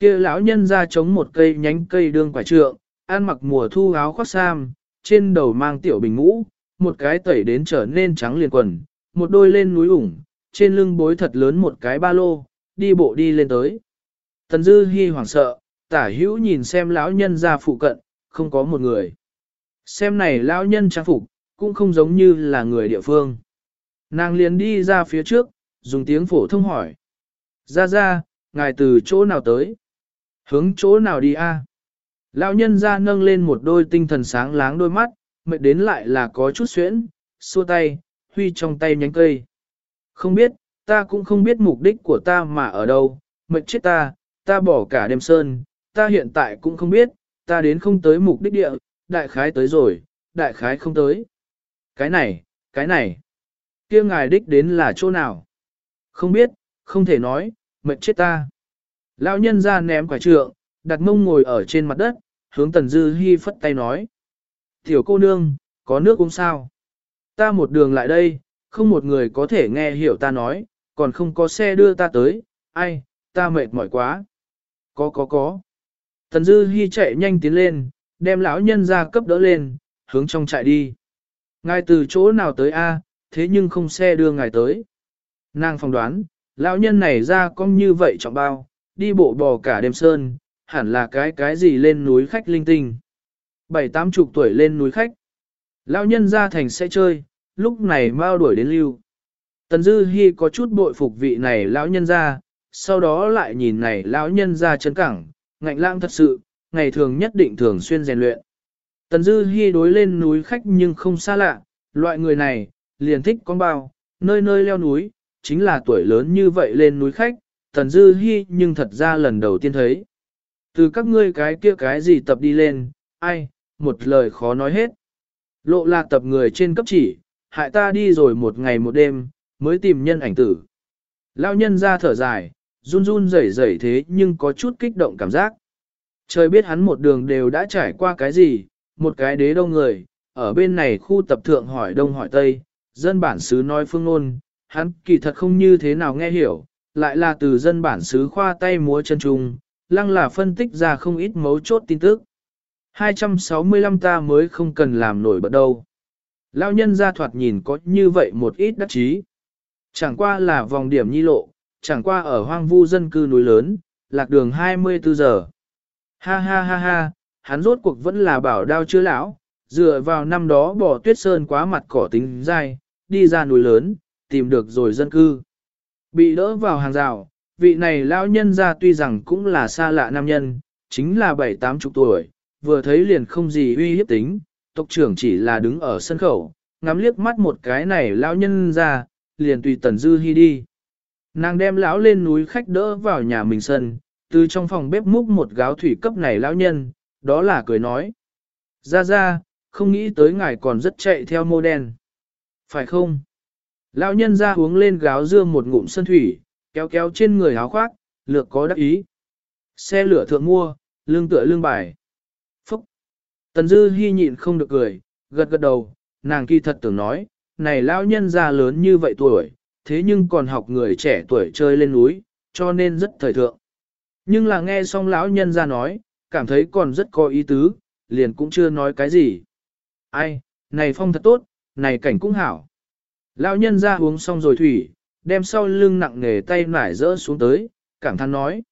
kia lão nhân ra chống một cây nhánh cây đương quả trượng, ăn mặc mùa thu áo khoác sam, trên đầu mang tiểu bình ngũ, một cái tẩy đến trở nên trắng liền quần, một đôi lên núi ủng, trên lưng bối thật lớn một cái ba lô, đi bộ đi lên tới. Tần Dư Hi hoảng sợ, tả hữu nhìn xem lão nhân ra phụ cận, không có một người. Xem này lão nhân trang phục, cũng không giống như là người địa phương. Nàng liền đi ra phía trước, dùng tiếng phổ thông hỏi. Ra ra, ngài từ chỗ nào tới? Hướng chỗ nào đi a? Lão nhân ra nâng lên một đôi tinh thần sáng láng đôi mắt, mệt đến lại là có chút xuyễn, xua tay, huy trong tay nhánh cây. Không biết, ta cũng không biết mục đích của ta mà ở đâu, mệt chết ta, ta bỏ cả đêm sơn, ta hiện tại cũng không biết, ta đến không tới mục đích địa, đại khái tới rồi, đại khái không tới. Cái này, cái này, kia ngài đích đến là chỗ nào? Không biết, không thể nói, mệt chết ta. Lão nhân ra ném quả trượng, đặt mông ngồi ở trên mặt đất, hướng Tần Dư Hi phất tay nói. Tiểu cô nương, có nước uống sao? Ta một đường lại đây, không một người có thể nghe hiểu ta nói, còn không có xe đưa ta tới, ai, ta mệt mỏi quá. Có có có. Tần Dư Hi chạy nhanh tiến lên, đem lão nhân ra cấp đỡ lên, hướng trong trại đi. Ngài từ chỗ nào tới a? thế nhưng không xe đưa ngài tới. Nàng phỏng đoán, lão nhân này ra cong như vậy trọng bao, đi bộ bò cả đêm sơn, hẳn là cái cái gì lên núi khách linh tinh. Bảy tám chục tuổi lên núi khách. Lão nhân ra thành sẽ chơi, lúc này mau đuổi đến lưu. Tần Dư Hi có chút bội phục vị này lão nhân ra, sau đó lại nhìn này lão nhân ra chấn cẳng, ngạnh lãng thật sự, ngày thường nhất định thường xuyên rèn luyện. Tần Dư Hi đối lên núi khách nhưng không xa lạ, loại người này, liền thích con bao, nơi nơi leo núi, chính là tuổi lớn như vậy lên núi khách, Tần Dư Hi nhưng thật ra lần đầu tiên thấy. Từ các ngươi cái kia cái gì tập đi lên, ai, một lời khó nói hết. Lộ là tập người trên cấp chỉ, hại ta đi rồi một ngày một đêm, mới tìm nhân ảnh tử. Lao nhân ra thở dài, run run rẩy rẩy thế nhưng có chút kích động cảm giác. Trời biết hắn một đường đều đã trải qua cái gì, một cái đế đông người, ở bên này khu tập thượng hỏi đông hỏi tây, dân bản xứ nói phương ngôn, hắn kỳ thật không như thế nào nghe hiểu, lại là từ dân bản xứ khoa tay múa chân trung, lăng là phân tích ra không ít mấu chốt tin tức. 265 ta mới không cần làm nổi bật đâu. Lao nhân ra thoạt nhìn có như vậy một ít đắc chí. Chẳng qua là vòng điểm nhi lộ, chẳng qua ở hoang vu dân cư núi lớn, lạc đường 24 giờ. Ha ha ha ha, hắn rốt cuộc vẫn là bảo đao chưa lão, dựa vào năm đó bỏ tuyết sơn quá mặt cỏ tính dai, đi ra núi lớn, tìm được rồi dân cư. Bị đỡ vào hàng rào, vị này lão nhân ra tuy rằng cũng là xa lạ nam nhân, chính là bảy tám chục tuổi, vừa thấy liền không gì uy hiếp tính, tộc trưởng chỉ là đứng ở sân khẩu, ngắm liếc mắt một cái này lão nhân ra, liền tùy tần dư hy đi. Nàng đem lão lên núi khách đỡ vào nhà mình sân, từ trong phòng bếp múc một gáo thủy cấp này lão nhân, đó là cười nói. Ra ra, không nghĩ tới ngài còn rất chạy theo mô đen. Phải không? Lão nhân ra uống lên gáo dưa một ngụm sân thủy, kéo kéo trên người áo khoác, lược có đắc ý. Xe lửa thượng mua, lương tựa lương bài. Phúc! Tần dư hy nhịn không được cười, gật gật đầu, nàng kỳ thật tưởng nói, này lão nhân ra lớn như vậy tuổi, thế nhưng còn học người trẻ tuổi chơi lên núi, cho nên rất thời thượng. Nhưng là nghe xong lão nhân ra nói, cảm thấy còn rất có ý tứ, liền cũng chưa nói cái gì. Ai, này phong thật tốt, này cảnh cũng hảo. Lão nhân ra uống xong rồi thủy, đem sau lưng nặng nghề tay nải rỡ xuống tới, cảm thán nói.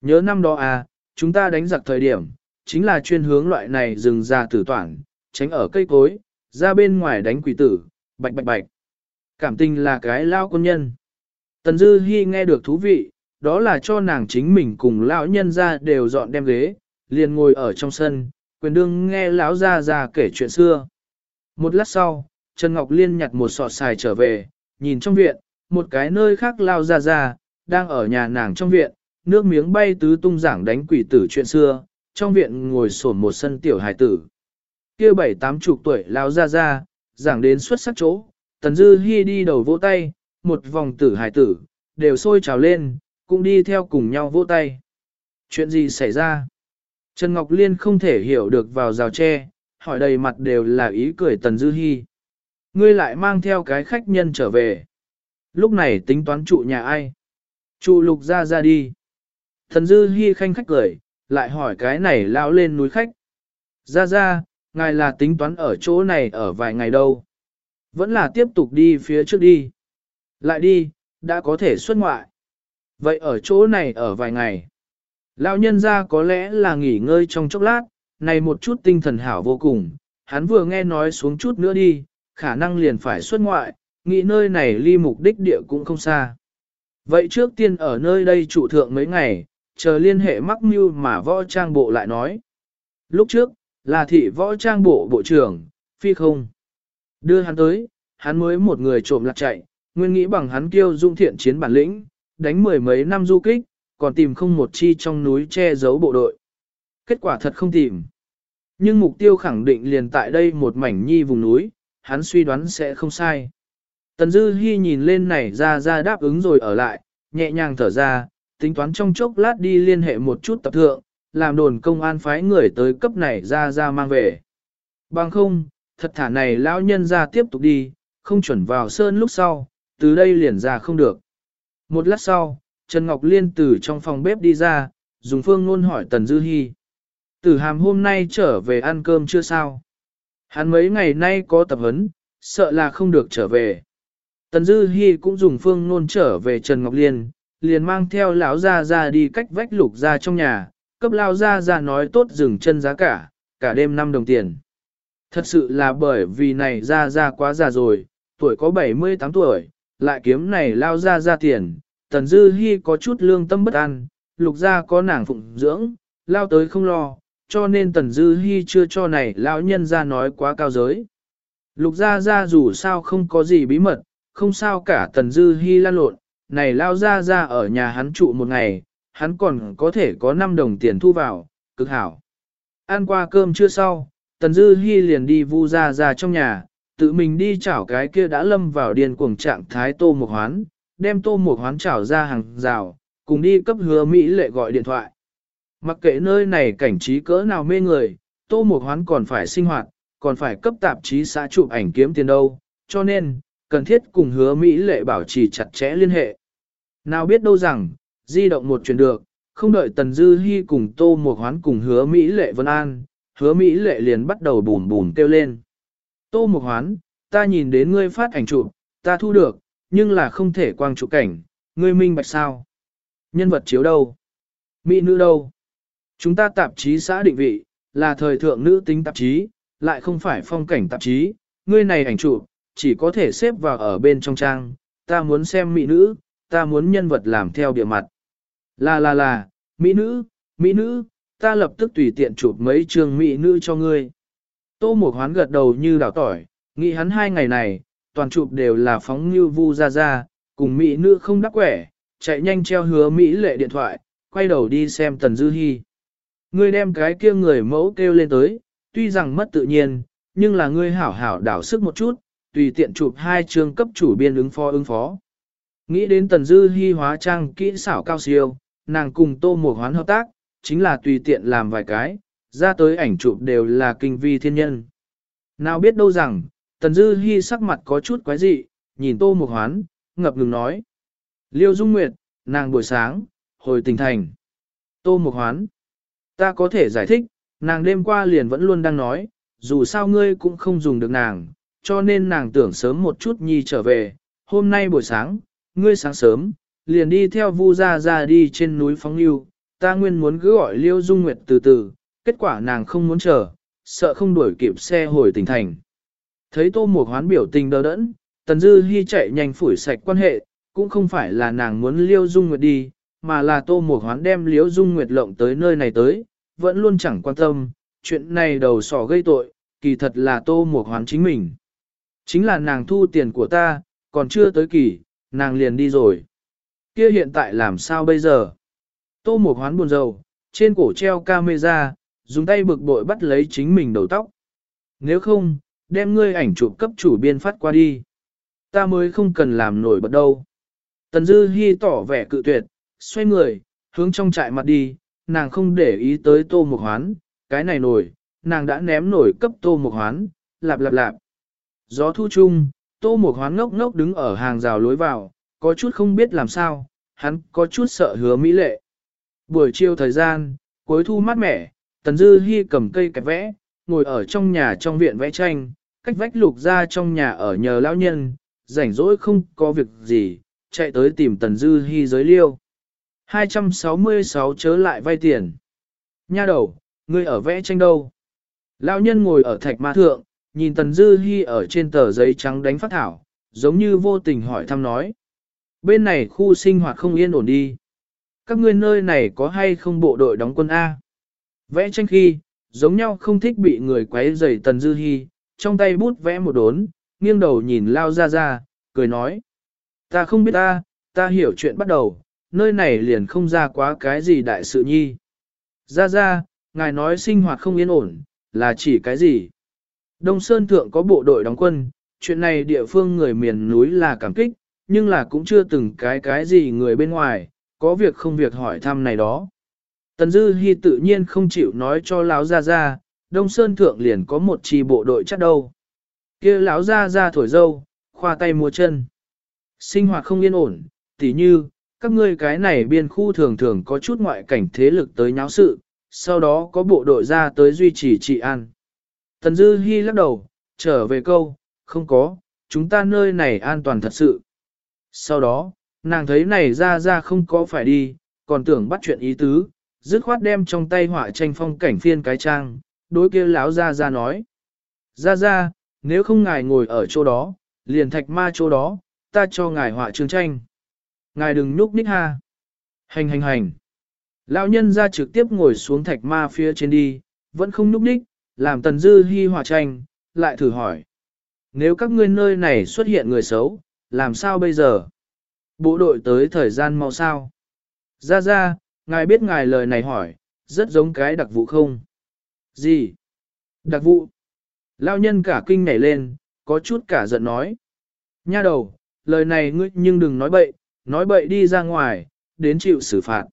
Nhớ năm đó à, chúng ta đánh giặc thời điểm, chính là chuyên hướng loại này rừng ra tử toản, tránh ở cây cối, ra bên ngoài đánh quỷ tử, bạch bạch bạch. Cảm tình là cái lao quân nhân. Tần Dư Hi nghe được thú vị, đó là cho nàng chính mình cùng lão nhân ra đều dọn đem ghế, liền ngồi ở trong sân, quyền đương nghe lão ra ra kể chuyện xưa. Một lát sau, Trần Ngọc Liên nhặt một sọt xài trở về, nhìn trong viện, một cái nơi khác lao ra ra, đang ở nhà nàng trong viện, nước miếng bay tứ tung giảng đánh quỷ tử chuyện xưa, trong viện ngồi sổn một sân tiểu hài tử. kia bảy tám chục tuổi lao ra ra, giảng đến xuất sắc chỗ, Tần Dư Hi đi đầu vỗ tay, một vòng tử hài tử, đều sôi trào lên, cũng đi theo cùng nhau vỗ tay. Chuyện gì xảy ra? Trần Ngọc Liên không thể hiểu được vào rào tre, hỏi đầy mặt đều là ý cười Tần Dư Hi. Ngươi lại mang theo cái khách nhân trở về. Lúc này tính toán trụ nhà ai? Trụ lục ra ra đi. Thần dư hy khanh khách cười, lại hỏi cái này lao lên núi khách. Ra ra, ngài là tính toán ở chỗ này ở vài ngày đâu. Vẫn là tiếp tục đi phía trước đi. Lại đi, đã có thể xuất ngoại. Vậy ở chỗ này ở vài ngày. Lão nhân ra có lẽ là nghỉ ngơi trong chốc lát, này một chút tinh thần hảo vô cùng, hắn vừa nghe nói xuống chút nữa đi, khả năng liền phải xuất ngoại, nghĩ nơi này ly mục đích địa cũng không xa. Vậy trước tiên ở nơi đây trụ thượng mấy ngày, chờ liên hệ mắc mưu mà võ trang bộ lại nói. Lúc trước, là thị võ trang bộ bộ trưởng, phi không. Đưa hắn tới, hắn mới một người trộm lạc chạy, nguyên nghĩ bằng hắn kêu dung thiện chiến bản lĩnh, đánh mười mấy năm du kích, còn tìm không một chi trong núi che giấu bộ đội. Kết quả thật không tìm. Nhưng mục tiêu khẳng định liền tại đây một mảnh nhi vùng núi, hắn suy đoán sẽ không sai. Tần Dư Hi nhìn lên này ra ra đáp ứng rồi ở lại, nhẹ nhàng thở ra, tính toán trong chốc lát đi liên hệ một chút tập thượng, làm đồn công an phái người tới cấp này ra ra mang về. Bằng không, thật thả này lão nhân ra tiếp tục đi, không chuẩn vào sơn lúc sau, từ đây liền ra không được. Một lát sau, Trần Ngọc Liên từ trong phòng bếp đi ra, dùng phương luôn hỏi Tần Dư Hi. Tử hàm hôm nay trở về ăn cơm chưa sao? Hắn mấy ngày nay có tập huấn, sợ là không được trở về. Tần Dư Hi cũng dùng phương nôn trở về Trần Ngọc Liên, liền mang theo lão gia gia đi cách vách lục gia trong nhà, cấp lão gia gia nói tốt dừng chân giá cả, cả đêm 5 đồng tiền. Thật sự là bởi vì này gia gia quá già rồi, tuổi có 78 tuổi, lại kiếm này lao gia gia tiền, Tần Dư Hi có chút lương tâm bất an, lục gia có nàng phụng dưỡng, lao tới không lo, cho nên Tần Dư Hi chưa cho này lão nhân ra nói quá cao giới. Lục gia gia dù sao không có gì bí mật, không sao cả Tần Dư Hi lan lộn, này lao gia gia ở nhà hắn trụ một ngày, hắn còn có thể có 5 đồng tiền thu vào, cực hảo. Ăn qua cơm chưa sau, Tần Dư Hi liền đi vu gia gia trong nhà, tự mình đi chảo cái kia đã lâm vào điên cuồng trạng thái tô một hoán, đem tô một hoán chảo ra hàng rào, cùng đi cấp hứa Mỹ lệ gọi điện thoại. Mặc kệ nơi này cảnh trí cỡ nào mê người, tô một hoán còn phải sinh hoạt, còn phải cấp tạp chí xã chụp ảnh kiếm tiền đâu, cho nên, cần thiết cùng hứa Mỹ lệ bảo trì chặt chẽ liên hệ. Nào biết đâu rằng, di động một chuyển được, không đợi Tần Dư Hi cùng tô một hoán cùng hứa Mỹ lệ Vân An, hứa Mỹ lệ liền bắt đầu bùn bùn kêu lên. Tô một hoán, ta nhìn đến ngươi phát ảnh chụp, ta thu được, nhưng là không thể quang chụp cảnh, ngươi minh bạch sao? Nhân vật chiếu đâu? Mỹ nữ đâu? Chúng ta tạp chí xã định vị, là thời thượng nữ tính tạp chí, lại không phải phong cảnh tạp chí, ngươi này ảnh chụp chỉ có thể xếp vào ở bên trong trang, ta muốn xem mỹ nữ, ta muốn nhân vật làm theo địa mặt. Là là là, mỹ nữ, mỹ nữ, ta lập tức tùy tiện chụp mấy trường mỹ nữ cho ngươi. Tô Mộc Hoán gật đầu như đảo tỏi, nghĩ hắn hai ngày này, toàn chụp đều là phóng như vu ra ra, cùng mỹ nữ không đắc quẻ, chạy nhanh treo hứa mỹ lệ điện thoại, quay đầu đi xem Tần Dư Hi. Ngươi đem cái kia người mẫu kêu lên tới, tuy rằng mất tự nhiên, nhưng là ngươi hảo hảo đảo sức một chút, tùy tiện chụp hai chương cấp chủ biên ứng phó ứng phó. Nghĩ đến Tần Dư Hi hóa trang kỹ xảo cao siêu, nàng cùng Tô một Hoán hợp tác, chính là tùy tiện làm vài cái, ra tới ảnh chụp đều là kinh vi thiên nhân. Nào biết đâu rằng, Tần Dư Hi sắc mặt có chút quái dị, nhìn Tô một Hoán, ngập ngừng nói. Liêu Dung Nguyệt, nàng buổi sáng, hồi tỉnh thành. Tô một Hoán. Ta có thể giải thích, nàng đêm qua liền vẫn luôn đang nói, dù sao ngươi cũng không dùng được nàng, cho nên nàng tưởng sớm một chút nhi trở về. Hôm nay buổi sáng, ngươi sáng sớm, liền đi theo Vu Gia Gia đi trên núi Phóng yêu. ta nguyên muốn cứ gọi Liêu Dung Nguyệt từ từ, kết quả nàng không muốn chờ, sợ không đuổi kịp xe hồi tỉnh thành. Thấy Tô Mộc Hoán biểu tình đờ đẫn, Tần Dư Hi chạy nhanh phủi sạch quan hệ, cũng không phải là nàng muốn Liêu Dung Nguyệt đi, mà là Tô Mục Hoán đem liễu Dung Nguyệt lộng tới nơi này tới, vẫn luôn chẳng quan tâm, chuyện này đầu sỏ gây tội, kỳ thật là Tô Mục Hoán chính mình. Chính là nàng thu tiền của ta, còn chưa tới kỳ, nàng liền đi rồi. Kia hiện tại làm sao bây giờ? Tô Mục Hoán buồn rầu, trên cổ treo camera, dùng tay bực bội bắt lấy chính mình đầu tóc. Nếu không, đem ngươi ảnh chụp cấp chủ biên phát qua đi. Ta mới không cần làm nổi bật đâu. Tần Dư Hi tỏ vẻ cự tuyệt, xoay người, hướng trong trại mặt đi, nàng không để ý tới tô mục hoán, cái này nổi, nàng đã ném nổi cấp tô mục hoán, lạp lạp lạp. Gió thu chung, tô mục hoán ngốc ngốc đứng ở hàng rào lối vào, có chút không biết làm sao, hắn có chút sợ hứa mỹ lệ. Buổi chiều thời gian, cuối thu mát mẻ, Tần Dư hy cầm cây kẹp vẽ, ngồi ở trong nhà trong viện vẽ tranh, cách vách lục ra trong nhà ở nhờ lão nhân, rảnh rỗi không có việc gì, chạy tới tìm Tần Dư Hi giới liêu. 266 chớ lại vay tiền. Nha đầu, ngươi ở vẽ tranh đâu? Lão nhân ngồi ở thạch ma thượng, nhìn Tần Dư Hi ở trên tờ giấy trắng đánh phát thảo, giống như vô tình hỏi thăm nói. Bên này khu sinh hoạt không yên ổn đi. Các ngươi nơi này có hay không bộ đội đóng quân A? Vẽ tranh khi, giống nhau không thích bị người quấy rầy Tần Dư Hi, trong tay bút vẽ một đốn, nghiêng đầu nhìn Lao gia gia, cười nói. Ta không biết ta, ta hiểu chuyện bắt đầu, nơi này liền không ra quá cái gì đại sự nhi. Ra ra, ngài nói sinh hoạt không yên ổn, là chỉ cái gì? Đông Sơn Thượng có bộ đội đóng quân, chuyện này địa phương người miền núi là cảm kích, nhưng là cũng chưa từng cái cái gì người bên ngoài, có việc không việc hỏi thăm này đó. Tần Dư Hi tự nhiên không chịu nói cho lão gia gia, Đông Sơn Thượng liền có một chi bộ đội chắc đâu. kia lão gia gia thổi dâu, khoa tay mua chân. Sinh hoạt không yên ổn, tỉ như, các ngươi cái này biên khu thường thường có chút ngoại cảnh thế lực tới nháo sự, sau đó có bộ đội ra tới duy trì trị an. Tần Dư Hi lắc đầu, trở về câu, không có, chúng ta nơi này an toàn thật sự. Sau đó, nàng thấy này ra ra không có phải đi, còn tưởng bắt chuyện ý tứ, dứt khoát đem trong tay họa tranh phong cảnh phiên cái trang, đối kia lão ra ra nói. Ra ra, nếu không ngài ngồi ở chỗ đó, liền thạch ma chỗ đó, ta cho ngài họa trường tranh. Ngài đừng nhúc ních ha. Hành hành hành. Lão nhân ra trực tiếp ngồi xuống thạch ma phía trên đi, vẫn không nhúc ních, làm tần dư hy hòa tranh, lại thử hỏi. Nếu các ngươi nơi này xuất hiện người xấu, làm sao bây giờ? Bộ đội tới thời gian mau sao? Ra ra, ngài biết ngài lời này hỏi, rất giống cái đặc vụ không? Gì? Đặc vụ? Lao nhân cả kinh nhảy lên, có chút cả giận nói. Nha đầu, lời này ngươi nhưng đừng nói bậy, nói bậy đi ra ngoài, đến chịu xử phạt.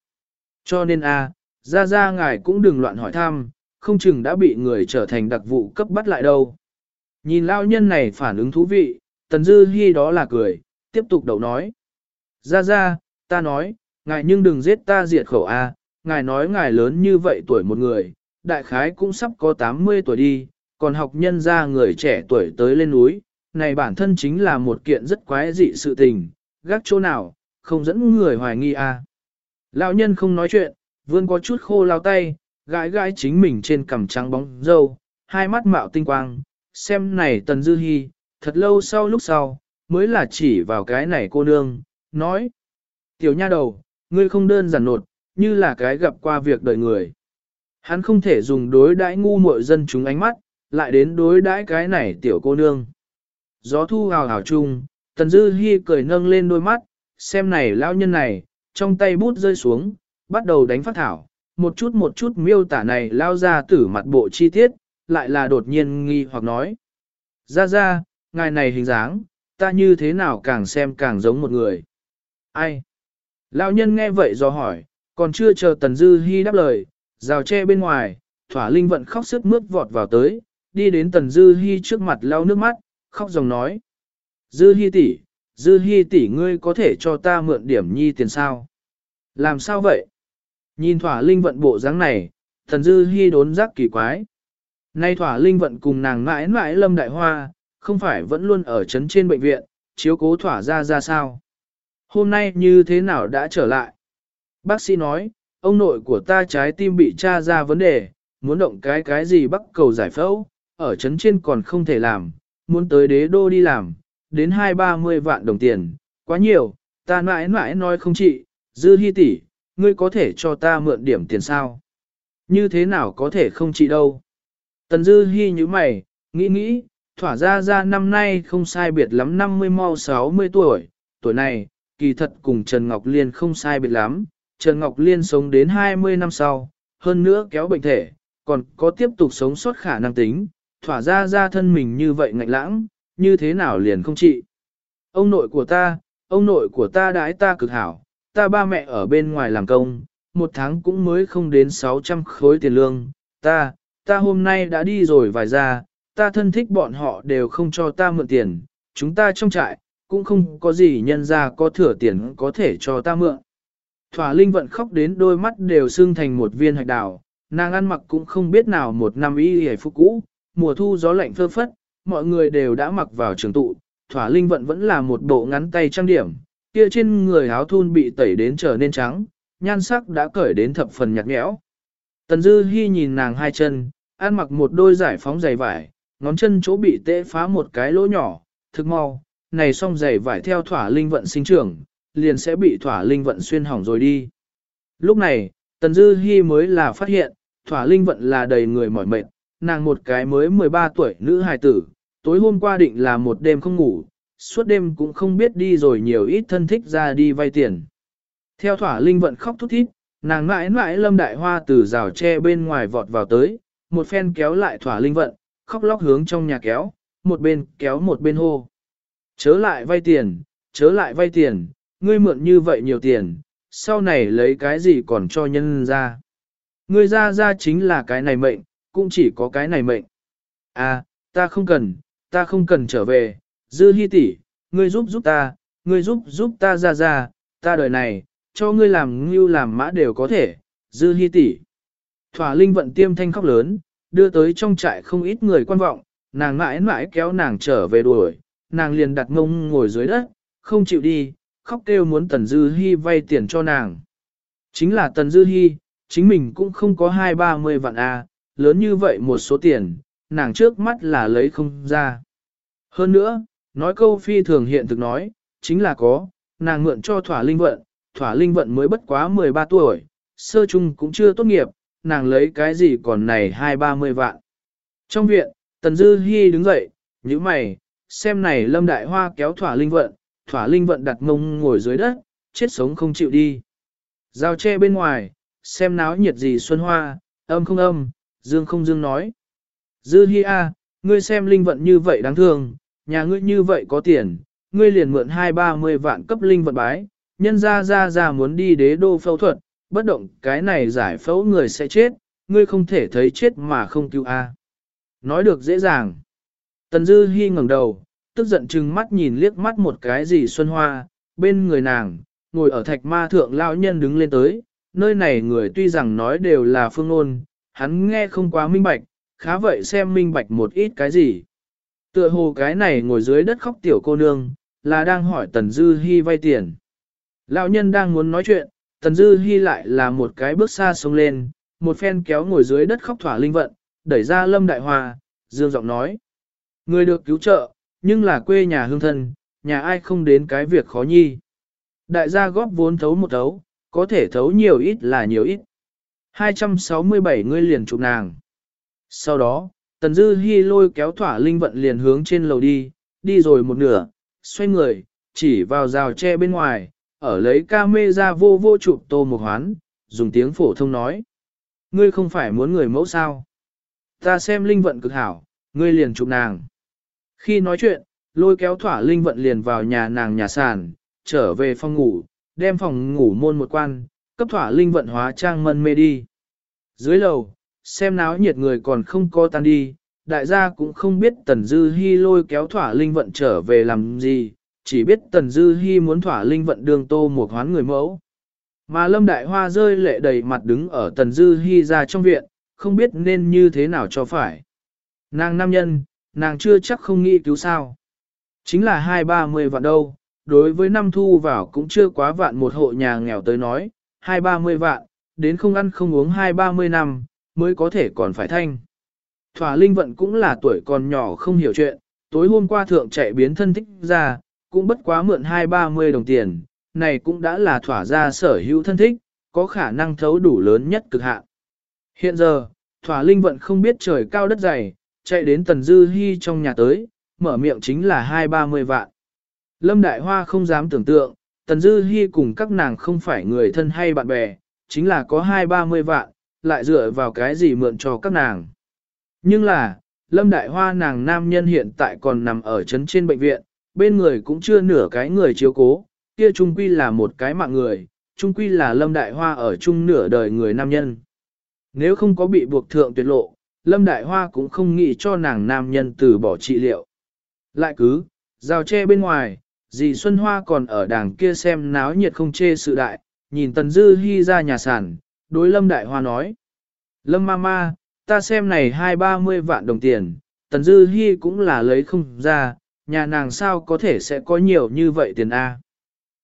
Cho nên a, ra ra ngài cũng đừng loạn hỏi thăm, không chừng đã bị người trở thành đặc vụ cấp bắt lại đâu. Nhìn lao nhân này phản ứng thú vị, tần dư hi đó là cười, tiếp tục đầu nói. Ra ra, ta nói, ngài nhưng đừng giết ta diệt khẩu a, ngài nói ngài lớn như vậy tuổi một người, đại khái cũng sắp có 80 tuổi đi, còn học nhân ra người trẻ tuổi tới lên núi, này bản thân chính là một kiện rất quái dị sự tình, gác chỗ nào, không dẫn người hoài nghi à, Lão nhân không nói chuyện, vươn có chút khô lao tay, gãi gãi chính mình trên cằm trắng bóng dâu, hai mắt mạo tinh quang, xem này tần dư hy, thật lâu sau lúc sau, mới là chỉ vào cái này cô nương, nói. Tiểu nha đầu, ngươi không đơn giản nột, như là cái gặp qua việc đời người. Hắn không thể dùng đối đãi ngu muội dân chúng ánh mắt, lại đến đối đãi cái này tiểu cô nương. Gió thu hào hào chung, tần dư hy cười nâng lên đôi mắt, xem này lão nhân này, trong tay bút rơi xuống, bắt đầu đánh phát thảo, một chút một chút miêu tả này lao ra tử mặt bộ chi tiết, lại là đột nhiên nghi hoặc nói. Ra ra, ngài này hình dáng, ta như thế nào càng xem càng giống một người. Ai? Lão nhân nghe vậy do hỏi, còn chưa chờ Tần Dư Hi đáp lời, rào tre bên ngoài, thỏa linh vận khóc sức mướt vọt vào tới, đi đến Tần Dư Hi trước mặt lau nước mắt, khóc dòng nói. Dư Hi tỷ, Dư Hi tỷ ngươi có thể cho ta mượn điểm nhi tiền sao? Làm sao vậy? Nhìn thỏa linh vận bộ dáng này, Thần Dư Hi đốn giác kỳ quái. Nay thỏa linh vận cùng nàng mãi mãi lâm đại hoa, không phải vẫn luôn ở chấn trên bệnh viện, chiếu cố thỏa ra ra sao. Hôm nay như thế nào đã trở lại? Bác sĩ nói, ông nội của ta trái tim bị tra ra vấn đề, muốn động cái cái gì bắt cầu giải phẫu, ở chấn trên còn không thể làm, muốn tới đế đô đi làm, đến hai ba mươi vạn đồng tiền, quá nhiều, ta mãi mãi nói không chị, dư hy tỷ, ngươi có thể cho ta mượn điểm tiền sao? Như thế nào có thể không chị đâu? Tần dư hy như mày, nghĩ nghĩ, thỏa ra ra năm nay không sai biệt lắm 50 mau 60 tuổi, tuổi này, kỳ thật cùng Trần Ngọc Liên không sai biệt lắm, Trần Ngọc Liên sống đến 20 năm sau, hơn nữa kéo bệnh thể, còn có tiếp tục sống sót khả năng tính, thỏa ra ra thân mình như vậy ngạnh lãng, như thế nào liền không trị. Ông nội của ta, ông nội của ta đãi ta cực hảo, ta ba mẹ ở bên ngoài làm công, một tháng cũng mới không đến 600 khối tiền lương, ta, ta hôm nay đã đi rồi vài ra, ta thân thích bọn họ đều không cho ta mượn tiền, chúng ta trong trại, cũng không có gì nhân ra có thừa tiền có thể cho ta mượn. Thỏa linh vận khóc đến đôi mắt đều sưng thành một viên hạch đào, nàng ăn mặc cũng không biết nào một năm y hề phúc cũ, mùa thu gió lạnh phơ phất, mọi người đều đã mặc vào trường tụ, thỏa linh vận vẫn là một bộ ngắn tay trang điểm, kia trên người áo thun bị tẩy đến trở nên trắng, nhan sắc đã cởi đến thập phần nhạt nhẽo. Tần Dư Hi nhìn nàng hai chân, ăn mặc một đôi giải phóng giày vải, ngón chân chỗ bị tê phá một cái lỗ nhỏ, thực mau, này xong giày vải theo thỏa linh vận sinh trưởng, liền sẽ bị thỏa linh vận xuyên hỏng rồi đi. Lúc này, Tần Dư Hi mới là phát hiện, thỏa linh vận là đầy người mỏi mệt, nàng một cái mới 13 tuổi nữ hài tử, tối hôm qua định là một đêm không ngủ, suốt đêm cũng không biết đi rồi nhiều ít thân thích ra đi vay tiền. Theo thỏa linh vận khóc thút thít, nàng mãi mãi lâm đại hoa từ rào tre bên ngoài vọt vào tới, một phen kéo lại thỏa linh vận, khóc lóc hướng trong nhà kéo, một bên kéo một bên hô. Chớ lại vay tiền, chớ lại vay tiền, ngươi mượn như vậy nhiều tiền, sau này lấy cái gì còn cho nhân ra. Ngươi ra ra chính là cái này mệnh, cũng chỉ có cái này mệnh. À, ta không cần, ta không cần trở về, dư hy tỷ, ngươi giúp giúp ta, ngươi giúp giúp ta ra ra, ta đời này, cho ngươi làm ngưu làm mã đều có thể, dư hy tỷ. Thỏa linh vận tiêm thanh khóc lớn, đưa tới trong trại không ít người quan vọng, nàng mãi mãi kéo nàng trở về đuổi, nàng liền đặt ngông ngồi dưới đất, không chịu đi, khóc kêu muốn Tần Dư Hi vay tiền cho nàng. Chính là Tần Dư Hi, chính mình cũng không có hai ba mươi vạn A, lớn như vậy một số tiền, nàng trước mắt là lấy không ra. Hơn nữa, nói câu phi thường hiện thực nói, chính là có, nàng mượn cho thỏa linh vận, thỏa linh vận mới bất quá 13 tuổi, sơ chung cũng chưa tốt nghiệp, nàng lấy cái gì còn này hai ba mươi vạn. Trong viện, Tần Dư Hi đứng dậy, như mày, xem này lâm đại hoa kéo thỏa linh vận, thỏa linh vận đặt mông ngồi dưới đất, chết sống không chịu đi. Giao tre bên ngoài, xem náo nhiệt gì xuân hoa, âm không âm, dương không dương nói. Dư hi a, ngươi xem linh vận như vậy đáng thương, nhà ngươi như vậy có tiền, ngươi liền mượn hai ba mươi vạn cấp linh vận bái, nhân ra ra ra muốn đi đế đô phẫu thuật, bất động cái này giải phẫu người sẽ chết, ngươi không thể thấy chết mà không cứu a. Nói được dễ dàng. Tần Dư Hi ngẩng đầu, tức giận trừng mắt nhìn liếc mắt một cái gì xuân hoa, bên người nàng, ngồi ở thạch ma thượng lão nhân đứng lên tới, nơi này người tuy rằng nói đều là phương ngôn, hắn nghe không quá minh bạch, khá vậy xem minh bạch một ít cái gì. Tựa hồ cái này ngồi dưới đất khóc tiểu cô nương, là đang hỏi Tần Dư Hi vay tiền. Lão nhân đang muốn nói chuyện, Tần Dư Hi lại là một cái bước xa sông lên, một phen kéo ngồi dưới đất khóc thỏa linh vận, đẩy ra Lâm Đại hòa dương giọng nói. Người được cứu trợ, nhưng là quê nhà hương thân, nhà ai không đến cái việc khó nhi. Đại gia góp vốn thấu một thấu, có thể thấu nhiều ít là nhiều ít. 267 người liền chụp nàng. Sau đó, Tần Dư Hi lôi kéo thỏa linh vận liền hướng trên lầu đi, đi rồi một nửa, xoay người, chỉ vào rào tre bên ngoài, ở lấy ca mê ra vô vô chụp tô một hoán, dùng tiếng phổ thông nói. Ngươi không phải muốn người mẫu sao? Ta xem linh vận cực hảo, ngươi liền chụp nàng. Khi nói chuyện, lôi kéo thỏa linh vận liền vào nhà nàng nhà sàn, trở về phòng ngủ, đem phòng ngủ môn một quan, cấp thỏa linh vận hóa trang mân mê đi. Dưới lầu, xem náo nhiệt người còn không co tan đi, đại gia cũng không biết Tần Dư Hi lôi kéo thỏa linh vận trở về làm gì, chỉ biết Tần Dư Hi muốn thỏa linh vận đường tô một hoán người mẫu. Mà Lâm Đại Hoa rơi lệ đầy mặt đứng ở Tần Dư Hi ra trong viện, không biết nên như thế nào cho phải. Nàng nam nhân, nàng chưa chắc không nghĩ cứu sao. Chính là hai ba mươi vạn đâu, đối với năm thu vào cũng chưa quá vạn một hộ nhà nghèo tới nói, hai ba mươi vạn, đến không ăn không uống hai ba mươi năm, mới có thể còn phải thanh. Thỏa linh vận cũng là tuổi còn nhỏ không hiểu chuyện, tối hôm qua thượng chạy biến thân thích ra, cũng bất quá mượn hai ba mươi đồng tiền, này cũng đã là thỏa ra sở hữu thân thích, có khả năng thấu đủ lớn nhất cực hạn. Hiện giờ, thỏa linh vận không biết trời cao đất dày, chạy đến Tần Dư Hi trong nhà tới, mở miệng chính là hai ba mươi vạn. Lâm Đại Hoa không dám tưởng tượng, Tần Dư Hi cùng các nàng không phải người thân hay bạn bè, chính là có hai ba mươi vạn, lại dựa vào cái gì mượn cho các nàng. Nhưng là, Lâm Đại Hoa nàng nam nhân hiện tại còn nằm ở trấn trên bệnh viện, bên người cũng chưa nửa cái người chiếu cố, kia trung quy là một cái mạng người, trung quy là Lâm Đại Hoa ở chung nửa đời người nam nhân. Nếu không có bị buộc thượng tuyệt lộ, Lâm Đại Hoa cũng không nghĩ cho nàng nam nhân từ bỏ trị liệu. Lại cứ, rào tre bên ngoài, dì Xuân Hoa còn ở đàng kia xem náo nhiệt không chê sự đại, nhìn Tần Dư Hi ra nhà sản, đối Lâm Đại Hoa nói. Lâm Mama, ta xem này hai ba mươi vạn đồng tiền, Tần Dư Hi cũng là lấy không ra, nhà nàng sao có thể sẽ có nhiều như vậy tiền A.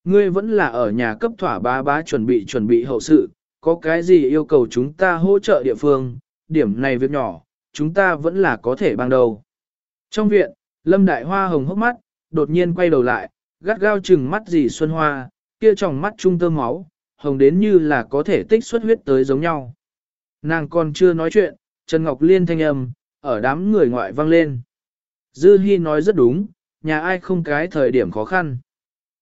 Ngươi vẫn là ở nhà cấp thỏa bá bá chuẩn bị chuẩn bị hậu sự, có cái gì yêu cầu chúng ta hỗ trợ địa phương, điểm này việc nhỏ, chúng ta vẫn là có thể bằng đầu. Trong viện, Lâm Đại Hoa hồng hốc mắt, đột nhiên quay đầu lại, gắt gao chừng mắt dì Xuân Hoa, kia tròng mắt trung tơ máu, hồng đến như là có thể tích xuất huyết tới giống nhau. Nàng còn chưa nói chuyện, Trần Ngọc Liên thanh âm, ở đám người ngoại vang lên. Dư Hi nói rất đúng, nhà ai không cái thời điểm khó khăn.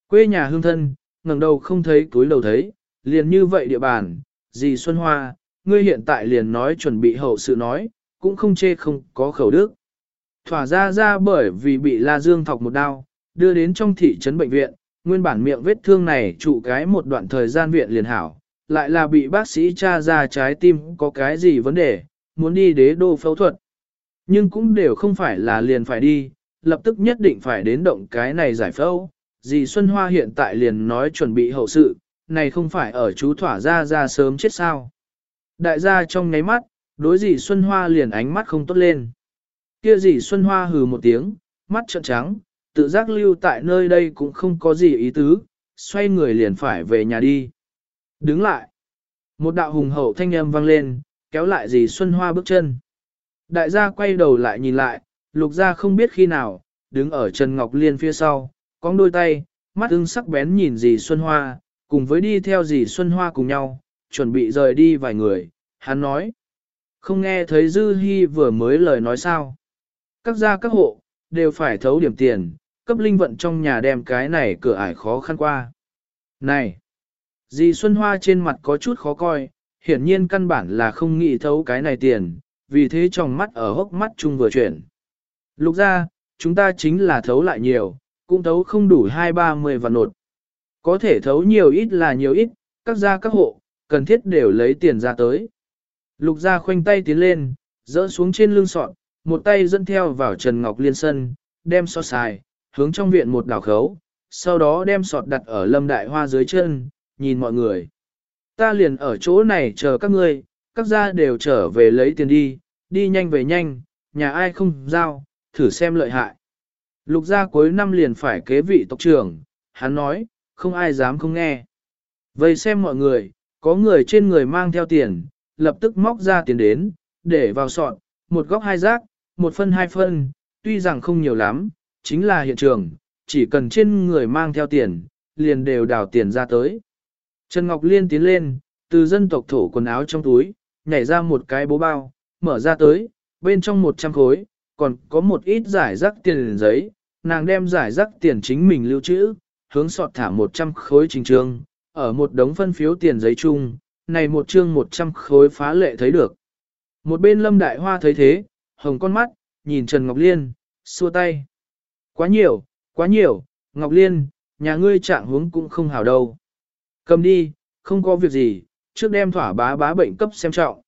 Quê nhà hương thân, ngẩng đầu không thấy túi đầu thấy, liền như vậy địa bàn, dì Xuân Hoa, ngươi hiện tại liền nói chuẩn bị hậu sự nói, cũng không chê không có khẩu đức. Thỏa ra ra bởi vì bị La Dương thọc một đao, đưa đến trong thị trấn bệnh viện, nguyên bản miệng vết thương này trụ cái một đoạn thời gian viện liền hảo, lại là bị bác sĩ tra ra trái tim có cái gì vấn đề, muốn đi đế đô phẫu thuật. Nhưng cũng đều không phải là liền phải đi, lập tức nhất định phải đến động cái này giải phẫu. Dì Xuân Hoa hiện tại liền nói chuẩn bị hậu sự, này không phải ở chú thỏa ra ra sớm chết sao. Đại gia trong nháy mắt, đối dì Xuân Hoa liền ánh mắt không tốt lên. Kia dì Xuân Hoa hừ một tiếng, mắt trợn trắng, tự giác lưu tại nơi đây cũng không có gì ý tứ, xoay người liền phải về nhà đi. Đứng lại. Một đạo hùng hậu thanh âm vang lên, kéo lại dì Xuân Hoa bước chân. Đại gia quay đầu lại nhìn lại, lục gia không biết khi nào, đứng ở Trần Ngọc Liên phía sau, cong đôi tay, mắt ưng sắc bén nhìn dì Xuân Hoa, cùng với đi theo dì Xuân Hoa cùng nhau, chuẩn bị rời đi vài người, hắn nói. Không nghe thấy Dư Hi vừa mới lời nói sao. Các gia các hộ, đều phải thấu điểm tiền, cấp linh vận trong nhà đem cái này cửa ải khó khăn qua. Này! Dì Xuân Hoa trên mặt có chút khó coi, hiển nhiên căn bản là không nghĩ thấu cái này tiền, vì thế trong mắt ở hốc mắt chung vừa chuyển. Lục ra, chúng ta chính là thấu lại nhiều, cũng thấu không đủ hai ba mươi vạn nột. Có thể thấu nhiều ít là nhiều ít, các gia các hộ, cần thiết đều lấy tiền ra tới. Lục gia khoanh tay tiến lên, dỡ xuống trên lưng sọn, một tay dẫn theo vào Trần Ngọc Liên sân, đem so xài, hướng trong viện một đảo khấu, sau đó đem sọt đặt ở lâm đại hoa dưới chân, nhìn mọi người. Ta liền ở chỗ này chờ các ngươi, các gia đều trở về lấy tiền đi, đi nhanh về nhanh, nhà ai không giao, thử xem lợi hại. Lục gia cuối năm liền phải kế vị tộc trưởng, hắn nói, không ai dám không nghe. Vậy xem mọi người, có người trên người mang theo tiền, lập tức móc ra tiền đến, để vào sọt, một góc hai rác, một phân hai phân, tuy rằng không nhiều lắm, chính là hiện trường, chỉ cần trên người mang theo tiền, liền đều đào tiền ra tới. Trần Ngọc Liên tiến lên, từ dân tộc thổ quần áo trong túi, nhảy ra một cái bố bao, mở ra tới, bên trong 100 khối, còn có một ít giải rắc tiền giấy, nàng đem giải rắc tiền chính mình lưu trữ, hướng sọt thả 100 khối trình trương, ở một đống phân phiếu tiền giấy chung, này một chương 100 khối phá lệ thấy được. Một bên lâm đại hoa thấy thế, hồng con mắt, nhìn Trần Ngọc Liên, xua tay. Quá nhiều, quá nhiều, Ngọc Liên, nhà ngươi trạng hướng cũng không hảo đâu. Cầm đi, không có việc gì, trước đem thỏa bá bá bệnh cấp xem trọng.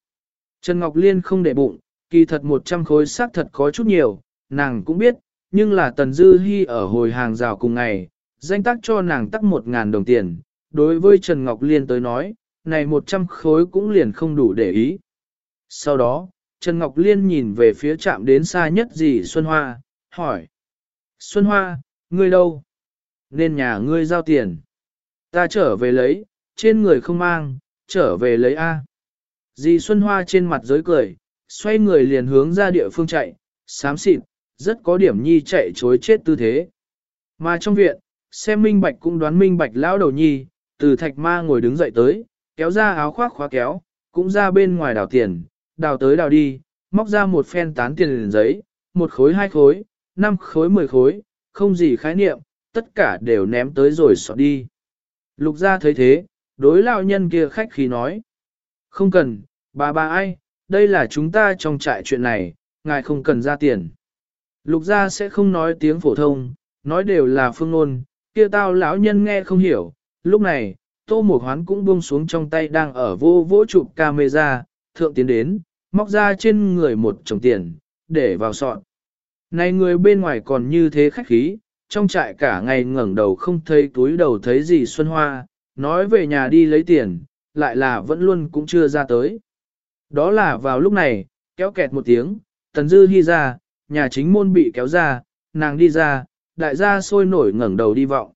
Trần Ngọc Liên không để bụng, kỳ thật 100 khối xác thật có chút nhiều, nàng cũng biết, nhưng là Tần Dư Hi ở hồi hàng rào cùng ngày, danh tác cho nàng tắc 1.000 đồng tiền. Đối với Trần Ngọc Liên tới nói, này 100 khối cũng liền không đủ để ý. Sau đó, Trần Ngọc Liên nhìn về phía chạm đến xa nhất dì Xuân Hoa, hỏi. Xuân Hoa, ngươi đâu? Nên nhà ngươi giao tiền. Ta trở về lấy, trên người không mang, trở về lấy A. Dì Xuân Hoa trên mặt giới cười, xoay người liền hướng ra địa phương chạy, sám xịt, rất có điểm nhi chạy chối chết tư thế. Mà trong viện, xem minh bạch cũng đoán minh bạch lão đầu nhi, từ thạch ma ngồi đứng dậy tới, kéo ra áo khoác khóa kéo, cũng ra bên ngoài đào tiền, đào tới đào đi, móc ra một phen tán tiền liền giấy, một khối hai khối, năm khối mười khối, không gì khái niệm, tất cả đều ném tới rồi xót đi. Lục gia thấy thế, đối lão nhân kia khách khí nói. Không cần, bà bà ai, đây là chúng ta trong trại chuyện này, ngài không cần ra tiền. Lục gia sẽ không nói tiếng phổ thông, nói đều là phương ngôn, kia tao lão nhân nghe không hiểu. Lúc này, tô mục hoán cũng buông xuống trong tay đang ở vô vỗ chụp camera, thượng tiến đến, móc ra trên người một chồng tiền, để vào sọt, này người bên ngoài còn như thế khách khí, trong trại cả ngày ngẩng đầu không thấy túi đầu thấy gì xuân hoa, nói về nhà đi lấy tiền, lại là vẫn luôn cũng chưa ra tới. Đó là vào lúc này, kéo kẹt một tiếng, Tần Dư đi ra, nhà chính môn bị kéo ra, nàng đi ra, đại gia sôi nổi ngẩng đầu đi vọng.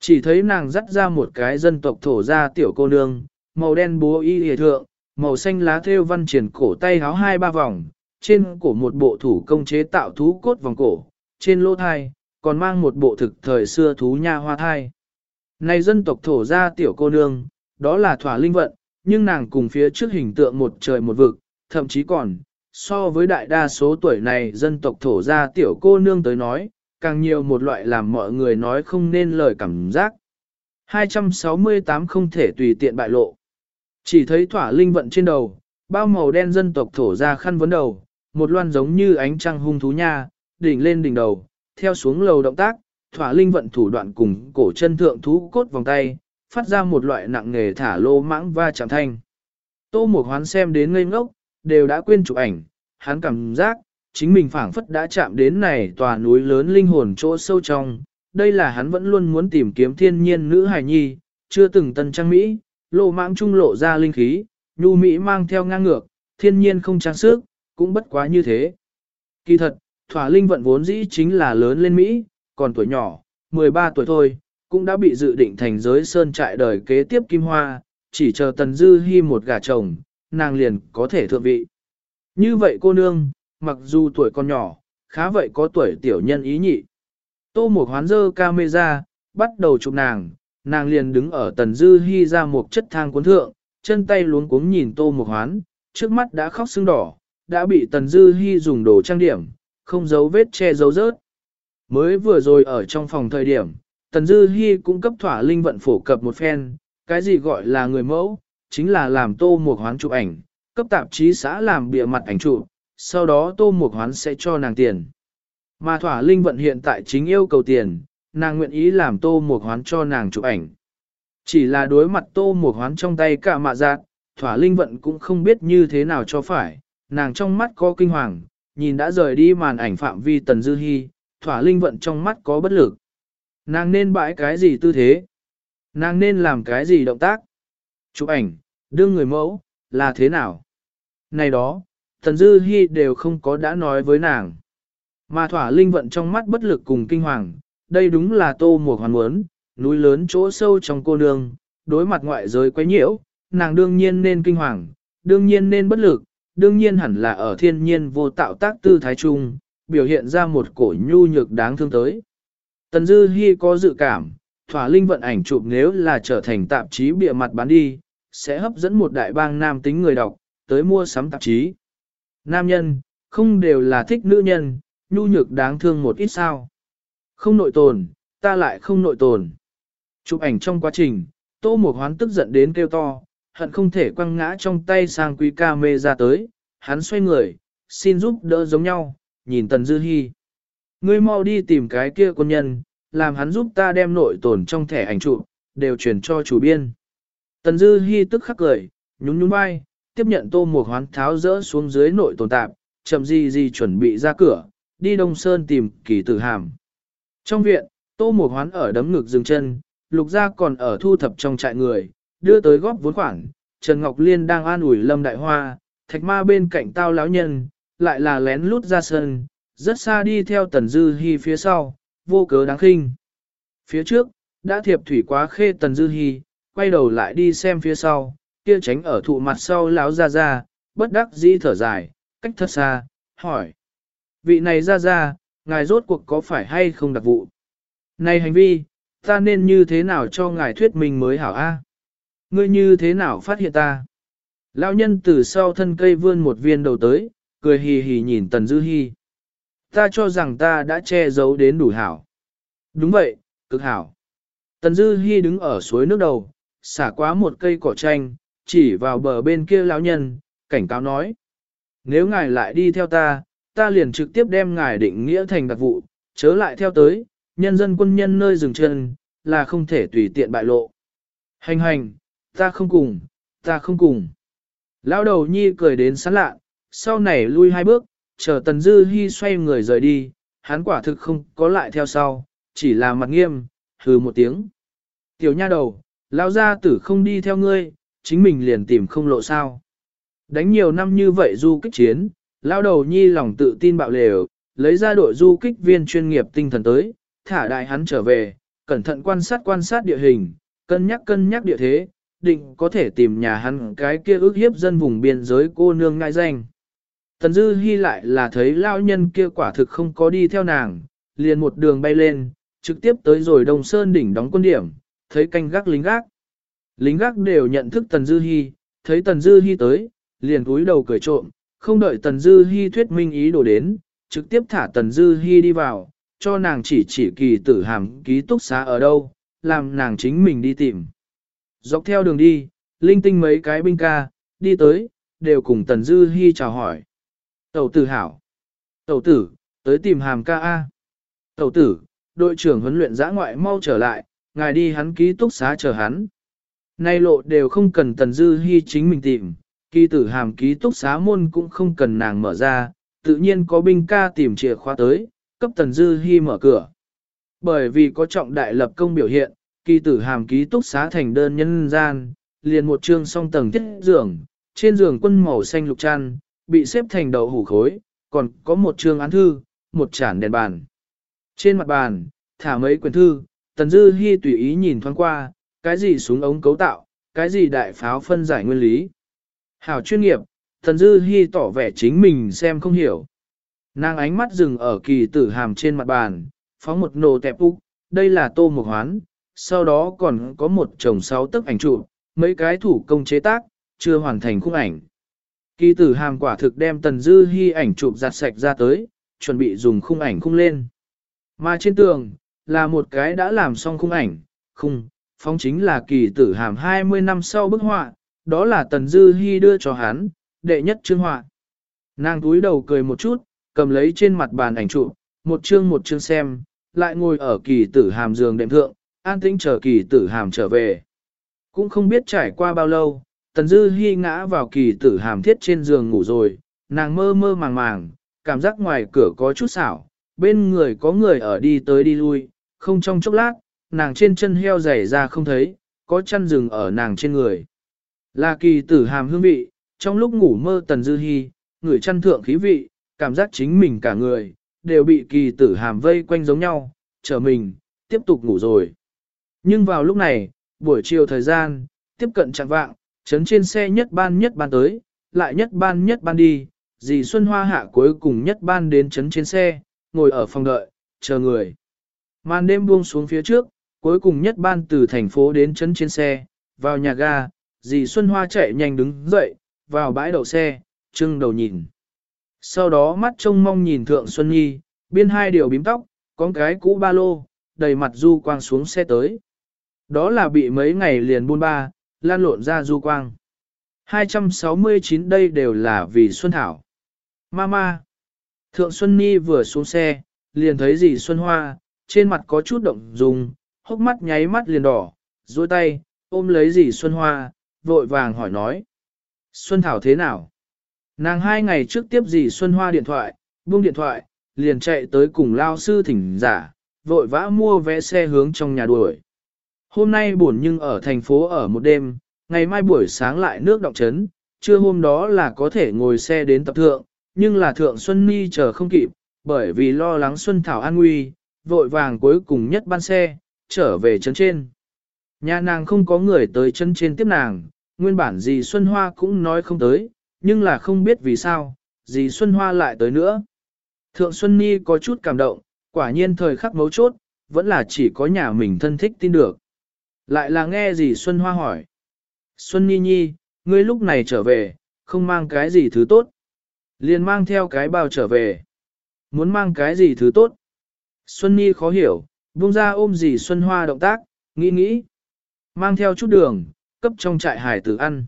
Chỉ thấy nàng dắt ra một cái dân tộc thổ ra tiểu cô nương, màu đen búa y hề thượng, màu xanh lá thêu văn triển cổ tay háo hai ba vòng, trên cổ một bộ thủ công chế tạo thú cốt vòng cổ, trên lỗ thai, còn mang một bộ thực thời xưa thú nha hoa thai. Này dân tộc thổ ra tiểu cô nương, đó là thỏa linh vận, nhưng nàng cùng phía trước hình tượng một trời một vực, thậm chí còn, so với đại đa số tuổi này dân tộc thổ ra tiểu cô nương tới nói, càng nhiều một loại làm mọi người nói không nên lời cảm giác. 268 không thể tùy tiện bại lộ. Chỉ thấy thỏa linh vận trên đầu, bao màu đen dân tộc thổ ra khăn vấn đầu, một loan giống như ánh trăng hung thú nha, đỉnh lên đỉnh đầu, theo xuống lầu động tác, thỏa linh vận thủ đoạn cùng cổ chân thượng thú cốt vòng tay, phát ra một loại nặng nghề thả lô mãng va chạm thanh. Tô Mục Hoán xem đến ngây ngốc, đều đã quên chụp ảnh, hắn cảm giác, chính mình phảng phất đã chạm đến này tòa núi lớn linh hồn chỗ sâu trong, đây là hắn vẫn luôn muốn tìm kiếm thiên nhiên nữ hài nhi, chưa từng tân trang Mỹ, lộ mãng trung lộ ra linh khí, nhu Mỹ mang theo ngang ngược, thiên nhiên không trang sức, cũng bất quá như thế. Kỳ thật, thỏa linh vận vốn dĩ chính là lớn lên Mỹ, còn tuổi nhỏ, 13 tuổi thôi, cũng đã bị dự định thành giới sơn trại đời kế tiếp kim hoa, chỉ chờ tần dư hy một gà chồng, nàng liền có thể thượng vị. Như vậy cô nương, mặc dù tuổi còn nhỏ, khá vậy có tuổi tiểu nhân ý nhị. Tô một hoán dơ camera, bắt đầu chụp nàng, nàng liền đứng ở tần dư hy ra một chất thang cuốn thượng, chân tay luống cuống nhìn tô một hoán, trước mắt đã khóc sưng đỏ, đã bị tần dư Hi dùng đồ trang điểm, không giấu vết che giấu rớt. Mới vừa rồi ở trong phòng thời điểm, tần dư Hi cũng cấp thỏa linh vận phổ cập một phen, cái gì gọi là người mẫu, chính là làm tô một hoán chụp ảnh, cấp tạp chí xã làm bìa mặt ảnh chụp, sau đó tô một hoán sẽ cho nàng tiền. Mà thỏa linh vận hiện tại chính yêu cầu tiền, nàng nguyện ý làm tô một hoán cho nàng chụp ảnh. Chỉ là đối mặt tô một hoán trong tay cả mạ giác, thỏa linh vận cũng không biết như thế nào cho phải, nàng trong mắt có kinh hoàng, nhìn đã rời đi màn ảnh phạm vi tần dư hy, thỏa linh vận trong mắt có bất lực. Nàng nên bãi cái gì tư thế? Nàng nên làm cái gì động tác? Chụp ảnh, đưa người mẫu, là thế nào? Này đó, tần Dư Hi đều không có đã nói với nàng. Mà thỏa linh vận trong mắt bất lực cùng kinh hoàng, đây đúng là tô mùa hoàn muốn, núi lớn chỗ sâu trong cô nương, đối mặt ngoại giới quấy nhiễu, nàng đương nhiên nên kinh hoàng, đương nhiên nên bất lực, đương nhiên hẳn là ở thiên nhiên vô tạo tác tư thái trung, biểu hiện ra một cổ nhu nhược đáng thương tới. Tần Dư Hi có dự cảm, thỏa linh vận ảnh chụp nếu là trở thành tạp chí bịa mặt bán đi, sẽ hấp dẫn một đại bang nam tính người đọc, tới mua sắm tạp chí. Nam nhân, không đều là thích nữ nhân, nhu nhược đáng thương một ít sao. Không nội tồn, ta lại không nội tồn. Chụp ảnh trong quá trình, Tô Mộc Hoán tức giận đến kêu to, hận không thể quăng ngã trong tay sang quý ca mê ra tới, hắn xoay người, xin giúp đỡ giống nhau, nhìn Tần Dư Hi. Ngươi mau đi tìm cái kia quân nhân, làm hắn giúp ta đem nội tồn trong thẻ ảnh chụp, đều chuyển cho chủ biên. Tần Dư Hi tức khắc cười, nhún nhún vai, tiếp nhận tô mục hoán tháo rỡ xuống dưới nội tồn tạp, chậm gì gì chuẩn bị ra cửa, đi Đông Sơn tìm kỳ tử hàm. Trong viện, tô mục hoán ở đấm ngực dừng chân, lục gia còn ở thu thập trong trại người, đưa tới góp vốn khoản, Trần Ngọc Liên đang an ủi Lâm Đại Hoa, thạch ma bên cạnh tao lão nhân, lại là lén lút ra sân, rất xa đi theo Tần Dư Hi phía sau, vô cớ đáng khinh. Phía trước, đã thiệp thủy quá khê Tần Dư Hi, quay đầu lại đi xem phía sau, kia tránh ở thụ mặt sau lão ra ra, bất đắc dĩ thở dài, cách thật xa, hỏi. Vị này ra ra, ngài rốt cuộc có phải hay không đặc vụ? Này hành vi, ta nên như thế nào cho ngài thuyết minh mới hảo a? Ngươi như thế nào phát hiện ta? Lão nhân từ sau thân cây vươn một viên đầu tới, cười hì hì nhìn Tần Dư Hi. Ta cho rằng ta đã che giấu đến đủ hảo. Đúng vậy, cực hảo. Tần Dư Hi đứng ở suối nước đầu, xả quá một cây cỏ tranh, chỉ vào bờ bên kia lão nhân, cảnh cáo nói. Nếu ngài lại đi theo ta, ta liền trực tiếp đem ngài định nghĩa thành đặc vụ, chớ lại theo tới, nhân dân quân nhân nơi dừng chân, là không thể tùy tiện bại lộ. Hành hành, ta không cùng, ta không cùng. Lão đầu nhi cười đến sán lạ, sau này lui hai bước, chờ Tần Dư Hi xoay người rời đi, hắn quả thực không có lại theo sau, chỉ là mặt nghiêm, hừ một tiếng. Tiểu nha đầu, lão gia tử không đi theo ngươi, chính mình liền tìm không lộ sao. Đánh nhiều năm như vậy du kích chiến, lão đầu nhi lòng tự tin bạo lều, lấy ra đội du kích viên chuyên nghiệp tinh thần tới, thả đại hắn trở về, cẩn thận quan sát quan sát địa hình, cân nhắc cân nhắc địa thế, định có thể tìm nhà hắn cái kia ước hiếp dân vùng biên giới cô nương ngai danh. Tần Dư Hi lại là thấy lão nhân kia quả thực không có đi theo nàng, liền một đường bay lên, trực tiếp tới rồi Đông Sơn đỉnh đóng quân điểm, thấy canh gác lính gác. Lính gác đều nhận thức Tần Dư Hi, thấy Tần Dư Hi tới, liền cúi đầu cười trộm, không đợi Tần Dư Hi thuyết minh ý đồ đến, trực tiếp thả Tần Dư Hi đi vào, cho nàng chỉ chỉ kỳ tử hàm ký túc xá ở đâu, làm nàng chính mình đi tìm. Dọc theo đường đi, linh tinh mấy cái binh ca, đi tới, đều cùng Tần Dư Hi chào hỏi. Tẩu tử hảo. Tẩu tử, tới tìm hàm ca A. Tẩu tử, đội trưởng huấn luyện giã ngoại mau trở lại, ngài đi hắn ký túc xá chờ hắn. Nay lộ đều không cần Tần Dư Hi chính mình tìm, kỳ tử hàm ký túc xá môn cũng không cần nàng mở ra, tự nhiên có binh ca tìm chìa khóa tới, cấp Tần Dư Hi mở cửa. Bởi vì có trọng đại lập công biểu hiện, kỳ tử hàm ký túc xá thành đơn nhân gian, liền một chương song tầng thiết giường, trên giường quân màu xanh lục chăn, bị xếp thành đậu hủ khối, còn có một chương án thư, một chản đèn bàn. Trên mặt bàn, thả mấy quyển thư, Tần Dư Hi tùy ý nhìn thoáng qua, cái gì súng ống cấu tạo, cái gì đại pháo phân giải nguyên lý. Hảo chuyên nghiệp, Tần Dư Hi tỏ vẻ chính mình xem không hiểu. Nàng ánh mắt dừng ở kỳ tử hàm trên mặt bàn, phóng một nổ tẹp úc, đây là tô mục hoán, sau đó còn có một chồng sáu tấc ảnh chụp, mấy cái thủ công chế tác, chưa hoàn thành khung ảnh. Kỳ tử hàm quả thực đem tần dư hy ảnh chụp giặt sạch ra tới, chuẩn bị dùng khung ảnh khung lên. Mà trên tường, là một cái đã làm xong khung ảnh, khung, phóng chính là kỳ tử hàm 20 năm sau bức họa, đó là tần dư hy đưa cho hắn, đệ nhất chương họa. Nàng túi đầu cười một chút, cầm lấy trên mặt bàn ảnh chụp, một chương một chương xem, lại ngồi ở kỳ tử hàm giường đệm thượng, an tĩnh chờ kỳ tử hàm trở về. Cũng không biết trải qua bao lâu, tần dư hy ngã vào kỳ tử hàm thiết trên giường ngủ rồi, nàng mơ mơ màng màng, cảm giác ngoài cửa có chút xảo, bên người có người ở đi tới đi lui, không trong chốc lát, nàng trên chân heo dày ra không thấy, có chăn rừng ở nàng trên người. Là kỳ tử hàm hương vị, trong lúc ngủ mơ tần dư hy, người chăn thượng khí vị, cảm giác chính mình cả người, đều bị kỳ tử hàm vây quanh giống nhau, chờ mình, tiếp tục ngủ rồi. Nhưng vào lúc này, buổi chiều thời gian, tiếp cận chẳng vạng, chấn trên xe nhất ban nhất ban tới, lại nhất ban nhất ban đi, dì Xuân Hoa hạ cuối cùng nhất ban đến chấn trên xe, ngồi ở phòng đợi, chờ người. Màn đêm buông xuống phía trước, cuối cùng nhất ban từ thành phố đến chấn trên xe, vào nhà ga, dì Xuân Hoa chạy nhanh đứng dậy, vào bãi đậu xe, trưng đầu nhìn. Sau đó mắt trông mong nhìn Thượng Xuân Nhi, biên hai điều bím tóc, con cái cũ ba lô, đầy mặt du quang xuống xe tới. Đó là bị mấy ngày liền buôn ba, lan lộn ra du quang. 269 đây đều là vì Xuân Thảo. Mama. Thượng Xuân Nhi vừa xuống xe, liền thấy dì Xuân Hoa, trên mặt có chút động dùng, hốc mắt nháy mắt liền đỏ, duỗi tay, ôm lấy dì Xuân Hoa, vội vàng hỏi nói. Xuân Thảo thế nào? Nàng hai ngày trước tiếp dì Xuân Hoa điện thoại, buông điện thoại, liền chạy tới cùng lao sư thỉnh giả, vội vã mua vé xe hướng trong nhà đuổi. Hôm nay buồn nhưng ở thành phố ở một đêm, ngày mai buổi sáng lại nước động chấn, trưa hôm đó là có thể ngồi xe đến tập thượng, nhưng là thượng Xuân Ni chờ không kịp, bởi vì lo lắng Xuân Thảo an nguy, vội vàng cuối cùng nhất ban xe, trở về chân trên. Nhà nàng không có người tới chân trên tiếp nàng, nguyên bản gì Xuân Hoa cũng nói không tới, nhưng là không biết vì sao, gì Xuân Hoa lại tới nữa. Thượng Xuân Ni có chút cảm động, quả nhiên thời khắc mấu chốt, vẫn là chỉ có nhà mình thân thích tin được. Lại là nghe gì Xuân Hoa hỏi. Xuân Nhi Nhi, ngươi lúc này trở về, không mang cái gì thứ tốt. Liền mang theo cái bao trở về. Muốn mang cái gì thứ tốt. Xuân Nhi khó hiểu, buông ra ôm gì Xuân Hoa động tác, nghĩ nghĩ. Mang theo chút đường, cấp trong trại hải tử ăn.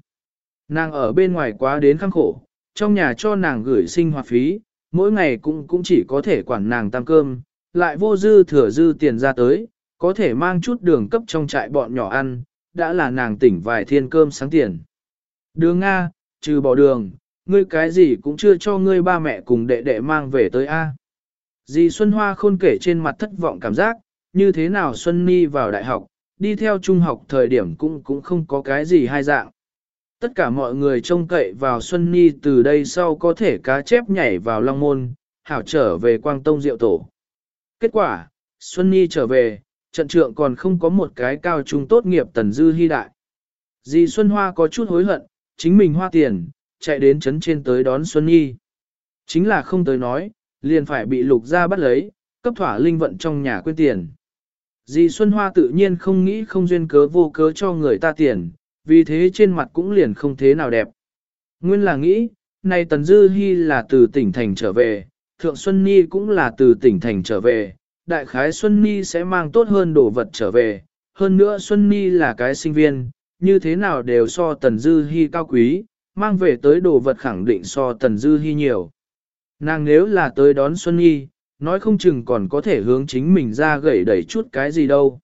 Nàng ở bên ngoài quá đến khăng khổ, trong nhà cho nàng gửi sinh hoạt phí, mỗi ngày cũng cũng chỉ có thể quản nàng tăng cơm, lại vô dư thừa dư tiền ra tới, có thể mang chút đường cấp trong trại bọn nhỏ ăn, đã là nàng tỉnh vài thiên cơm sáng tiền. Đường Nga, trừ bỏ đường, ngươi cái gì cũng chưa cho ngươi ba mẹ cùng đệ đệ mang về tới A. Dì Xuân Hoa khôn kể trên mặt thất vọng cảm giác, như thế nào Xuân Ni vào đại học, đi theo trung học thời điểm cũng cũng không có cái gì hai dạng. Tất cả mọi người trông cậy vào Xuân ni từ đây sau có thể cá chép nhảy vào Long Môn, hảo trở về Quang Tông Diệu Tổ. Kết quả, Xuân ni trở về, trận trượng còn không có một cái cao trung tốt nghiệp tần dư hy đại. Dì Xuân Hoa có chút hối hận, chính mình hoa tiền, chạy đến chấn trên tới đón Xuân Nhi. Chính là không tới nói, liền phải bị lục ra bắt lấy, cấp thỏa linh vận trong nhà quên tiền. Dì Xuân Hoa tự nhiên không nghĩ không duyên cớ vô cớ cho người ta tiền, vì thế trên mặt cũng liền không thế nào đẹp. Nguyên là nghĩ, nay Tần Dư Hi là từ tỉnh thành trở về, Thượng Xuân Nhi cũng là từ tỉnh thành trở về, đại khái Xuân Ni sẽ mang tốt hơn đồ vật trở về, hơn nữa Xuân Ni là cái sinh viên, như thế nào đều so Tần Dư Hi cao quý, mang về tới đồ vật khẳng định so Tần Dư Hi nhiều. Nàng nếu là tới đón Xuân Nhi, nói không chừng còn có thể hướng chính mình ra gẩy đẩy chút cái gì đâu.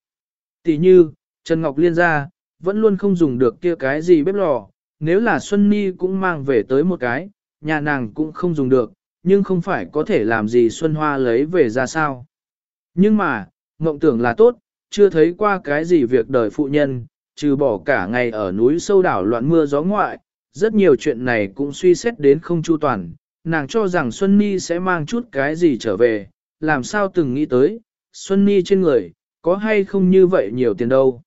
Tỷ như, Trần Ngọc Liên ra, vẫn luôn không dùng được kia cái gì bếp lò, nếu là Xuân Nhi cũng mang về tới một cái, nhà nàng cũng không dùng được, nhưng không phải có thể làm gì Xuân Hoa lấy về ra sao. Nhưng mà, mộng tưởng là tốt, chưa thấy qua cái gì việc đời phụ nhân, trừ bỏ cả ngày ở núi sâu đảo loạn mưa gió ngoại, rất nhiều chuyện này cũng suy xét đến không chu toàn, nàng cho rằng Xuân Nhi sẽ mang chút cái gì trở về, làm sao từng nghĩ tới, Xuân Nhi trên người, có hay không như vậy nhiều tiền đâu.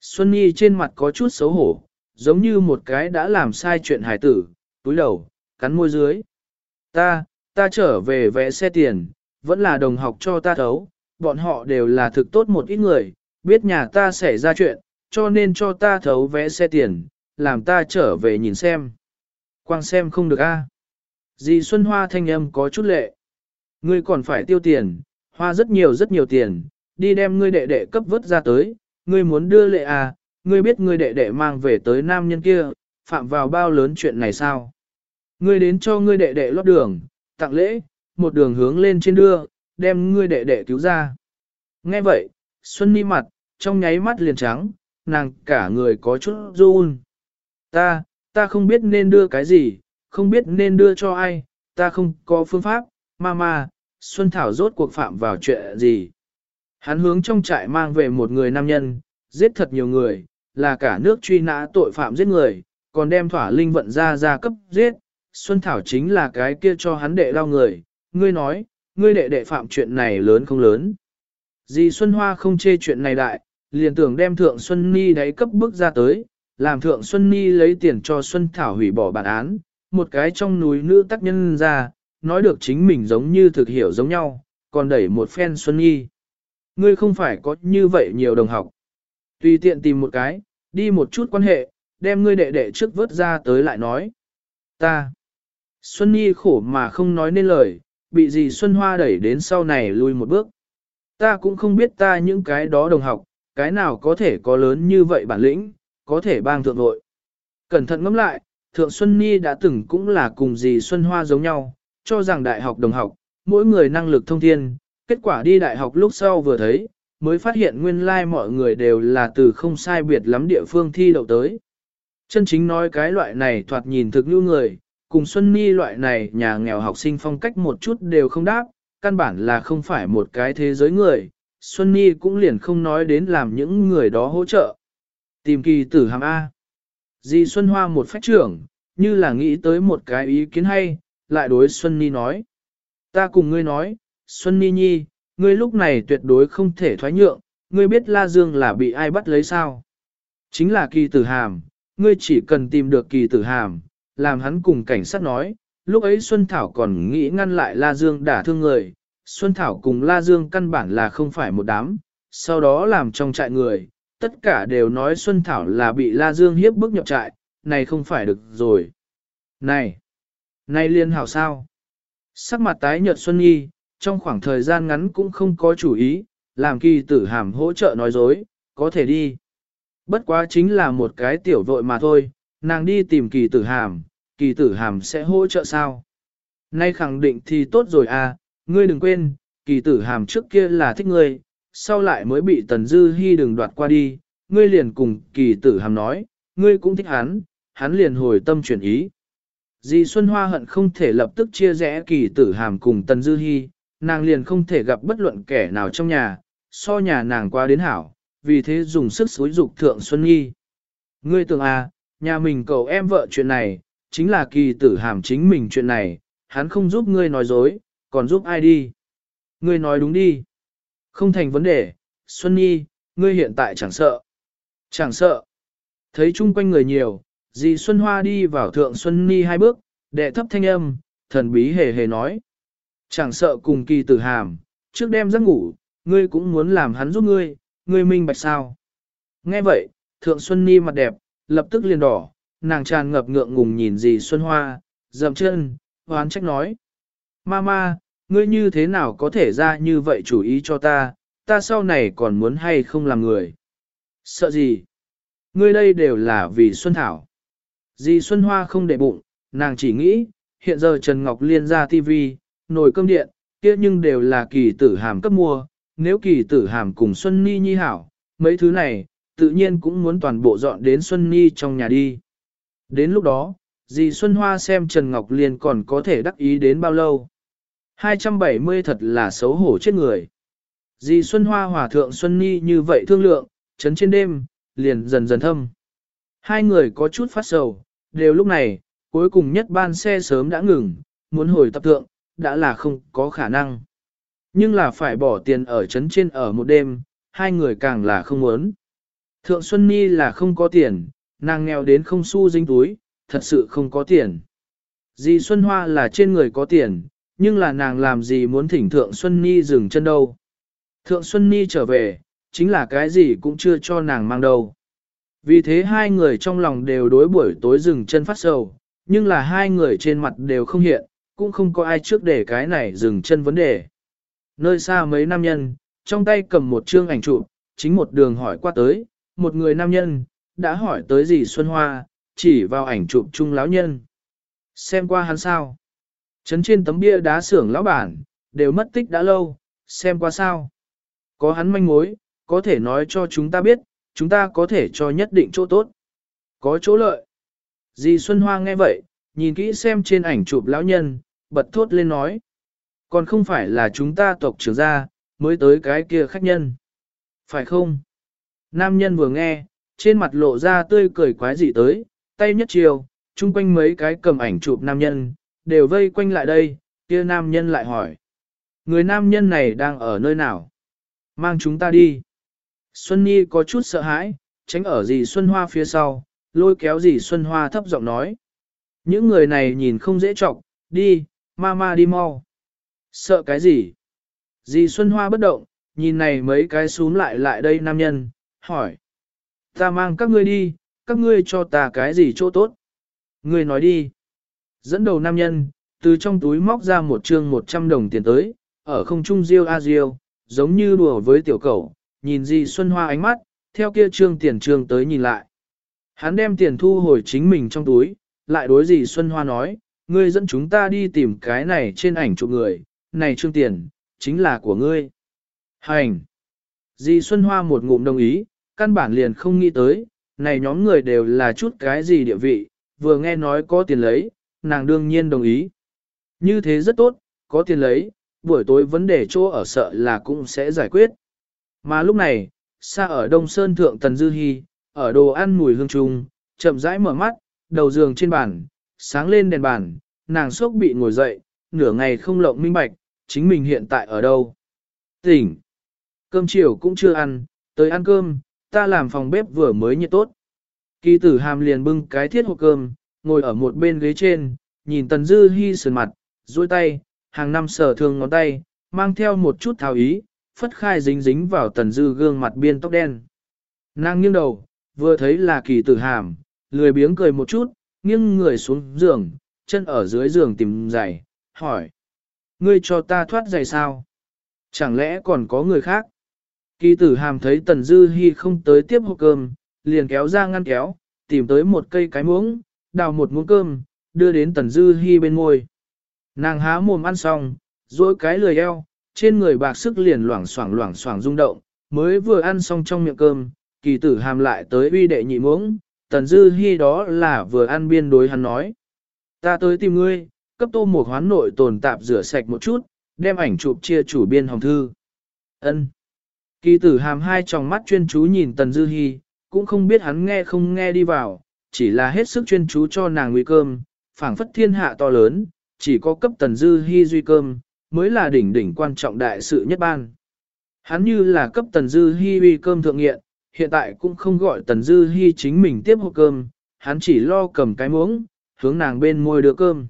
Xuân Nhi trên mặt có chút xấu hổ, giống như một cái đã làm sai chuyện hài tử, túi đầu, cắn môi dưới. Ta, ta trở về vẽ xe tiền, vẫn là đồng học cho ta thấu, bọn họ đều là thực tốt một ít người, biết nhà ta xảy ra chuyện, cho nên cho ta thấu vẽ xe tiền, làm ta trở về nhìn xem. Quang xem không được a. Dì Xuân Hoa thanh âm có chút lệ. Ngươi còn phải tiêu tiền, hoa rất nhiều rất nhiều tiền, đi đem ngươi đệ đệ cấp vớt ra tới, ngươi muốn đưa lệ à, ngươi biết ngươi đệ đệ mang về tới nam nhân kia, phạm vào bao lớn chuyện này sao? Ngươi đến cho ngươi đệ đệ lót đường, tặng lễ, một đường hướng lên trên đưa, đem ngươi đệ đệ cứu ra. Nghe vậy, Xuân Ni mặt, trong nháy mắt liền trắng, nàng cả người có chút run. Ta, ta không biết nên đưa cái gì, không biết nên đưa cho ai, ta không có phương pháp, mama, Xuân Thảo rốt cuộc phạm vào chuyện gì. Hắn hướng trong trại mang về một người nam nhân, giết thật nhiều người, là cả nước truy nã tội phạm giết người, còn đem thỏa linh vận ra ra cấp giết. Xuân Thảo chính là cái kia cho hắn đệ lao người, ngươi nói, ngươi đệ đệ phạm chuyện này lớn không lớn. Dì Xuân Hoa không chê chuyện này đại, liền tưởng đem Thượng Xuân Ni đáy cấp bước ra tới, làm Thượng Xuân Ni lấy tiền cho Xuân Thảo hủy bỏ bản án, một cái trong núi nữ tác nhân ra, nói được chính mình giống như thực hiểu giống nhau, còn đẩy một phen Xuân Nhi. Ngươi không phải có như vậy nhiều đồng học. Tùy tiện tìm một cái, đi một chút quan hệ, đem ngươi đệ đệ trước vớt ra tới lại nói. Ta. Xuân Nhi khổ mà không nói nên lời, bị Dì Xuân Hoa đẩy đến sau này lui một bước. Ta cũng không biết ta những cái đó đồng học, cái nào có thể có lớn như vậy bản lĩnh, có thể bang thượng nội. Cẩn thận ngẫm lại, Thượng Xuân Nhi đã từng cũng là cùng Dì Xuân Hoa giống nhau, cho rằng đại học đồng học, mỗi người năng lực thông thiên, kết quả đi đại học lúc sau vừa thấy, mới phát hiện nguyên lai like mọi người đều là từ không sai biệt lắm địa phương thi đậu tới. Chân chính nói cái loại này thoạt nhìn thực như người, cùng Xuân Ni loại này nhà nghèo học sinh phong cách một chút đều không đáp, căn bản là không phải một cái thế giới người, Xuân Ni cũng liền không nói đến làm những người đó hỗ trợ. Tìm kỳ tử hàm A. Di Xuân Hoa một phách trưởng, như là nghĩ tới một cái ý kiến hay, lại đối Xuân Ni nói. Ta cùng ngươi nói, Xuân Ni Nhi, ngươi lúc này tuyệt đối không thể thoái nhượng, ngươi biết La Dương là bị ai bắt lấy sao? Chính là kỳ tử hàm, ngươi chỉ cần tìm được kỳ tử hàm, làm hắn cùng cảnh sát nói, lúc ấy Xuân Thảo còn nghĩ ngăn lại La Dương đả thương người, Xuân Thảo cùng La Dương căn bản là không phải một đám, sau đó làm trong trại người, tất cả đều nói Xuân Thảo là bị La Dương hiếp bức nhập trại, này không phải được rồi. Này, này liên hảo sao? Sắc mặt tái nhợt Xuân Nhi, trong khoảng thời gian ngắn cũng không có chủ ý, làm kỳ tử hàm hỗ trợ nói dối, có thể đi. Bất quá chính là một cái tiểu vội mà thôi, nàng đi tìm kỳ tử hàm, kỳ tử hàm sẽ hỗ trợ sao? Nay khẳng định thì tốt rồi à, ngươi đừng quên, kỳ tử hàm trước kia là thích ngươi, sau lại mới bị tần dư hy đừng đoạt qua đi, ngươi liền cùng kỳ tử hàm nói, ngươi cũng thích hắn, hắn liền hồi tâm chuyển ý. Dì Xuân Hoa hận không thể lập tức chia rẽ kỳ tử hàm cùng tần dư hy, nàng liền không thể gặp bất luận kẻ nào trong nhà, so nhà nàng qua đến hảo, vì thế dùng sức xúi dục thượng Xuân Nhi. Ngươi tưởng à, nhà mình cậu em vợ chuyện này, chính là kỳ tử hàm chính mình chuyện này, hắn không giúp ngươi nói dối, còn giúp ai đi. Ngươi nói đúng đi. Không thành vấn đề, Xuân Nhi, ngươi hiện tại chẳng sợ. Chẳng sợ. Thấy chung quanh người nhiều, dì Xuân Hoa đi vào thượng Xuân Nhi hai bước, đệ thấp thanh âm, thần bí hề hề nói. Chẳng sợ cùng kỳ tử hàm, trước đêm giấc ngủ, ngươi cũng muốn làm hắn giúp ngươi, ngươi minh bạch sao. Nghe vậy, thượng Xuân Nhi mặt đẹp, lập tức liền đỏ, nàng tràn ngập ngượng ngùng nhìn dì Xuân Hoa, dậm chân, hoán trách nói. Mama, ngươi như thế nào có thể ra như vậy chủ ý cho ta, ta sau này còn muốn hay không làm người. Sợ gì? Ngươi đây đều là vì Xuân Thảo. Dì Xuân Hoa không để bụng, nàng chỉ nghĩ, hiện giờ Trần Ngọc Liên ra TV, nồi cơm điện, kia nhưng đều là kỳ tử hàm cấp mua, nếu kỳ tử hàm cùng Xuân Ni Nhi hảo, mấy thứ này, tự nhiên cũng muốn toàn bộ dọn đến Xuân Nhi trong nhà đi. Đến lúc đó, dì Xuân Hoa xem Trần Ngọc Liên còn có thể đắc ý đến bao lâu. 270 thật là xấu hổ chết người. Dì Xuân Hoa hòa thượng Xuân Nhi như vậy thương lượng, chấn trên đêm, liền dần dần thâm. Hai người có chút phát sầu, đều lúc này, cuối cùng nhất ban xe sớm đã ngừng, muốn hồi tập thượng, đã là không có khả năng. Nhưng là phải bỏ tiền ở chấn trên ở một đêm, hai người càng là không muốn. Thượng Xuân Ni là không có tiền, nàng nghèo đến không xu dính túi, thật sự không có tiền. Dì Xuân Hoa là trên người có tiền, nhưng là nàng làm gì muốn thỉnh Thượng Xuân Ni dừng chân đâu. Thượng Xuân Ni trở về, chính là cái gì cũng chưa cho nàng mang đâu. Vì thế hai người trong lòng đều đối buổi tối dừng chân phát sầu, nhưng là hai người trên mặt đều không hiện, cũng không có ai trước để cái này dừng chân vấn đề. Nơi xa mấy nam nhân, trong tay cầm một chương ảnh chụp, chính một đường hỏi qua tới, một người nam nhân, đã hỏi tới gì Xuân Hoa, chỉ vào ảnh chụp chung lão nhân. Xem qua hắn sao? Chấn trên tấm bia đá xưởng lão bản, đều mất tích đã lâu, xem qua sao? Có hắn manh mối, có thể nói cho chúng ta biết, chúng ta có thể cho nhất định chỗ tốt. Có chỗ lợi. Dì Xuân Hoa nghe vậy, nhìn kỹ xem trên ảnh chụp lão nhân, bật thốt lên nói. Còn không phải là chúng ta tộc trưởng gia, mới tới cái kia khách nhân. Phải không? Nam nhân vừa nghe, trên mặt lộ ra tươi cười quái dị tới, tay nhất chiều, chung quanh mấy cái cầm ảnh chụp nam nhân, đều vây quanh lại đây, kia nam nhân lại hỏi. Người nam nhân này đang ở nơi nào? Mang chúng ta đi. Xuân Nhi có chút sợ hãi, tránh ở dì Xuân Hoa phía sau, lôi kéo dì Xuân Hoa thấp giọng nói. Những người này nhìn không dễ trọng, đi, ma ma đi mau. Sợ cái gì? Dì Xuân Hoa bất động, nhìn này mấy cái xuống lại lại đây nam nhân, hỏi. Ta mang các ngươi đi, các ngươi cho ta cái gì chỗ tốt? Ngươi nói đi. Dẫn đầu nam nhân, từ trong túi móc ra một trương 100 đồng tiền tới, ở không trung riêu a riêu, giống như đùa với tiểu cầu, nhìn di Xuân Hoa ánh mắt, theo kia trương tiền trương tới nhìn lại. Hắn đem tiền thu hồi chính mình trong túi, lại đối di Xuân Hoa nói, ngươi dẫn chúng ta đi tìm cái này trên ảnh chụp người, này trương tiền, chính là của ngươi. Hành! Dì Xuân Hoa một ngụm đồng ý, căn bản liền không nghĩ tới, này nhóm người đều là chút cái gì địa vị, vừa nghe nói có tiền lấy, nàng đương nhiên đồng ý. Như thế rất tốt, có tiền lấy, buổi tối vấn đề chỗ ở sợ là cũng sẽ giải quyết. Mà lúc này, xa ở Đông Sơn Thượng Tần Dư Hi, ở đồ ăn mùi hương trung, chậm rãi mở mắt, đầu giường trên bàn, sáng lên đèn bàn, nàng sốc bị ngồi dậy, nửa ngày không lộng minh bạch, chính mình hiện tại ở đâu. Tỉnh! Cơm chiều cũng chưa ăn, tới ăn cơm, ta làm phòng bếp vừa mới nhiệt tốt. Kỳ tử hàm liền bưng cái thiết hộp cơm, ngồi ở một bên ghế trên, nhìn Tần Dư Hi sườn mặt, duỗi tay, hàng năm sở thương ngón tay, mang theo một chút thảo ý, phất khai dính dính vào Tần Dư gương mặt biên tóc đen. Nàng nghiêng đầu, vừa thấy là kỳ tử hàm, lười biếng cười một chút, nghiêng người xuống giường, chân ở dưới giường tìm giày, hỏi. Ngươi cho ta thoát giày sao? Chẳng lẽ còn có người khác? Kỳ tử hàm thấy Tần Dư Hi không tới tiếp hộp cơm, liền kéo ra ngăn kéo, tìm tới một cây cái muỗng, đào một muỗng cơm, đưa đến Tần Dư Hi bên môi. Nàng há mồm ăn xong, dối cái lười eo, trên người bạc sức liền loảng xoảng loảng xoảng rung động, mới vừa ăn xong trong miệng cơm, kỳ tử hàm lại tới uy đệ nhị muỗng, Tần Dư Hi đó là vừa ăn biên đối hắn nói. Ta tới tìm ngươi, cấp tô một hoán nội tồn tạp rửa sạch một chút, đem ảnh chụp chia chủ biên hồng thư. Ân. Kỳ tử hàm hai tròng mắt chuyên chú nhìn Tần Dư Hi, cũng không biết hắn nghe không nghe đi vào, chỉ là hết sức chuyên chú cho nàng nguy cơm, phảng phất thiên hạ to lớn, chỉ có cấp Tần Dư Hi duy cơm, mới là đỉnh đỉnh quan trọng đại sự nhất ban. Hắn như là cấp Tần Dư Hi uy cơm thượng nghiện, hiện tại cũng không gọi Tần Dư Hi chính mình tiếp hộp cơm, hắn chỉ lo cầm cái muỗng, hướng nàng bên môi đưa cơm.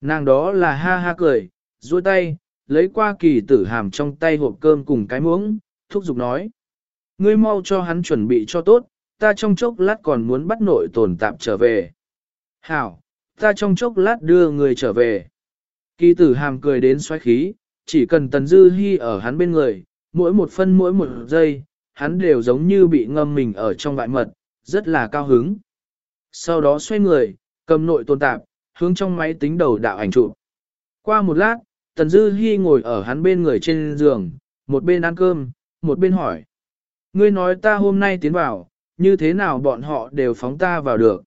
Nàng đó là ha ha cười, duỗi tay, lấy qua kỳ tử hàm trong tay hộp cơm cùng cái muỗng, thúc giục nói. Ngươi mau cho hắn chuẩn bị cho tốt, ta trong chốc lát còn muốn bắt nội tồn tạm trở về. Hảo, ta trong chốc lát đưa người trở về. Kỳ tử hàm cười đến xoáy khí, chỉ cần tần dư hy ở hắn bên người, mỗi một phân mỗi một giây, hắn đều giống như bị ngâm mình ở trong vại mật, rất là cao hứng. Sau đó xoay người, cầm nội tồn tạp, hướng trong máy tính đầu đạo ảnh chụp. Qua một lát, Tần Dư Hi ngồi ở hắn bên người trên giường, một bên ăn cơm, một bên hỏi. Ngươi nói ta hôm nay tiến vào, như thế nào bọn họ đều phóng ta vào được.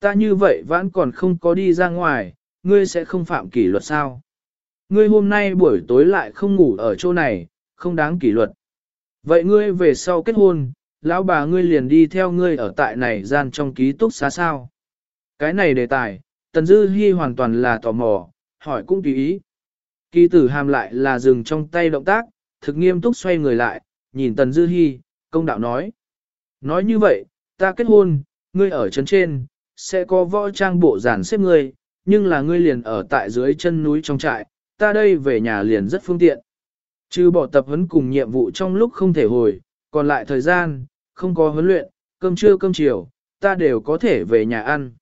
Ta như vậy vẫn còn không có đi ra ngoài, ngươi sẽ không phạm kỷ luật sao? Ngươi hôm nay buổi tối lại không ngủ ở chỗ này, không đáng kỷ luật. Vậy ngươi về sau kết hôn, lão bà ngươi liền đi theo ngươi ở tại này gian trong ký túc xá sao? Cái này đề tài, Tần Dư Hi hoàn toàn là tò mò, hỏi cũng tùy ý. Kỳ tử hàm lại là dừng trong tay động tác, thực nghiêm túc xoay người lại, nhìn Tần Dư Hi, công đạo nói. Nói như vậy, ta kết hôn, ngươi ở chân trên, sẽ có võ trang bộ giản xếp ngươi, nhưng là ngươi liền ở tại dưới chân núi trong trại, ta đây về nhà liền rất phương tiện. Trừ bỏ tập huấn cùng nhiệm vụ trong lúc không thể hồi, còn lại thời gian, không có huấn luyện, cơm trưa cơm chiều, ta đều có thể về nhà ăn.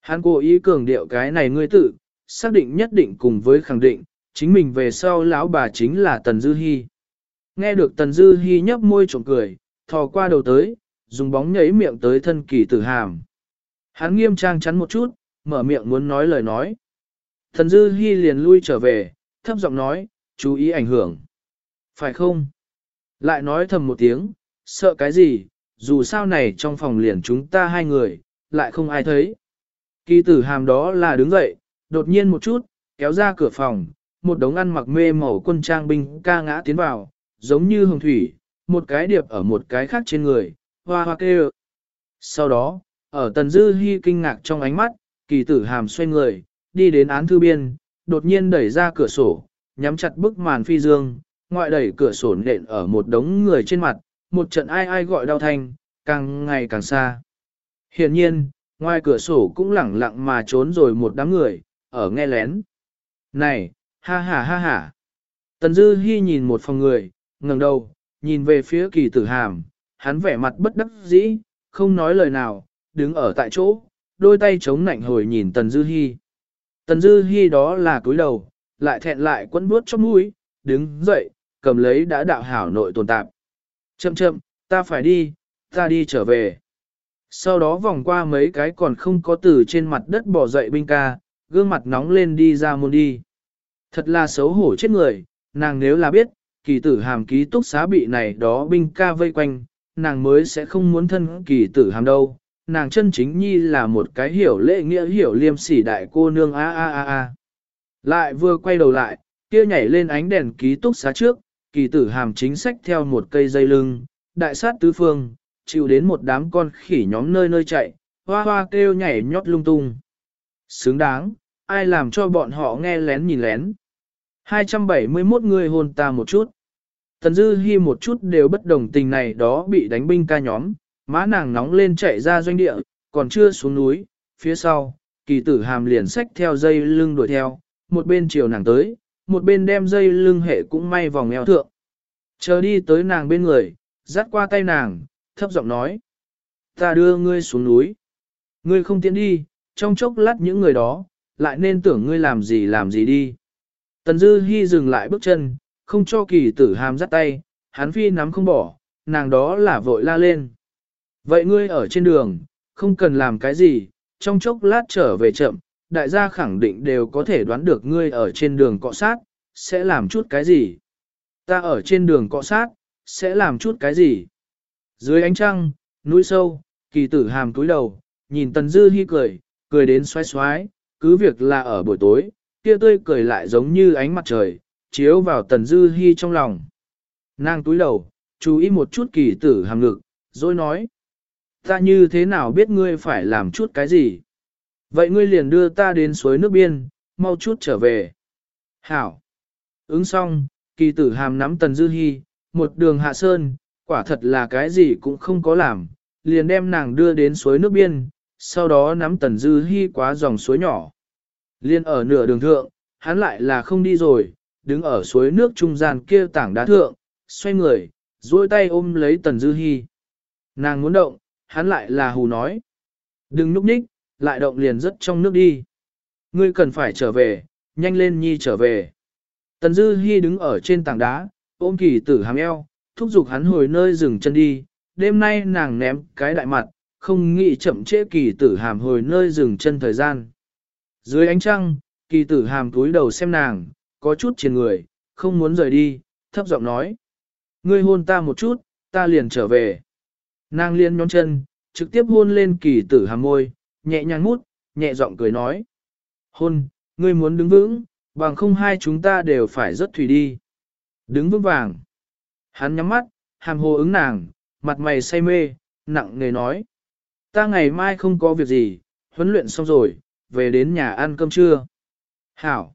Hắn cố ý cường điệu cái này ngươi tự, xác định nhất định cùng với khẳng định, chính mình về sau lão bà chính là Tần Dư Hi. Nghe được Tần Dư Hi nhấp môi trộm cười, thò qua đầu tới, dùng bóng nhảy miệng tới thân kỳ tử hàm. Hắn nghiêm trang chắn một chút, mở miệng muốn nói lời nói. Tần Dư Hi liền lui trở về, thấp giọng nói, chú ý ảnh hưởng. Phải không? Lại nói thầm một tiếng, sợ cái gì, dù sao này trong phòng liền chúng ta hai người, lại không ai thấy. Kỳ tử hàm đó là đứng dậy, đột nhiên một chút, kéo ra cửa phòng, một đống ăn mặc mê màu quân trang binh ca ngã tiến vào, giống như hồng thủy, một cái điệp ở một cái khác trên người, hoa hoa kêu. Sau đó, ở tần dư hy kinh ngạc trong ánh mắt, kỳ tử hàm xoay người, đi đến án thư biên, đột nhiên đẩy ra cửa sổ, nhắm chặt bức màn phi dương, ngoại đẩy cửa sổ nện ở một đống người trên mặt, một trận ai ai gọi đau thanh, càng ngày càng xa. Hiện nhiên, ngoài cửa sổ cũng lẳng lặng mà trốn rồi một đám người, ở nghe lén. Này, ha ha ha ha. Tần Dư Hi nhìn một phòng người, ngẩng đầu, nhìn về phía kỳ tử hàm, hắn vẻ mặt bất đắc dĩ, không nói lời nào, đứng ở tại chỗ, đôi tay chống nạnh hồi nhìn Tần Dư Hi. Tần Dư Hi đó là cúi đầu, lại thẹn lại quấn bước trong mũi, đứng dậy, cầm lấy đã đạo hảo nội tồn tạp. Chậm chậm, ta phải đi, ta đi trở về. Sau đó vòng qua mấy cái còn không có từ trên mặt đất bỏ dậy binh ca, gương mặt nóng lên đi ra môn đi. Thật là xấu hổ chết người, nàng nếu là biết, kỳ tử hàm ký túc xá bị này đó binh ca vây quanh, nàng mới sẽ không muốn thân kỳ tử hàm đâu. Nàng chân chính nhi là một cái hiểu lễ nghĩa hiểu liêm sỉ đại cô nương a a a a. Lại vừa quay đầu lại, kia nhảy lên ánh đèn ký túc xá trước, kỳ tử hàm chính sách theo một cây dây lưng, đại sát tứ phương, chịu đến một đám con khỉ nhóm nơi nơi chạy, hoa hoa kêu nhảy nhót lung tung. Xứng đáng, ai làm cho bọn họ nghe lén nhìn lén. 271 người hôn ta một chút. Tần Dư Hi một chút đều bất đồng tình này đó bị đánh binh ca nhóm, má nàng nóng lên chạy ra doanh địa, còn chưa xuống núi, phía sau, kỳ tử hàm liền xách theo dây lưng đuổi theo, một bên chiều nàng tới, một bên đem dây lưng hệ cũng may vòng eo thượng. Chờ đi tới nàng bên người, dắt qua tay nàng, thấp giọng nói. Ta đưa ngươi xuống núi. Ngươi không tiến đi, trong chốc lát những người đó, lại nên tưởng ngươi làm gì làm gì đi. Tần Dư Hi dừng lại bước chân, không cho kỳ tử hàm dắt tay, hắn phi nắm không bỏ, nàng đó là vội la lên. Vậy ngươi ở trên đường, không cần làm cái gì, trong chốc lát trở về chậm, đại gia khẳng định đều có thể đoán được ngươi ở trên đường cọ sát, sẽ làm chút cái gì. Ta ở trên đường cọ sát, sẽ làm chút cái gì. Dưới ánh trăng, núi sâu, kỳ tử hàm túi đầu, nhìn Tần Dư Hi cười, cười đến xoái xoái, cứ việc là ở buổi tối, kia tươi cười lại giống như ánh mặt trời, chiếu vào Tần Dư Hi trong lòng. Nàng túi đầu, chú ý một chút kỳ tử hàm ngực, rồi nói. Ta như thế nào biết ngươi phải làm chút cái gì? Vậy ngươi liền đưa ta đến suối nước biên, mau chút trở về. Hảo. Ứng xong, kỳ tử hàm nắm tần dư hy, một đường hạ sơn, quả thật là cái gì cũng không có làm, liền đem nàng đưa đến suối nước biên, sau đó nắm tần dư hy qua dòng suối nhỏ. Liên ở nửa đường thượng, hắn lại là không đi rồi, đứng ở suối nước trung gian kia tảng đá thượng, xoay người, duỗi tay ôm lấy tần dư Hi. Nàng muốn động, hắn lại là hù nói. Đừng núp ních, lại động liền rất trong nước đi. Ngươi cần phải trở về, nhanh lên nhi trở về. Tần dư Hi đứng ở trên tảng đá, ôm kỳ tử hàm eo, thúc giục hắn hồi nơi dừng chân đi. Đêm nay nàng ném cái đại mặt, không nghĩ chậm trễ kỳ tử hàm hồi nơi dừng chân thời gian. Dưới ánh trăng, kỳ tử hàm túi đầu xem nàng, có chút trên người, không muốn rời đi, thấp giọng nói. Ngươi hôn ta một chút, ta liền trở về. Nàng liên nhón chân, trực tiếp hôn lên kỳ tử hàm môi, nhẹ nhàng mút, nhẹ giọng cười nói. Hôn, ngươi muốn đứng vững, bằng không hai chúng ta đều phải rất thủy đi. Đứng vững vàng. Hắn nhắm mắt, hàm hồ ứng nàng, mặt mày say mê, nặng nề nói. Ta ngày mai không có việc gì, huấn luyện xong rồi, về đến nhà ăn cơm trưa. Hảo.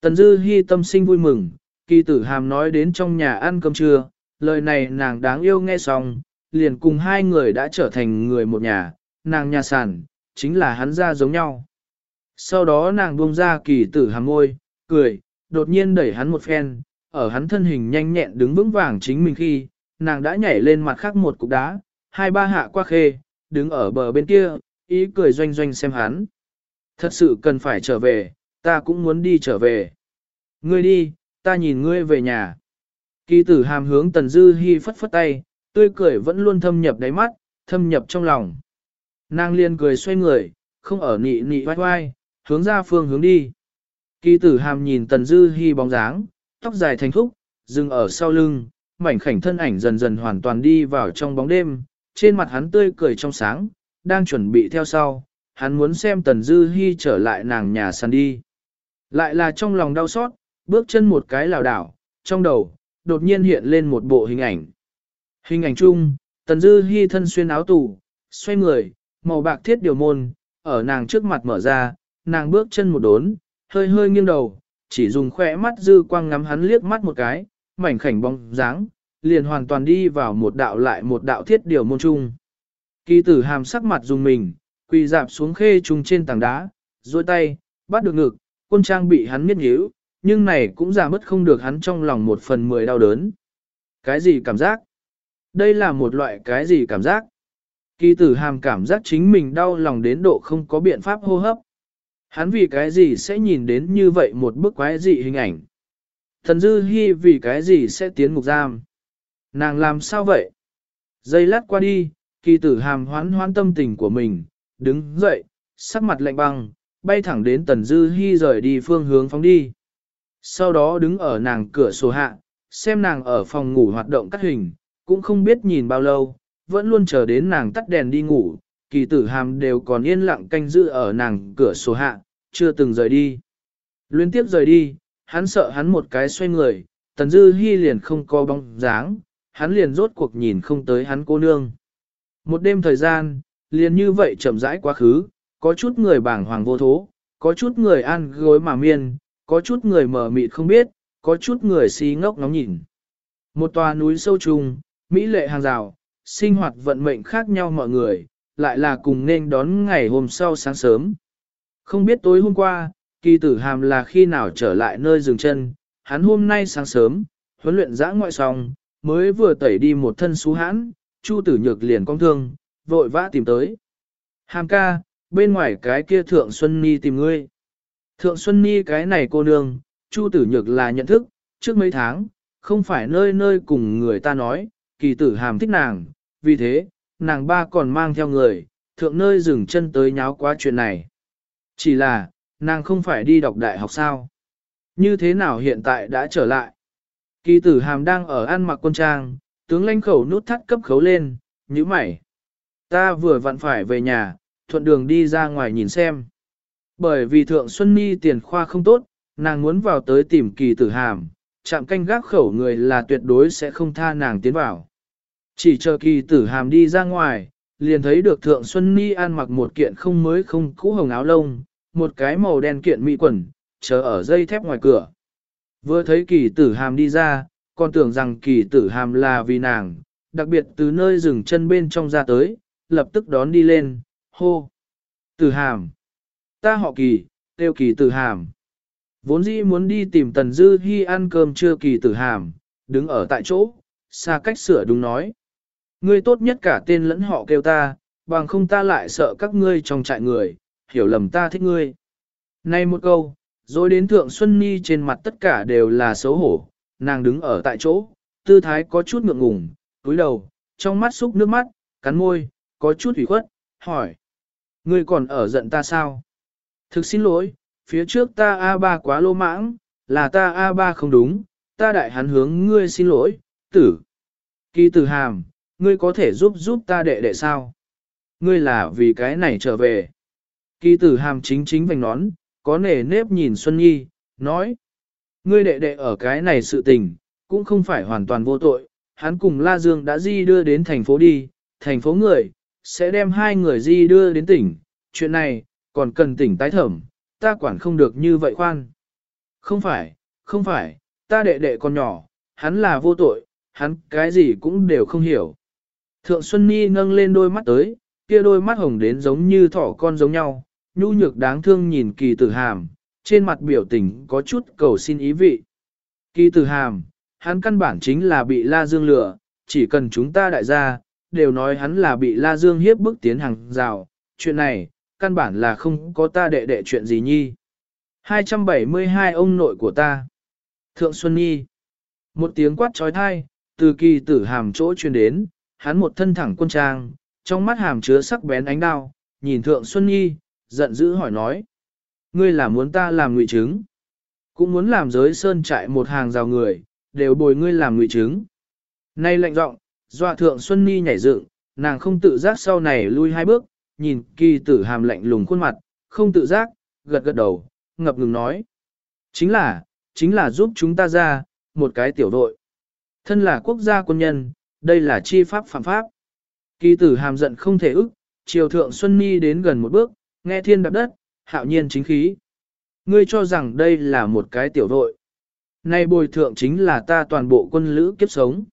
Tần Dư Hi tâm sinh vui mừng, kỳ tử hàm nói đến trong nhà ăn cơm trưa, lời này nàng đáng yêu nghe xong, liền cùng hai người đã trở thành người một nhà, nàng nhà sản, chính là hắn ra giống nhau. Sau đó nàng buông ra kỳ tử hàm môi, cười, đột nhiên đẩy hắn một phen, ở hắn thân hình nhanh nhẹn đứng vững vàng chính mình khi, nàng đã nhảy lên mặt khác một cục đá, hai ba hạ qua khê, đứng ở bờ bên kia, ý cười doanh doanh xem hắn. Thật sự cần phải trở về, ta cũng muốn đi trở về. Ngươi đi, ta nhìn ngươi về nhà. Kỳ tử hàm hướng tần dư hi phất phất tay, tươi cười vẫn luôn thâm nhập đáy mắt, thâm nhập trong lòng. Nàng liên cười xoay người, không ở nị nị vai vai, hướng ra phương hướng đi. Kỳ tử hàm nhìn tần dư hi bóng dáng, tóc dài thành thúc, dừng ở sau lưng, mảnh khảnh thân ảnh dần dần hoàn toàn đi vào trong bóng đêm, trên mặt hắn tươi cười trong sáng, đang chuẩn bị theo sau, hắn muốn xem tần dư hi trở lại nàng nhà săn đi. Lại là trong lòng đau xót, bước chân một cái lảo đảo, trong đầu, đột nhiên hiện lên một bộ hình ảnh. Hình ảnh chung, tần dư hi thân xuyên áo tủ, xoay người, màu bạc thiết điều môn, ở nàng trước mặt mở ra, nàng bước chân một đốn, hơi hơi nghiêng đầu, chỉ dùng khỏe mắt dư quang ngắm hắn liếc mắt một cái, mảnh khảnh bóng dáng, liền hoàn toàn đi vào một đạo lại một đạo thiết điều môn chung. Kỳ tử hàm sắc mặt dùng mình, quỳ dạp xuống khê trùng trên tảng đá, duỗi tay, bắt được ngực, quân trang bị hắn miết nhíu, nhưng này cũng giảm mất không được hắn trong lòng một phần mười đau đớn. Cái gì cảm giác? Đây là một loại cái gì cảm giác? Kỳ tử hàm cảm giác chính mình đau lòng đến độ không có biện pháp hô hấp. Hắn vì cái gì sẽ nhìn đến như vậy một bức quái dị hình ảnh? Thần dư hy vì cái gì sẽ tiến ngục giam? Nàng làm sao vậy? Giây lát qua đi, kỳ tử hàm hoán hoán tâm tình của mình, đứng dậy, sắc mặt lạnh băng, bay thẳng đến tần dư hy rời đi phương hướng phóng đi. Sau đó đứng ở nàng cửa sổ hạ, xem nàng ở phòng ngủ hoạt động cắt hình, cũng không biết nhìn bao lâu, vẫn luôn chờ đến nàng tắt đèn đi ngủ, kỳ tử hàm đều còn yên lặng canh giữ ở nàng cửa sổ hạ, chưa từng rời đi. Liên tiếp rời đi, hắn sợ hắn một cái xoay người, tần dư hy liền không có bóng dáng, hắn liền rốt cuộc nhìn không tới hắn cô nương. Một đêm thời gian, liền như vậy chậm rãi quá khứ, có chút người bảng hoàng vô thố, có chút người ăn gối mà miên, có chút người mờ mịt không biết, có chút người si ngốc ngóng nhìn. Một tòa núi sâu trùng, mỹ lệ hàng rào, sinh hoạt vận mệnh khác nhau mọi người, lại là cùng nên đón ngày hôm sau sáng sớm. Không biết tối hôm qua, kỳ tử hàm là khi nào trở lại nơi dừng chân, hắn hôm nay sáng sớm, huấn luyện giã ngoại xong, mới vừa tẩy đi một thân xú hãn, chu tử nhược liền cong thương, vội vã tìm tới. Hàm ca, bên ngoài cái kia thượng Xuân Ni tìm ngươi. Thượng Xuân Ni cái này cô nương, chu tử nhược là nhận thức, trước mấy tháng, không phải nơi nơi cùng người ta nói, kỳ tử hàm thích nàng, vì thế, nàng ba còn mang theo người, thượng nơi dừng chân tới nháo quá chuyện này. Chỉ là, nàng không phải đi đọc đại học sao. Như thế nào hiện tại đã trở lại? Kỳ tử hàm đang ở ăn mặc quân trang, tướng lãnh khẩu nút thắt cấp khấu lên, như mày. Ta vừa vặn phải về nhà, thuận đường đi ra ngoài nhìn xem. Bởi vì thượng Xuân Ni tiền khoa không tốt, nàng muốn vào tới tìm kỳ tử hàm, chạm canh gác khẩu người là tuyệt đối sẽ không tha nàng tiến vào. Chỉ chờ kỳ tử hàm đi ra ngoài, liền thấy được thượng Xuân Ni ăn mặc một kiện không mới không cũ hồng áo lông, một cái màu đen kiện mỹ quần, chờ ở dây thép ngoài cửa. Vừa thấy kỳ tử hàm đi ra, còn tưởng rằng kỳ tử hàm là vì nàng, đặc biệt từ nơi rừng chân bên trong ra tới, lập tức đón đi lên, hô. Tử hàm. Ta họ kỳ, tiêu kỳ tử hàm. Vốn dĩ muốn đi tìm Tần Dư Hi ăn cơm trưa kỳ tử hàm, đứng ở tại chỗ, xa cách sửa đúng nói. Ngươi tốt nhất cả tên lẫn họ kêu ta, bằng không ta lại sợ các ngươi trong trại người, hiểu lầm ta thích ngươi. Nay một câu, rồi đến Thượng Xuân Nhi trên mặt tất cả đều là xấu hổ, nàng đứng ở tại chỗ, tư thái có chút ngượng ngùng, túi đầu, trong mắt xúc nước mắt, cắn môi, có chút ủy khuất, hỏi. Ngươi còn ở giận ta sao? Thực xin lỗi, phía trước ta A3 quá lô mãng, là ta A3 không đúng, ta đại hắn hướng ngươi xin lỗi, tử. Kỳ tử hàm, ngươi có thể giúp giúp ta đệ đệ sao? Ngươi là vì cái này trở về. Kỳ tử hàm chính chính vành nón, có nề nếp nhìn Xuân Nhi, nói. Ngươi đệ đệ ở cái này sự tình, cũng không phải hoàn toàn vô tội, hắn cùng La Dương đã di đưa đến thành phố đi, thành phố người, sẽ đem hai người di đưa đến tỉnh, chuyện này, còn cần tỉnh tái thẩm, ta quản không được như vậy khoan. Không phải, không phải, ta đệ đệ còn nhỏ, hắn là vô tội, hắn cái gì cũng đều không hiểu. Thượng Xuân Nhi nâng lên đôi mắt tới, kia đôi mắt hồng đến giống như thỏ con giống nhau, nhu nhược đáng thương nhìn kỳ tử hàm, trên mặt biểu tình có chút cầu xin ý vị. Kỳ tử hàm, hắn căn bản chính là bị La Dương lửa, chỉ cần chúng ta đại gia, đều nói hắn là bị La Dương hiếp bức tiến hàng rào, chuyện này, căn bản là không có ta đệ đệ chuyện gì nhi. 272 ông nội của ta. Thượng Xuân Nhi. Một tiếng quát trói thai, từ kỳ tử hàm chỗ truyền đến, hắn một thân thẳng quân trang, trong mắt hàm chứa sắc bén ánh đao, nhìn Thượng Xuân Nhi, giận dữ hỏi nói. Ngươi là muốn ta làm ngụy chứng, cũng muốn làm giới sơn trại một hàng rào người, đều bồi ngươi làm ngụy chứng. Nay lệnh giọng, dọa Thượng Xuân Nhi nhảy dựng, nàng không tự giác sau này lui hai bước, nhìn kỳ tử hàm lạnh lùng khuôn mặt, không tự giác, gật gật đầu, ngập ngừng nói. Chính là, chính là giúp chúng ta ra, một cái tiểu đội. Thân là quốc gia quân nhân, đây là chi pháp phạm pháp. Kỳ tử hàm giận không thể ức, triều thượng Xuân Ni đến gần một bước, nghe thiên đạp đất, hạo nhiên chính khí. Ngươi cho rằng đây là một cái tiểu đội. Nay bồi thượng chính là ta toàn bộ quân lữ kiếp sống.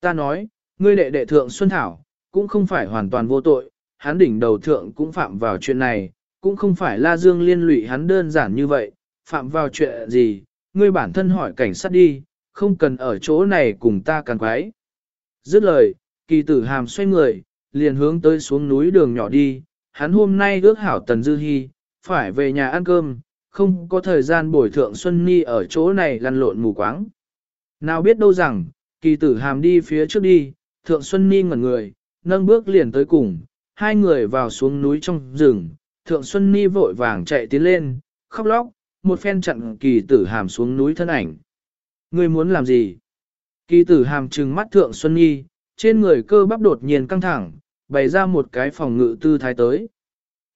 Ta nói, ngươi đệ đệ thượng Xuân Thảo, cũng không phải hoàn toàn vô tội, hắn đỉnh đầu thượng cũng phạm vào chuyện này, cũng không phải La Dương liên lụy hắn đơn giản như vậy, phạm vào chuyện gì, ngươi bản thân hỏi cảnh sát đi, không cần ở chỗ này cùng ta càng quái. Dứt lời, kỳ tử hàm xoay người, liền hướng tới xuống núi đường nhỏ đi, hắn hôm nay ước hảo Tần Dư Hi, phải về nhà ăn cơm, không có thời gian bồi thượng Xuân Ni ở chỗ này lăn lộn mù quáng. Nào biết đâu rằng, kỳ tử hàm đi phía trước đi, thượng Xuân Ni ngẩn người, nâng bước liền tới cùng, hai người vào xuống núi trong rừng, thượng Xuân Ni vội vàng chạy tiến lên, khóc lóc, một phen chặn kỳ tử hàm xuống núi thân ảnh. Ngươi muốn làm gì? Kỳ tử hàm trừng mắt thượng Xuân Nhi, trên người cơ bắp đột nhiên căng thẳng, bày ra một cái phòng ngự tư thái tới.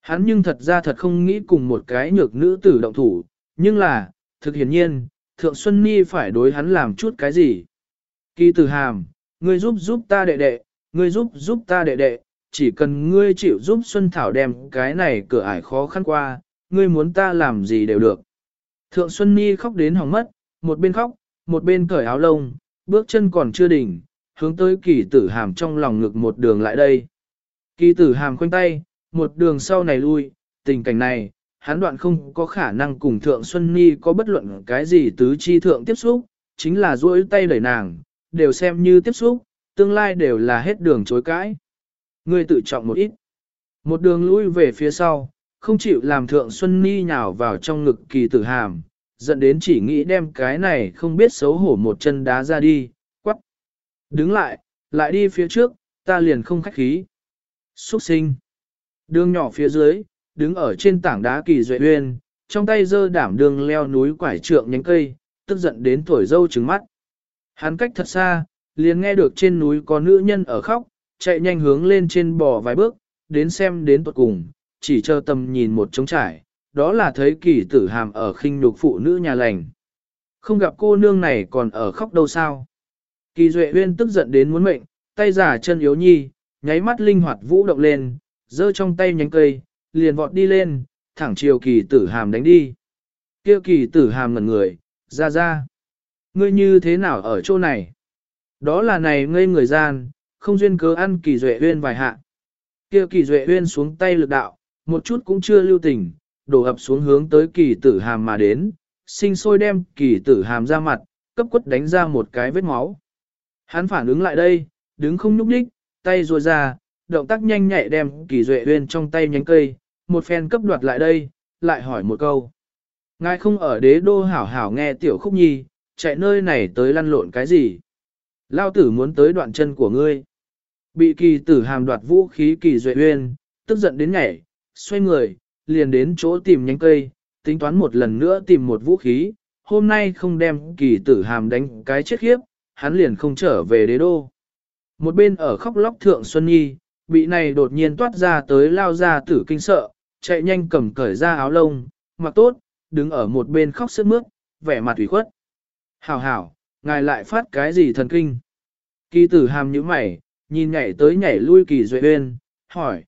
Hắn nhưng thật ra thật không nghĩ cùng một cái nhược nữ tử động thủ, nhưng là, thực hiển nhiên, thượng Xuân Nhi phải đối hắn làm chút cái gì. Kỳ tử hàm, ngươi giúp giúp ta đệ đệ, ngươi giúp giúp ta đệ đệ, chỉ cần ngươi chịu giúp Xuân Thảo đem cái này cửa ải khó khăn qua, ngươi muốn ta làm gì đều được. Thượng Xuân Nhi khóc đến hỏng mất, một bên khóc, một bên cởi áo lông, bước chân còn chưa đỉnh, hướng tới kỳ tử hàm trong lòng ngực một đường lại đây. Kỳ tử hàm khoanh tay, một đường sau này lui, tình cảnh này, hắn đoạn không có khả năng cùng Thượng Xuân Nhi có bất luận cái gì tứ chi thượng tiếp xúc, chính là duỗi tay đẩy nàng, đều xem như tiếp xúc, tương lai đều là hết đường chối cãi. Ngươi tự trọng một ít. Một đường lui về phía sau, không chịu làm Thượng Xuân Ni nhào vào trong ngực kỳ tử hàm, dẫn đến chỉ nghĩ đem cái này không biết xấu hổ một chân đá ra đi, quắc. Đứng lại, lại đi phía trước, ta liền không khách khí. Xuất sinh. Đường nhỏ phía dưới, đứng ở trên tảng đá kỳ duệ uyên, trong tay dơ đảm đường leo núi quải trượng nhánh cây, tức giận đến thổi dâu trứng mắt. Hắn cách thật xa, liền nghe được trên núi có nữ nhân ở khóc, chạy nhanh hướng lên trên bò vài bước, đến xem đến tuột cùng, chỉ chờ tầm nhìn một trống trải, đó là thấy kỳ tử hàm ở khinh nhục phụ nữ nhà lành. Không gặp cô nương này còn ở khóc đâu sao. Kỳ Duệ Uyên tức giận đến muốn mệnh, tay giả chân yếu nhi, nháy mắt linh hoạt vũ động lên, giơ trong tay nhánh cây, liền vọt đi lên, thẳng chiều kỳ tử hàm đánh đi. Kêu kỳ tử hàm ngẩn người, ra ra. Ngươi như thế nào ở chỗ này? Đó là này ngây người gian, không duyên cớ ăn kỳ duệ huyên vài hạ. Kia kỳ duệ huyên xuống tay lực đạo, một chút cũng chưa lưu tình, đổ ập xuống hướng tới kỳ tử hàm mà đến, sinh sôi đem kỳ tử hàm ra mặt, cấp quất đánh ra một cái vết máu. Hắn phản ứng lại đây, đứng không nhúc nhích, tay ruồi ra, động tác nhanh nhạy đem kỳ duệ huyên trong tay nhánh cây, một phen cấp đoạt lại đây, lại hỏi một câu. Ngài không ở đế đô hảo hảo nghe tiểu khúc nhi, chạy nơi này tới lăn lộn cái gì? Lao tử muốn tới đoạn chân của ngươi. Bị kỳ tử hàm đoạt vũ khí kỳ duệ uyên, tức giận đến nhảy, xoay người, liền đến chỗ tìm nhánh cây, tính toán một lần nữa tìm một vũ khí, hôm nay không đem kỳ tử hàm đánh cái chết khiếp, hắn liền không trở về đế đô. Một bên ở khóc lóc thượng Xuân Nhi, bị này đột nhiên toát ra tới lao ra tử kinh sợ, chạy nhanh cầm cởi ra áo lông, mặc tốt, đứng ở một bên khóc sướt mướt, vẻ mặt ủy khuất. Hảo hảo, ngài lại phát cái gì thần kinh? Kỳ tử hàm như mày, nhìn nhảy tới nhảy lui kỳ duệ bên, hỏi.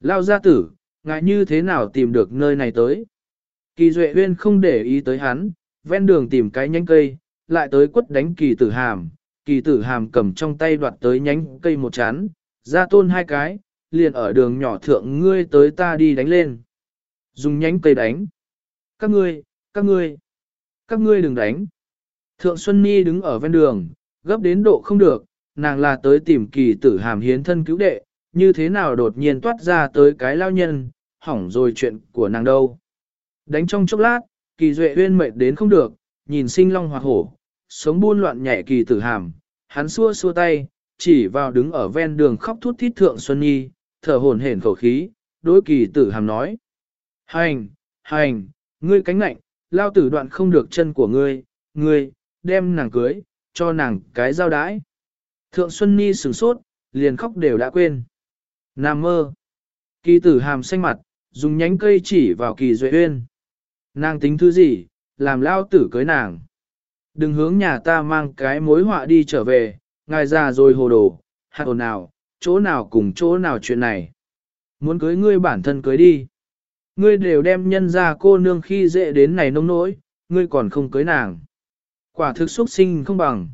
Lao gia tử, ngài như thế nào tìm được nơi này tới? Kỳ duệ huyên không để ý tới hắn, ven đường tìm cái nhánh cây, lại tới quất đánh kỳ tử hàm. Kỳ tử hàm cầm trong tay đoạt tới nhánh cây một chán, ra tôn hai cái, liền ở đường nhỏ thượng ngươi tới ta đi đánh lên. Dùng nhánh cây đánh. Các ngươi, các ngươi, các ngươi đừng đánh. Thượng Xuân Ni đứng ở ven đường, gấp đến độ không được, nàng là tới tìm kỳ tử hàm hiến thân cứu đệ, như thế nào đột nhiên toát ra tới cái lao nhân, hỏng rồi chuyện của nàng đâu. Đánh trong chốc lát, kỳ duệ huyên mệt đến không được, nhìn sinh long hoặc hổ, sống buôn loạn nhẹ kỳ tử hàm, hắn xua xua tay, chỉ vào đứng ở ven đường khóc thút thít thượng Xuân Nhi, thở hổn hển khẩu khí, đối kỳ tử hàm nói. Hành, hành, ngươi cánh nạnh lao tử đoạn không được chân của ngươi, ngươi, đem nàng cưới, cho nàng cái giao đãi. Thượng Xuân Nhi sửng sốt, liền khóc đều đã quên. Nam mơ. Kỳ tử hàm xanh mặt, dùng nhánh cây chỉ vào kỳ duệ uyên. Nàng tính thứ gì, làm lao tử cưới nàng. Đừng hướng nhà ta mang cái mối họa đi trở về, ngài già rồi hồ đồ, hạt hồn nào, chỗ nào cùng chỗ nào chuyện này. Muốn cưới ngươi bản thân cưới đi. Ngươi đều đem nhân ra cô nương khi dễ đến này nông nỗi, ngươi còn không cưới nàng. Quả thực xuất sinh không bằng.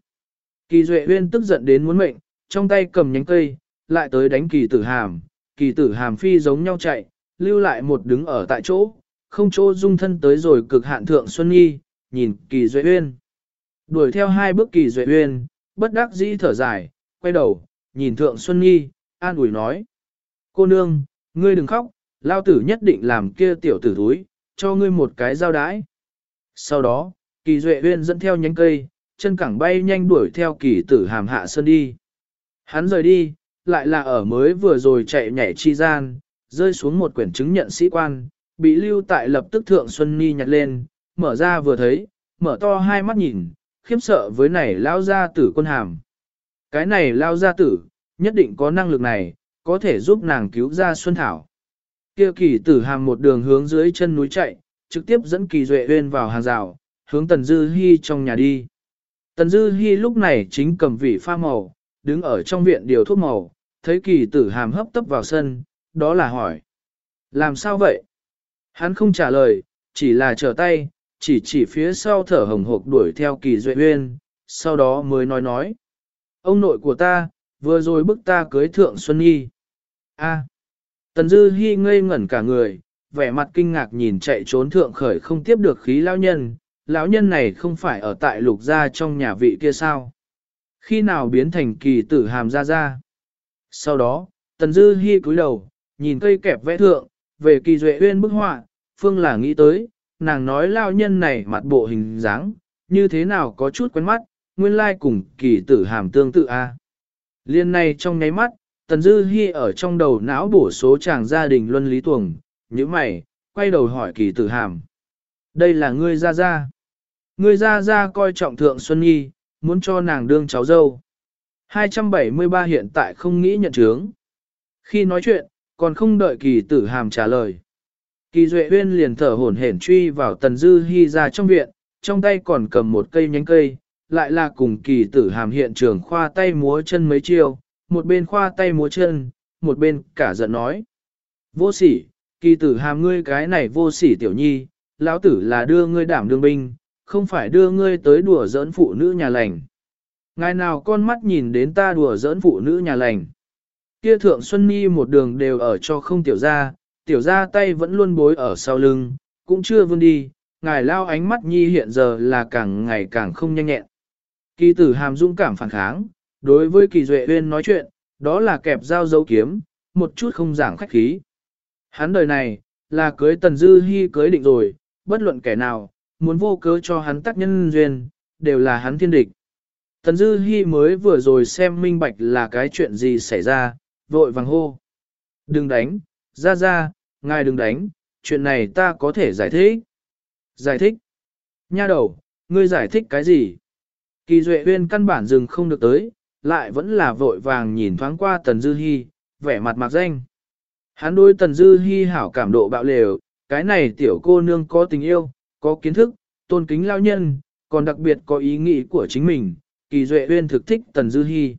Kỳ Duệ Uyên tức giận đến muốn mệnh, trong tay cầm nhánh cây, lại tới đánh kỳ tử hàm. Kỳ tử hàm phi giống nhau chạy, lưu lại một đứng ở tại chỗ, không chỗ dung thân tới rồi cực hạn thượng Xuân Nhi, nhìn kỳ Duệ Uyên. Đuổi theo hai bước kỳ Duệ Uyên, bất đắc dĩ thở dài, quay đầu, nhìn thượng Xuân Nhi, an ủi nói. Cô nương, ngươi đừng khóc, lao tử nhất định làm kia tiểu tử thúi, cho ngươi một cái giao đái. Sau đó, kỳ duệ Uyên dẫn theo nhánh cây, chân cẳng bay nhanh đuổi theo kỳ tử hàm hạ sơn đi. Hắn rời đi, lại là ở mới vừa rồi chạy nhảy chi gian, rơi xuống một quyển chứng nhận sĩ quan, bị lưu tại lập tức thượng Xuân Ni nhặt lên, mở ra vừa thấy, mở to hai mắt nhìn, khiếp sợ với này lao gia tử quân hàm. Cái này lao gia tử, nhất định có năng lực này, có thể giúp nàng cứu ra Xuân Thảo. Kia kỳ tử hàm một đường hướng dưới chân núi chạy, trực tiếp dẫn kỳ duệ huyên vào hàng rào, hướng Tần Dư Hi trong nhà đi. Tần Dư Hi lúc này chính cầm vị pha màu, đứng ở trong viện điều thuốc màu, thấy kỳ tử hàm hấp tấp vào sân, đó là hỏi. Làm sao vậy? Hắn không trả lời, chỉ là trở tay, chỉ chỉ phía sau thở hồng hộc đuổi theo kỳ duệ huyên, sau đó mới nói nói. Ông nội của ta, vừa rồi bức ta cưới thượng Xuân Nhi. A. Tần Dư Hi ngây ngẩn cả người, vẻ mặt kinh ngạc nhìn chạy trốn thượng khởi không tiếp được khí lão nhân, lão nhân này không phải ở tại lục gia trong nhà vị kia sao? Khi nào biến thành kỳ tử hàm gia gia? Sau đó, Tần Dư Hi cúi đầu, nhìn cây kẹp vẽ thượng, về kỳ duệ uyên bức họa, phương là nghĩ tới, nàng nói lão nhân này mặt bộ hình dáng, như thế nào có chút quen mắt, nguyên lai cùng kỳ tử hàm tương tự a. Liên này trong nháy mắt, Tần Dư Hi ở trong đầu não bổ số chàng gia đình luân lý tuồng, như mày, quay đầu hỏi kỳ tử hàm. Đây là ngươi ra ra. Ngươi ra ra coi trọng thượng Xuân Nhi, muốn cho nàng đương cháu dâu. 273 hiện tại không nghĩ nhận chướng. Khi nói chuyện, còn không đợi kỳ tử hàm trả lời. Kỳ Duệ Huyên liền thở hổn hển truy vào Tần Dư Hi ra trong viện, trong tay còn cầm một cây nhánh cây, lại là cùng kỳ tử hàm hiện trường khoa tay múa chân mấy chiêu, một bên khoa tay múa chân, một bên cả giận nói. Vô sỉ, kỳ tử hàm ngươi cái này vô sỉ tiểu nhi, lão tử là đưa ngươi đảm đương binh, không phải đưa ngươi tới đùa giỡn phụ nữ nhà lành. Ngày nào con mắt nhìn đến ta đùa giỡn phụ nữ nhà lành. Kia thượng Xuân Nhi một đường đều ở cho không tiểu ra, tiểu ra tay vẫn luôn bối ở sau lưng, cũng chưa vươn đi, ngài lao ánh mắt Nhi hiện giờ là càng ngày càng không nhanh nhẹn. Kỳ tử hàm dũng cảm phản kháng, đối với kỳ duệ uyên nói chuyện, đó là kẹp dao dấu kiếm, một chút không giảng khách khí. Hắn đời này, là cưới tần dư hy cưới định rồi, bất luận kẻ nào, muốn vô cớ cho hắn tác nhân duyên, đều là hắn thiên địch. Tần dư Hi mới vừa rồi xem minh bạch là cái chuyện gì xảy ra, vội vàng hô. Đừng đánh, ra ra, ngài đừng đánh, chuyện này ta có thể giải thích. Giải thích? Nha đầu, ngươi giải thích cái gì? Kỳ Duệ Uyên căn bản dừng không được tới, lại vẫn là vội vàng nhìn thoáng qua Tần Dư Hi, vẻ mặt mạc danh. Hắn đối Tần Dư Hi hảo cảm độ bạo lều, cái này tiểu cô nương có tình yêu, có kiến thức, tôn kính lao nhân, còn đặc biệt có ý nghĩ của chính mình, Kỳ Duệ Uyên thực thích Tần Dư hy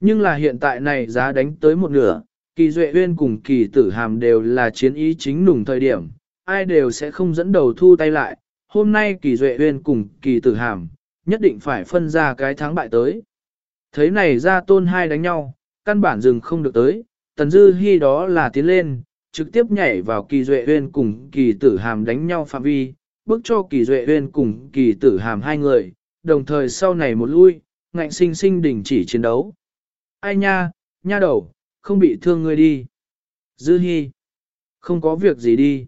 Nhưng là hiện tại này giá đánh tới một nửa, Kỳ Duệ Uyên cùng Kỳ Tử Hàm đều là chiến ý chính nùng thời điểm, ai đều sẽ không dẫn đầu thu tay lại. Hôm nay Kỳ Duệ Uyên cùng Kỳ Tử Hàm, nhất định phải phân ra cái thắng bại tới. Thấy này ra tôn hai đánh nhau, căn bản dừng không được tới, Tần Dư hy đó là tiến lên, trực tiếp nhảy vào Kỳ Duệ Uyên cùng Kỳ Tử Hàm đánh nhau phạm vi, bước cho Kỳ Duệ Uyên cùng Kỳ Tử Hàm hai người, đồng thời sau này một lui, ngạnh sinh sinh đình chỉ chiến đấu. Ai nha, nha đầu, không bị thương ngươi đi. Dư hy không có việc gì đi.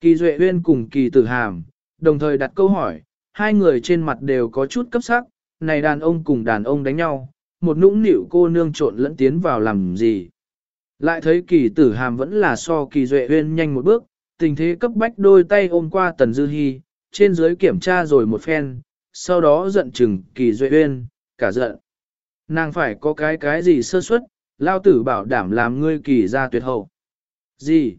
Kỳ Duệ Uyên cùng Kỳ Tử Hàm, đồng thời đặt câu hỏi, hai người trên mặt đều có chút cấp sắc, này đàn ông cùng đàn ông đánh nhau, một nũng nịu cô nương trộn lẫn tiến vào làm gì. Lại thấy kỳ tử hàm vẫn là so kỳ duệ huyên nhanh một bước, tình thế cấp bách đôi tay ôm qua tần dư hy, trên dưới kiểm tra rồi một phen, sau đó giận chừng kỳ duệ uyên cả giận. Nàng phải có cái cái gì sơ suất, lao tử bảo đảm làm ngươi kỳ ra tuyệt hậu. Gì?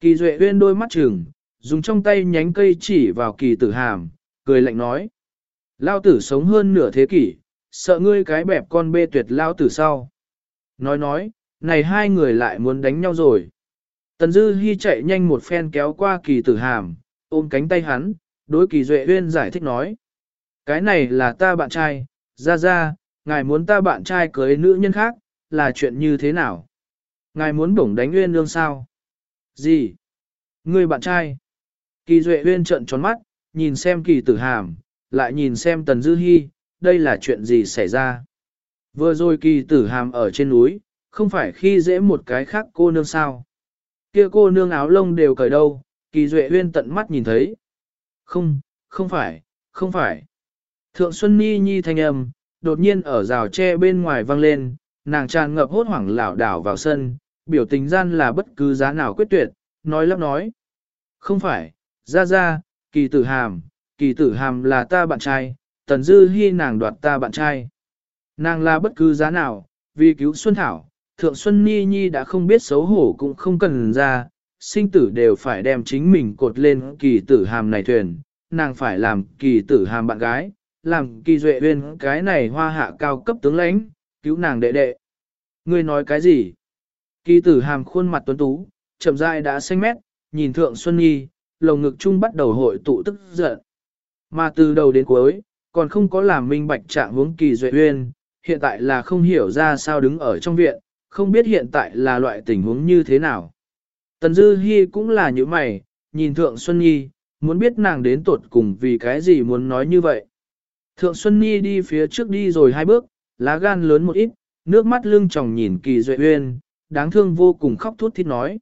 Kỳ duệ uyên đôi mắt chừng, dùng trong tay nhánh cây chỉ vào kỳ tử hàm, cười lạnh nói. Lao tử sống hơn nửa thế kỷ, sợ ngươi cái bẹp con bê tuyệt lao tử sau. Nói nói, này hai người lại muốn đánh nhau rồi. Tần Dư Hi chạy nhanh một phen kéo qua kỳ tử hàm, ôm cánh tay hắn, đối kỳ duệ uyên giải thích nói. Cái này là ta bạn trai, ra ra, ngài muốn ta bạn trai cưới nữ nhân khác, là chuyện như thế nào? Ngài muốn bổng đánh uyên lương sao? Gì? Ngươi bạn trai? Kỳ duệ uyên trợn tròn mắt, nhìn xem kỳ tử hàm, lại nhìn xem tần dư Hi, đây là chuyện gì xảy ra. Vừa rồi kỳ tử hàm ở trên núi, không phải khi dễ một cái khác cô nương sao. Kia cô nương áo lông đều cởi đâu, kỳ duệ huyên tận mắt nhìn thấy. Không, không phải, không phải. Thượng Xuân Ni Nhi thanh âm, đột nhiên ở rào tre bên ngoài vang lên, nàng tràn ngập hốt hoảng lảo đảo vào sân, biểu tình gian là bất cứ giá nào quyết tuyệt, nói lắp nói. Không phải, ra ra, kỳ tử hàm, kỳ tử hàm là ta bạn trai, tần dư hy nàng đoạt ta bạn trai. Nàng là bất cứ giá nào, vì cứu Xuân Thảo, Thượng Xuân Ni Nhi đã không biết xấu hổ cũng không cần ra, sinh tử đều phải đem chính mình cột lên kỳ tử hàm này thuyền, nàng phải làm kỳ tử hàm bạn gái, làm kỳ duệ uyên cái này hoa hạ cao cấp tướng lãnh, cứu nàng đệ đệ. Ngươi nói cái gì? Kỳ tử hàm khuôn mặt tuấn tú, chậm rãi đã xanh mét, nhìn Thượng Xuân Nhi, lồng ngực chung bắt đầu hội tụ tức giận. Mà từ đầu đến cuối, còn không có làm minh bạch trạng hướng kỳ duệ uyên, hiện tại là không hiểu ra sao đứng ở trong viện, không biết hiện tại là loại tình huống như thế nào. Tần Dư Hi cũng là như mày, nhìn Thượng Xuân Nhi, muốn biết nàng đến tột cùng vì cái gì muốn nói như vậy. Thượng Xuân Nhi đi phía trước đi rồi hai bước, lá gan lớn một ít, nước mắt lưng tròng nhìn kỳ duệ uyên, đáng thương vô cùng khóc thút thít nói.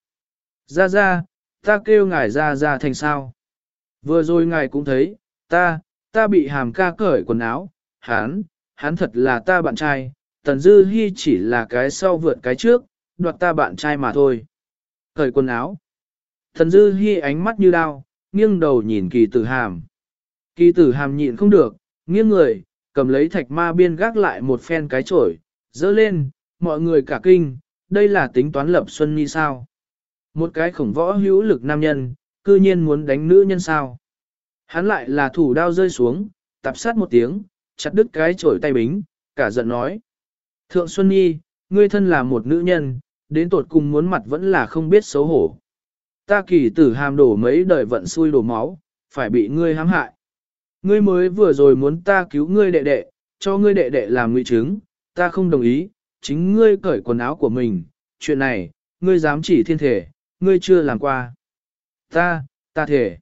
Ra ra, ta kêu ngài ra ra thành sao. Vừa rồi ngài cũng thấy, ta, ta bị hàm ca cởi quần áo, hắn, hắn thật là ta bạn trai, Tần Dư Hi chỉ là cái sau vượt cái trước, đoạt ta bạn trai mà thôi. Cởi quần áo. Tần Dư Hi ánh mắt như đao, nghiêng đầu nhìn kỳ tử hàm. Kỳ tử hàm nhịn không được, nghiêng người, cầm lấy thạch ma biên gác lại một phen cái chổi, dỡ lên, mọi người cả kinh, đây là tính toán lập xuân ni sao. Một cái khổng võ hữu lực nam nhân, cư nhiên muốn đánh nữ nhân sao. Hắn lại là thủ đao rơi xuống, tạp sát một tiếng, chặt đứt cái chổi tay bính, cả giận nói. Thượng Xuân Nhi, ngươi thân là một nữ nhân, đến tột cùng muốn mặt vẫn là không biết xấu hổ. Ta kỳ tử hàm đổ mấy đời vận xui đổ máu, phải bị ngươi hãm hại. Ngươi mới vừa rồi muốn ta cứu ngươi đệ đệ, cho ngươi đệ đệ làm ngụy chứng, ta không đồng ý, chính ngươi cởi quần áo của mình, chuyện này, ngươi dám chỉ thiên thể, ngươi chưa làm qua. Ta, ta thể.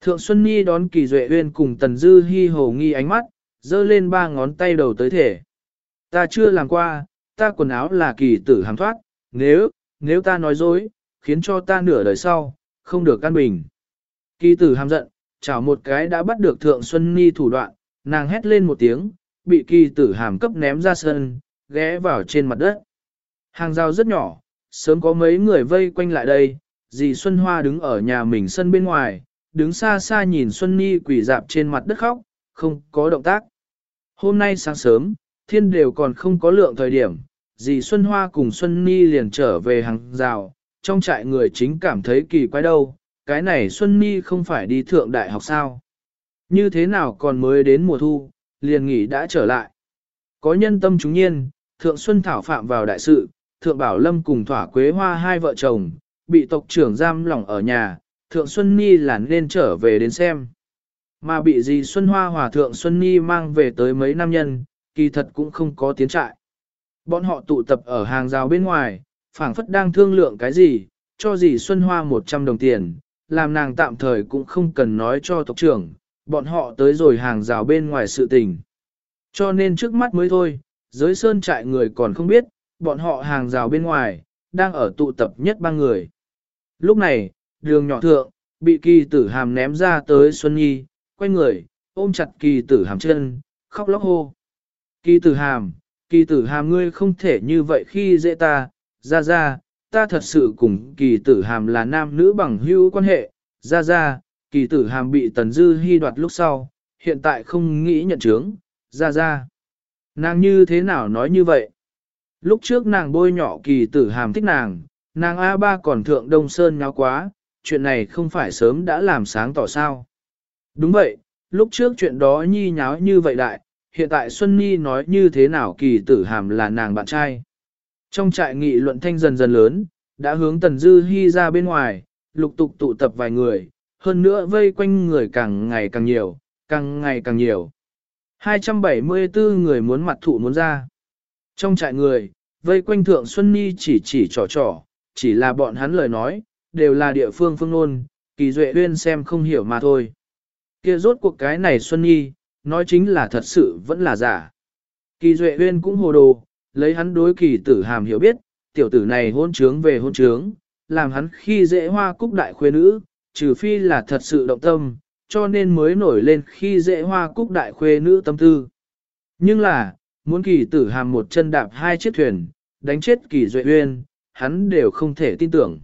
Thượng Xuân Nhi đón kỳ duệ uyên cùng Tần Dư Hi hồ nghi ánh mắt, dơ lên ba ngón tay đầu tới thể. Ta chưa làm qua, ta quần áo là kỳ tử hàm thoát, nếu, nếu ta nói dối, khiến cho ta nửa đời sau, không được căn bình. Kỳ tử hàm giận, chảo một cái đã bắt được Thượng Xuân ni thủ đoạn, nàng hét lên một tiếng, bị kỳ tử hàm cấp ném ra sân, ghé vào trên mặt đất. Hàng rào rất nhỏ, sớm có mấy người vây quanh lại đây, dì Xuân Hoa đứng ở nhà mình sân bên ngoài, đứng xa xa nhìn Xuân Ni quỷ dạp trên mặt đất khóc, không có động tác. Hôm nay sáng sớm, thiên đều còn không có lượng thời điểm, dì Xuân Hoa cùng Xuân Nhi liền trở về hàng rào, trong trại người chính cảm thấy kỳ quái đâu, cái này Xuân Nhi không phải đi thượng đại học sao. Như thế nào còn mới đến mùa thu, liền nghỉ đã trở lại. Có nhân tâm chúng nhiên, Thượng Xuân Thảo phạm vào đại sự, Thượng Bảo Lâm cùng Thỏa Quế Hoa hai vợ chồng, bị tộc trưởng giam lỏng ở nhà, Thượng Xuân Ni là nên trở về đến xem. Mà bị gì Xuân Hoa Hòa Thượng Xuân Ni mang về tới mấy nam nhân, kỳ thật cũng không có tiến trại. Bọn họ tụ tập ở hàng rào bên ngoài, phảng phất đang thương lượng cái gì, cho dì Xuân Hoa 100 đồng tiền, làm nàng tạm thời cũng không cần nói cho tộc trưởng, bọn họ tới rồi hàng rào bên ngoài sự tình. Cho nên trước mắt mới thôi, giới sơn trại người còn không biết, bọn họ hàng rào bên ngoài, đang ở tụ tập nhất ba người. Lúc này, đường nhỏ thượng, bị kỳ tử hàm ném ra tới Xuân Nhi, quay người, ôm chặt kỳ tử hàm chân, khóc lóc hô. Kỳ tử hàm, kỳ tử hàm ngươi không thể như vậy khi dễ ta, ra ra, ta thật sự cùng kỳ tử hàm là nam nữ bằng hữu quan hệ, ra ra, kỳ tử hàm bị tần dư hy đoạt lúc sau, hiện tại không nghĩ nhận chứng, ra ra. Nàng như thế nào nói như vậy? Lúc trước nàng bôi nhỏ kỳ tử hàm thích nàng, nàng A3 còn thượng Đông Sơn nháo quá, chuyện này không phải sớm đã làm sáng tỏ sao. Đúng vậy, lúc trước chuyện đó nhi nháo như vậy đại, hiện tại Xuân Nhi nói như thế nào kỳ tử hàm là nàng bạn trai. Trong trại nghị luận thanh dần dần lớn, đã hướng Tần Dư Hi ra bên ngoài, lục tục tụ tập vài người, hơn nữa vây quanh người càng ngày càng nhiều, càng ngày càng nhiều. 274 người muốn mặt thụ muốn ra. Trong trại người, vây quanh Thượng Xuân Nhi chỉ chỉ trò trò, chỉ là bọn hắn lời nói, đều là địa phương phương nôn, kỳ duệ uyên xem không hiểu mà thôi. Kia rốt cuộc cái này Xuân Nhi, nói chính là thật sự vẫn là giả. Kỳ duệ uyên cũng hồ đồ, lấy hắn đối kỳ tử hàm hiểu biết, tiểu tử này hôn trướng về hôn trướng, làm hắn khi dễ hoa cúc đại khuê nữ, trừ phi là thật sự động tâm, cho nên mới nổi lên khi dễ hoa cúc đại khuê nữ tâm tư. Nhưng là, muốn kỳ tử hàm một chân đạp hai chiếc thuyền, đánh chết kỳ duệ uyên, hắn đều không thể tin tưởng.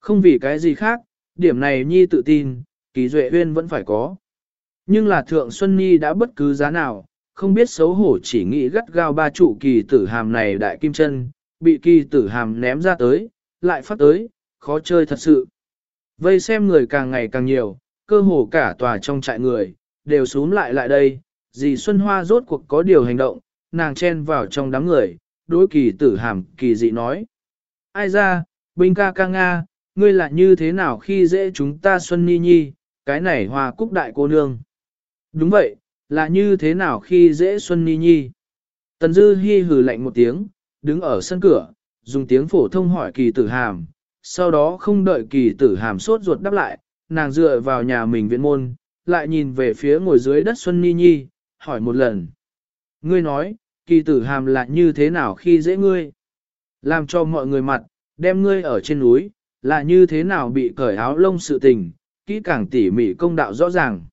Không vì cái gì khác, điểm này Nhi tự tin, kỳ duệ uyên vẫn phải có. Nhưng là Thượng Xuân Nhi đã bất cứ giá nào, không biết xấu hổ chỉ nghĩ gắt gao ba trụ kỳ tử hàm này đại kim chân, bị kỳ tử hàm ném ra tới, lại phát tới, khó chơi thật sự. Vây xem người càng ngày càng nhiều, cơ hồ cả tòa trong trại người, đều xuống lại lại đây, dì Xuân Hoa rốt cuộc có điều hành động, nàng chen vào trong đám người, đối kỳ tử hàm kỳ dị nói. Ai ra, Binh ca ca Nga, ngươi là như thế nào khi dễ chúng ta Xuân Nhi Nhi, cái này hoa cúc đại cô nương. Đúng vậy, là như thế nào khi dễ Xuân Ni Nhi. Tần Dư Hi hừ lạnh một tiếng, đứng ở sân cửa, dùng tiếng phổ thông hỏi kỳ tử hàm, sau đó không đợi kỳ tử hàm sốt ruột đáp lại, nàng dựa vào nhà mình viện môn, lại nhìn về phía ngồi dưới đất Xuân Ni Nhi, hỏi một lần. Ngươi nói, kỳ tử hàm là như thế nào khi dễ ngươi? Làm cho mọi người mặt, đem ngươi ở trên núi, là như thế nào bị cởi áo lông sự tình, kỹ càng tỉ mỉ công đạo rõ ràng.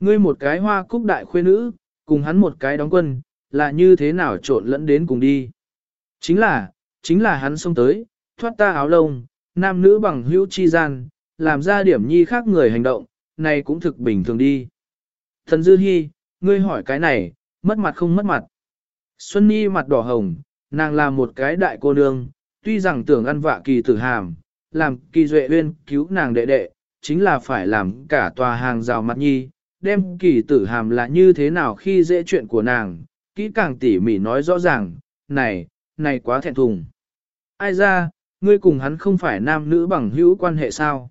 Ngươi một cái hoa cúc đại khuê nữ, cùng hắn một cái đóng quân, là như thế nào trộn lẫn đến cùng đi. Chính là, chính là hắn xông tới, thoát ta áo lông, nam nữ bằng hữu chi gian, làm ra điểm nhi khác người hành động, này cũng thực bình thường đi. Thần Dư Hi, ngươi hỏi cái này, mất mặt không mất mặt. Xuân Nhi mặt đỏ hồng, nàng là một cái đại cô nương, tuy rằng tưởng ăn vạ kỳ tử hàm, làm kỳ duệ uyên cứu nàng đệ đệ, chính là phải làm cả tòa hàng rào mặt nhi, đem kỳ tử hàm là như thế nào khi dễ chuyện của nàng, kỹ càng tỉ mỉ nói rõ ràng, này, này quá thẹn thùng. Ai ra, ngươi cùng hắn không phải nam nữ bằng hữu quan hệ sao?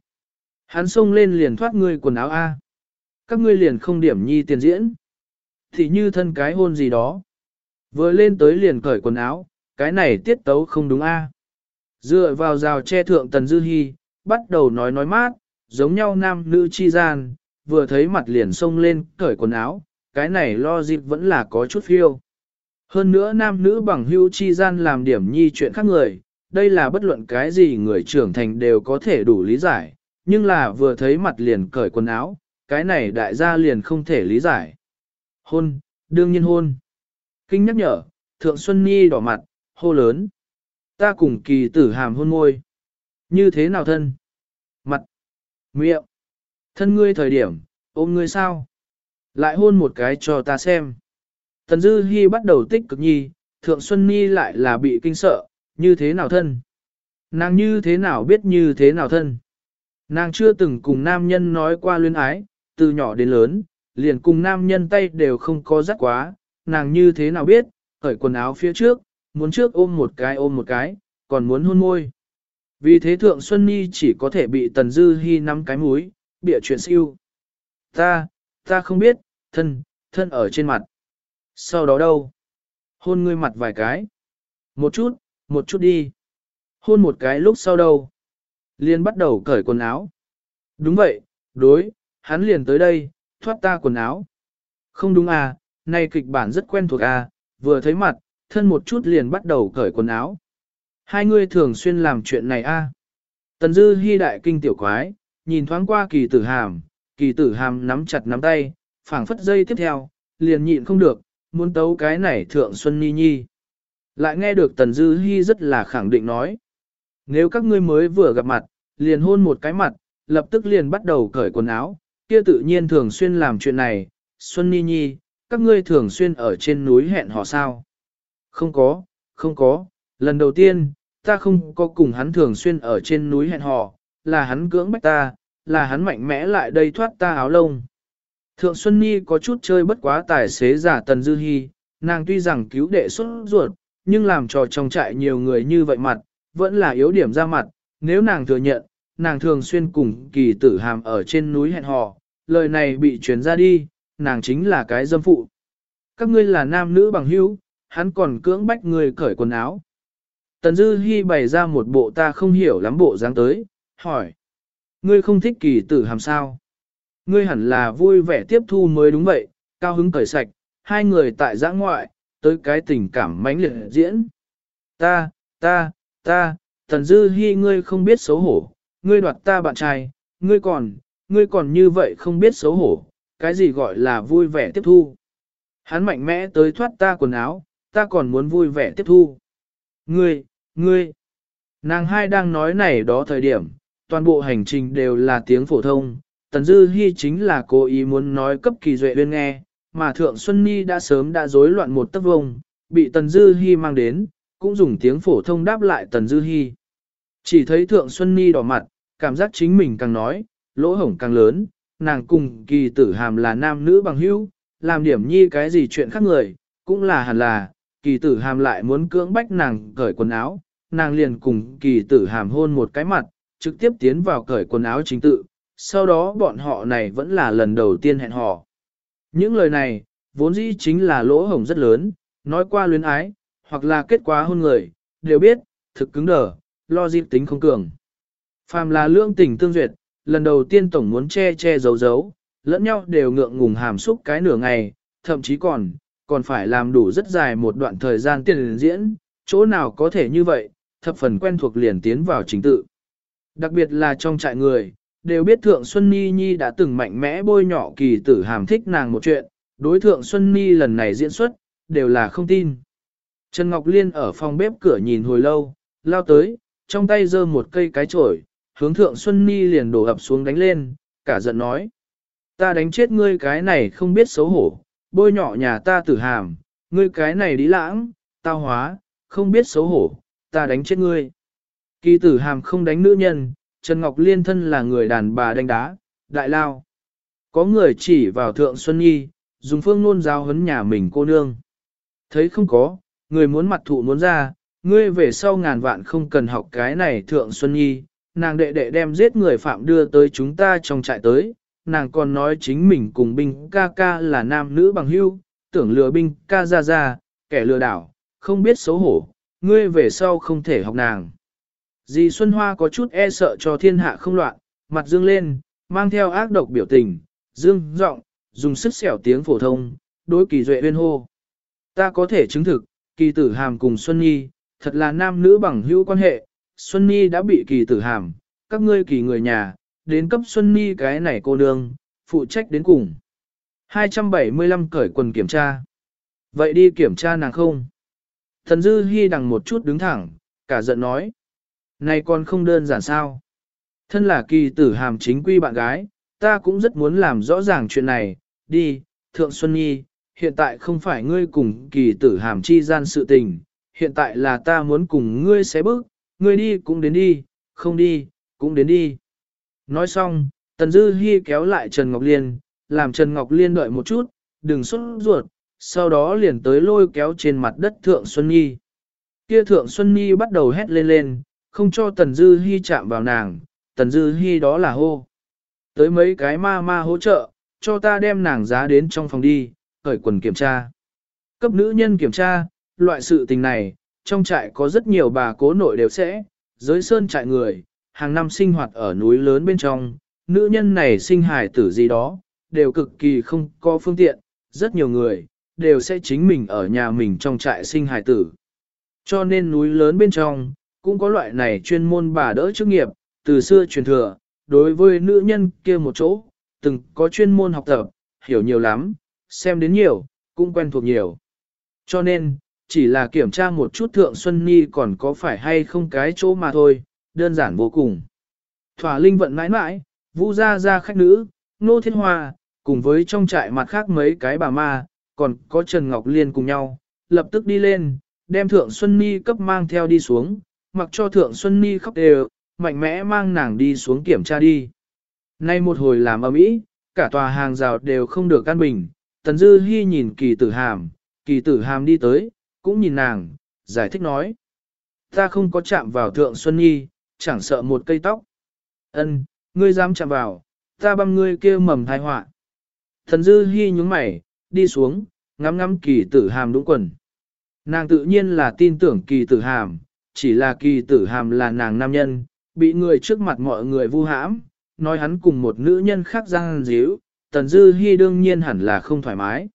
Hắn xông lên liền thoát ngươi quần áo A. Các ngươi liền không điểm nhi tiền diễn. Thì như thân cái hôn gì đó. Vừa lên tới liền cởi quần áo, cái này tiết tấu không đúng A. Dựa vào rào che thượng Tần Dư hy bắt đầu nói nói mát, giống nhau nam nữ chi gian, vừa thấy mặt liền xông lên cởi quần áo, cái này lo dịp vẫn là có chút phiêu. Hơn nữa nam nữ bằng hữu chi gian làm điểm nhi chuyện khác người, đây là bất luận cái gì người trưởng thành đều có thể đủ lý giải, nhưng là vừa thấy mặt liền cởi quần áo, cái này đại gia liền không thể lý giải. Hôn, đương nhiên hôn. Kinh nhắc nhở, Thượng Xuân Nhi đỏ mặt, hô lớn. Ta cùng kỳ tử hàm hôn môi. Như thế nào thân? Mặt, miệng, thân ngươi thời điểm, ôm ngươi sao? Lại hôn một cái cho ta xem. Tần Dư Hi bắt đầu tích cực nhi, Thượng Xuân Nhi lại là bị kinh sợ, như thế nào thân? Nàng như thế nào biết như thế nào thân? Nàng chưa từng cùng nam nhân nói qua luyến ái, từ nhỏ đến lớn, liền cùng nam nhân tay đều không có rắc quá, nàng như thế nào biết, cởi quần áo phía trước, muốn trước ôm một cái ôm một cái, còn muốn hôn môi. Vì thế Thượng Xuân Nhi chỉ có thể bị Tần Dư Hi nắm cái mũi, bịa chuyện siêu. Ta, ta không biết, thân, thân ở trên mặt. Sau đó đâu? Hôn ngươi mặt vài cái. Một chút, một chút đi. Hôn một cái lúc sau đâu? Liên bắt đầu cởi quần áo. Đúng vậy, đối, hắn liền tới đây, thoát ta quần áo. Không đúng à, nay kịch bản rất quen thuộc à, vừa thấy mặt, thân một chút liền bắt đầu cởi quần áo. Hai người thường xuyên làm chuyện này à. Tần dư hy đại kinh tiểu quái, nhìn thoáng qua kỳ tử hàm, kỳ tử hàm nắm chặt nắm tay, phảng phất dây tiếp theo, liền nhịn không được, muốn tấu cái này thượng xuân nhi nhi. Lại nghe được tần dư hy rất là khẳng định nói. Nếu các ngươi mới vừa gặp mặt, liền hôn một cái mặt, lập tức liền bắt đầu cởi quần áo, kia tự nhiên thường xuyên làm chuyện này. Xuân Ni Nhi, các ngươi thường xuyên ở trên núi hẹn hò sao? Không có, không có, lần đầu tiên, ta không có cùng hắn thường xuyên ở trên núi hẹn hò là hắn cưỡng bách ta, là hắn mạnh mẽ lại đây thoát ta áo lông. Thượng Xuân Nhi có chút chơi bất quá tài xế giả Tần Dư Hi, nàng tuy rằng cứu đệ xuất ruột, nhưng làm trò trong trại nhiều người như vậy mặt, vẫn là yếu điểm ra mặt, nếu nàng thừa nhận, nàng thường xuyên cùng kỳ tử hàm ở trên núi hẹn hò, lời này bị truyền ra đi, nàng chính là cái dâm phụ. Các ngươi là nam nữ bằng hữu, hắn còn cưỡng bách người cởi quần áo. Tần Dư Hi bày ra một bộ ta không hiểu lắm bộ dáng tới, hỏi. Ngươi không thích kỳ tử hàm sao? Ngươi hẳn là vui vẻ tiếp thu mới đúng vậy, cao hứng cởi sạch, hai người tại giã ngoại, tới cái tình cảm mãnh liệt diễn. Ta, ta, ta, thần Dư hy ngươi không biết xấu hổ, ngươi đoạt ta bạn trai, ngươi còn, ngươi còn như vậy không biết xấu hổ, cái gì gọi là vui vẻ tiếp thu. Hắn mạnh mẽ tới thoát ta quần áo, ta còn muốn vui vẻ tiếp thu. Ngươi, ngươi, nàng hai đang nói này đó thời điểm, toàn bộ hành trình đều là tiếng phổ thông, Tần Dư Hi chính là cố ý muốn nói cấp kỳ duệ bên nghe, mà Thượng Xuân Ni đã sớm đã rối loạn một tấc vông, bị Tần Dư Hi mang đến, cũng dùng tiếng phổ thông đáp lại Tần Dư Hi. Chỉ thấy Thượng Xuân Ni đỏ mặt, cảm giác chính mình càng nói, lỗ hổng càng lớn, nàng cùng kỳ tử hàm là nam nữ bằng hữu, làm điểm nhi cái gì chuyện khác người, cũng là hẳn là, kỳ tử hàm lại muốn cưỡng bách nàng cởi quần áo, nàng liền cùng kỳ tử hàm hôn một cái mặt, trực tiếp tiến vào cởi quần áo chính tự, sau đó bọn họ này vẫn là lần đầu tiên hẹn hò. Những lời này, vốn dĩ chính là lỗ hổng rất lớn, nói qua luyến ái, hoặc là kết quả hôn người, đều biết, thực cứng đờ, lo dịp tính không cường. Phàm là lương tình tương duyệt, lần đầu tiên tổng muốn che che giấu giấu, lẫn nhau đều ngượng ngùng hàm xúc cái nửa ngày, thậm chí còn, còn phải làm đủ rất dài một đoạn thời gian tiền diễn, chỗ nào có thể như vậy, thập phần quen thuộc liền tiến vào chính tự. Đặc biệt là trong trại người, đều biết Thượng Xuân Ni Nhi đã từng mạnh mẽ bôi nhỏ kỳ tử hàm thích nàng một chuyện, đối Thượng Xuân Ni lần này diễn xuất, đều là không tin. Trần Ngọc Liên ở phòng bếp cửa nhìn hồi lâu, lao tới, trong tay giơ một cây cái chổi, hướng Thượng Xuân Ni liền đổ ập xuống đánh lên, cả giận nói. Ta đánh chết ngươi cái này không biết xấu hổ, bôi nhỏ nhà ta tử hàm, ngươi cái này đi lãng, tao hóa, không biết xấu hổ, ta đánh chết ngươi. Kỳ tử hàm không đánh nữ nhân, Trần Ngọc Liên thân là người đàn bà đánh đá, đại lao. Có người chỉ vào Thượng Xuân Nhi, dùng phương nôn giáo huấn nhà mình cô nương. Thấy không có, người muốn mặt thụ muốn ra, ngươi về sau ngàn vạn không cần học cái này thượng Xuân Nhi, nàng đệ đệ đem giết người phạm đưa tới chúng ta trong trại tới, nàng còn nói chính mình cùng binh ca ca là nam nữ bằng hữu, tưởng lừa binh ca ra ra, kẻ lừa đảo, không biết xấu hổ, ngươi về sau không thể học nàng. Dì Xuân Hoa có chút e sợ cho thiên hạ không loạn, mặt dương lên, mang theo ác độc biểu tình, dương giọng, dùng sức xẻo tiếng phổ thông, đối kỳ duệ uyên hô. Ta có thể chứng thực, kỳ tử hàm cùng Xuân Nhi, thật là nam nữ bằng hữu quan hệ, Xuân Nhi đã bị kỳ tử hàm, các ngươi kỳ người nhà, đến cấp Xuân Nhi cái này cô nương, phụ trách đến cùng. 275 cởi quần kiểm tra. Vậy đi kiểm tra nàng không? Thần Dư Hi đằng một chút đứng thẳng, cả giận nói. Này còn không đơn giản sao? Thân là kỳ tử hàm chính quy bạn gái, ta cũng rất muốn làm rõ ràng chuyện này. Đi, Thượng Xuân Nhi, hiện tại không phải ngươi cùng kỳ tử hàm chi gian sự tình, hiện tại là ta muốn cùng ngươi xé bước, ngươi đi cũng đến đi, không đi, cũng đến đi. Nói xong, Tần Dư Hi kéo lại Trần Ngọc Liên, làm Trần Ngọc Liên đợi một chút, đừng xuất ruột, sau đó liền tới lôi kéo trên mặt đất Thượng Xuân Nhi. Kia Thượng Xuân Nhi bắt đầu hét lên lên, không cho Tần Dư Hi chạm vào nàng, Tần Dư Hi đó là hô. Tới mấy cái ma ma hỗ trợ, cho ta đem nàng giá đến trong phòng đi, khởi quần kiểm tra. Cấp nữ nhân kiểm tra, loại sự tình này, trong trại có rất nhiều bà cố nội đều sẽ, giới sơn trại người, hàng năm sinh hoạt ở núi lớn bên trong, nữ nhân này sinh hài tử gì đó, đều cực kỳ không có phương tiện, rất nhiều người, đều sẽ chính mình ở nhà mình trong trại sinh hài tử. Cho nên núi lớn bên trong, cũng có loại này chuyên môn bà đỡ chức nghiệp, từ xưa truyền thừa, đối với nữ nhân kia một chỗ, từng có chuyên môn học tập, hiểu nhiều lắm, xem đến nhiều, cũng quen thuộc nhiều. Cho nên, chỉ là kiểm tra một chút thượng Xuân Nhi còn có phải hay không cái chỗ mà thôi, đơn giản vô cùng. Thỏa Linh vận mãi mãi, vũ gia gia khách nữ, Nô Thiên Hoa, cùng với trong trại mặt khác mấy cái bà ma, còn có Trần Ngọc Liên cùng nhau, lập tức đi lên, đem Thượng Xuân Nhi cấp mang theo đi xuống, mặc cho Thượng Xuân Ni khóc đều, mạnh mẽ mang nàng đi xuống kiểm tra đi. Nay một hồi làm ầm ĩ, cả tòa hàng rào đều không được căn bình, Tần Dư Hi nhìn kỳ tử hàm, kỳ tử hàm đi tới, cũng nhìn nàng, giải thích nói. Ta không có chạm vào Thượng Xuân Nhi, chẳng sợ một cây tóc. Ân, ngươi dám chạm vào, ta băm ngươi kia mầm thai họa. Thần dư hy nhúng mày, đi xuống, ngắm ngắm kỳ tử hàm đúng quần. Nàng tự nhiên là tin tưởng kỳ tử hàm, chỉ là kỳ tử hàm là nàng nam nhân, bị người trước mặt mọi người vu hãm, nói hắn cùng một nữ nhân khác giang díu, tần dư hy đương nhiên hẳn là không thoải mái.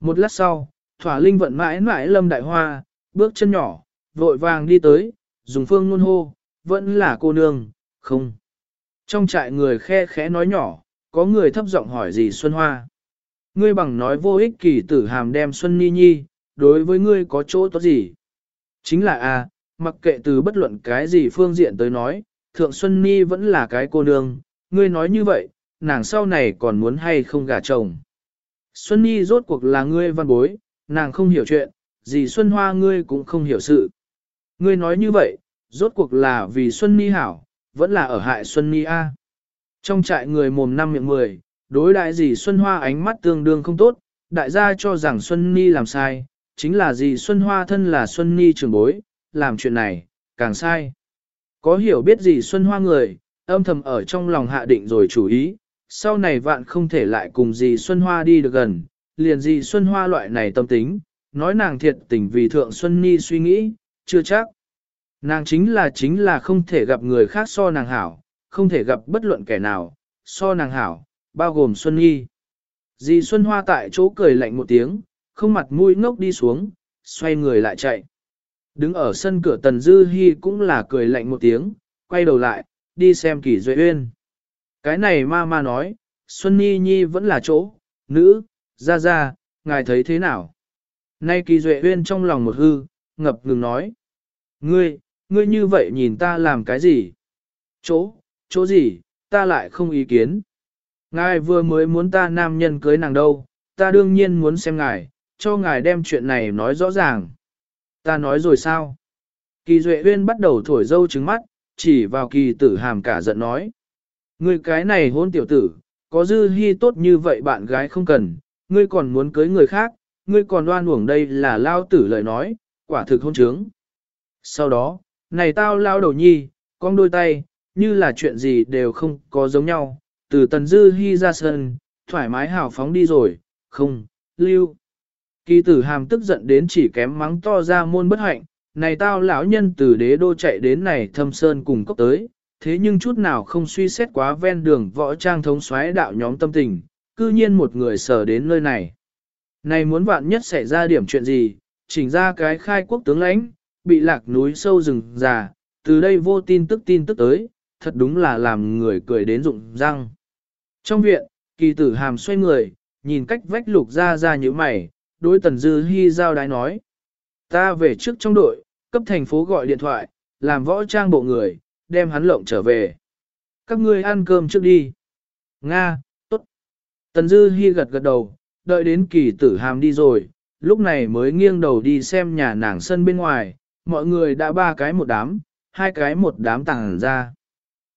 Một lát sau, thỏa linh vận mãi mãi lâm đại hoa, bước chân nhỏ, vội vàng đi tới, dùng phương luôn hô, vẫn là cô nương, không. Trong trại người khe khẽ nói nhỏ, có người thấp giọng hỏi gì Xuân Hoa. Ngươi bằng nói vô ích kỳ tử hàm đem Xuân Nhi Nhi, đối với ngươi có chỗ tốt gì? Chính là a, à, mặc kệ từ bất luận cái gì phương diện tới nói, Thượng Xuân Nhi vẫn là cái cô nương, ngươi nói như vậy, nàng sau này còn muốn hay không gả chồng. Xuân Nhi rốt cuộc là ngươi văn bối, nàng không hiểu chuyện, gì Xuân Hoa ngươi cũng không hiểu sự. Ngươi nói như vậy, rốt cuộc là vì Xuân Nhi hảo, vẫn là ở hại Xuân Nhi A. Trong trại người mồm năm miệng mười, đối đại gì Xuân Hoa ánh mắt tương đương không tốt, đại gia cho rằng Xuân Nhi làm sai, chính là gì Xuân Hoa thân là Xuân Nhi trường bối, làm chuyện này, càng sai. Có hiểu biết gì Xuân Hoa người, âm thầm ở trong lòng hạ định rồi chủ ý, sau này vạn không thể lại cùng gì Xuân Hoa đi được gần, liền gì Xuân Hoa loại này tâm tính, nói nàng thiệt tình vì Thượng Xuân Nhi suy nghĩ, chưa chắc. Nàng chính là chính là không thể gặp người khác so nàng hảo, không thể gặp bất luận kẻ nào, so nàng hảo, bao gồm Xuân Nhi. Dì Xuân Hoa tại chỗ cười lạnh một tiếng, không mặt mũi ngốc đi xuống, xoay người lại chạy. Đứng ở sân cửa Tần Dư Hi cũng là cười lạnh một tiếng, quay đầu lại, đi xem Kỳ Duệ Uyên. Cái này ma ma nói, Xuân Nhi Nhi vẫn là chỗ, nữ, ra ra, ngài thấy thế nào? Nay Kỳ Duệ Uyên trong lòng một hư, ngập ngừng nói. Ngươi, ngươi như vậy nhìn ta làm cái gì? Chỗ, chỗ gì, ta lại không ý kiến. Ngài vừa mới muốn ta nam nhân cưới nàng đâu, ta đương nhiên muốn xem ngài, cho ngài đem chuyện này nói rõ ràng. Ta nói rồi sao? Kỳ Duệ Uyên bắt đầu thổi dâu trứng mắt, chỉ vào kỳ tử hàm cả giận nói. Ngươi cái này hôn tiểu tử, có dư hy tốt như vậy bạn gái không cần, ngươi còn muốn cưới người khác, ngươi còn đoan uổng đây là lao tử lời nói, quả thực hôn trướng. Sau đó, này tao lao đầu nhi, con đôi tay, như là chuyện gì đều không có giống nhau, từ tần dư hy ra sân, thoải mái hào phóng đi rồi, không, lưu. Kỳ tử hàm tức giận đến chỉ kém mắng to ra môn bất hạnh, này tao lão nhân từ đế đô chạy đến này thâm sơn cùng cốc tới, thế nhưng chút nào không suy xét quá ven đường võ trang thống xoáy đạo nhóm tâm tình, cư nhiên một người sở đến nơi này. Này muốn vạn nhất xảy ra điểm chuyện gì, chỉnh ra cái khai quốc tướng lãnh, bị lạc núi sâu rừng già, từ đây vô tin tức tin tức tới, thật đúng là làm người cười đến rụng răng. Trong viện, kỳ tử hàm xoay người, nhìn cách vách lục ra ra như mày, đối tần dư hy giao đái nói. Ta về trước trong đội, cấp thành phố gọi điện thoại, làm võ trang bộ người, đem hắn lộng trở về. Các ngươi ăn cơm trước đi. Nga, tốt. Tần dư hy gật gật đầu, đợi đến kỳ tử hàm đi rồi, lúc này mới nghiêng đầu đi xem nhà nàng sân bên ngoài, mọi người đã ba cái một đám, hai cái một đám tàng ra.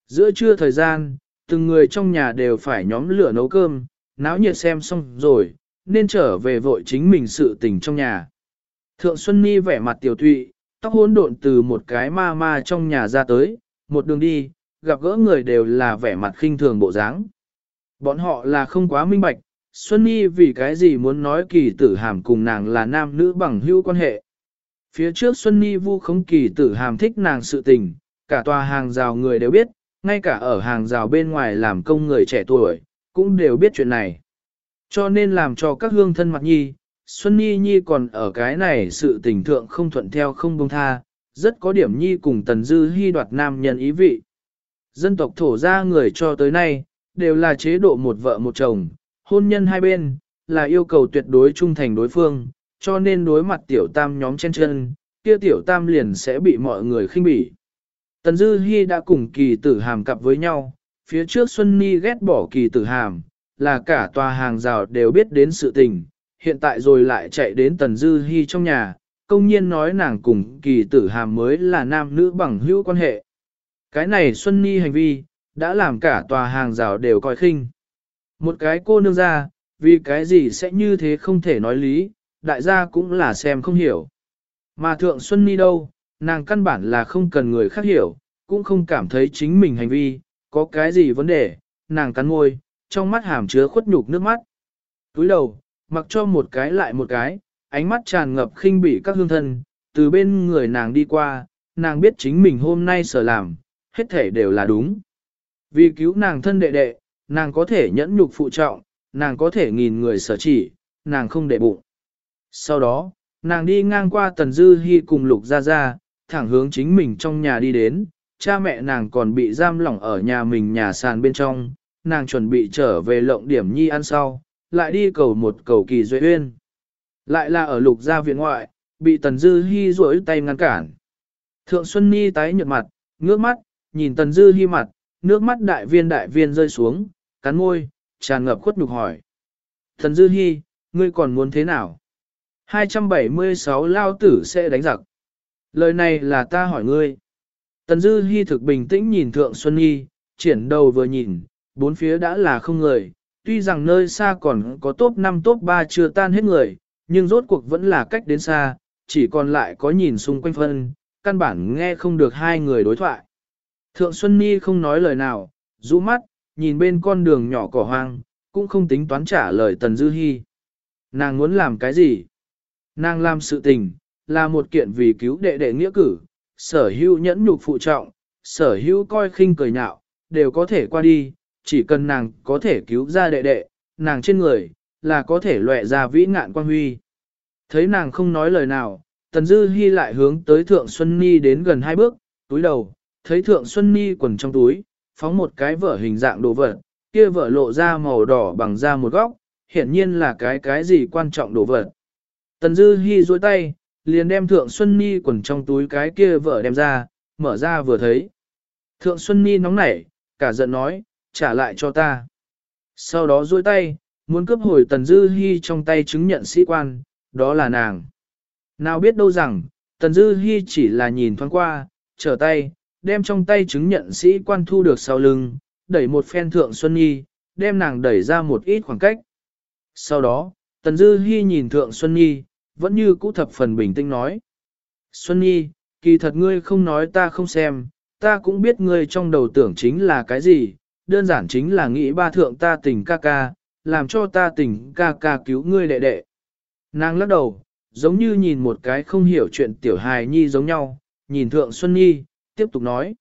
Giữa trưa thời gian, từng người trong nhà đều phải nhóm lửa nấu cơm, náo nhiệt xem xong rồi, nên trở về vội chính mình sự tình trong nhà. Thượng Xuân Ni vẻ mặt tiểu thụy, tóc hỗn độn từ một cái ma ma trong nhà ra tới, một đường đi, gặp gỡ người đều là vẻ mặt khinh thường bộ dáng. Bọn họ là không quá minh bạch, Xuân Nhi vì cái gì muốn nói kỳ tử hàm cùng nàng là nam nữ bằng hữu quan hệ. Phía trước Xuân Nhi vu khống kỳ tử hàm thích nàng sự tình, cả tòa hàng rào người đều biết, ngay cả ở hàng rào bên ngoài làm công người trẻ tuổi, cũng đều biết chuyện này. Cho nên làm cho các hương thân mặt nhi, Xuân Nhi Nhi còn ở cái này sự tình thượng không thuận theo không buông tha, rất có điểm Nhi cùng Tần Dư hy đoạt nam nhân ý vị. Dân tộc thổ ra người cho tới nay, đều là chế độ một vợ một chồng, hôn nhân hai bên, là yêu cầu tuyệt đối trung thành đối phương, cho nên đối mặt tiểu tam nhóm trên chân, kia tiểu tam liền sẽ bị mọi người khinh bỉ. Tần Dư Hi đã cùng kỳ tử hàm cặp với nhau, phía trước Xuân nhi ghét bỏ kỳ tử hàm, là cả tòa hàng rào đều biết đến sự tình, hiện tại rồi lại chạy đến Tần Dư Hi trong nhà, công nhiên nói nàng cùng kỳ tử hàm mới là nam nữ bằng hữu quan hệ. Cái này Xuân Ni hành vi, đã làm cả tòa hàng rào đều coi khinh. Một cái cô nương ra, vì cái gì sẽ như thế không thể nói lý, đại gia cũng là xem không hiểu. Mà Thượng Xuân Ni đâu, nàng căn bản là không cần người khác hiểu, cũng không cảm thấy chính mình hành vi, có cái gì vấn đề, nàng cắn môi, trong mắt hàm chứa khuất nhục nước mắt. Túi đầu, mặc cho một cái lại một cái, ánh mắt tràn ngập khinh bỉ các hương thân, từ bên người nàng đi qua, nàng biết chính mình hôm nay sở làm, hết thể đều là đúng. Vì cứu nàng thân đệ đệ, nàng có thể nhẫn nhục phụ trọng, nàng có thể nghìn người sở chỉ, nàng không để bụng. Sau đó, nàng đi ngang qua Tần Dư Hi cùng Lục Gia Gia, thẳng hướng chính mình trong nhà đi đến, cha mẹ nàng còn bị giam lỏng ở nhà mình nhà sàn bên trong, nàng chuẩn bị trở về lộng điểm nhi ăn sau, lại đi cầu một cầu kỳ duệ uyên. Lại là ở lục gia viện ngoại, bị Tần Dư Hi duỗi tay ngăn cản. Thượng Xuân Ni tái nhợt mặt, ngước mắt, nhìn Tần Dư Hi mặt, nước mắt đại viên đại viên rơi xuống, cắn môi, tràn ngập khuất nhục hỏi. Tần Dư Hi, ngươi còn muốn thế nào? 276 lao tử sẽ đánh giặc. Lời này là ta hỏi ngươi. Tần Dư Hi thực bình tĩnh nhìn Thượng Xuân Nhi, triển đầu vừa nhìn, bốn phía đã là không người, tuy rằng nơi xa còn có top 5 top 3 chưa tan hết người, nhưng rốt cuộc vẫn là cách đến xa, chỉ còn lại có nhìn xung quanh phân, căn bản nghe không được hai người đối thoại. Thượng Xuân Nhi không nói lời nào, rũ mắt, nhìn bên con đường nhỏ cỏ hoang, cũng không tính toán trả lời Tần Dư Hi. Nàng muốn làm cái gì? Nàng làm sự tình, là một kiện vì cứu đệ đệ nghĩa cử, sở hữu nhẫn nhục phụ trọng, sở hữu coi khinh cười nhạo, đều có thể qua đi, chỉ cần nàng có thể cứu ra đệ đệ, nàng trên người, là có thể lệ ra vĩ ngạn quan huy. Thấy nàng không nói lời nào, Tần Dư Hi lại hướng tới Thượng Xuân Ni đến gần hai bước, túi đầu, thấy Thượng Xuân Ni quần trong túi, phóng một cái vở hình dạng đồ vật, kia vở lộ ra màu đỏ bằng da một góc, hiển nhiên là cái cái gì quan trọng đồ vật. Tần Dư Hi duỗi tay, liền đem Thượng Xuân Ni quần trong túi cái kia vở đem ra, mở ra vừa thấy. Thượng Xuân Ni nóng nảy, cả giận nói, trả lại cho ta. Sau đó duỗi tay, muốn cướp hồi Tần Dư Hi trong tay chứng nhận sĩ quan, đó là nàng. Nào biết đâu rằng, Tần Dư Hi chỉ là nhìn thoáng qua, trở tay, đem trong tay chứng nhận sĩ quan thu được sau lưng, đẩy một phen Thượng Xuân Nhi, đem nàng đẩy ra một ít khoảng cách. Sau đó, Tần Dư Hi nhìn Thượng Xuân Nhi, vẫn như cũ thập phần bình tĩnh nói. Xuân Nhi, kỳ thật ngươi không nói ta không xem, ta cũng biết ngươi trong đầu tưởng chính là cái gì, đơn giản chính là nghĩ ba thượng ta tình ca ca, làm cho ta tình ca ca cứu ngươi đệ đệ. Nàng lắc đầu, giống như nhìn một cái không hiểu chuyện tiểu hài nhi giống nhau, nhìn thượng Xuân Nhi, tiếp tục nói.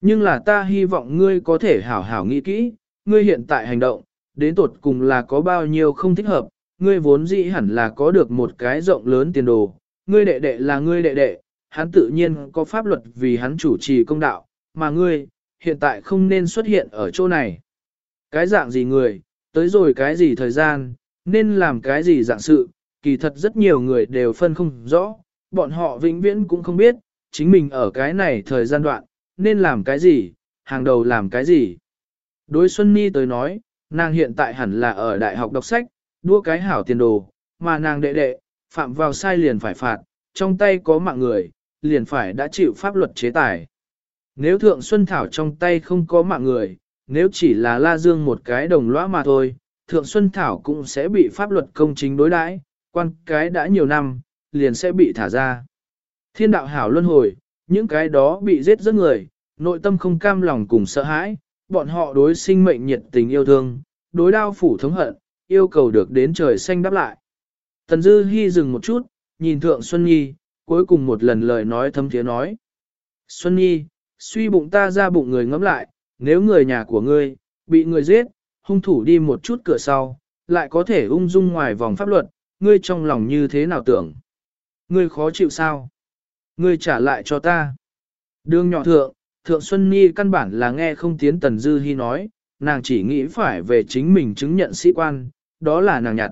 Nhưng là ta hy vọng ngươi có thể hảo hảo nghĩ kỹ, ngươi hiện tại hành động, đến tột cùng là có bao nhiêu không thích hợp, ngươi vốn dĩ hẳn là có được một cái rộng lớn tiền đồ, ngươi đệ đệ là ngươi đệ đệ, hắn tự nhiên có pháp luật vì hắn chủ trì công đạo, mà ngươi, hiện tại không nên xuất hiện ở chỗ này. Cái dạng gì người, tới rồi cái gì thời gian, nên làm cái gì dạng sự, kỳ thật rất nhiều người đều phân không rõ, bọn họ vĩnh viễn cũng không biết, chính mình ở cái này thời gian đoạn, nên làm cái gì, hàng đầu làm cái gì. Đối Xuân Ni tới nói, nàng hiện tại hẳn là ở đại học đọc sách, đua cái hảo tiền đồ, mà nàng đệ đệ, phạm vào sai liền phải phạt, trong tay có mạng người, liền phải đã chịu pháp luật chế tài. Nếu Thượng Xuân Thảo trong tay không có mạng người, nếu chỉ là La Dương một cái đồng lõa mà thôi, Thượng Xuân Thảo cũng sẽ bị pháp luật công chính đối đãi, quan cái đã nhiều năm, liền sẽ bị thả ra. Thiên đạo hảo luân hồi, những cái đó bị giết rất người, nội tâm không cam lòng cùng sợ hãi, bọn họ đối sinh mệnh nhiệt tình yêu thương, đối đao phủ thống hận, yêu cầu được đến trời xanh đáp lại. Tần Dư Hi dừng một chút, nhìn Thượng Xuân Nhi, cuối cùng một lần lời nói thâm thiế nói. Xuân Nhi, suy bụng ta ra bụng người ngẫm lại, nếu người nhà của ngươi, bị người giết, hung thủ đi một chút cửa sau, lại có thể ung dung ngoài vòng pháp luật, ngươi trong lòng như thế nào tưởng? Ngươi khó chịu sao? Ngươi trả lại cho ta. Đường nhỏ thượng, thượng Xuân Nhi căn bản là nghe không tiến Tần Dư Hi nói, nàng chỉ nghĩ phải về chính mình chứng nhận sĩ quan, đó là nàng nhặt.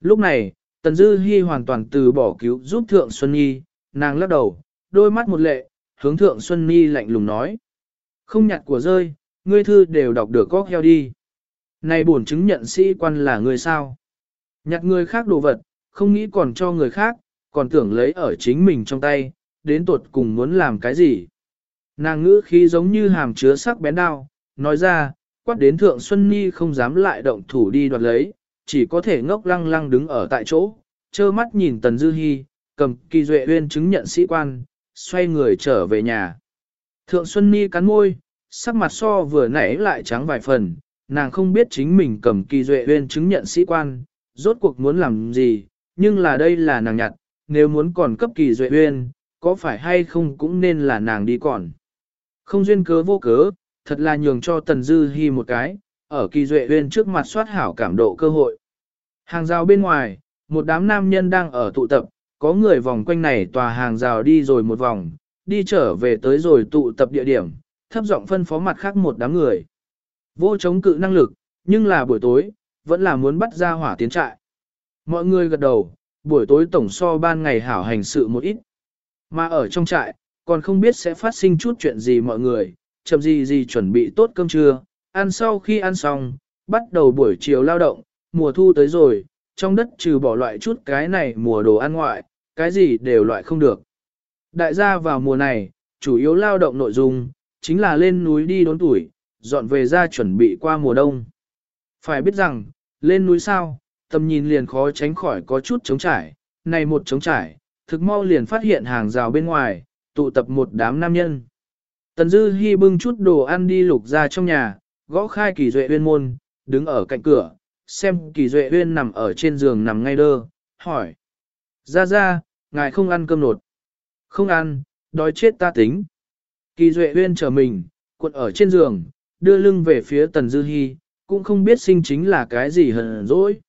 Lúc này, Tần Dư Hi hoàn toàn từ bỏ cứu giúp thượng Xuân Nhi, nàng lắc đầu, đôi mắt một lệ, hướng thượng Xuân Nhi lạnh lùng nói. Không nhặt của rơi, ngươi thư đều đọc được góc heo đi. Này bổn chứng nhận sĩ quan là người sao? Nhặt người khác đồ vật, không nghĩ còn cho người khác, còn tưởng lấy ở chính mình trong tay, đến tuột cùng muốn làm cái gì. Nàng ngữ khí giống như hàm chứa sắc bén đao, nói ra, quát đến thượng Xuân Nhi không dám lại động thủ đi đoạt lấy, chỉ có thể ngốc lăng lăng đứng ở tại chỗ, trơ mắt nhìn Tần Dư Hi, cầm kỳ duệ uyên chứng nhận sĩ quan, xoay người trở về nhà. Thượng Xuân Nhi cắn môi, sắc mặt so vừa nãy lại trắng vài phần, nàng không biết chính mình cầm kỳ duệ uyên chứng nhận sĩ quan, rốt cuộc muốn làm gì, nhưng là đây là nàng nhặt, nếu muốn còn cấp kỳ duệ uyên, có phải hay không cũng nên là nàng đi còn. Không duyên cớ vô cớ, thật là nhường cho Tần Dư Hi một cái, ở kỳ duệ uyên trước mặt soát hảo cảm độ cơ hội. Hàng rào bên ngoài, một đám nam nhân đang ở tụ tập, có người vòng quanh này tòa hàng rào đi rồi một vòng, đi trở về tới rồi tụ tập địa điểm, thấp giọng phân phó mặt khác một đám người. Vô chống cự năng lực, nhưng là buổi tối, vẫn là muốn bắt ra hỏa tiến trại. Mọi người gật đầu, buổi tối tổng so ban ngày hảo hành sự một ít. Mà ở trong trại, còn không biết sẽ phát sinh chút chuyện gì mọi người, chậm gì gì chuẩn bị tốt cơm trưa, ăn sau khi ăn xong, bắt đầu buổi chiều lao động, mùa thu tới rồi, trong đất trừ bỏ loại chút cái này mùa đồ ăn ngoại, cái gì đều loại không được. Đại gia vào mùa này, chủ yếu lao động nội dung, chính là lên núi đi đốn tuổi, dọn về ra chuẩn bị qua mùa đông. Phải biết rằng, lên núi sao, tầm nhìn liền khó tránh khỏi có chút trống trải, này một trống trải, thực mau liền phát hiện hàng rào bên ngoài, tụ tập một đám nam nhân. Tần Dư Hi bưng chút đồ ăn đi lục ra trong nhà, gõ khai kỳ duệ uyên môn, đứng ở cạnh cửa, xem kỳ duệ uyên nằm ở trên giường nằm ngay đơ, hỏi. Ra ra, ngài không ăn cơm nột. Không ăn, đói chết ta tính. Kỳ duệ uyên chờ mình, cuộn ở trên giường, đưa lưng về phía Tần Dư Hi, cũng không biết sinh chính là cái gì hờn dỗi.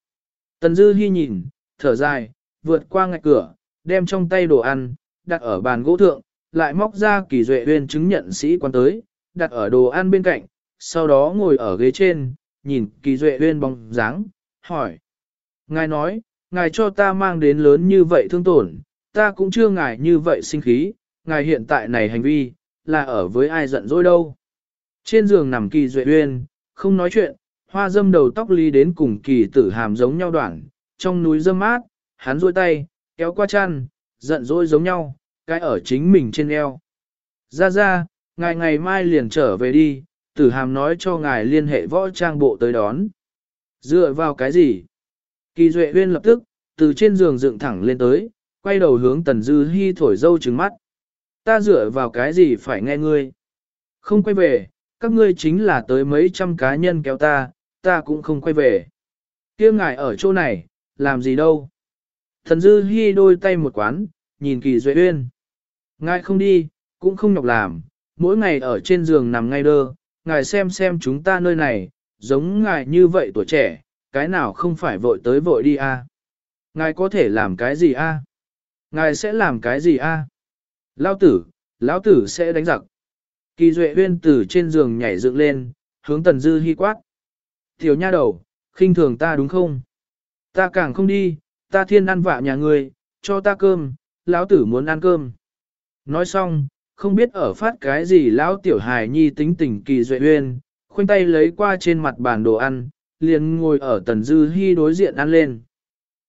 Tần Dư Hi nhìn, thở dài, vượt qua ngạch cửa, đem trong tay đồ ăn, đặt ở bàn gỗ thượng, lại móc ra kỳ duệ uyên chứng nhận sĩ quan tới, đặt ở đồ ăn bên cạnh, sau đó ngồi ở ghế trên, nhìn kỳ duệ uyên bóng dáng, hỏi. Ngài nói, ngài cho ta mang đến lớn như vậy thương tổn, ta cũng chưa ngài như vậy sinh khí, ngài hiện tại này hành vi, là ở với ai giận dỗi đâu. Trên giường nằm kỳ duệ uyên, không nói chuyện, hoa dâm đầu tóc ly đến cùng kỳ tử hàm giống nhau đoạn, trong núi dâm mát, hắn duỗi tay, kéo qua chăn, giận dỗi giống nhau, cái ở chính mình trên eo. Ra ra, ngài ngày mai liền trở về đi, tử hàm nói cho ngài liên hệ võ trang bộ tới đón. Dựa vào cái gì? Kỳ Duệ Uyên lập tức, từ trên giường dựng thẳng lên tới, quay đầu hướng Tần Dư Hi thổi dâu trừng mắt. ta dựa vào cái gì phải nghe ngươi. Không quay về, các ngươi chính là tới mấy trăm cá nhân kéo ta, ta cũng không quay về. kia ngài ở chỗ này, làm gì đâu. Thần dư Hi đôi tay một quán, nhìn kỳ duệ uyên. Ngài không đi, cũng không nhọc làm, mỗi ngày ở trên giường nằm ngay đơ, ngài xem xem chúng ta nơi này, giống ngài như vậy tuổi trẻ, cái nào không phải vội tới vội đi a? À? Ngài có thể làm cái gì a? À? Ngài sẽ làm cái gì a? À? Tử, lão tử sẽ đánh giặc. Kỳ duệ huyên từ trên giường nhảy dựng lên, hướng tần dư hy quát. Tiểu nha đầu, khinh thường ta đúng không? Ta càng không đi, ta thiên ăn vạ nhà ngươi, cho ta cơm, lão tử muốn ăn cơm. Nói xong, không biết ở phát cái gì lão tiểu hài nhi tính tình kỳ duệ huyên, khoanh tay lấy qua trên mặt bàn đồ ăn, liền ngồi ở tần dư hy đối diện ăn lên.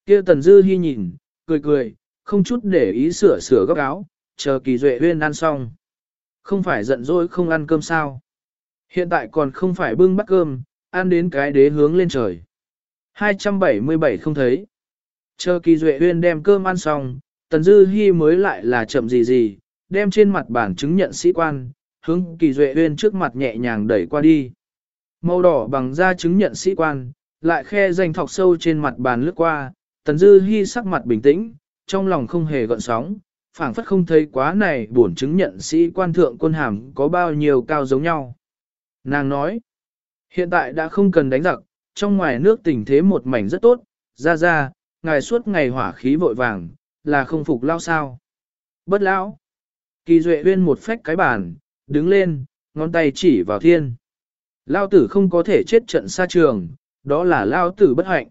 kia tần dư hy nhìn, cười cười, không chút để ý sửa sửa góc áo, chờ kỳ duệ huyên ăn xong. Không phải giận dỗi không ăn cơm sao. Hiện tại còn không phải bưng bắt cơm, ăn đến cái đế hướng lên trời. 277 không thấy. Chờ kỳ duệ huyên đem cơm ăn xong, tần dư hy mới lại là chậm gì gì, đem trên mặt bản chứng nhận sĩ quan, hướng kỳ duệ huyên trước mặt nhẹ nhàng đẩy qua đi. Màu đỏ bằng da chứng nhận sĩ quan, lại khe danh thọc sâu trên mặt bàn lướt qua, tần dư hy sắc mặt bình tĩnh, trong lòng không hề gợn sóng, phảng phất không thấy quá này buồn chứng nhận sĩ quan thượng quân hàm có bao nhiêu cao giống nhau. Nàng nói, hiện tại đã không cần đánh giặc, trong ngoài nước tình thế một mảnh rất tốt, ra ra, ngài suốt ngày hỏa khí vội vàng, là không phục lao sao. Bất lão, kỳ duệ uyên một phách cái bàn, đứng lên, ngón tay chỉ vào thiên. Lao tử không có thể chết trận xa trường, đó là lao tử bất hạnh.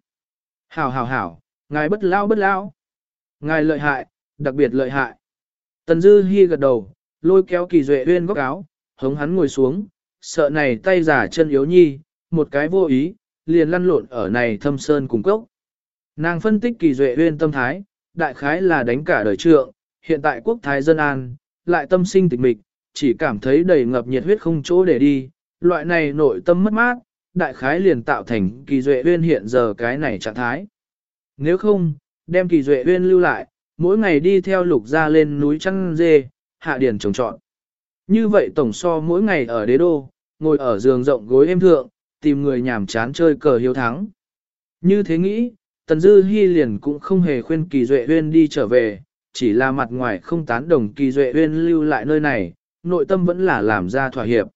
Hảo hảo hảo, ngài bất lao bất lao. Ngài lợi hại, đặc biệt lợi hại. Tần Dư Hi gật đầu, lôi kéo kỳ duệ uyên góc áo, hống hắn ngồi xuống, sợ này tay giả chân yếu nhi, một cái vô ý, liền lăn lộn ở này thâm sơn cùng cốc. Nàng phân tích kỳ duệ uyên tâm thái, đại khái là đánh cả đời trượng, hiện tại quốc thái dân an, lại tâm sinh tịch mịch, chỉ cảm thấy đầy ngập nhiệt huyết không chỗ để đi, loại này nội tâm mất mát, đại khái liền tạo thành kỳ duệ uyên hiện giờ cái này trạng thái. Nếu không, đem kỳ duệ uyên lưu lại, mỗi ngày đi theo lục ra lên núi chăn dê, hạ điển trồng trọn. Như vậy tổng so mỗi ngày ở đế đô, ngồi ở giường rộng gối êm thượng, tìm người nhảm chán chơi cờ hiếu thắng. Như thế nghĩ, Tần Dư Hi liền cũng không hề khuyên Kỳ Duệ Uyên đi trở về, chỉ là mặt ngoài không tán đồng Kỳ Duệ Uyên lưu lại nơi này, nội tâm vẫn là làm ra thỏa hiệp.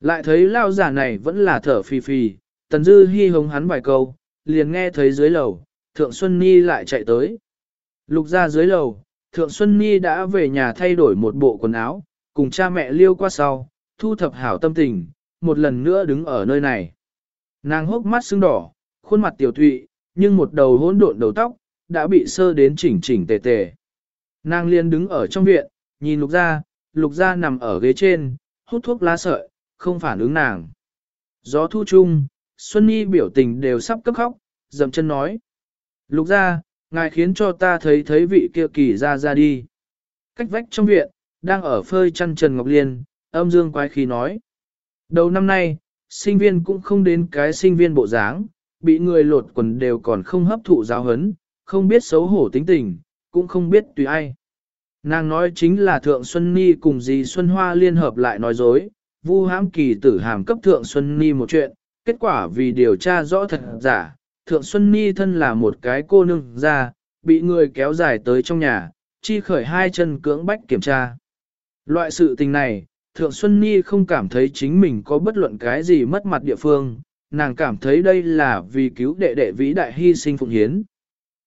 Lại thấy lao giả này vẫn là thở phì phì, Tần Dư hy hống hắn vài câu, liền nghe thấy dưới lầu, Thượng Xuân Ni lại chạy tới. Lục ra dưới lầu, Thượng Xuân Ni đã về nhà thay đổi một bộ quần áo, cùng cha mẹ liêu qua sau, thu thập hảo tâm tình, một lần nữa đứng ở nơi này. Nàng hốc mắt sưng đỏ, khuôn mặt tiểu thụy, nhưng một đầu hỗn độn đầu tóc, đã bị sơ đến chỉnh chỉnh tề tề. Nàng liền đứng ở trong viện, nhìn lục ra, lục ra nằm ở ghế trên, hút thuốc lá sợi, không phản ứng nàng. Gió thu chung, Xuân Nhi biểu tình đều sắp cấp khóc, dậm chân nói. Lục ra, ngài khiến cho ta thấy thấy vị kia kỳ ra ra đi. Cách vách trong viện, đang ở phơi chăn Trần Ngọc Liên, âm dương quái khí nói. Đầu năm nay, sinh viên cũng không đến cái sinh viên bộ dáng, bị người lột quần đều còn không hấp thụ giáo hấn, không biết xấu hổ tính tình, cũng không biết tùy ai. Nàng nói chính là Thượng Xuân Ni cùng dì Xuân Hoa liên hợp lại nói dối, vu hãm kỳ tử hàm cấp Thượng Xuân Ni một chuyện, kết quả vì điều tra rõ thật giả, Thượng Xuân Ni thân là một cái cô nương ra, bị người kéo dài tới trong nhà, chi khởi hai chân cưỡng bách kiểm tra. Loại sự tình này, Thượng Xuân Ni không cảm thấy chính mình có bất luận cái gì mất mặt địa phương, nàng cảm thấy đây là vì cứu đệ đệ vĩ đại hy sinh phụng hiến.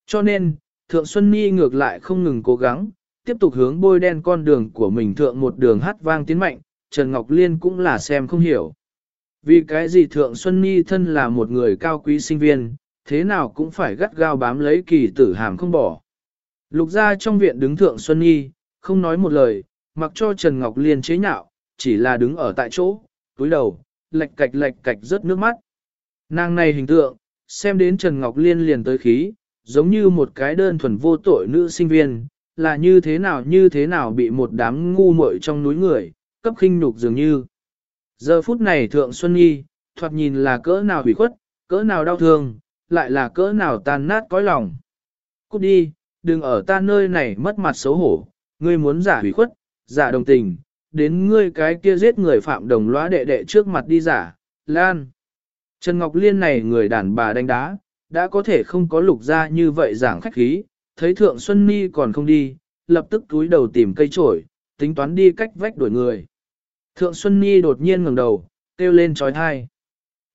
Cho nên, Thượng Xuân Ni ngược lại không ngừng cố gắng, tiếp tục hướng bôi đen con đường của mình thượng một đường hát vang tiến mạnh, Trần Ngọc Liên cũng là xem không hiểu. Vì cái gì Thượng Xuân Ni thân là một người cao quý sinh viên, thế nào cũng phải gắt gao bám lấy kỳ tử hàm không bỏ. Lục ra trong viện đứng Thượng Xuân Nhi, không nói một lời, mặc cho Trần Ngọc Liên chế nhạo, chỉ là đứng ở tại chỗ, túi đầu, lệch cạch lệch cạch rớt nước mắt. Nàng này hình tượng, xem đến Trần Ngọc Liên liền tới khí, giống như một cái đơn thuần vô tội nữ sinh viên, là như thế nào như thế nào bị một đám ngu muội trong núi người, cấp khinh nhục dường như. Giờ phút này Thượng Xuân Nhi, thoạt nhìn là cỡ nào hủy khuất, cỡ nào đau thương, lại là cỡ nào tan nát cõi lòng. Cút đi, đừng ở ta nơi này mất mặt xấu hổ, ngươi muốn giả hủy khuất, giả đồng tình, đến ngươi cái kia giết người phạm đồng lõa đệ đệ trước mặt đi giả, lan. Trần Ngọc Liên này người đàn bà đánh đá, đã có thể không có lục ra như vậy giảng khách khí, thấy Thượng Xuân Ni còn không đi, lập tức túi đầu tìm cây trổi, tính toán đi cách vách đuổi người. Thượng Xuân nhi đột nhiên ngẩng đầu, kêu lên trói thai.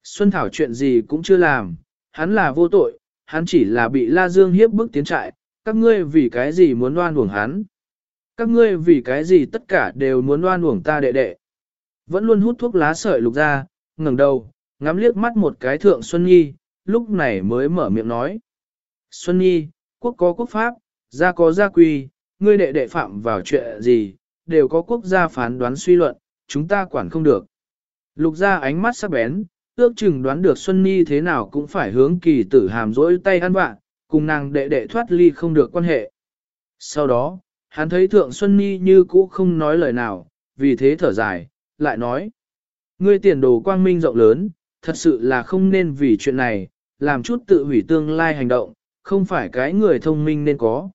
Xuân Thảo chuyện gì cũng chưa làm, hắn là vô tội, hắn chỉ là bị La Dương hiếp bức tiến trại, các ngươi vì cái gì muốn đoan uổng hắn. Các ngươi vì cái gì tất cả đều muốn đoan uổng ta đệ đệ. Vẫn luôn hút thuốc lá sợi lục ra, ngẩng đầu, ngắm liếc mắt một cái thượng Xuân Nhi, lúc này mới mở miệng nói. Xuân Nhi, quốc có quốc pháp, gia có gia quy, ngươi đệ đệ phạm vào chuyện gì, đều có quốc gia phán đoán suy luận, chúng ta quản không được. Lục ra ánh mắt sắc bén, ước chừng đoán được Xuân Nhi thế nào cũng phải hướng kỳ tử hàm dỗi tay ăn vạ, cùng nàng đệ đệ thoát ly không được quan hệ. Sau đó, hắn thấy Thượng Xuân Nhi như cũ không nói lời nào, vì thế thở dài, lại nói. Ngươi tiền đồ quang minh rộng lớn, thật sự là không nên vì chuyện này, làm chút tự hủy tương lai hành động, không phải cái người thông minh nên có.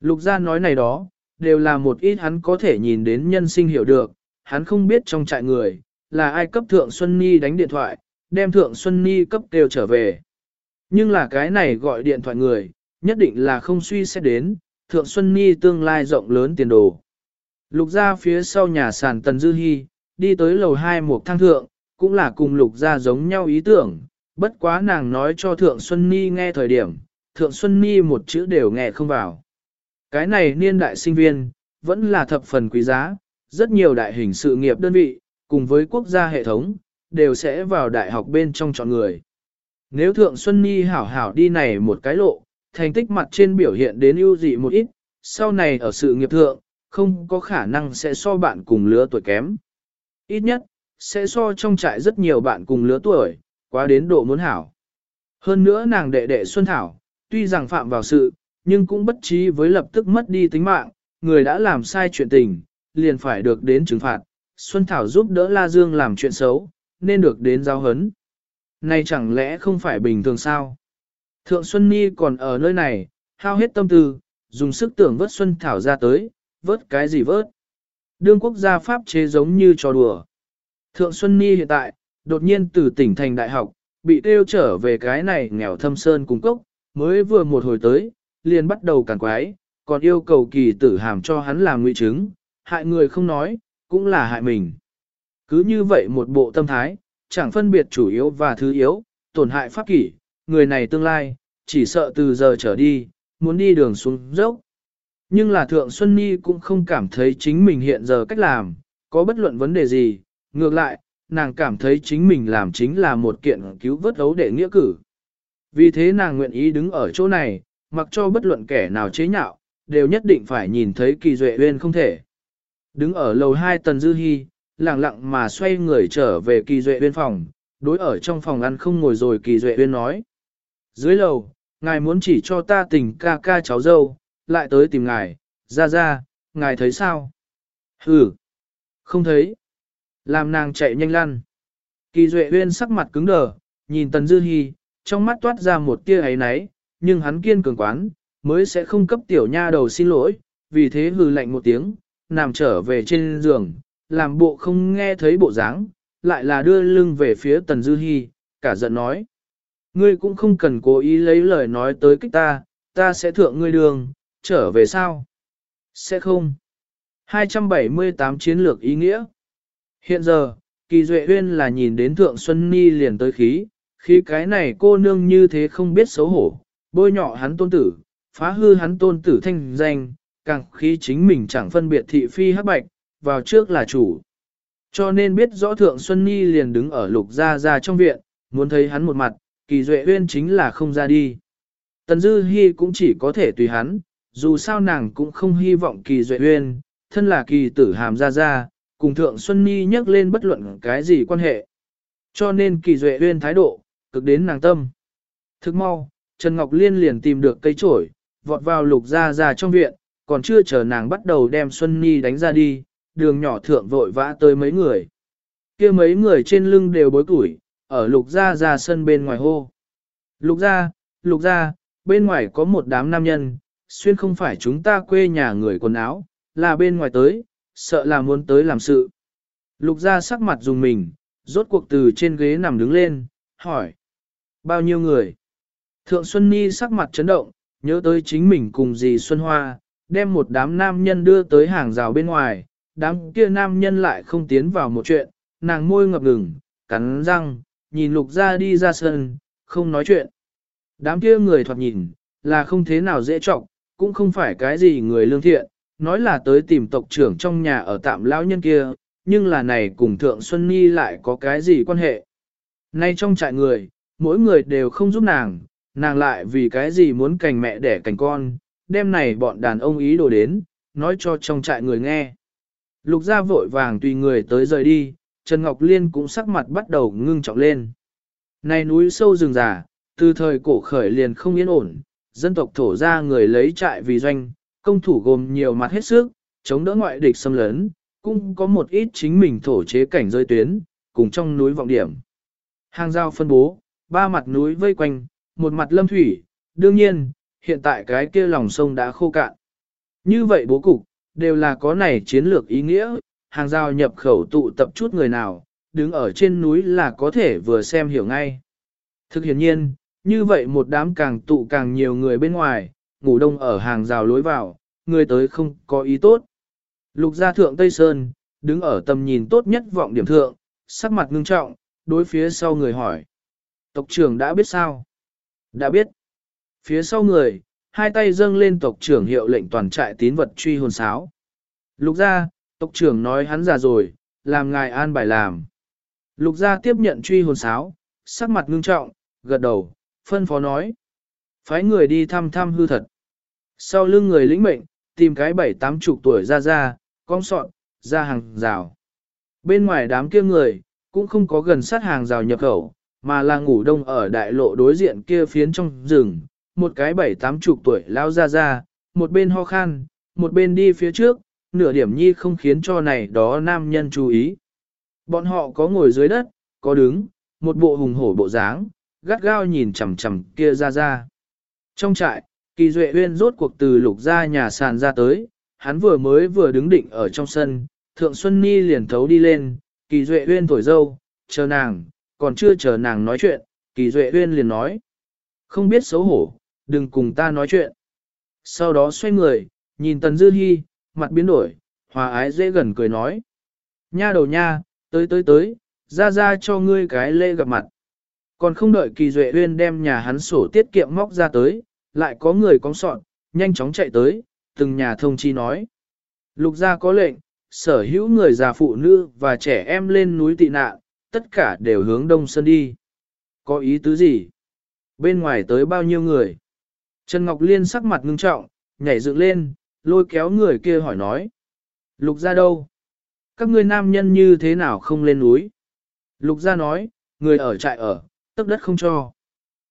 Lục gia nói này đó, đều là một ít hắn có thể nhìn đến nhân sinh hiểu được, hắn không biết trong trại người, là ai cấp Thượng Xuân ni đánh điện thoại, đem Thượng Xuân ni cấp đều trở về. Nhưng là cái này gọi điện thoại người, nhất định là không suy xét đến, Thượng Xuân ni tương lai rộng lớn tiền đồ. Lục ra phía sau nhà sàn Tần Dư Hi, đi tới lầu 2 một thang thượng, cũng là cùng lục ra giống nhau ý tưởng, bất quá nàng nói cho Thượng Xuân ni nghe thời điểm, Thượng Xuân ni một chữ đều nghe không vào. Cái này niên đại sinh viên, vẫn là thập phần quý giá, rất nhiều đại hình sự nghiệp đơn vị, cùng với quốc gia hệ thống, đều sẽ vào đại học bên trong chọn người. Nếu Thượng Xuân Nhi hảo hảo đi này một cái lộ, thành tích mặt trên biểu hiện đến ưu dị một ít, sau này ở sự nghiệp thượng, không có khả năng sẽ so bạn cùng lứa tuổi kém. Ít nhất, sẽ so trong trại rất nhiều bạn cùng lứa tuổi, quá đến độ muốn hảo. Hơn nữa nàng đệ đệ Xuân Thảo, tuy rằng phạm vào sự, nhưng cũng bất trí với lập tức mất đi tính mạng, người đã làm sai chuyện tình, liền phải được đến trừng phạt. Xuân Thảo giúp đỡ La Dương làm chuyện xấu, nên được đến giao hấn. Này chẳng lẽ không phải bình thường sao? Thượng Xuân Ni còn ở nơi này, hao hết tâm tư, dùng sức tưởng vớt Xuân Thảo ra tới, vớt cái gì vớt? Đương quốc gia Pháp chế giống như trò đùa. Thượng Xuân Ni hiện tại, đột nhiên từ tỉnh thành đại học, bị tiêu trở về cái này nghèo thâm sơn cung cốc, mới vừa một hồi tới, liền bắt đầu cản quái, còn yêu cầu kỳ tử hàm cho hắn làm nguy chứng, hại người không nói, cũng là hại mình. Cứ như vậy một bộ tâm thái, chẳng phân biệt chủ yếu và thứ yếu, tổn hại pháp kỷ, người này tương lai, chỉ sợ từ giờ trở đi, muốn đi đường xuống dốc. Nhưng là Thượng Xuân Nhi cũng không cảm thấy chính mình hiện giờ cách làm, có bất luận vấn đề gì, ngược lại, nàng cảm thấy chính mình làm chính là một kiện cứu vớt ấu đệ nghĩa cử. Vì thế nàng nguyện ý đứng ở chỗ này, mặc cho bất luận kẻ nào chế nhạo, đều nhất định phải nhìn thấy kỳ duệ uyên không thể. Đứng ở lầu 2 tần dư hy, lặng lặng mà xoay người trở về kỳ duệ uyên phòng, đối ở trong phòng ăn không ngồi rồi kỳ duệ uyên nói. Dưới lầu, ngài muốn chỉ cho ta tình ca ca cháu dâu, lại tới tìm ngài, ra ra, ngài thấy sao? Ừ, không thấy. Làm nàng chạy nhanh lăn. Kỳ duệ uyên sắc mặt cứng đờ, nhìn tần dư hy, trong mắt toát ra một tia ấy náy, nhưng hắn kiên cường quán, mới sẽ không cấp tiểu nha đầu xin lỗi, vì thế hừ lạnh một tiếng, nằm trở về trên giường, làm bộ không nghe thấy bộ dáng, lại là đưa lưng về phía Tần Dư Hi, cả giận nói. Ngươi cũng không cần cố ý lấy lời nói tới kích ta, ta sẽ thượng ngươi đường, trở về sao? Sẽ không. 278 chiến lược ý nghĩa. Hiện giờ, Kỳ Duệ Huyên là nhìn đến Thượng Xuân Ni liền tới khí, khi cái này cô nương như thế không biết xấu hổ, bôi nhọ hắn tôn tử, phá hư hắn tôn tử thanh danh, càng khi chính mình chẳng phân biệt thị phi hắc bạch, vào trước là chủ. Cho nên biết rõ Thượng Xuân Nhi liền đứng ở lục gia gia trong viện, muốn thấy hắn một mặt, kỳ duệ huyên chính là không ra đi. Tần Dư Hi cũng chỉ có thể tùy hắn, dù sao nàng cũng không hy vọng kỳ duệ huyên, thân là kỳ tử hàm gia gia, cùng Thượng Xuân Nhi nhắc lên bất luận cái gì quan hệ. Cho nên kỳ duệ huyên thái độ, cực đến nàng tâm. Thức mau, Trần Ngọc Liên liền tìm được cây trổi, vọt vào lục gia gia trong viện, còn chưa chờ nàng bắt đầu đem Xuân Nhi đánh ra đi, đường nhỏ thượng vội vã tới mấy người. kia mấy người trên lưng đều bối củi, ở lục gia ra sân bên ngoài hô. Lục gia, lục gia, bên ngoài có một đám nam nhân, xuyên không phải chúng ta quê nhà người quần áo, là bên ngoài tới, sợ là muốn tới làm sự. Lục ra sắc mặt dùng mình, rốt cuộc từ trên ghế nằm đứng lên, hỏi. Bao nhiêu người? Thượng Xuân Ni sắc mặt chấn động, nhớ tới chính mình cùng dì Xuân Hoa, đem một đám nam nhân đưa tới hàng rào bên ngoài, đám kia nam nhân lại không tiến vào một chuyện, nàng môi ngập ngừng, cắn răng, nhìn lục ra đi ra sân, không nói chuyện. Đám kia người thoạt nhìn, là không thế nào dễ trọng, cũng không phải cái gì người lương thiện, nói là tới tìm tộc trưởng trong nhà ở tạm lão nhân kia, nhưng là này cùng Thượng Xuân Nhi lại có cái gì quan hệ. Nay trong trại người, mỗi người đều không giúp nàng, nàng lại vì cái gì muốn cành mẹ đẻ cành con, đêm này bọn đàn ông ý đồ đến, nói cho trong trại người nghe. Lục gia vội vàng tùy người tới rời đi, Trần Ngọc Liên cũng sắc mặt bắt đầu ngưng trọng lên. Này núi sâu rừng già, từ thời cổ khởi liền không yên ổn, dân tộc thổ ra người lấy trại vì doanh, công thủ gồm nhiều mặt hết sức, chống đỡ ngoại địch xâm lấn, cũng có một ít chính mình thổ chế cảnh rơi tuyến, cùng trong núi vọng điểm. Hàng giao phân bố, ba mặt núi vây quanh, một mặt lâm thủy, đương nhiên, hiện tại cái kia lòng sông đã khô cạn. Như vậy bố cục, đều là có này chiến lược ý nghĩa, hàng giao nhập khẩu tụ tập chút người nào, đứng ở trên núi là có thể vừa xem hiểu ngay. Thực hiện nhiên, như vậy một đám càng tụ càng nhiều người bên ngoài, ngủ đông ở hàng rào lối vào, người tới không có ý tốt. Lục gia thượng Tây Sơn, đứng ở tầm nhìn tốt nhất vọng điểm thượng, sắc mặt ngưng trọng, đối phía sau người hỏi. Tộc trưởng đã biết sao? Đã biết. Phía sau người, hai tay dâng lên tộc trưởng hiệu lệnh toàn trại tín vật truy hồn sáo. Lục gia, tộc trưởng nói hắn già rồi, làm ngài an bài làm. Lục gia tiếp nhận truy hồn sáo, sắc mặt ngưng trọng, gật đầu, phân phó nói. Phái người đi thăm thăm hư thật. Sau lưng người lĩnh mệnh, tìm cái bảy tám chục tuổi ra ra, cong sọn, ra hàng rào. Bên ngoài đám kia người, cũng không có gần sát hàng rào nhập khẩu, mà là ngủ đông ở đại lộ đối diện kia phiến trong rừng. Một cái bảy tám chục tuổi lao ra ra, một bên ho khan, một bên đi phía trước, nửa điểm nhi không khiến cho này đó nam nhân chú ý. Bọn họ có ngồi dưới đất, có đứng, một bộ hùng hổ bộ dáng, gắt gao nhìn chằm chằm kia ra ra. Trong trại, kỳ duệ huyên rốt cuộc từ lục ra nhà sàn ra tới, hắn vừa mới vừa đứng định ở trong sân, thượng Xuân Ni liền thấu đi lên, kỳ duệ huyên thổi dâu, chờ nàng, còn chưa chờ nàng nói chuyện, kỳ duệ huyên liền nói. Không biết xấu hổ, đừng cùng ta nói chuyện. Sau đó xoay người, nhìn Tần Dư hy, mặt biến đổi, hòa ái dễ gần cười nói. Nha đầu nha, tới tới tới, ra ra cho ngươi cái lễ gặp mặt. Còn không đợi kỳ duệ huyên đem nhà hắn sổ tiết kiệm móc ra tới, lại có người cong sọn, nhanh chóng chạy tới, từng nhà thông chi nói. Lục gia có lệnh, sở hữu người già phụ nữ và trẻ em lên núi tị nạn, tất cả đều hướng đông sơn đi. Có ý tứ gì? Bên ngoài tới bao nhiêu người? Trần Ngọc Liên sắc mặt ngưng trọng, nhảy dựng lên, lôi kéo người kia hỏi nói. Lục gia đâu? Các ngươi nam nhân như thế nào không lên núi? Lục gia nói, người ở trại ở, tức đất không cho.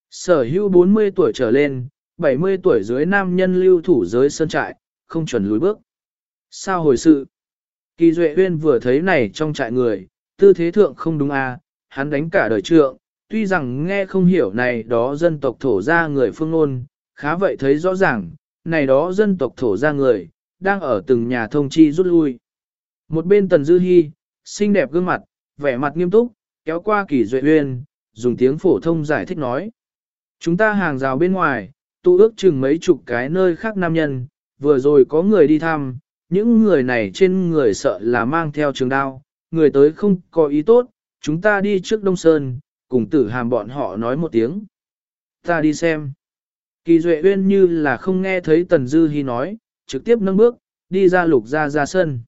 Sở hữu 40 tuổi trở lên, 70 tuổi dưới nam nhân lưu thủ giới sơn trại, không chuẩn lùi bước. Sao hồi sự? Kỳ Duệ Huyên vừa thấy này trong trại người, tư thế thượng không đúng à, hắn đánh cả đời trượng, tuy rằng nghe không hiểu này đó dân tộc thổ ra người phương ngôn, khá vậy thấy rõ ràng, này đó dân tộc thổ ra người, đang ở từng nhà thông chi rút lui. Một bên Tần Dư Hi, xinh đẹp gương mặt, vẻ mặt nghiêm túc, kéo qua Kỳ Duệ Uyên, dùng tiếng phổ thông giải thích nói. Chúng ta hàng rào bên ngoài, tụ ước chừng mấy chục cái nơi khác nam nhân, vừa rồi có người đi thăm, những người này trên người sợ là mang theo trường đao, người tới không có ý tốt, chúng ta đi trước Đông Sơn, cùng tử hàm bọn họ nói một tiếng. Ta đi xem. Kỳ Duệ Uyên như là không nghe thấy Tần Dư Hi nói, trực tiếp nâng bước, đi ra lục ra ra sân.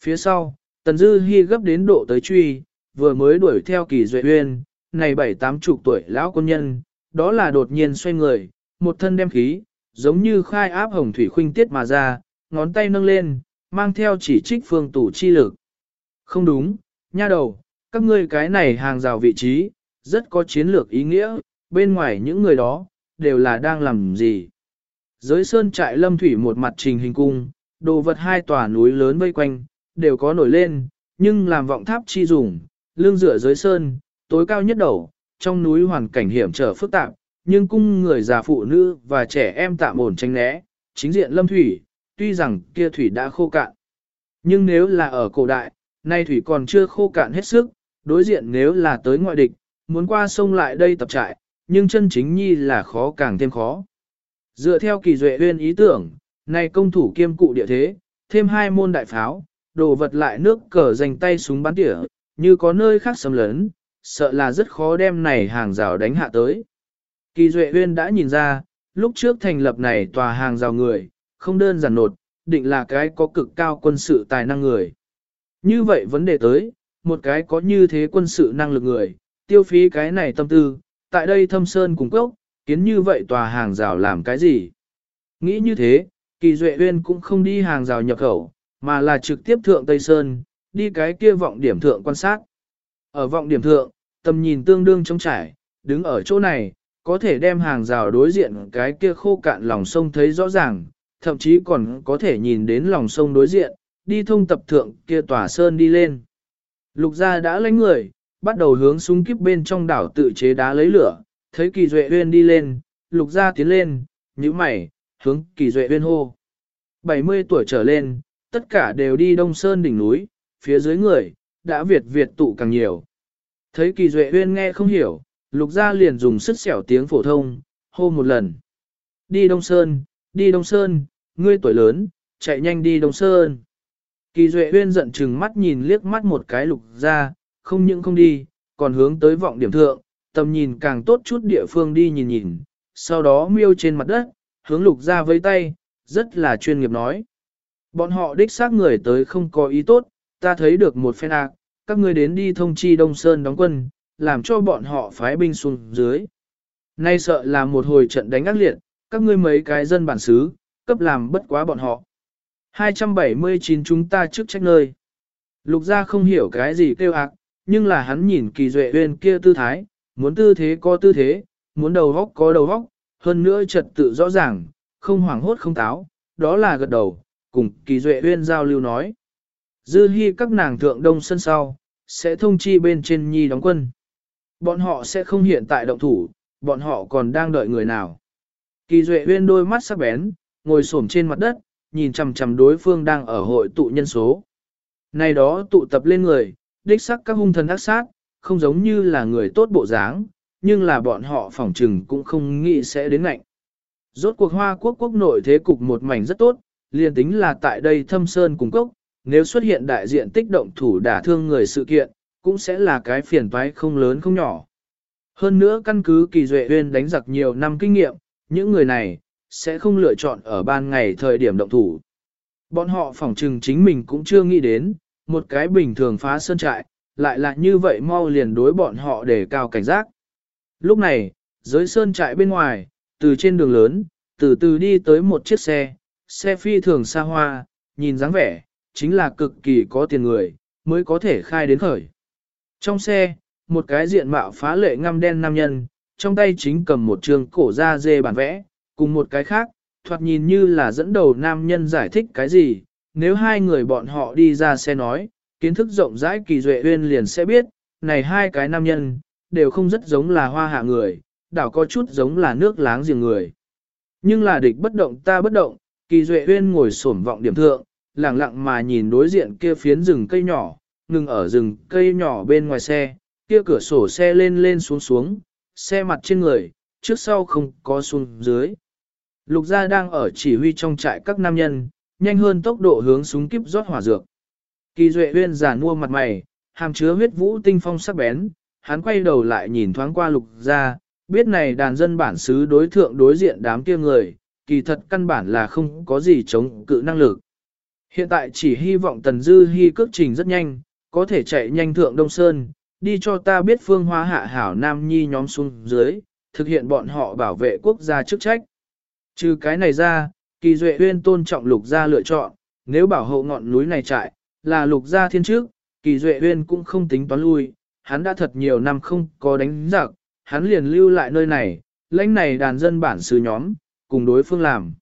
Phía sau, Tần Dư Hi gấp đến độ tới truy, vừa mới đuổi theo Kỳ Duệ Uyên, này bảy tám chục tuổi lão quân nhân, đó là đột nhiên xoay người, một thân đem khí, giống như khai áp hồng thủy khuynh tiết mà ra, ngón tay nâng lên, mang theo chỉ trích phương tủ chi lực. Không đúng, nha đầu, các ngươi cái này hàng rào vị trí, rất có chiến lược ý nghĩa, bên ngoài những người đó, đều là đang làm gì. Giới sơn trại lâm thủy một mặt trình hình cung, đồ vật hai tòa núi lớn vây quanh, đều có nổi lên, nhưng làm vọng tháp chi dùng, lương dựa giới sơn, tối cao nhất đầu, trong núi hoàn cảnh hiểm trở phức tạp, nhưng cung người già phụ nữ và trẻ em tạm ổn tranh né, chính diện lâm thủy, tuy rằng kia thủy đã khô cạn. Nhưng nếu là ở cổ đại, nay thủy còn chưa khô cạn hết sức, đối diện nếu là tới ngoại địch, muốn qua sông lại đây tập trại, nhưng chân chính nhi là khó càng thêm khó. Dựa theo kỳ duệ uyên ý tưởng, nay công thủ kiêm cụ địa thế, thêm hai môn đại pháo, đồ vật lại nước cờ dành tay súng bắn tỉa, như có nơi khác xâm lớn sợ là rất khó đem này hàng rào đánh hạ tới. Kỳ duệ uyên đã nhìn ra, lúc trước thành lập này tòa hàng rào người, không đơn giản nột, định là cái có cực cao quân sự tài năng người. Như vậy vấn đề tới, một cái có như thế quân sự năng lực người, tiêu phí cái này tâm tư, tại đây thâm sơn cùng cốc, kiến như vậy tòa hàng rào làm cái gì? Nghĩ như thế, kỳ duệ uyên cũng không đi hàng rào nhập khẩu, mà là trực tiếp thượng Tây Sơn, đi cái kia vọng điểm thượng quan sát. Ở vọng điểm thượng, tầm nhìn tương đương trống trải, đứng ở chỗ này, có thể đem hàng rào đối diện cái kia khô cạn lòng sông thấy rõ ràng, thậm chí còn có thể nhìn đến lòng sông đối diện, đi thông tập thượng kia tòa sơn đi lên. Lục gia đã lấy người, bắt đầu hướng súng kíp bên trong đảo tự chế đá lấy lửa, thấy kỳ duệ uyên đi lên, lục gia tiến lên, nhíu mày, hướng kỳ duệ uyên hô. 70 tuổi trở lên, tất cả đều đi đông sơn đỉnh núi, phía dưới người, đã Việt Việt tụ càng nhiều. Thấy kỳ duệ uyên nghe không hiểu, lục gia liền dùng sức xẻo tiếng phổ thông, hô một lần. Đi đông sơn, đi đông sơn, ngươi tuổi lớn, chạy nhanh đi đông sơn. Kỳ duệ uyên giận chừng mắt nhìn liếc mắt một cái lục ra, không những không đi, còn hướng tới vọng điểm thượng, tầm nhìn càng tốt chút địa phương đi nhìn nhìn, sau đó miêu trên mặt đất, hướng lục ra với tay, rất là chuyên nghiệp nói. Bọn họ đích xác người tới không có ý tốt, ta thấy được một phen ạc, các ngươi đến đi thông chi Đông Sơn đóng quân, làm cho bọn họ phái binh xuống dưới. Nay sợ là một hồi trận đánh ác liệt, các ngươi mấy cái dân bản xứ, cấp làm bất quá bọn họ. 279 chúng ta trước trách nơi. Lục gia không hiểu cái gì kêu ạc, nhưng là hắn nhìn kỳ duệ bên kia tư thái, muốn tư thế có tư thế, muốn đầu góc có đầu góc, hơn nữa trật tự rõ ràng, không hoảng hốt không táo, đó là gật đầu, cùng kỳ duệ uyên giao lưu nói. Dư hy các nàng thượng đông sân sau, sẽ thông chi bên trên nhi đóng quân. Bọn họ sẽ không hiện tại động thủ, bọn họ còn đang đợi người nào. Kỳ duệ uyên đôi mắt sắc bén, ngồi xổm trên mặt đất, nhìn chằm chằm đối phương đang ở hội tụ nhân số. Này đó tụ tập lên người, đích sắc các hung thần ác sát, không giống như là người tốt bộ dáng, nhưng là bọn họ phỏng trừng cũng không nghĩ sẽ đến ngạnh. Rốt cuộc Hoa Quốc quốc nội thế cục một mảnh rất tốt, liền tính là tại đây thâm sơn cùng cốc, nếu xuất hiện đại diện tích động thủ đả thương người sự kiện, cũng sẽ là cái phiền toái không lớn không nhỏ. Hơn nữa căn cứ kỳ duệ huyên đánh giặc nhiều năm kinh nghiệm, những người này, sẽ không lựa chọn ở ban ngày thời điểm động thủ. Bọn họ phỏng trừng chính mình cũng chưa nghĩ đến, một cái bình thường phá sơn trại, lại là như vậy mau liền đối bọn họ để cao cảnh giác. Lúc này, dưới sơn trại bên ngoài, từ trên đường lớn, từ từ đi tới một chiếc xe, xe phi thường xa hoa, nhìn dáng vẻ, chính là cực kỳ có tiền người, mới có thể khai đến khởi. Trong xe, một cái diện mạo phá lệ ngăm đen nam nhân, trong tay chính cầm một trường cổ da dê bản vẽ, cùng một cái khác, thoạt nhìn như là dẫn đầu nam nhân giải thích cái gì, nếu hai người bọn họ đi ra xe nói, kiến thức rộng rãi kỳ duệ uyên liền sẽ biết, này hai cái nam nhân, đều không rất giống là hoa hạ người, đảo có chút giống là nước láng giềng người. Nhưng là địch bất động ta bất động, kỳ duệ uyên ngồi xổm vọng điểm thượng, lặng lặng mà nhìn đối diện kia phiến rừng cây nhỏ, ngừng ở rừng cây nhỏ bên ngoài xe, kia cửa sổ xe lên lên xuống xuống, xe mặt trên người, trước sau không có xuống dưới. Lục gia đang ở chỉ huy trong trại các nam nhân, nhanh hơn tốc độ hướng súng kíp rót hỏa dược. Kỳ Duệ Uyên giả mua mặt mày, hàm chứa huyết vũ tinh phong sắc bén, hắn quay đầu lại nhìn thoáng qua lục gia, biết này đàn dân bản xứ đối thượng đối diện đám kia người, kỳ thật căn bản là không có gì chống cự năng lực. Hiện tại chỉ hy vọng Tần Dư Hi cước trình rất nhanh, có thể chạy nhanh thượng Đông Sơn, đi cho ta biết phương hóa hạ hảo Nam Nhi nhóm xuống dưới, thực hiện bọn họ bảo vệ quốc gia chức trách. Trừ cái này ra, kỳ duệ huyên tôn trọng lục gia lựa chọn, nếu bảo hộ ngọn núi này trại, là lục gia thiên trước, kỳ duệ huyên cũng không tính toán lui, hắn đã thật nhiều năm không có đánh giặc, hắn liền lưu lại nơi này, lãnh này đàn dân bản xứ nhóm, cùng đối phương làm.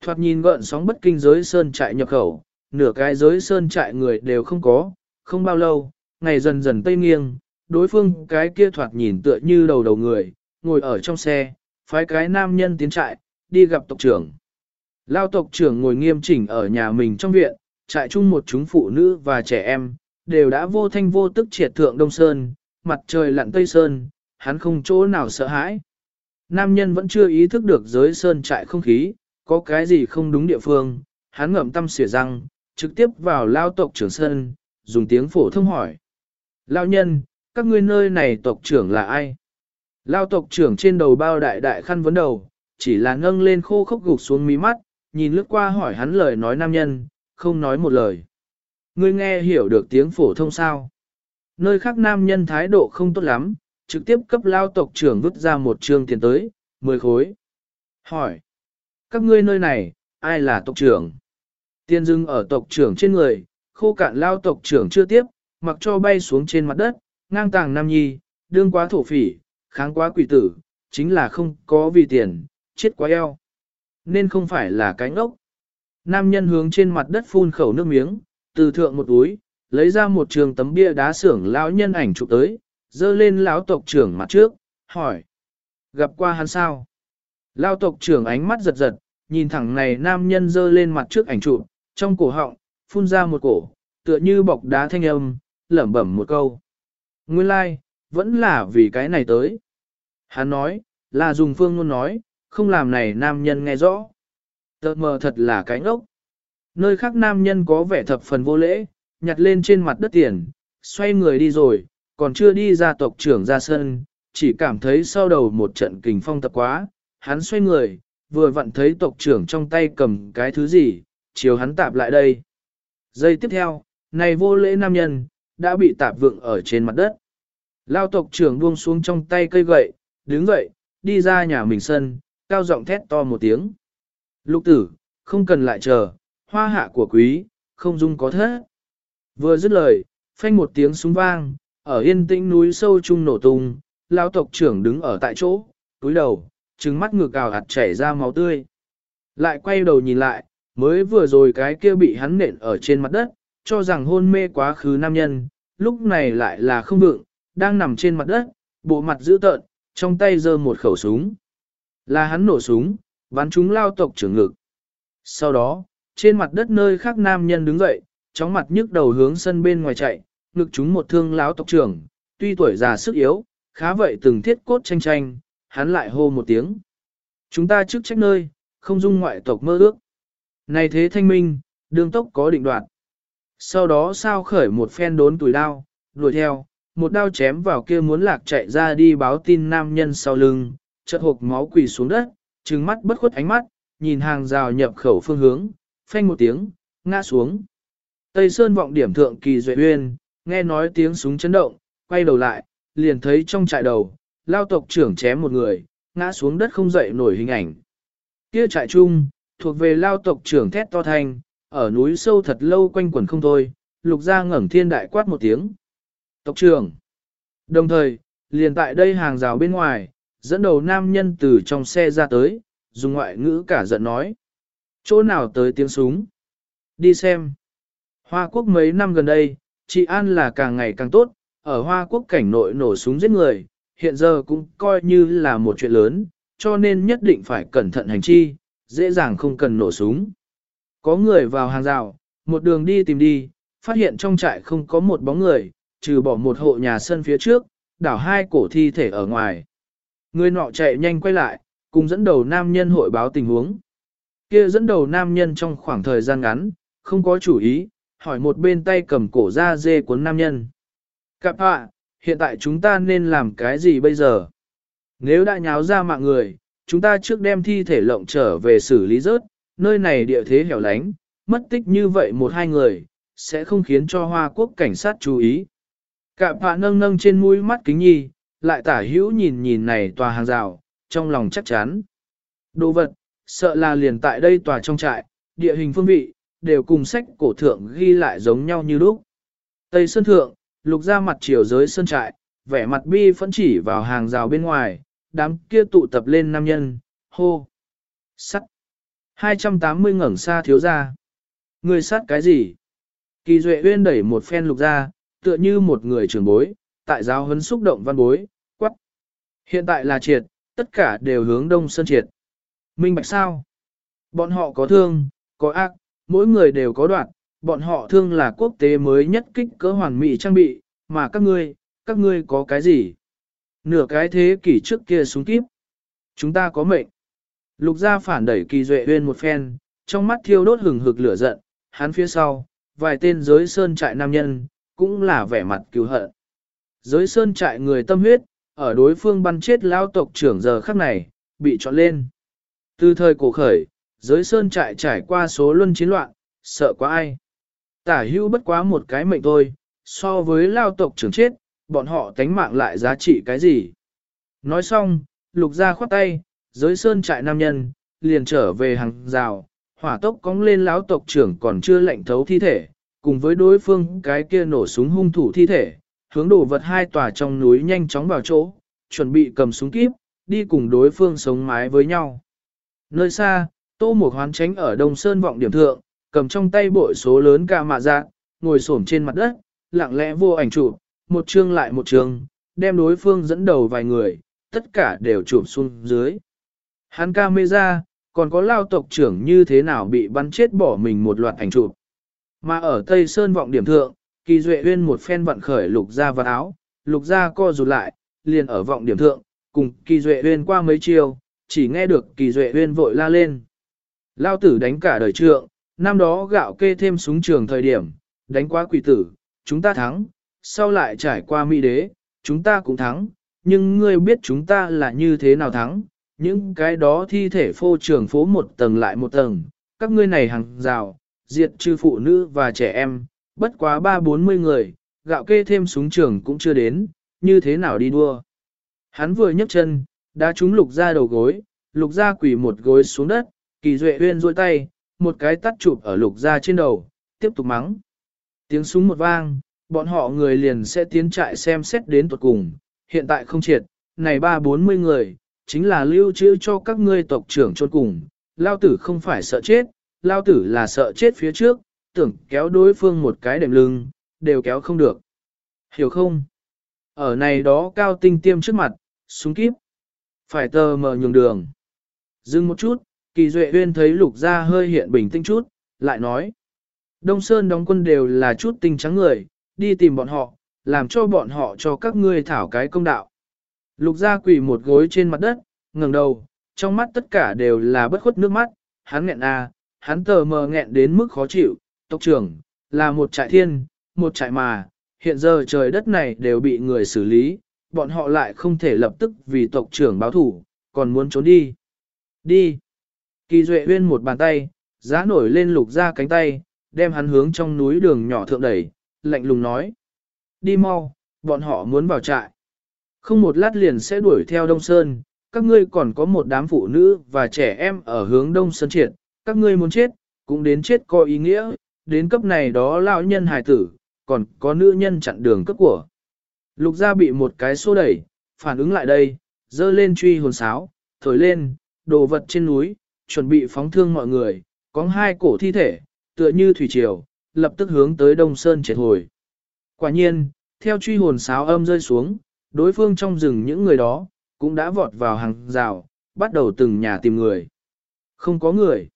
Thoạt nhìn gợn sóng bất kinh giới sơn trại nhập khẩu, nửa cái giới sơn trại người đều không có, không bao lâu, ngày dần dần tây nghiêng, đối phương cái kia thoạt nhìn tựa như đầu đầu người, ngồi ở trong xe, phái cái nam nhân tiến trại, đi gặp tộc trưởng. Lao tộc trưởng ngồi nghiêm chỉnh ở nhà mình trong viện, trại chung một chúng phụ nữ và trẻ em, đều đã vô thanh vô tức triệt thượng Đông Sơn, mặt trời lặn Tây Sơn, hắn không chỗ nào sợ hãi. Nam nhân vẫn chưa ý thức được giới sơn trại không khí, có cái gì không đúng địa phương, hắn ngậm tâm xỉa răng, trực tiếp vào lao tộc trưởng sơn, dùng tiếng phổ thông hỏi. Lao nhân, các ngươi nơi này tộc trưởng là ai? Lao tộc trưởng trên đầu bao đại đại khăn vấn đầu, chỉ là nâng lên khô khốc gục xuống mí mắt, nhìn lướt qua hỏi hắn lời nói nam nhân, không nói một lời. Ngươi nghe hiểu được tiếng phổ thông sao? Nơi khác nam nhân thái độ không tốt lắm, trực tiếp cấp lao tộc trưởng vứt ra một trương tiền tới, 10 khối. Hỏi, các ngươi nơi này, ai là tộc trưởng? tiên dưng ở tộc trưởng trên người, khô cạn lao tộc trưởng chưa tiếp, mặc cho bay xuống trên mặt đất, ngang tàng nam nhi, đương quá thổ phỉ, kháng quá quỷ tử, chính là không có vì tiền, chết quá eo. Nên không phải là cái ngốc Nam nhân hướng trên mặt đất phun khẩu nước miếng, từ thượng một túi, lấy ra một trường tấm bia đá xưởng lão nhân ảnh chụp tới, dơ lên lão tộc trưởng mặt trước, hỏi. Gặp qua hắn sao? Lão tộc trưởng ánh mắt giật giật, nhìn thẳng này nam nhân dơ lên mặt trước ảnh chụp, trong cổ họng, phun ra một cổ, tựa như bọc đá thanh âm, lẩm bẩm một câu. Nguyên lai, like, vẫn là vì cái này tới. Hắn nói, là dùng phương ngôn nói, không làm này nam nhân nghe rõ. Tờ mờ thật là cái ngốc. Nơi khác nam nhân có vẻ thập phần vô lễ, nhặt lên trên mặt đất tiền, xoay người đi rồi, còn chưa đi ra tộc trưởng ra sân, chỉ cảm thấy sau đầu một trận kình phong tập quá, hắn xoay người, vừa vặn thấy tộc trưởng trong tay cầm cái thứ gì, chiều hắn tạp lại đây. Giây tiếp theo, này vô lễ nam nhân, đã bị tạp vượng ở trên mặt đất. Lao tộc trưởng buông xuống trong tay cây gậy, đứng dậy, đi ra nhà mình sân, cao giọng thét to một tiếng. Lục tử, không cần lại chờ, hoa hạ của quý, không dung có thế. Vừa dứt lời, phanh một tiếng súng vang, ở yên tĩnh núi sâu trung nổ tung, lao tộc trưởng đứng ở tại chỗ, túi đầu, trừng mắt ngược cào hạt chảy ra máu tươi. Lại quay đầu nhìn lại, mới vừa rồi cái kia bị hắn nện ở trên mặt đất, cho rằng hôn mê quá khứ nam nhân, lúc này lại là không vượng, đang nằm trên mặt đất, bộ mặt dữ tợn, trong tay giơ một khẩu súng. Là hắn nổ súng, bắn chúng lao tộc trưởng ngực. Sau đó, trên mặt đất nơi khác nam nhân đứng dậy, chóng mặt nhức đầu hướng sân bên ngoài chạy, ngực chúng một thương lão tộc trưởng, tuy tuổi già sức yếu, khá vậy từng thiết cốt tranh tranh, hắn lại hô một tiếng. Chúng ta trước trách nơi, không dung ngoại tộc mơ ước. Này thế thanh minh, đường tốc có định đoạn. Sau đó sao khởi một phen đốn tuổi đao, đuổi theo, một đao chém vào kia muốn lạc chạy ra đi báo tin nam nhân sau lưng, chợt hộp máu quỳ xuống đất, trừng mắt bất khuất ánh mắt, nhìn hàng rào nhập khẩu phương hướng, phanh một tiếng, ngã xuống. Tây Sơn vọng điểm thượng kỳ duệ uyên, nghe nói tiếng súng chấn động, quay đầu lại, liền thấy trong trại đầu, lao tộc trưởng chém một người, ngã xuống đất không dậy nổi hình ảnh. Kia trại chung, thuộc về lao tộc trưởng thét to thanh, ở núi sâu thật lâu quanh quẩn không thôi, lục ra ngẩng thiên đại quát một tiếng. Tộc trưởng. Đồng thời, liền tại đây hàng rào bên ngoài, dẫn đầu nam nhân từ trong xe ra tới, dùng ngoại ngữ cả giận nói. Chỗ nào tới tiếng súng? Đi xem. Hoa quốc mấy năm gần đây, trị an là càng ngày càng tốt, ở Hoa quốc cảnh nội nổ súng giết người, hiện giờ cũng coi như là một chuyện lớn, cho nên nhất định phải cẩn thận hành chi, dễ dàng không cần nổ súng. Có người vào hàng rào, một đường đi tìm đi, phát hiện trong trại không có một bóng người, trừ bỏ một hộ nhà sân phía trước, đảo hai cổ thi thể ở ngoài. Người nọ chạy nhanh quay lại, cùng dẫn đầu nam nhân hội báo tình huống. Kia dẫn đầu nam nhân trong khoảng thời gian ngắn, không có chủ ý, hỏi một bên tay cầm cổ ra dê cuốn nam nhân. Cặp hạ, hiện tại chúng ta nên làm cái gì bây giờ? Nếu đã nháo ra mạng người, chúng ta trước đem thi thể lộng trở về xử lý rớt, nơi này địa thế hẻo lánh, mất tích như vậy một hai người, sẽ không khiến cho Hoa Quốc cảnh sát chú ý. Cạm hạ nâng nâng trên mũi mắt kính nhi, lại tả hữu nhìn nhìn này tòa hàng rào, trong lòng chắc chắn. Đồ vật, sợ là liền tại đây tòa trong trại, địa hình phương vị, đều cùng sách cổ thượng ghi lại giống nhau như lúc. Tây Sơn Thượng, lục ra mặt chiều giới sơn trại, vẻ mặt bi phẫn chỉ vào hàng rào bên ngoài, đám kia tụ tập lên nam nhân, hô. Sắt. 280 ngẩng xa thiếu ra. Người sát cái gì? Kỳ Duệ Uyên đẩy một phen lục ra, tựa như một người trưởng bối, tại giáo huấn xúc động văn bối, quắc. Hiện tại là triệt, tất cả đều hướng đông sơn triệt. Minh bạch sao? Bọn họ có thương, có ác, mỗi người đều có đoạn, bọn họ thương là quốc tế mới nhất kích cỡ hoàn mỹ trang bị, mà các ngươi, các ngươi có cái gì? Nửa cái thế kỷ trước kia xuống kíp. Chúng ta có mệnh. Lục gia phản đẩy kỳ duệ huyên một phen, trong mắt thiêu đốt hừng hực lửa giận, hắn phía sau, vài tên giới sơn trại nam nhân, cũng là vẻ mặt cứu hận. Giới sơn trại người tâm huyết, ở đối phương bắn chết lao tộc trưởng giờ khắc này, bị chọn lên. Từ thời cổ khởi, giới sơn trại trải qua số luân chiến loạn, sợ quá ai. Tả hưu bất quá một cái mệnh thôi, so với lao tộc trưởng chết, bọn họ tánh mạng lại giá trị cái gì. Nói xong, lục ra khoát tay, giới sơn trại nam nhân, liền trở về hàng rào, hỏa tốc cóng lên lão tộc trưởng còn chưa lệnh thấu thi thể, cùng với đối phương cái kia nổ súng hung thủ thi thể, hướng đổ vật hai tòa trong núi nhanh chóng vào chỗ, chuẩn bị cầm súng kíp, đi cùng đối phương sống mái với nhau. Nơi xa, Tô Mục Hoán tránh ở Đông Sơn vọng điểm thượng, cầm trong tay bội số lớn ca mạ dạng, ngồi xổm trên mặt đất, lặng lẽ vô ảnh chụp, một chương lại một chương, đem đối phương dẫn đầu vài người, tất cả đều chụp xuống dưới. Hắn ca mây ra, còn có lao tộc trưởng như thế nào bị bắn chết bỏ mình một loạt ảnh chụp. Mà ở Tây Sơn vọng điểm thượng, kỳ duệ Uyên một phen vận khởi lục ra vào áo, lục ra co rụt lại, liền ở vọng điểm thượng, cùng kỳ duệ Uyên qua mấy chiều, chỉ nghe được kỳ duệ Uyên vội la lên. Lao tử đánh cả đời trượng, năm đó gạo kê thêm súng trường thời điểm, đánh quá quỷ tử, chúng ta thắng, sau lại trải qua mỹ đế, chúng ta cũng thắng, nhưng ngươi biết chúng ta là như thế nào thắng, những cái đó thi thể phô trường phố một tầng lại một tầng, các ngươi này hàng rào, diệt trừ phụ nữ và trẻ em, bất quá ba bốn mươi người, gạo kê thêm súng trường cũng chưa đến, như thế nào đi đua. Hắn vừa nhấc chân, đã trúng lục ra đầu gối, lục ra quỳ một gối xuống đất, kỳ duệ huyên rôi tay, một cái tắt chụp ở lục ra trên đầu, tiếp tục mắng. Tiếng súng một vang, bọn họ người liền sẽ tiến trại xem xét đến tuột cùng, hiện tại không triệt, này ba bốn mươi người, chính là lưu trữ cho các ngươi tộc trưởng chôn cùng, lao tử không phải sợ chết, lao tử là sợ chết phía trước, tưởng kéo đối phương một cái đệm lưng, đều kéo không được. Hiểu không? Ở này đó cao tinh tiêm trước mặt, súng kíp. Phải tờ mờ nhường đường. Dừng một chút, kỳ duệ huyên thấy lục gia hơi hiện bình tĩnh chút, lại nói. Đông Sơn đóng quân đều là chút tinh trắng người, đi tìm bọn họ, làm cho bọn họ cho các ngươi thảo cái công đạo. Lục gia quỳ một gối trên mặt đất, ngẩng đầu, trong mắt tất cả đều là bất khuất nước mắt, hắn nghẹn à, hắn tờ mờ nghẹn đến mức khó chịu, tộc trưởng, là một trại thiên, một trại mà, hiện giờ trời đất này đều bị người xử lý, bọn họ lại không thể lập tức vì tộc trưởng báo thủ, còn muốn trốn đi. Đi. Kỳ Duệ Uyên một bàn tay, giá nổi lên lục ra cánh tay, đem hắn hướng trong núi đường nhỏ thượng đẩy, lạnh lùng nói. Đi mau, bọn họ muốn vào trại. Không một lát liền sẽ đuổi theo Đông Sơn, các ngươi còn có một đám phụ nữ và trẻ em ở hướng Đông Sơn triệt, các ngươi muốn chết, cũng đến chết có ý nghĩa, đến cấp này đó lão nhân hài tử, còn có nữ nhân chặn đường cấp của. Lục gia bị một cái xô đẩy, phản ứng lại đây, dơ lên truy hồn sáo, thổi lên, đồ vật trên núi, chuẩn bị phóng thương mọi người, có hai cổ thi thể, tựa như thủy triều, lập tức hướng tới Đông Sơn triệt hồi. Quả nhiên, theo truy hồn sáo âm rơi xuống, đối phương trong rừng những người đó, cũng đã vọt vào hàng rào, bắt đầu từng nhà tìm người. Không có người.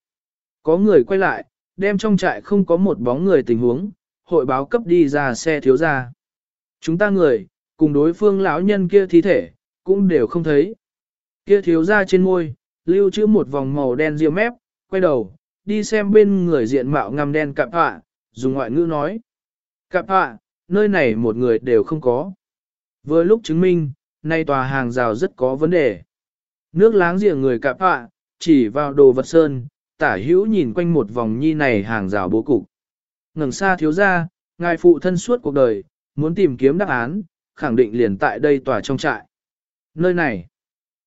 Có người quay lại, đem trong trại không có một bóng người tình huống, hội báo cấp đi ra xe thiếu ra. Chúng ta người, cùng đối phương lão nhân kia thi thể, cũng đều không thấy. Kia thiếu ra trên môi, lưu trữ một vòng màu đen riêng mép, quay đầu, đi xem bên người diện mạo ngăm đen cạp họa, dùng ngoại ngữ nói. Cạp họa, nơi này một người đều không có. Vừa lúc chứng minh, nay tòa hàng rào rất có vấn đề. Nước láng giềng người cạp họa, chỉ vào đồ vật sơn, tả hữu nhìn quanh một vòng nhi này hàng rào bố cục. ngẩng xa thiếu ra, ngài phụ thân suốt cuộc đời, muốn tìm kiếm đáp án, khẳng định liền tại đây tòa trong trại. Nơi này,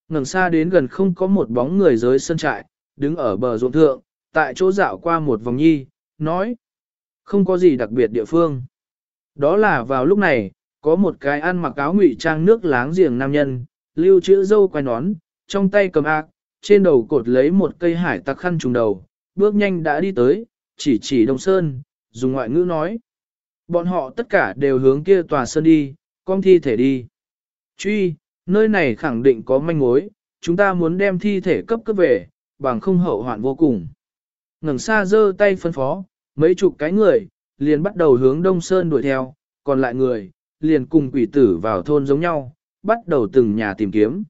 ngẩng xa đến gần không có một bóng người dưới sân trại, đứng ở bờ ruộng thượng, tại chỗ dạo qua một vòng nhi, nói, không có gì đặc biệt địa phương. Đó là vào lúc này, có một cái ăn mặc áo ngụy trang nước láng giềng nam nhân, lưu chữ dâu quay nón, trong tay cầm ác, trên đầu cột lấy một cây hải tặc khăn trùng đầu, bước nhanh đã đi tới, chỉ chỉ Đông Sơn, dùng ngoại ngữ nói. Bọn họ tất cả đều hướng kia tòa sơn đi, con thi thể đi. Truy, nơi này khẳng định có manh mối, chúng ta muốn đem thi thể cấp cấp về, bằng không hậu hoạn vô cùng. Ngẩng xa giơ tay phân phó, Mấy chục cái người, liền bắt đầu hướng Đông Sơn đuổi theo, còn lại người, liền cùng quỷ tử vào thôn giống nhau, bắt đầu từng nhà tìm kiếm.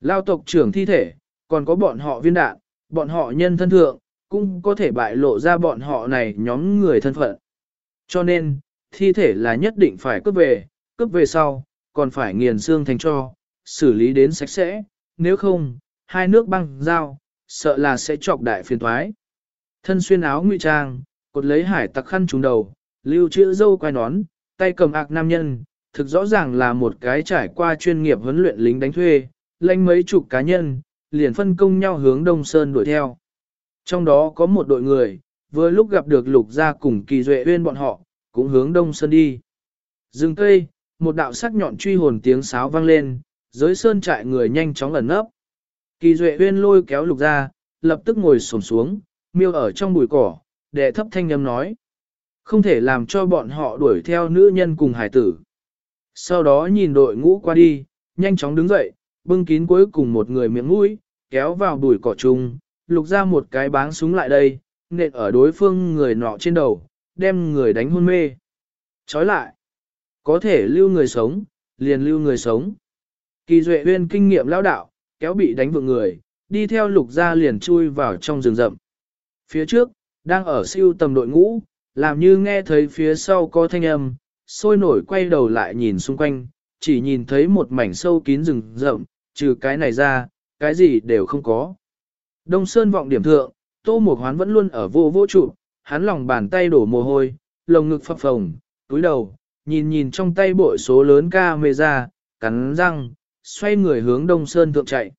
Lao tộc trưởng thi thể, còn có bọn họ viên đạn, bọn họ nhân thân thượng, cũng có thể bại lộ ra bọn họ này nhóm người thân phận. Cho nên, thi thể là nhất định phải cướp về, cướp về sau, còn phải nghiền xương thành cho, xử lý đến sạch sẽ, nếu không, hai nước băng giao, sợ là sẽ chọc đại phiền thoái. Thân xuyên áo ngụy trang, cột lấy hải tặc khăn trúng đầu, lưu chữ dâu quai nón, tay cầm ạc nam nhân, thực rõ ràng là một cái trải qua chuyên nghiệp huấn luyện lính đánh thuê, lãnh mấy chục cá nhân, liền phân công nhau hướng Đông Sơn đuổi theo. Trong đó có một đội người, vừa lúc gặp được lục gia cùng kỳ duệ uyên bọn họ, cũng hướng Đông Sơn đi. Dừng cây, một đạo sắc nhọn truy hồn tiếng sáo vang lên, giới sơn trại người nhanh chóng ẩn nấp. Kỳ duệ uyên lôi kéo lục gia, lập tức ngồi xổm xuống, miêu ở trong bụi cỏ, đệ thấp thanh âm nói. Không thể làm cho bọn họ đuổi theo nữ nhân cùng hải tử. Sau đó nhìn đội ngũ qua đi, nhanh chóng đứng dậy, bưng kín cuối cùng một người miệng mũi, kéo vào bụi cỏ trùng lục ra một cái báng súng lại đây, nện ở đối phương người nọ trên đầu, đem người đánh hôn mê. Chói lại, có thể lưu người sống, liền lưu người sống. Kỳ duệ huyên kinh nghiệm lão đạo, kéo bị đánh vượng người, đi theo lục ra liền chui vào trong rừng rậm. Phía trước, đang ở siêu tầm đội ngũ, làm như nghe thấy phía sau có thanh âm, sôi nổi quay đầu lại nhìn xung quanh, chỉ nhìn thấy một mảnh sâu kín rừng rậm, trừ cái này ra, cái gì đều không có. Đông Sơn vọng điểm thượng, Tô Mộc Hoán vẫn luôn ở vô vô trụ, hắn lòng bàn tay đổ mồ hôi, lồng ngực phập phồng, túi đầu, nhìn nhìn trong tay bội số lớn camera, cắn răng, xoay người hướng Đông Sơn thượng chạy.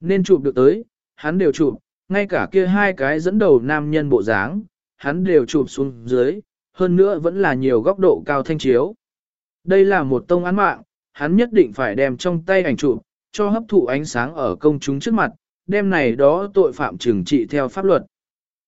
Nên chụp được tới, hắn đều chụp, ngay cả kia hai cái dẫn đầu nam nhân bộ dáng, hắn đều chụp xuống dưới, hơn nữa vẫn là nhiều góc độ cao thanh chiếu. Đây là một tông án mạng, hắn nhất định phải đem trong tay ảnh chụp, cho hấp thụ ánh sáng ở công chúng trước mặt, đem này đó tội phạm trừng trị theo pháp luật.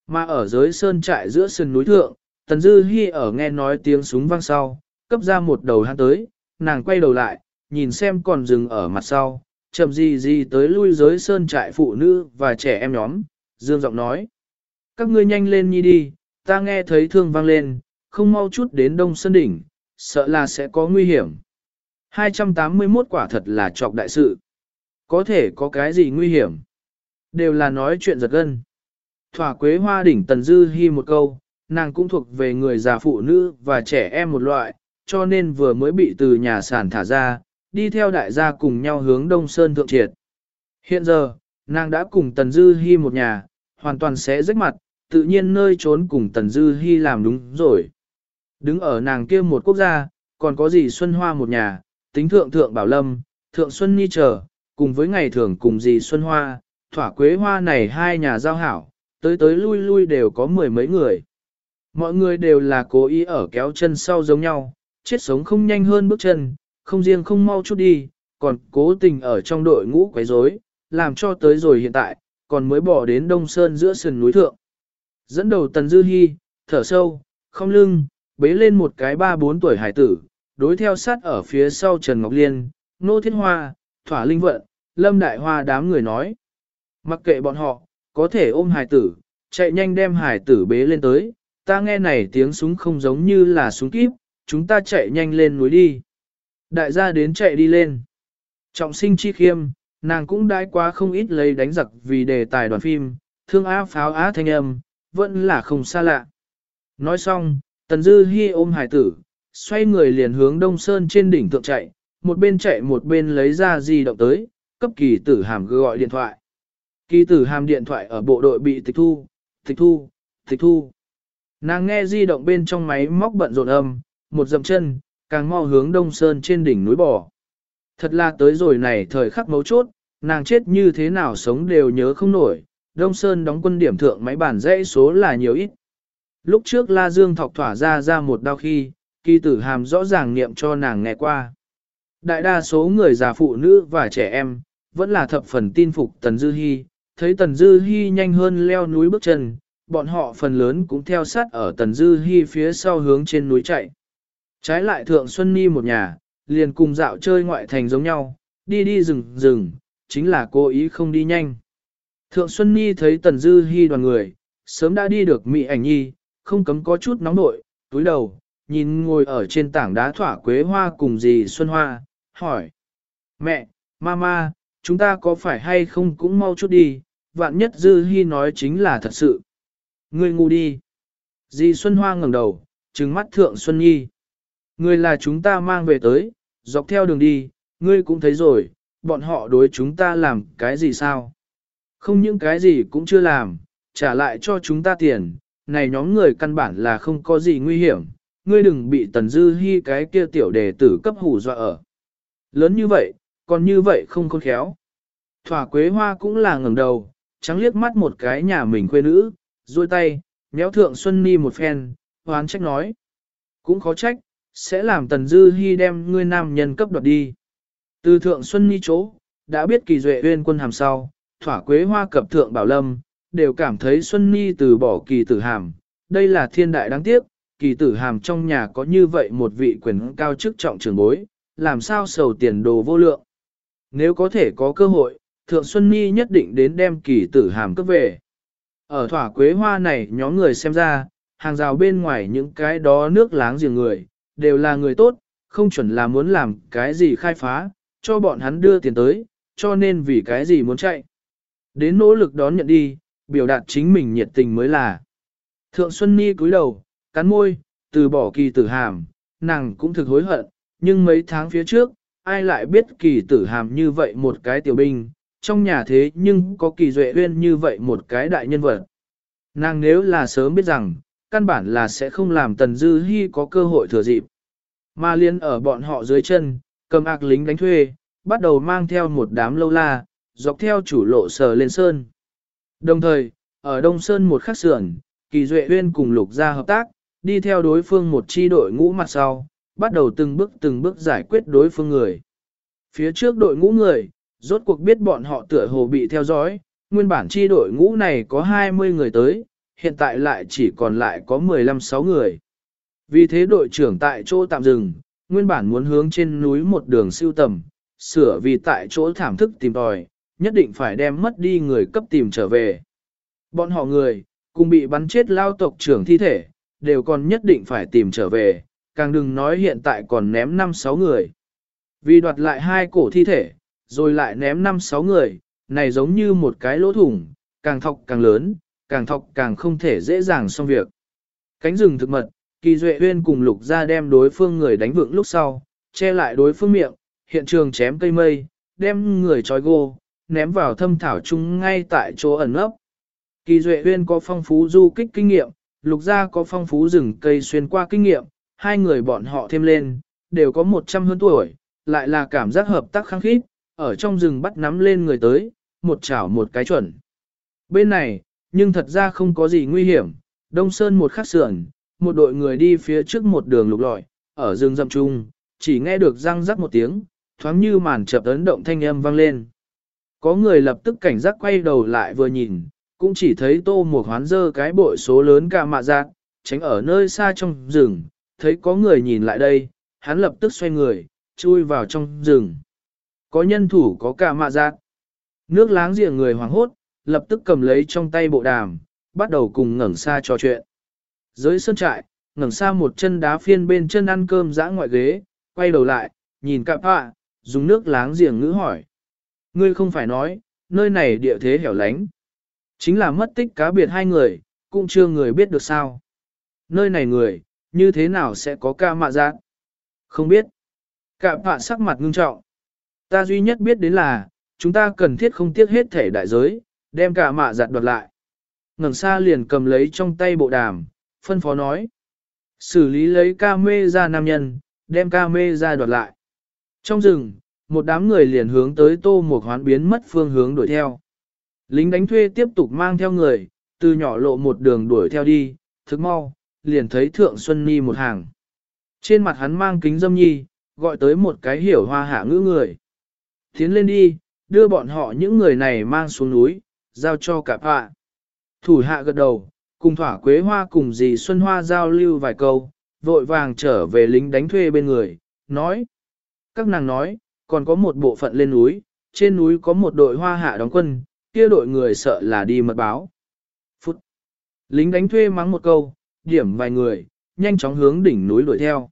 Mà ở dưới sơn trại giữa sườn núi thượng, Tần Dư Hi ở nghe nói tiếng súng vang sau, cấp ra một đầu hắn tới, nàng quay đầu lại, nhìn xem còn dừng ở mặt sau, chậm gì gì tới lui dưới sơn trại phụ nữ và trẻ em nhóm, dương giọng nói. Các ngươi nhanh lên nhi đi, ta nghe thấy thương vang lên, không mau chút đến đông sơn đỉnh, sợ là sẽ có nguy hiểm. 281 quả thật là trọc đại sự. Có thể có cái gì nguy hiểm? Đều là nói chuyện giật gân. Thỏa quế hoa đỉnh tần dư hy một câu, nàng cũng thuộc về người già phụ nữ và trẻ em một loại, cho nên vừa mới bị từ nhà sản thả ra, đi theo đại gia cùng nhau hướng Đông Sơn thượng triệt. Hiện giờ, nàng đã cùng Tần Dư Hi một nhà, hoàn toàn sẽ rách mặt, tự nhiên nơi trốn cùng Tần Dư Hi làm đúng rồi. Đứng ở nàng kia một quốc gia, còn có gì Xuân Hoa một nhà, tính thượng thượng Bảo Lâm, thượng Xuân Nhi trở, cùng với ngày thường cùng dì Xuân Hoa, thỏa quế hoa này hai nhà giao hảo, tới tới lui lui đều có mười mấy người. Mọi người đều là cố ý ở kéo chân sau giống nhau, chết sống không nhanh hơn bước chân, không riêng không mau chút đi, còn cố tình ở trong đội ngũ quấy rối, làm cho tới rồi hiện tại, còn mới bỏ đến Đông Sơn giữa sườn núi thượng. Dẫn đầu Tần Dư Hi, thở sâu, không lưng, bế lên một cái ba bốn tuổi hải tử, đối theo sát ở phía sau Trần Ngọc Liên, Nô Thiên Hoa, Thỏa Linh Vận, Lâm Đại Hoa đám người nói. Mặc kệ bọn họ, có thể ôm hải tử, chạy nhanh đem hải tử bế lên tới, ta nghe này tiếng súng không giống như là súng kíp, chúng ta chạy nhanh lên núi đi. Đại gia đến chạy đi lên. Trọng sinh chi khiêm, nàng cũng đãi quá không ít lấy đánh giặc vì đề tài đoàn phim, thương á pháo á thanh âm, vẫn là không xa lạ. Nói xong, Tần Dư Hi ôm hải tử, xoay người liền hướng Đông Sơn trên đỉnh thượng chạy, một bên chạy một bên lấy ra di động tới, cấp kỳ tử hàm gọi điện thoại. Kỳ tử hàm điện thoại ở bộ đội bị tịch thu, tịch thu, tịch thu. Nàng nghe di động bên trong máy móc bận rộn âm, một dầm chân, càng mau hướng Đông Sơn trên đỉnh núi bò. Thật là tới rồi này thời khắc mấu chốt, nàng chết như thế nào sống đều nhớ không nổi, Đông Sơn đóng quân điểm thượng máy bản dãy số là nhiều ít. Lúc trước La Dương thọc thỏa ra ra một đau khi, kỳ tử hàm rõ ràng niệm cho nàng nghe qua. Đại đa số người già phụ nữ và trẻ em, vẫn là thập phần tin phục Tần Dư Hi, thấy Tần Dư Hi nhanh hơn leo núi bước chân, bọn họ phần lớn cũng theo sát ở Tần Dư Hi phía sau hướng trên núi chạy. Trái lại Thượng Xuân Ni một nhà, liền cùng dạo chơi ngoại thành giống nhau, đi đi rừng rừng, chính là cố ý không đi nhanh. Thượng Xuân Ni thấy Tần Dư Hi đoàn người, sớm đã đi được Mỹ ảnh nhi, không cấm có chút nóng nội, túi đầu, nhìn ngồi ở trên tảng đá thỏa quế hoa cùng dì Xuân Hoa, hỏi. Mẹ, mama, chúng ta có phải hay không cũng mau chút đi, vạn nhất Dư Hi nói chính là thật sự. Ngươi ngu đi. Dì Xuân Hoa ngẩng đầu, trừng mắt thượng Xuân Nhi. Ngươi là chúng ta mang về tới, dọc theo đường đi, ngươi cũng thấy rồi, bọn họ đối chúng ta làm cái gì sao? Không những cái gì cũng chưa làm, trả lại cho chúng ta tiền, này nhóm người căn bản là không có gì nguy hiểm, ngươi đừng bị tần dư hy cái kia tiểu đề tử cấp hủ dọa ở. Lớn như vậy, còn như vậy không khôn khéo. Thỏa quế hoa cũng là ngẩng đầu, trắng liếc mắt một cái nhà mình quê nữ, duỗi tay, méo thượng Xuân Ni một phen, hoán trách nói. Cũng khó trách, sẽ làm tần dư hy đem ngươi nam nhân cấp đoạt đi. Từ thượng Xuân Ni chỗ, đã biết kỳ duệ uyên quân hàm sau, thỏa quế hoa cập thượng bảo lâm, đều cảm thấy Xuân Ni từ bỏ kỳ tử hàm. Đây là thiên đại đáng tiếc, kỳ tử hàm trong nhà có như vậy một vị quyền cao chức trọng trưởng bối, làm sao sầu tiền đồ vô lượng. Nếu có thể có cơ hội, Thượng Xuân Ni nhất định đến đem kỳ tử hàm cấp về. Ở thỏa quế hoa này nhóm người xem ra, hàng rào bên ngoài những cái đó nước láng giềng người, đều là người tốt, không chuẩn là muốn làm cái gì khai phá, cho bọn hắn đưa tiền tới, cho nên vì cái gì muốn chạy. Đến nỗ lực đón nhận đi, biểu đạt chính mình nhiệt tình mới là. Thượng Xuân Ni cúi đầu, cắn môi, từ bỏ kỳ tử hàm, nàng cũng thực hối hận, nhưng mấy tháng phía trước, ai lại biết kỳ tử hàm như vậy một cái tiểu binh, trong nhà thế nhưng có kỳ duệ uyên như vậy một cái đại nhân vật. Nàng nếu là sớm biết rằng, căn bản là sẽ không làm Tần Dư Hi có cơ hội thừa dịp. Mà liên ở bọn họ dưới chân, cầm ác lính đánh thuê, bắt đầu mang theo một đám lâu la, dọc theo chủ lộ sờ lên sơn. Đồng thời, ở Đông Sơn một khắc sườn, Kỳ Duệ Uyên cùng Lục gia hợp tác, đi theo đối phương một chi đội ngũ mặt sau, bắt đầu từng bước từng bước giải quyết đối phương người. Phía trước đội ngũ người, rốt cuộc biết bọn họ tựa hồ bị theo dõi, nguyên bản chi đội ngũ này có 20 người tới, hiện tại lại chỉ còn lại có 15-6 người. Vì thế đội trưởng tại chỗ tạm dừng, nguyên bản muốn hướng trên núi một đường siêu tầm, sửa vì tại chỗ thảm thức tìm tòi, nhất định phải đem mất đi người cấp tìm trở về. Bọn họ người, cùng bị bắn chết lao tộc trưởng thi thể, đều còn nhất định phải tìm trở về, càng đừng nói hiện tại còn ném 5-6 người. Vì đoạt lại hai cổ thi thể, rồi lại ném 5-6 người, này giống như một cái lỗ thủng, càng thọc càng lớn, càng thọc càng không thể dễ dàng xong việc. Cánh rừng thực mật, kỳ duệ huyên cùng lục ra đem đối phương người đánh vượng lúc sau, che lại đối phương miệng, hiện trường chém cây mây, đem người trói gô, ném vào thâm thảo chung ngay tại chỗ ẩn ấp. Kỳ duệ huyên có phong phú du kích kinh nghiệm, lục gia có phong phú rừng cây xuyên qua kinh nghiệm, hai người bọn họ thêm lên, đều có 100 hơn tuổi, lại là cảm giác hợp tác khăng khít, ở trong rừng bắt nắm lên người tới, một chảo một cái chuẩn. Bên này, nhưng thật ra không có gì nguy hiểm, đông sơn một khắc sườn, một đội người đi phía trước một đường lục lọi, ở rừng rậm trung, chỉ nghe được răng rắc một tiếng, thoáng như màn chập ấn động thanh âm vang lên. Có người lập tức cảnh giác quay đầu lại vừa nhìn, cũng chỉ thấy tô một hoán dơ cái bội số lớn cả mạ giác, tránh ở nơi xa trong rừng, thấy có người nhìn lại đây, hắn lập tức xoay người, chui vào trong rừng. Có nhân thủ có cả mạ giác. Nước láng giềng người hoảng hốt, lập tức cầm lấy trong tay bộ đàm, bắt đầu cùng ngẩng xa trò chuyện. Dưới sơn trại, ngẩng xa một chân đá phiên bên chân ăn cơm dã ngoại ghế, quay đầu lại, nhìn cặp họa, dùng nước láng giềng ngữ hỏi. Ngươi không phải nói, nơi này địa thế hẻo lánh. Chính là mất tích cá biệt hai người, cũng chưa người biết được sao. Nơi này người, như thế nào sẽ có ca mạ giác? Không biết. Cả bạ sắc mặt ngưng trọng. Ta duy nhất biết đến là, chúng ta cần thiết không tiếc hết thể đại giới, đem cả mạ giặt đoạt lại. Ngẩng xa liền cầm lấy trong tay bộ đàm, phân phó nói. Xử lý lấy ca mê ra nam nhân, đem ca mê ra đoạt lại. Trong rừng, một đám người liền hướng tới tô một hoán biến mất phương hướng đuổi theo. Lính đánh thuê tiếp tục mang theo người, từ nhỏ lộ một đường đuổi theo đi, thức mau, liền thấy Thượng Xuân Ni một hàng. Trên mặt hắn mang kính dâm nhi, gọi tới một cái hiểu hoa hạ ngữ người. Tiến lên đi, đưa bọn họ những người này mang xuống núi, giao cho cả hạ. Thủ hạ gật đầu, cùng thỏa quế hoa cùng dì Xuân Hoa giao lưu vài câu, vội vàng trở về lính đánh thuê bên người, nói. Các nàng nói, còn có một bộ phận lên núi, trên núi có một đội hoa hạ đóng quân, kia đội người sợ là đi mật báo. Phút. Lính đánh thuê mắng một câu, điểm vài người, nhanh chóng hướng đỉnh núi đuổi theo.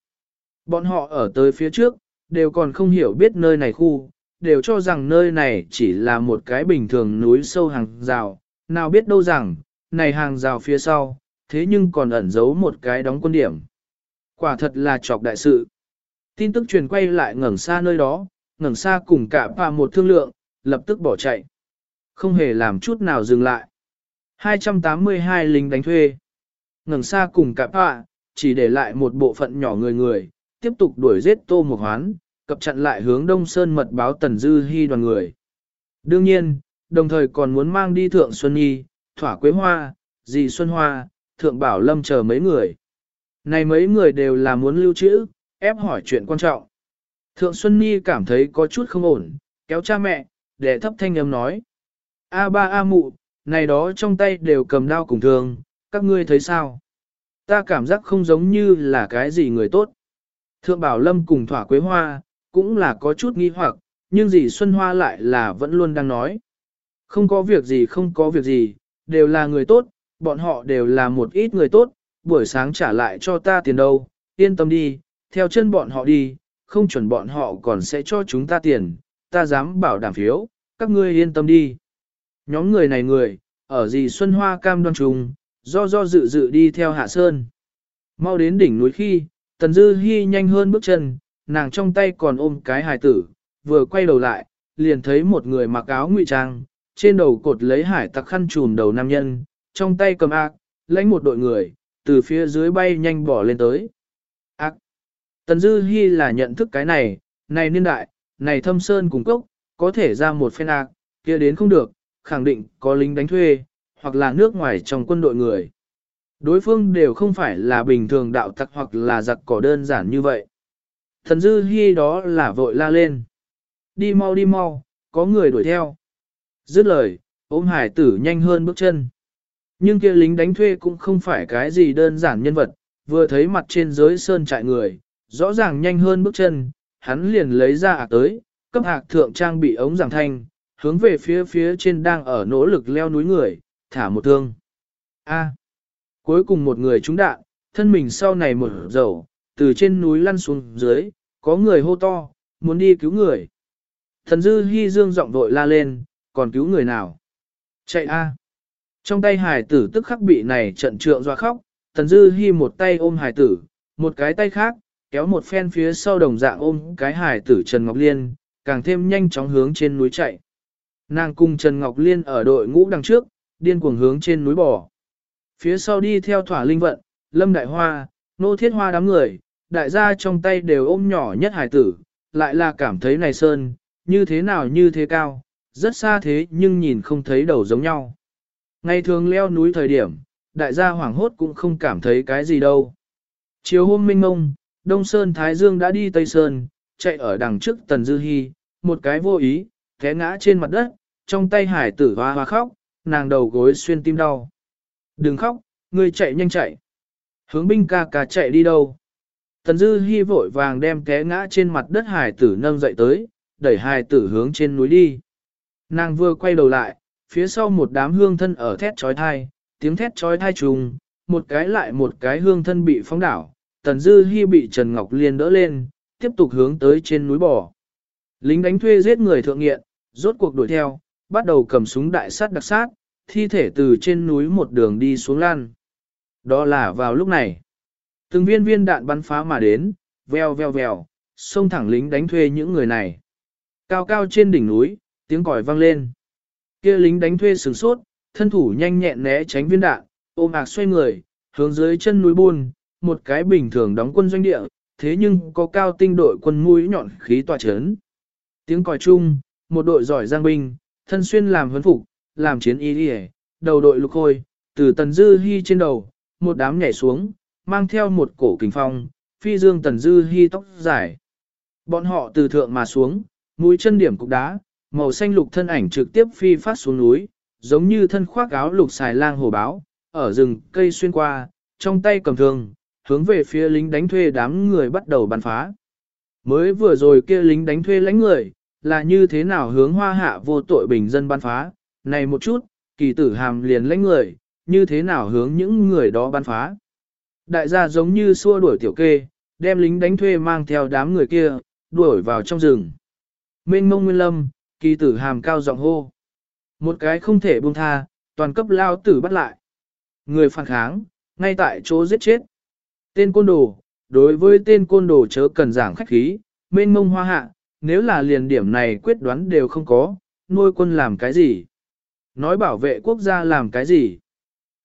Bọn họ ở tới phía trước, đều còn không hiểu biết nơi này khu, đều cho rằng nơi này chỉ là một cái bình thường núi sâu hàng rào, nào biết đâu rằng, này hàng rào phía sau, thế nhưng còn ẩn giấu một cái đóng quân điểm. Quả thật là trọc đại sự. Tin tức truyền quay lại ngẩng xa nơi đó, ngẩng xa cùng cả và một thương lượng, lập tức bỏ chạy. Không hề làm chút nào dừng lại. 282 lính đánh thuê ngừng xa cùng cạp họa, chỉ để lại một bộ phận nhỏ người người, tiếp tục đuổi giết Tô Mộc Hoán, cập chặn lại hướng Đông Sơn mật báo Tần Dư Hi đoàn người. Đương nhiên, đồng thời còn muốn mang đi Thượng Xuân Nhi, Thỏa Quế Hoa, Dì Xuân Hoa, Thượng Bảo Lâm chờ mấy người. Này mấy người đều là muốn lưu trữ, ép hỏi chuyện quan trọng. Thượng Xuân Nhi cảm thấy có chút không ổn, kéo cha mẹ, để thấp thanh âm nói. A ba A mụ, này đó trong tay đều cầm đao cùng thương, các ngươi thấy sao? Ta cảm giác không giống như là cái gì người tốt. Thượng Bảo Lâm cùng Thỏa Quế Hoa, cũng là có chút nghi hoặc, nhưng dì Xuân Hoa lại là vẫn luôn đang nói. Không có việc gì không có việc gì, đều là người tốt, bọn họ đều là một ít người tốt, buổi sáng trả lại cho ta tiền đâu, yên tâm đi, theo chân bọn họ đi, không chuẩn bọn họ còn sẽ cho chúng ta tiền, ta dám bảo đảm phiếu, các ngươi yên tâm đi. Nhóm người này người, ở dì Xuân Hoa cam đoan trùng, do do dự dự đi theo Hạ Sơn. Mau đến đỉnh núi khi, Tần Dư Hi nhanh hơn bước chân, nàng trong tay còn ôm cái hài tử, vừa quay đầu lại, liền thấy một người mặc áo ngụy trang, trên đầu cột lấy hải tặc khăn trùm đầu nam nhân, trong tay cầm ác, lãnh một đội người, từ phía dưới bay nhanh bỏ lên tới. Ác! Tần Dư Hi là nhận thức cái này, này niên đại, này thâm sơn cùng cốc, có thể ra một phen ác, kia đến không được, khẳng định có lính đánh thuê, hoặc là nước ngoài trong quân đội người. Đối phương đều không phải là bình thường đạo tặc hoặc là giặc cỏ đơn giản như vậy. Thần dư hy đó là vội la lên. Đi mau đi mau, có người đuổi theo. Dứt lời, ôm hải tử nhanh hơn bước chân. Nhưng kia lính đánh thuê cũng không phải cái gì đơn giản nhân vật, vừa thấy mặt trên giới sơn trại người, rõ ràng nhanh hơn bước chân, hắn liền lấy ra ạc tới, cấp hạc thượng trang bị ống giảm thanh, hướng về phía phía trên đang ở nỗ lực leo núi người, thả một thương. A. Cuối cùng một người trúng đạn, thân mình sau này một dầu, từ trên núi lăn xuống dưới, có người hô to, muốn đi cứu người. Thần dư hy dương giọng vội la lên, còn cứu người nào? Chạy a! Trong tay hải tử tức khắc bị này trận trượng doa khóc, thần dư hy một tay ôm hải tử, một cái tay khác, kéo một phen phía sau đồng dạng ôm cái hải tử Trần Ngọc Liên, càng thêm nhanh chóng hướng trên núi chạy. Nàng cùng Trần Ngọc Liên ở đội ngũ đằng trước, điên cuồng hướng trên núi bò. Phía sau đi theo thỏa linh vận, lâm đại hoa, nô thiết hoa đám người, đại gia trong tay đều ôm nhỏ nhất hải tử, lại là cảm thấy này sơn, như thế nào như thế cao, rất xa thế nhưng nhìn không thấy đầu giống nhau. Ngày thường leo núi thời điểm, đại gia hoảng hốt cũng không cảm thấy cái gì đâu. Chiều hôm minh ngông, Đông Sơn Thái Dương đã đi Tây Sơn, chạy ở đằng trước Tần Dư Hi, một cái vô ý, té ngã trên mặt đất, trong tay hải tử hoa hoa khóc, nàng đầu gối xuyên tim đau. Đừng khóc, ngươi chạy nhanh chạy. Hướng binh ca ca chạy đi đâu? Tần Dư Hi vội vàng đem té ngã trên mặt đất hải tử nâng dậy tới, đẩy hải tử hướng trên núi đi. Nàng vừa quay đầu lại, phía sau một đám hương thân ở thét chói tai, tiếng thét chói tai trùng, một cái lại một cái hương thân bị phóng đảo. Tần Dư Hi bị Trần Ngọc Liên đỡ lên, tiếp tục hướng tới trên núi bò. Lính đánh thuê giết người thượng nghiện, rốt cuộc đuổi theo, bắt đầu cầm súng đại sát đặc sát, thi thể từ trên núi một đường đi xuống lan. Đó là vào lúc này. Từng viên viên đạn bắn phá mà đến, veo veo veo, xông thẳng lính đánh thuê những người này. Cao cao trên đỉnh núi, tiếng còi vang lên. kia lính đánh thuê sửng sốt, thân thủ nhanh nhẹn né tránh viên đạn, ôm ạc xoay người, hướng dưới chân núi buôn, một cái bình thường đóng quân doanh địa, thế nhưng có cao tinh đội quân mũi nhọn khí tỏa chấn. Tiếng còi chung, một đội giỏi giang binh, thân xuyên làm huấn phục, làm chiến y đi đầu đội lục khôi, từ tần dư hy trên đầu, một đám nhảy xuống, mang theo một cổ kình phong, phi dương tần dư hy tóc dài. Bọn họ từ thượng mà xuống, mũi chân điểm cục đá, màu xanh lục thân ảnh trực tiếp phi phát xuống núi, giống như thân khoác áo lục xài lang hồ báo, ở rừng cây xuyên qua, trong tay cầm thương, hướng về phía lính đánh thuê đám người bắt đầu bắn phá. Mới vừa rồi kia lính đánh thuê lãnh người, là như thế nào hướng hoa hạ vô tội bình dân bắn phá, này một chút, kỳ tử hàm liền lãnh người, như thế nào hướng những người đó bắn phá. Đại gia giống như xua đuổi tiểu kê, đem lính đánh thuê mang theo đám người kia, đuổi vào trong rừng. Mênh mông nguyên lâm, kỳ tử hàm cao giọng hô. Một cái không thể buông tha, toàn cấp lao tử bắt lại. Người phản kháng, ngay tại chỗ giết chết. Tên côn đồ, đối với tên côn đồ chớ cần giảng khách khí, mênh mông hoa hạ, nếu là liền điểm này quyết đoán đều không có, nuôi quân làm cái gì? Nói bảo vệ quốc gia làm cái gì?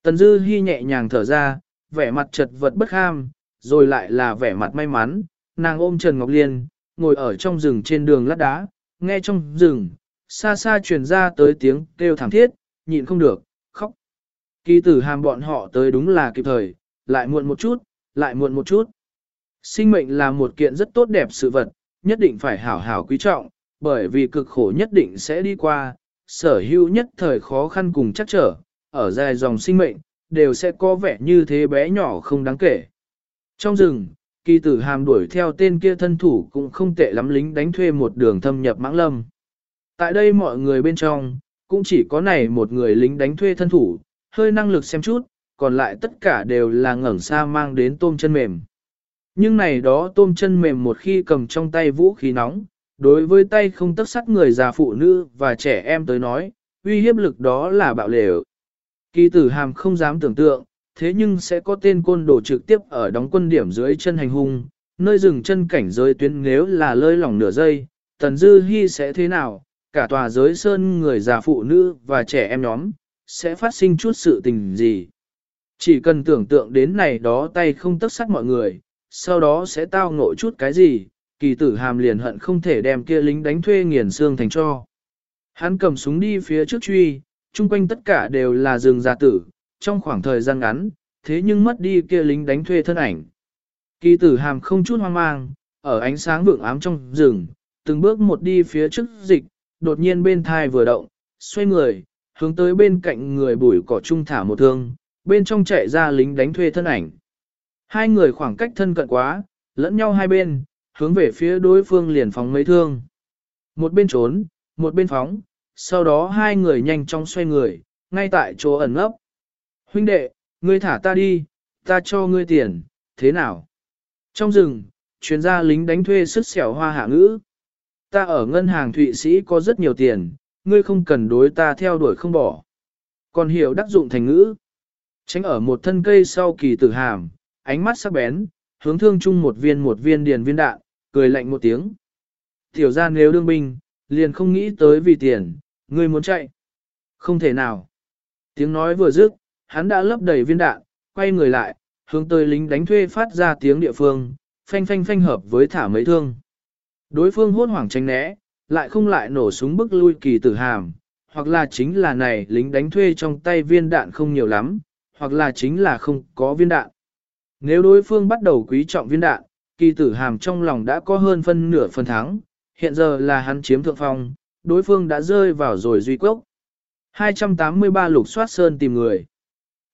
Tần Dư Hi nhẹ nhàng thở ra, vẻ mặt chật vật bất ham, rồi lại là vẻ mặt may mắn, nàng ôm Trần Ngọc Liên, ngồi ở trong rừng trên đường lát đá, nghe trong rừng, xa xa truyền ra tới tiếng kêu thảm thiết, nhịn không được, khóc. Kỳ tử hàm bọn họ tới đúng là kịp thời, lại muộn một chút, lại muộn một chút. Sinh mệnh là một kiện rất tốt đẹp sự vật, nhất định phải hảo hảo quý trọng, bởi vì cực khổ nhất định sẽ đi qua, sở hữu nhất thời khó khăn cùng chắc trở, ở dài dòng sinh mệnh, đều sẽ có vẻ như thế bé nhỏ không đáng kể. Trong rừng, kỳ tử hàm đuổi theo tên kia thân thủ cũng không tệ lắm lính đánh thuê một đường thâm nhập mãng lâm. Tại đây mọi người bên trong, cũng chỉ có này một người lính đánh thuê thân thủ, hơi năng lực xem chút, còn lại tất cả đều là ngẩng xa mang đến tôm chân mềm. Nhưng này đó tôm chân mềm một khi cầm trong tay vũ khí nóng, đối với tay không tất sắt người già phụ nữ và trẻ em tới nói, uy hiếp lực đó là bạo lều. Kỳ tử hàm không dám tưởng tượng, thế nhưng sẽ có tên côn đồ trực tiếp ở đóng quân điểm dưới chân hành hung, nơi dừng chân cảnh giới tuyến nếu là lơi lỏng nửa giây, tần dư hy sẽ thế nào, cả tòa giới sơn người già phụ nữ và trẻ em nhóm, sẽ phát sinh chút sự tình gì. Chỉ cần tưởng tượng đến này đó tay không tất sắt mọi người, sau đó sẽ tao ngộ chút cái gì, kỳ tử hàm liền hận không thể đem kia lính đánh thuê nghiền xương thành cho. Hắn cầm súng đi phía trước truy, chung quanh tất cả đều là rừng già tử, trong khoảng thời gian ngắn, thế nhưng mất đi kia lính đánh thuê thân ảnh. Kỳ tử hàm không chút hoang mang, ở ánh sáng vượng ám trong rừng, từng bước một đi phía trước dịch, đột nhiên bên thai vừa động, xoay người, hướng tới bên cạnh người bùi cỏ trung thả một thương, bên trong chạy ra lính đánh thuê thân ảnh. Hai người khoảng cách thân cận quá, lẫn nhau hai bên, hướng về phía đối phương liền phóng mấy thương. Một bên trốn, một bên phóng, sau đó hai người nhanh chóng xoay người, ngay tại chỗ ẩn ngấp. Huynh đệ, ngươi thả ta đi, ta cho ngươi tiền, thế nào? Trong rừng, chuyên gia lính đánh thuê sức xẻo hoa hạ ngữ. Ta ở ngân hàng Thụy Sĩ có rất nhiều tiền, ngươi không cần đối ta theo đuổi không bỏ. Còn hiểu đắc dụng thành ngữ. Tránh ở một thân cây sau kỳ tử hàm, ánh mắt sắc bén, hướng thương chung một viên một viên điền viên đạn, cười lạnh một tiếng. Tiểu ra nếu đương binh, liền không nghĩ tới vì tiền, ngươi muốn chạy. Không thể nào. Tiếng nói vừa dứt, hắn đã lấp đầy viên đạn, quay người lại, hướng tới lính đánh thuê phát ra tiếng địa phương, phanh phanh phanh hợp với thả mấy thương. Đối phương hốt hoảng tránh né, lại không lại nổ súng bức lui kỳ tử hàm, hoặc là chính là này lính đánh thuê trong tay viên đạn không nhiều lắm, hoặc là chính là không có viên đạn. Nếu đối phương bắt đầu quý trọng viên đạn, kỳ tử hàm trong lòng đã có hơn phân nửa phần thắng, hiện giờ là hắn chiếm thượng phong, đối phương đã rơi vào rồi duy cốc. 283 lục soát sơn tìm người.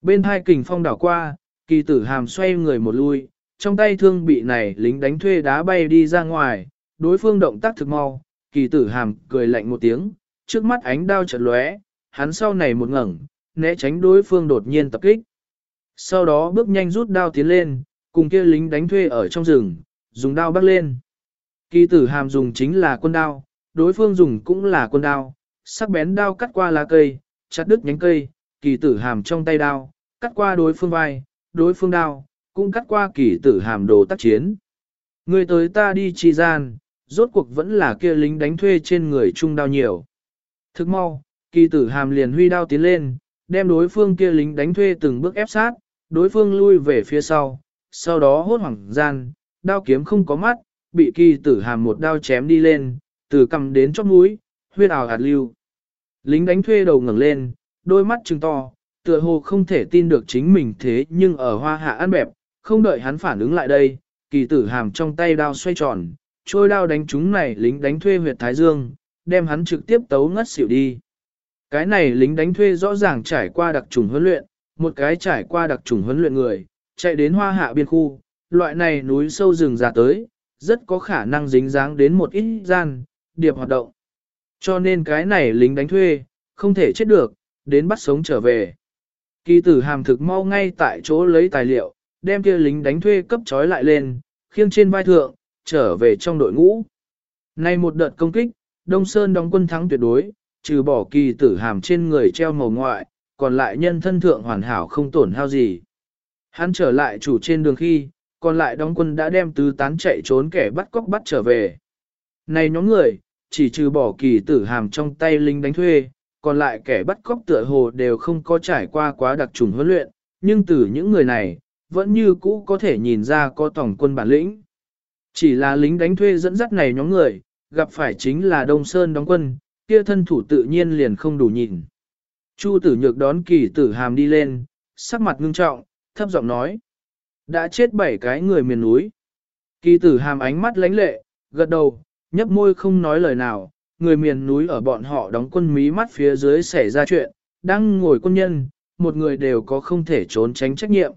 Bên hai kình phong đảo qua, kỳ tử hàm xoay người một lui, trong tay thương bị này lính đánh thuê đá bay đi ra ngoài, đối phương động tác thực mau, kỳ tử hàm cười lạnh một tiếng, trước mắt ánh đao chợt lóe, hắn sau này một ngẩng, né tránh đối phương đột nhiên tập kích. Sau đó bước nhanh rút đao tiến lên, cùng kia lính đánh thuê ở trong rừng, dùng đao bắt lên. Kỳ tử hàm dùng chính là quân đao, đối phương dùng cũng là quân đao, sắc bén đao cắt qua lá cây, chặt đứt nhánh cây, kỳ tử hàm trong tay đao, cắt qua đối phương vai, đối phương đao, cũng cắt qua kỳ tử hàm đồ tác chiến. Người tới ta đi chi gian, rốt cuộc vẫn là kia lính đánh thuê trên người trung đao nhiều. Thức mau, kỳ tử hàm liền huy đao tiến lên, đem đối phương kia lính đánh thuê từng bước ép sát, đối phương lui về phía sau, sau đó hốt hoảng gian, đao kiếm không có mắt, bị kỳ tử hàm một đao chém đi lên, từ cầm đến chóp mũi, huyết ảo hạt lưu. Lính đánh thuê đầu ngẩng lên, đôi mắt trừng to, tựa hồ không thể tin được chính mình thế nhưng ở hoa hạ ăn bẹp, không đợi hắn phản ứng lại đây, kỳ tử hàm trong tay đao xoay tròn, trôi đao đánh chúng này lính đánh thuê huyệt Thái Dương, đem hắn trực tiếp tấu ngất xỉu đi. Cái này lính đánh thuê rõ ràng trải qua đặc trùng huấn luyện, một cái trải qua đặc trùng huấn luyện người, chạy đến hoa hạ biên khu, loại này núi sâu rừng già tới, rất có khả năng dính dáng đến một ít gian, điệp hoạt động. Cho nên cái này lính đánh thuê, không thể chết được, đến bắt sống trở về. Kỳ tử hàm thực mau ngay tại chỗ lấy tài liệu, đem kia lính đánh thuê cấp trói lại lên, khiêng trên vai thượng, trở về trong đội ngũ. Nay một đợt công kích, Đông Sơn đóng quân thắng tuyệt đối, trừ bỏ kỳ tử hàm trên người treo màu ngoại, còn lại nhân thân thượng hoàn hảo không tổn hao gì. Hắn trở lại chủ trên đường khi, còn lại đóng quân đã đem tứ tán chạy trốn kẻ bắt cóc bắt trở về. Này nhóm người, chỉ trừ bỏ kỳ tử hàm trong tay lính đánh thuê, còn lại kẻ bắt cóc tựa hồ đều không có trải qua quá đặc trùng huấn luyện, nhưng từ những người này, vẫn như cũ có thể nhìn ra có tổng quân bản lĩnh. Chỉ là lính đánh thuê dẫn dắt này nhóm người, gặp phải chính là Đông Sơn đóng quân, kia thân thủ tự nhiên liền không đủ nhìn. Chu tử nhược đón kỳ tử hàm đi lên, sắc mặt ngưng trọng, thấp giọng nói. Đã chết bảy cái người miền núi. Kỳ tử hàm ánh mắt lánh lệ, gật đầu, nhấp môi không nói lời nào, người miền núi ở bọn họ đóng quân mí mắt phía dưới xảy ra chuyện, đang ngồi quân nhân, một người đều có không thể trốn tránh trách nhiệm.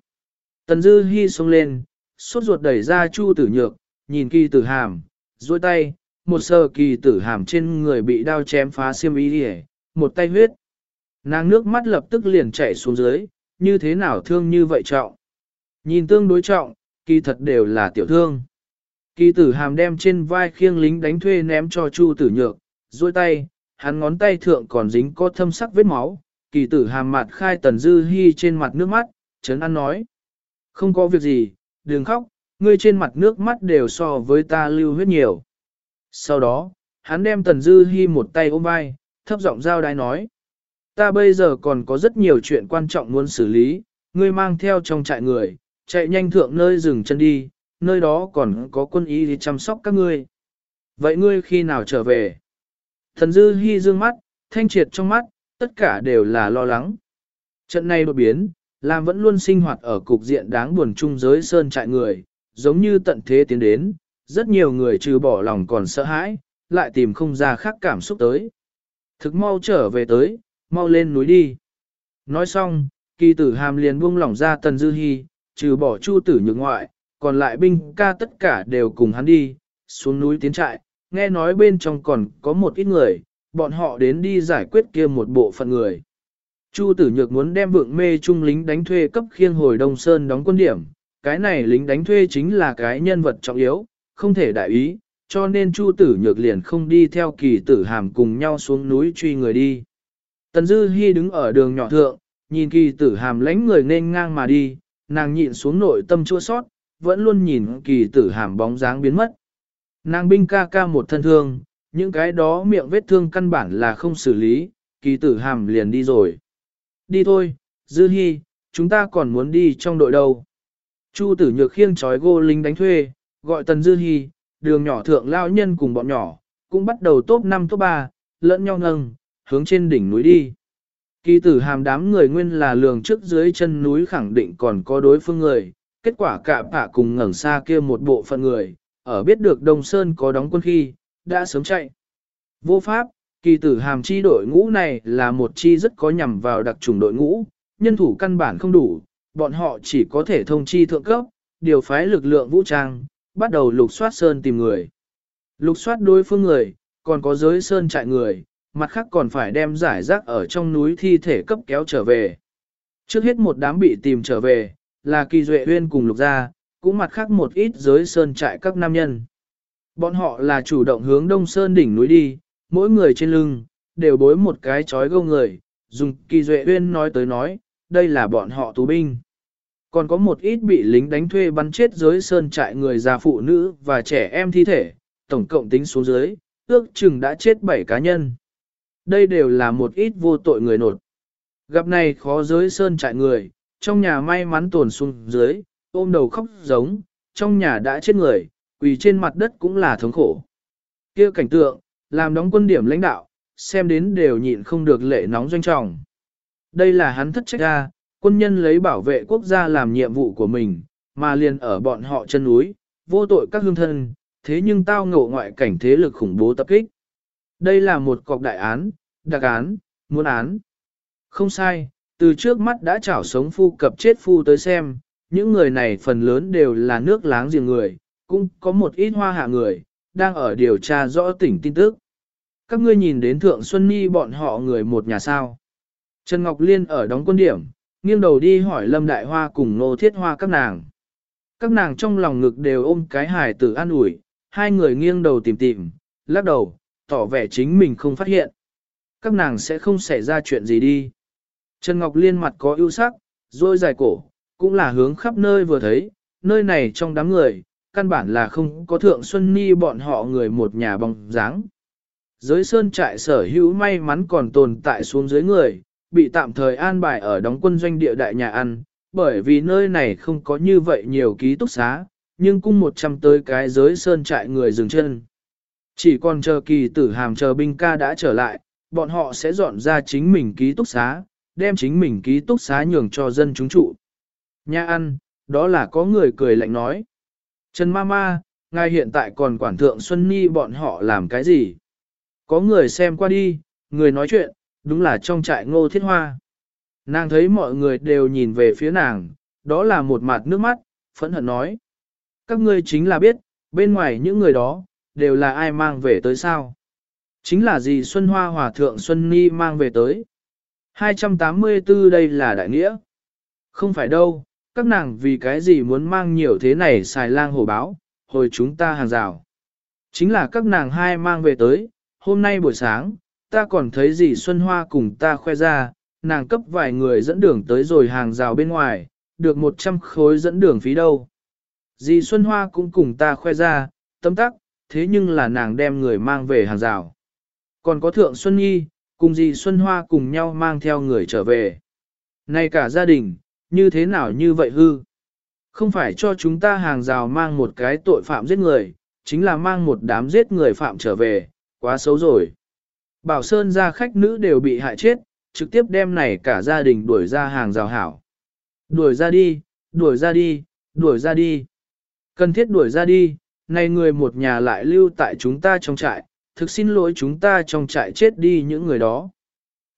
Tần Dư Hi xông lên, suốt ruột đẩy ra Chu Tử Nhược, nhìn kỳ tử hàm, duỗi tay, một sờ kỳ tử hàm trên người bị đao chém phá xiêm y hề, một tay huyết. Nàng nước mắt lập tức liền chảy xuống dưới, như thế nào thương như vậy trọng. Nhìn tương đối trọng, kỳ thật đều là tiểu thương. Kỳ tử hàm đem trên vai khiêng lính đánh thuê ném cho Chu tử nhược, duỗi tay, hắn ngón tay thượng còn dính có thâm sắc vết máu. Kỳ tử hàm mặt khai tần dư hy trên mặt nước mắt, chấn an nói. Không có việc gì, đừng khóc, ngươi trên mặt nước mắt đều so với ta lưu huyết nhiều. Sau đó, hắn đem tần dư hy một tay ôm vai, thấp giọng giao đai nói. Ta bây giờ còn có rất nhiều chuyện quan trọng muốn xử lý, ngươi mang theo trong trại người, chạy nhanh thượng nơi dừng chân đi, nơi đó còn có quân y đi chăm sóc các ngươi. Vậy ngươi khi nào trở về? Thần dư hy dương mắt, thanh triệt trong mắt, tất cả đều là lo lắng. Trận này đột biến, làm vẫn luôn sinh hoạt ở cục diện đáng buồn chung giới sơn trại người, giống như tận thế tiến đến, rất nhiều người trừ bỏ lòng còn sợ hãi, lại tìm không ra khác cảm xúc tới. Thực mau trở về tới, mau lên núi đi. Nói xong, kỳ tử hàm liền buông lỏng ra tần dư hy, trừ bỏ chu tử nhược ngoại, còn lại binh ca tất cả đều cùng hắn đi, xuống núi tiến trại, nghe nói bên trong còn có một ít người, bọn họ đến đi giải quyết kia một bộ phận người. Chu tử nhược muốn đem vượng mê trung lính đánh thuê cấp khiêng hồi Đông Sơn đóng quân điểm, cái này lính đánh thuê chính là cái nhân vật trọng yếu, không thể đại ý, cho nên Chu tử nhược liền không đi theo kỳ tử hàm cùng nhau xuống núi truy người đi. Tần Dư Hi đứng ở đường nhỏ thượng, nhìn kỳ tử hàm lánh người nên ngang mà đi, nàng nhịn xuống nội tâm chua sót, vẫn luôn nhìn kỳ tử hàm bóng dáng biến mất. Nàng binh ca ca một thân thương, những cái đó miệng vết thương căn bản là không xử lý, kỳ tử hàm liền đi rồi. Đi thôi, Dư Hi, chúng ta còn muốn đi trong đội đâu. Chu tử nhược khiêng chói gô lính đánh thuê, gọi tần Dư Hi, đường nhỏ thượng lao nhân cùng bọn nhỏ, cũng bắt đầu top 5 top 3, lẫn nhau nâng, hướng trên đỉnh núi đi. Kỳ tử hàm đám người nguyên là lường trước dưới chân núi khẳng định còn có đối phương người, kết quả cả bạ cùng ngẩng xa kia một bộ phận người, ở biết được Đông Sơn có đóng quân khi, đã sớm chạy. Vô pháp, kỳ tử hàm chi đội ngũ này là một chi rất có nhằm vào đặc trùng đội ngũ, nhân thủ căn bản không đủ, bọn họ chỉ có thể thông chi thượng cấp, điều phái lực lượng vũ trang, bắt đầu lục soát Sơn tìm người. Lục soát đối phương người, còn có giới Sơn chạy người, mặt khác còn phải đem giải rác ở trong núi thi thể cấp kéo trở về. Trước hết một đám bị tìm trở về, là kỳ duệ huyên cùng lục gia, cũng mặt khác một ít giới sơn trại các nam nhân. Bọn họ là chủ động hướng đông sơn đỉnh núi đi, mỗi người trên lưng, đều bối một cái chói gâu người, dùng kỳ duệ huyên nói tới nói, đây là bọn họ tù binh. Còn có một ít bị lính đánh thuê bắn chết giới sơn trại người già phụ nữ và trẻ em thi thể, tổng cộng tính xuống dưới, ước chừng đã chết 7 cá nhân. Đây đều là một ít vô tội người nột. Gặp này khó giới sơn trại người, trong nhà may mắn tồn xuống dưới, ôm đầu khóc giống, trong nhà đã chết người, quỳ trên mặt đất cũng là thống khổ. kia cảnh tượng, làm đóng quân điểm lãnh đạo, xem đến đều nhịn không được lệ nóng doanh trọng. Đây là hắn thất trách ra, quân nhân lấy bảo vệ quốc gia làm nhiệm vụ của mình, mà liền ở bọn họ chân núi, vô tội các hương thân, thế nhưng tao ngộ ngoại cảnh thế lực khủng bố tập kích. Đây là một cọc đại án, đặc án, muốn án. Không sai, từ trước mắt đã chảo sống phu cập chết phu tới xem, những người này phần lớn đều là nước láng giềng người, cũng có một ít hoa hạ người, đang ở điều tra rõ tỉnh tin tức. Các ngươi nhìn đến Thượng Xuân Nhi bọn họ người một nhà sao. Trần Ngọc Liên ở đóng quân điểm, nghiêng đầu đi hỏi Lâm Đại Hoa cùng Nô Thiết Hoa các nàng. Các nàng trong lòng ngực đều ôm cái hài tử an ủi, hai người nghiêng đầu tìm tìm, lắc đầu, tỏ vẻ chính mình không phát hiện. Các nàng sẽ không xảy ra chuyện gì đi. Trần Ngọc Liên mặt có ưu sắc, rồi dài cổ, cũng là hướng khắp nơi vừa thấy, nơi này trong đám người, căn bản là không có thượng Xuân Ni bọn họ người một nhà bóng dáng. Giới sơn trại sở hữu may mắn còn tồn tại xuống dưới người, bị tạm thời an bài ở đóng quân doanh địa đại nhà ăn, bởi vì nơi này không có như vậy nhiều ký túc xá, nhưng cung một trăm tới cái giới sơn trại người dừng chân. Chỉ còn chờ kỳ tử hàm chờ binh ca đã trở lại, bọn họ sẽ dọn ra chính mình ký túc xá, đem chính mình ký túc xá nhường cho dân chúng trụ. Nhà ăn, đó là có người cười lạnh nói. Trần Mama, ngài hiện tại còn quản thượng Xuân Nhi bọn họ làm cái gì? Có người xem qua đi, người nói chuyện, đúng là trong trại ngô thiết hoa. Nàng thấy mọi người đều nhìn về phía nàng, đó là một mặt nước mắt, phẫn hận nói. Các ngươi chính là biết, bên ngoài những người đó, đều là ai mang về tới sao? Chính là gì Xuân Hoa Hòa Thượng Xuân Ni mang về tới. 284 đây là đại nghĩa. Không phải đâu, các nàng vì cái gì muốn mang nhiều thế này xài lang hổ báo, hồi chúng ta hàng rào. Chính là các nàng hai mang về tới, hôm nay buổi sáng, ta còn thấy gì Xuân Hoa cùng ta khoe ra, nàng cấp vài người dẫn đường tới rồi hàng rào bên ngoài, được 100 khối dẫn đường phí đâu. Dì Xuân Hoa cũng cùng ta khoe ra, tâm tắc, thế nhưng là nàng đem người mang về hàng rào. Còn có Thượng Xuân Nhi, cùng dì Xuân Hoa cùng nhau mang theo người trở về. Này cả gia đình, như thế nào như vậy hư? Không phải cho chúng ta hàng rào mang một cái tội phạm giết người, chính là mang một đám giết người phạm trở về, quá xấu rồi. Bảo Sơn ra khách nữ đều bị hại chết, trực tiếp đem này cả gia đình đuổi ra hàng rào hảo. Đuổi ra đi, đuổi ra đi, đuổi ra đi. Cần thiết đuổi ra đi, này người một nhà lại lưu tại chúng ta trong trại, thực xin lỗi chúng ta trong trại chết đi những người đó.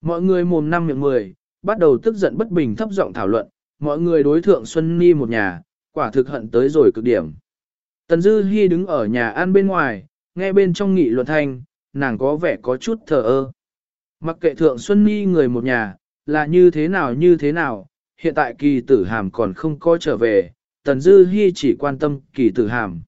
Mọi người mồm năm miệng mười, bắt đầu tức giận bất bình thấp giọng thảo luận, mọi người đối thượng Xuân Ni một nhà, quả thực hận tới rồi cực điểm. Tần Dư Hi đứng ở nhà ăn bên ngoài, nghe bên trong nghị luận thanh, nàng có vẻ có chút thờ ơ. Mặc kệ thượng Xuân Ni người một nhà, là như thế nào như thế nào, hiện tại kỳ tử hàm còn không có trở về, Tần Dư Hi chỉ quan tâm kỳ tử hàm.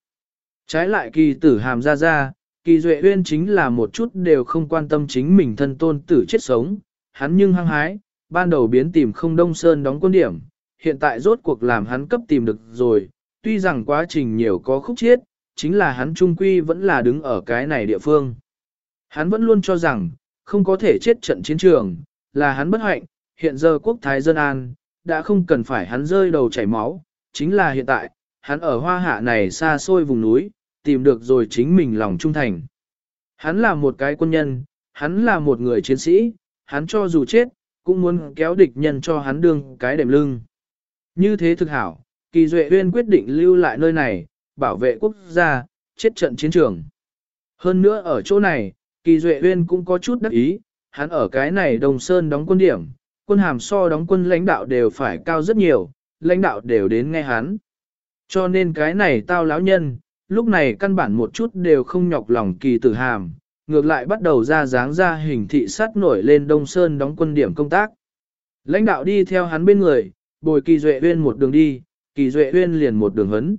Trái lại kỳ tử hàm ra ra, kỳ duệ uyên chính là một chút đều không quan tâm chính mình thân tôn tử chết sống, hắn nhưng hăng hái, ban đầu biến tìm không đông sơn đóng quân điểm, hiện tại rốt cuộc làm hắn cấp tìm được rồi, tuy rằng quá trình nhiều có khúc chiết, chính là hắn trung quy vẫn là đứng ở cái này địa phương. Hắn vẫn luôn cho rằng, không có thể chết trận chiến trường, là hắn bất hạnh, hiện giờ quốc thái dân an, đã không cần phải hắn rơi đầu chảy máu, chính là hiện tại, hắn ở hoa hạ này xa xôi vùng núi, tìm được rồi chính mình lòng trung thành. Hắn là một cái quân nhân, hắn là một người chiến sĩ, hắn cho dù chết, cũng muốn kéo địch nhân cho hắn đương cái đệm lưng. Như thế thực hảo, Kỳ Duệ Uyên quyết định lưu lại nơi này, bảo vệ quốc gia, chết trận chiến trường. Hơn nữa ở chỗ này, Kỳ Duệ Uyên cũng có chút đắc ý, hắn ở cái này Đồng Sơn đóng quân điểm, quân hàm so đóng quân lãnh đạo đều phải cao rất nhiều, lãnh đạo đều đến nghe hắn. Cho nên cái này tao lão nhân, lúc này căn bản một chút đều không nhọc lòng kỳ tử hàm, ngược lại bắt đầu ra dáng ra hình thị sát nổi lên Đông Sơn đóng quân điểm công tác. Lãnh đạo đi theo hắn bên người, bồi kỳ duệ uyên một đường đi, kỳ duệ uyên liền một đường huấn.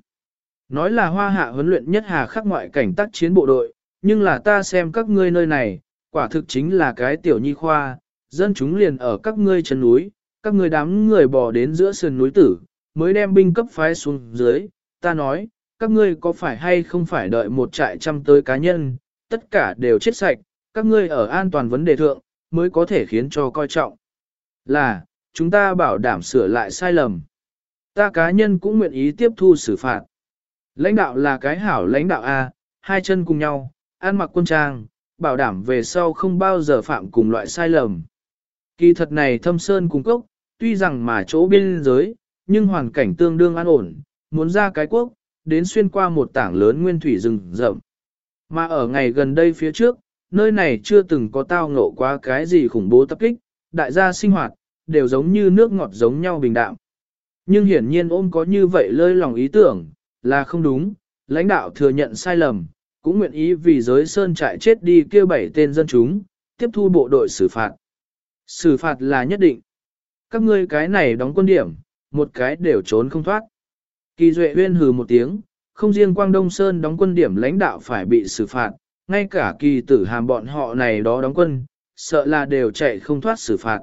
Nói là hoa hạ huấn luyện nhất hà khắc ngoại cảnh tác chiến bộ đội, nhưng là ta xem các ngươi nơi này, quả thực chính là cái tiểu nhi khoa, dân chúng liền ở các ngươi chân núi, các ngươi đám người bò đến giữa sườn núi tử, mới đem binh cấp phái xuống dưới, ta nói, các ngươi có phải hay không phải đợi một trại trăm tới cá nhân, tất cả đều chết sạch, các ngươi ở an toàn vấn đề thượng, mới có thể khiến cho coi trọng. Là, chúng ta bảo đảm sửa lại sai lầm. Ta cá nhân cũng nguyện ý tiếp thu xử phạt. Lãnh đạo là cái hảo lãnh đạo A, hai chân cùng nhau, ăn mặc quân trang, bảo đảm về sau không bao giờ phạm cùng loại sai lầm. Kỳ thật này thâm sơn cùng cốc, tuy rằng mà chỗ biên giới, nhưng hoàn cảnh tương đương an ổn, muốn ra cái quốc, đến xuyên qua một tảng lớn nguyên thủy rừng rậm. Mà ở ngày gần đây phía trước, nơi này chưa từng có tao ngộ qua cái gì khủng bố tập kích, đại gia sinh hoạt, đều giống như nước ngọt giống nhau bình đạm. Nhưng hiển nhiên ôm có như vậy lơi lòng ý tưởng, là không đúng, lãnh đạo thừa nhận sai lầm, cũng nguyện ý vì giới sơn trại chết đi kêu bảy tên dân chúng, tiếp thu bộ đội xử phạt. Xử phạt là nhất định. Các ngươi cái này đóng quân điểm, một cái đều trốn không thoát. Kỳ Duệ Uyên hừ một tiếng, không riêng Quang Đông Sơn đóng quân điểm lãnh đạo phải bị xử phạt, ngay cả kỳ tử hàm bọn họ này đó đóng quân, sợ là đều chạy không thoát xử phạt.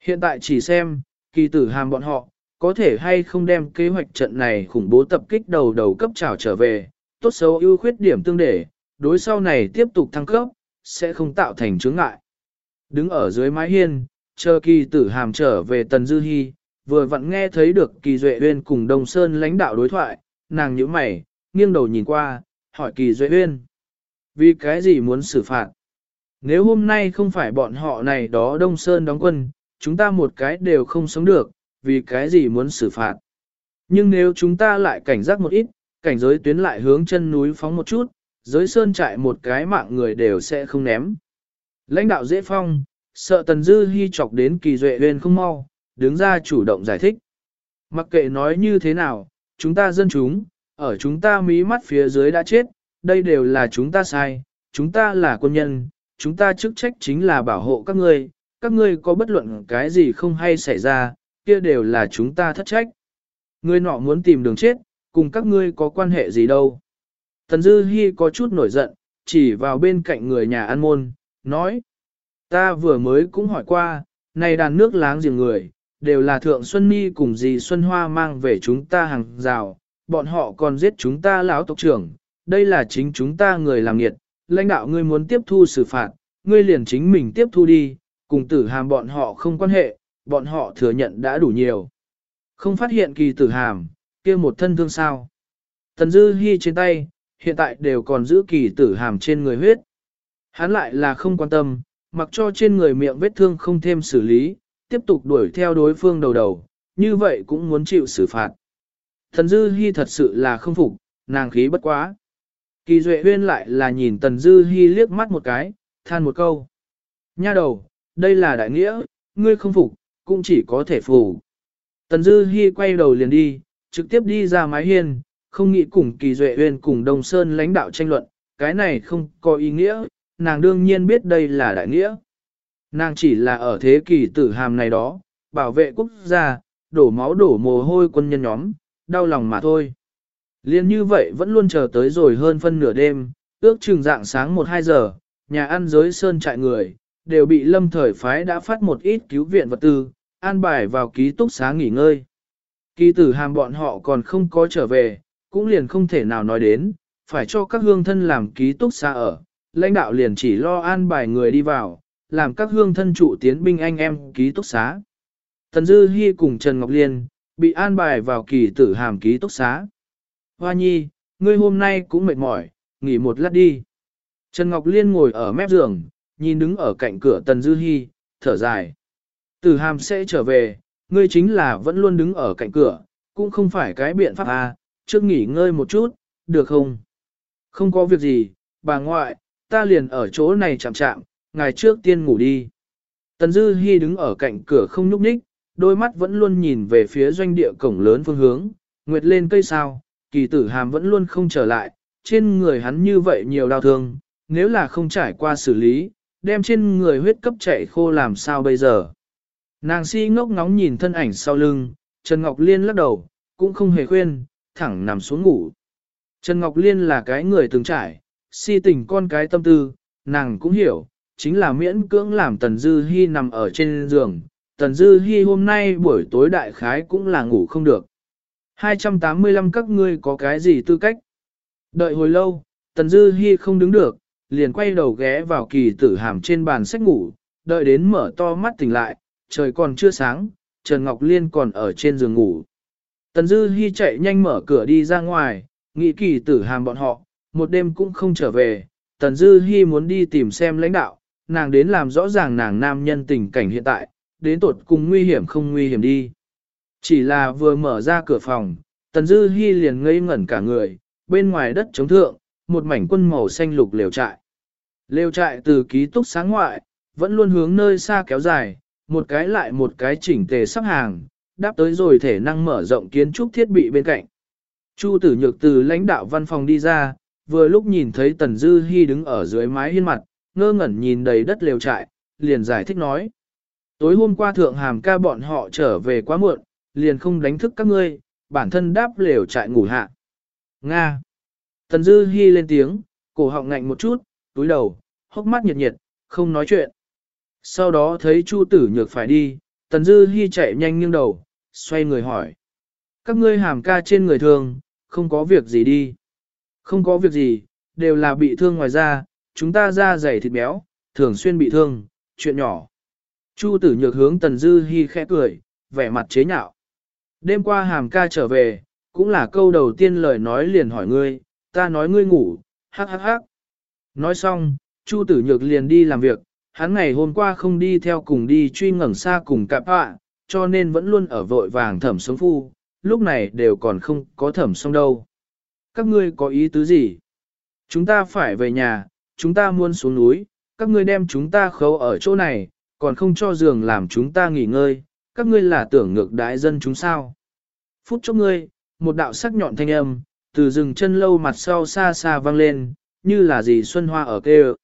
Hiện tại chỉ xem, kỳ tử hàm bọn họ, có thể hay không đem kế hoạch trận này khủng bố tập kích đầu đầu cấp trào trở về, tốt xấu ưu khuyết điểm tương để, đối sau này tiếp tục thăng cấp, sẽ không tạo thành chướng ngại. Đứng ở dưới mái hiên, chờ kỳ tử hàm trở về Tần Dư Hi, vừa vặn nghe thấy được kỳ duệ uyên cùng Đông Sơn lãnh đạo đối thoại, nàng nhíu mày, nghiêng đầu nhìn qua, hỏi kỳ duệ uyên. Vì cái gì muốn xử phạt? Nếu hôm nay không phải bọn họ này đó Đông Sơn đóng quân, chúng ta một cái đều không sống được, vì cái gì muốn xử phạt? Nhưng nếu chúng ta lại cảnh giác một ít, cảnh giới tuyến lại hướng chân núi phóng một chút, giới sơn trại một cái mạng người đều sẽ không ném. Lãnh đạo dễ phong, sợ Tần Dư hy chọc đến kỳ duệ uyên không mau, đứng ra chủ động giải thích. Mặc kệ nói như thế nào, chúng ta dân chúng, ở chúng ta mí mắt phía dưới đã chết, đây đều là chúng ta sai, chúng ta là quân nhân, chúng ta chức trách chính là bảo hộ các ngươi, các ngươi có bất luận cái gì không hay xảy ra, kia đều là chúng ta thất trách. Ngươi nọ muốn tìm đường chết, cùng các ngươi có quan hệ gì đâu. Tần Dư Hi có chút nổi giận, chỉ vào bên cạnh người nhà ăn môn, nói. Ta vừa mới cũng hỏi qua, này đàn nước láng giềng người, đều là Thượng Xuân Ni cùng dì Xuân Hoa mang về chúng ta hàng rào, bọn họ còn giết chúng ta lão tộc trưởng, đây là chính chúng ta người làm nghiệt, lãnh đạo ngươi muốn tiếp thu xử phạt, ngươi liền chính mình tiếp thu đi, cùng tử hàm bọn họ không quan hệ, bọn họ thừa nhận đã đủ nhiều. Không phát hiện kỳ tử hàm, kia một thân thương sao. Tần Dư Hi trên tay, hiện tại đều còn giữ kỳ tử hàm trên người huyết. Hắn lại là không quan tâm, mặc cho trên người miệng vết thương không thêm xử lý, tiếp tục đuổi theo đối phương đầu đầu, như vậy cũng muốn chịu xử phạt. Thần Dư Hi thật sự là không phục, nàng khí bất quá. Kỳ Duệ Huyên lại là nhìn Tần Dư Hi liếc mắt một cái, than một câu. Nha đầu, đây là đại nghĩa, ngươi không phục, cũng chỉ có thể phủ. Tần Dư Hi quay đầu liền đi, trực tiếp đi ra mái hiên, không nghĩ cùng Kỳ Duệ Huyên cùng Đông Sơn lãnh đạo tranh luận, cái này không có ý nghĩa, nàng đương nhiên biết đây là đại nghĩa. Nàng chỉ là ở thế kỷ tử hàm này đó, bảo vệ quốc gia, đổ máu đổ mồ hôi quân nhân nhóm, đau lòng mà thôi. Liên như vậy vẫn luôn chờ tới rồi hơn phân nửa đêm, ước chừng dạng sáng 1-2 giờ, nhà ăn giới sơn trại người, đều bị lâm thời phái đã phát một ít cứu viện vật tư, an bài vào ký túc xá nghỉ ngơi. Kỳ tử hàm bọn họ còn không có trở về, cũng liền không thể nào nói đến, phải cho các hương thân làm ký túc xá ở, lãnh đạo liền chỉ lo an bài người đi vào, làm các hương thân trụ tiến binh anh em ký túc xá. Tần Dư Hi cùng Trần Ngọc Liên, bị an bài vào kỳ tử hàm ký túc xá. Hoa nhi, ngươi hôm nay cũng mệt mỏi, nghỉ một lát đi. Trần Ngọc Liên ngồi ở mép giường, nhìn đứng ở cạnh cửa Tần Dư Hi, thở dài. Tử hàm sẽ trở về, ngươi chính là vẫn luôn đứng ở cạnh cửa, cũng không phải cái biện pháp à, trước nghỉ ngơi một chút, được không? Không có việc gì, bà ngoại, ta liền ở chỗ này chạm chạm, ngài trước tiên ngủ đi. Tần Dư Hi đứng ở cạnh cửa không nhúc nhích, đôi mắt vẫn luôn nhìn về phía doanh địa cổng lớn phương hướng, nguyệt lên cây sao, kỳ tử hàm vẫn luôn không trở lại, trên người hắn như vậy nhiều đau thương, nếu là không trải qua xử lý, đem trên người huyết cấp chạy khô làm sao bây giờ. Nàng si ngốc ngóng nhìn thân ảnh sau lưng, Trần Ngọc Liên lắc đầu, cũng không hề khuyên, thẳng nằm xuống ngủ. Trần Ngọc Liên là cái người từng trải, si tình con cái tâm tư, nàng cũng hiểu, chính là miễn cưỡng làm Tần Dư Hi nằm ở trên giường. Tần Dư Hi hôm nay buổi tối đại khái cũng là ngủ không được. 285 các ngươi có cái gì tư cách? Đợi hồi lâu, Tần Dư Hi không đứng được, liền quay đầu ghé vào kỳ tử hàm trên bàn sách ngủ, đợi đến mở to mắt tỉnh lại, trời còn chưa sáng, Trần Ngọc Liên còn ở trên giường ngủ. Tần Dư Hi chạy nhanh mở cửa đi ra ngoài, nghĩ kỳ tử hàm bọn họ, một đêm cũng không trở về, Tần Dư Hi muốn đi tìm xem lãnh đạo, nàng đến làm rõ ràng nàng nam nhân tình cảnh hiện tại, đến tột cùng nguy hiểm không nguy hiểm đi. Chỉ là vừa mở ra cửa phòng, Tần Dư Hi liền ngây ngẩn cả người, bên ngoài đất chống thượng, một mảnh quân màu xanh lục lều trại. Lều trại từ ký túc sáng ngoại, vẫn luôn hướng nơi xa kéo dài, một cái lại một cái chỉnh tề sắp hàng, đáp tới rồi thể năng mở rộng kiến trúc thiết bị bên cạnh. Chu tử nhược từ lãnh đạo văn phòng đi ra, vừa lúc nhìn thấy Tần Dư Hi đứng ở dưới mái hiên mặt, ngơ ngẩn nhìn đầy đất lều trại, liền giải thích nói. Tối hôm qua thượng hàm ca bọn họ trở về quá muộn, liền không đánh thức các ngươi, bản thân đáp lều trại ngủ hạ. Nga. Tần Dư Hi lên tiếng, cổ họng ngạnh một chút, túi đầu, hốc mắt nhiệt nhiệt, không nói chuyện. Sau đó thấy Chu Tử Nhược phải đi, Tần Dư Hi chạy nhanh nghiêng đầu, xoay người hỏi. Các ngươi hàm ca trên người thường, không có việc gì đi. Không có việc gì, đều là bị thương ngoài da, chúng ta da dày thịt béo, thường xuyên bị thương, chuyện nhỏ. Chu Tử Nhược hướng Tần Dư Hi khẽ cười, vẻ mặt chế nhạo. Đêm qua hàm ca trở về, cũng là câu đầu tiên lời nói liền hỏi ngươi, ta nói ngươi ngủ, hắc hắc hắc. Nói xong, Chu Tử Nhược liền đi làm việc, hắn ngày hôm qua không đi theo cùng đi truy ngẩn xa cùng cạp họa, cho nên vẫn luôn ở vội vàng thẩm sống phu, lúc này đều còn không có thẩm xong đâu. Các ngươi có ý tứ gì? Chúng ta phải về nhà, chúng ta muốn xuống núi, các ngươi đem chúng ta khấu ở chỗ này, còn không cho giường làm chúng ta nghỉ ngơi, các ngươi là tưởng ngược đái dân chúng sao. Phút chốc ngươi, một đạo sắc nhọn thanh âm, từ rừng chân lâu mặt sau xa xa vang lên, như là gì xuân hoa ở kêu.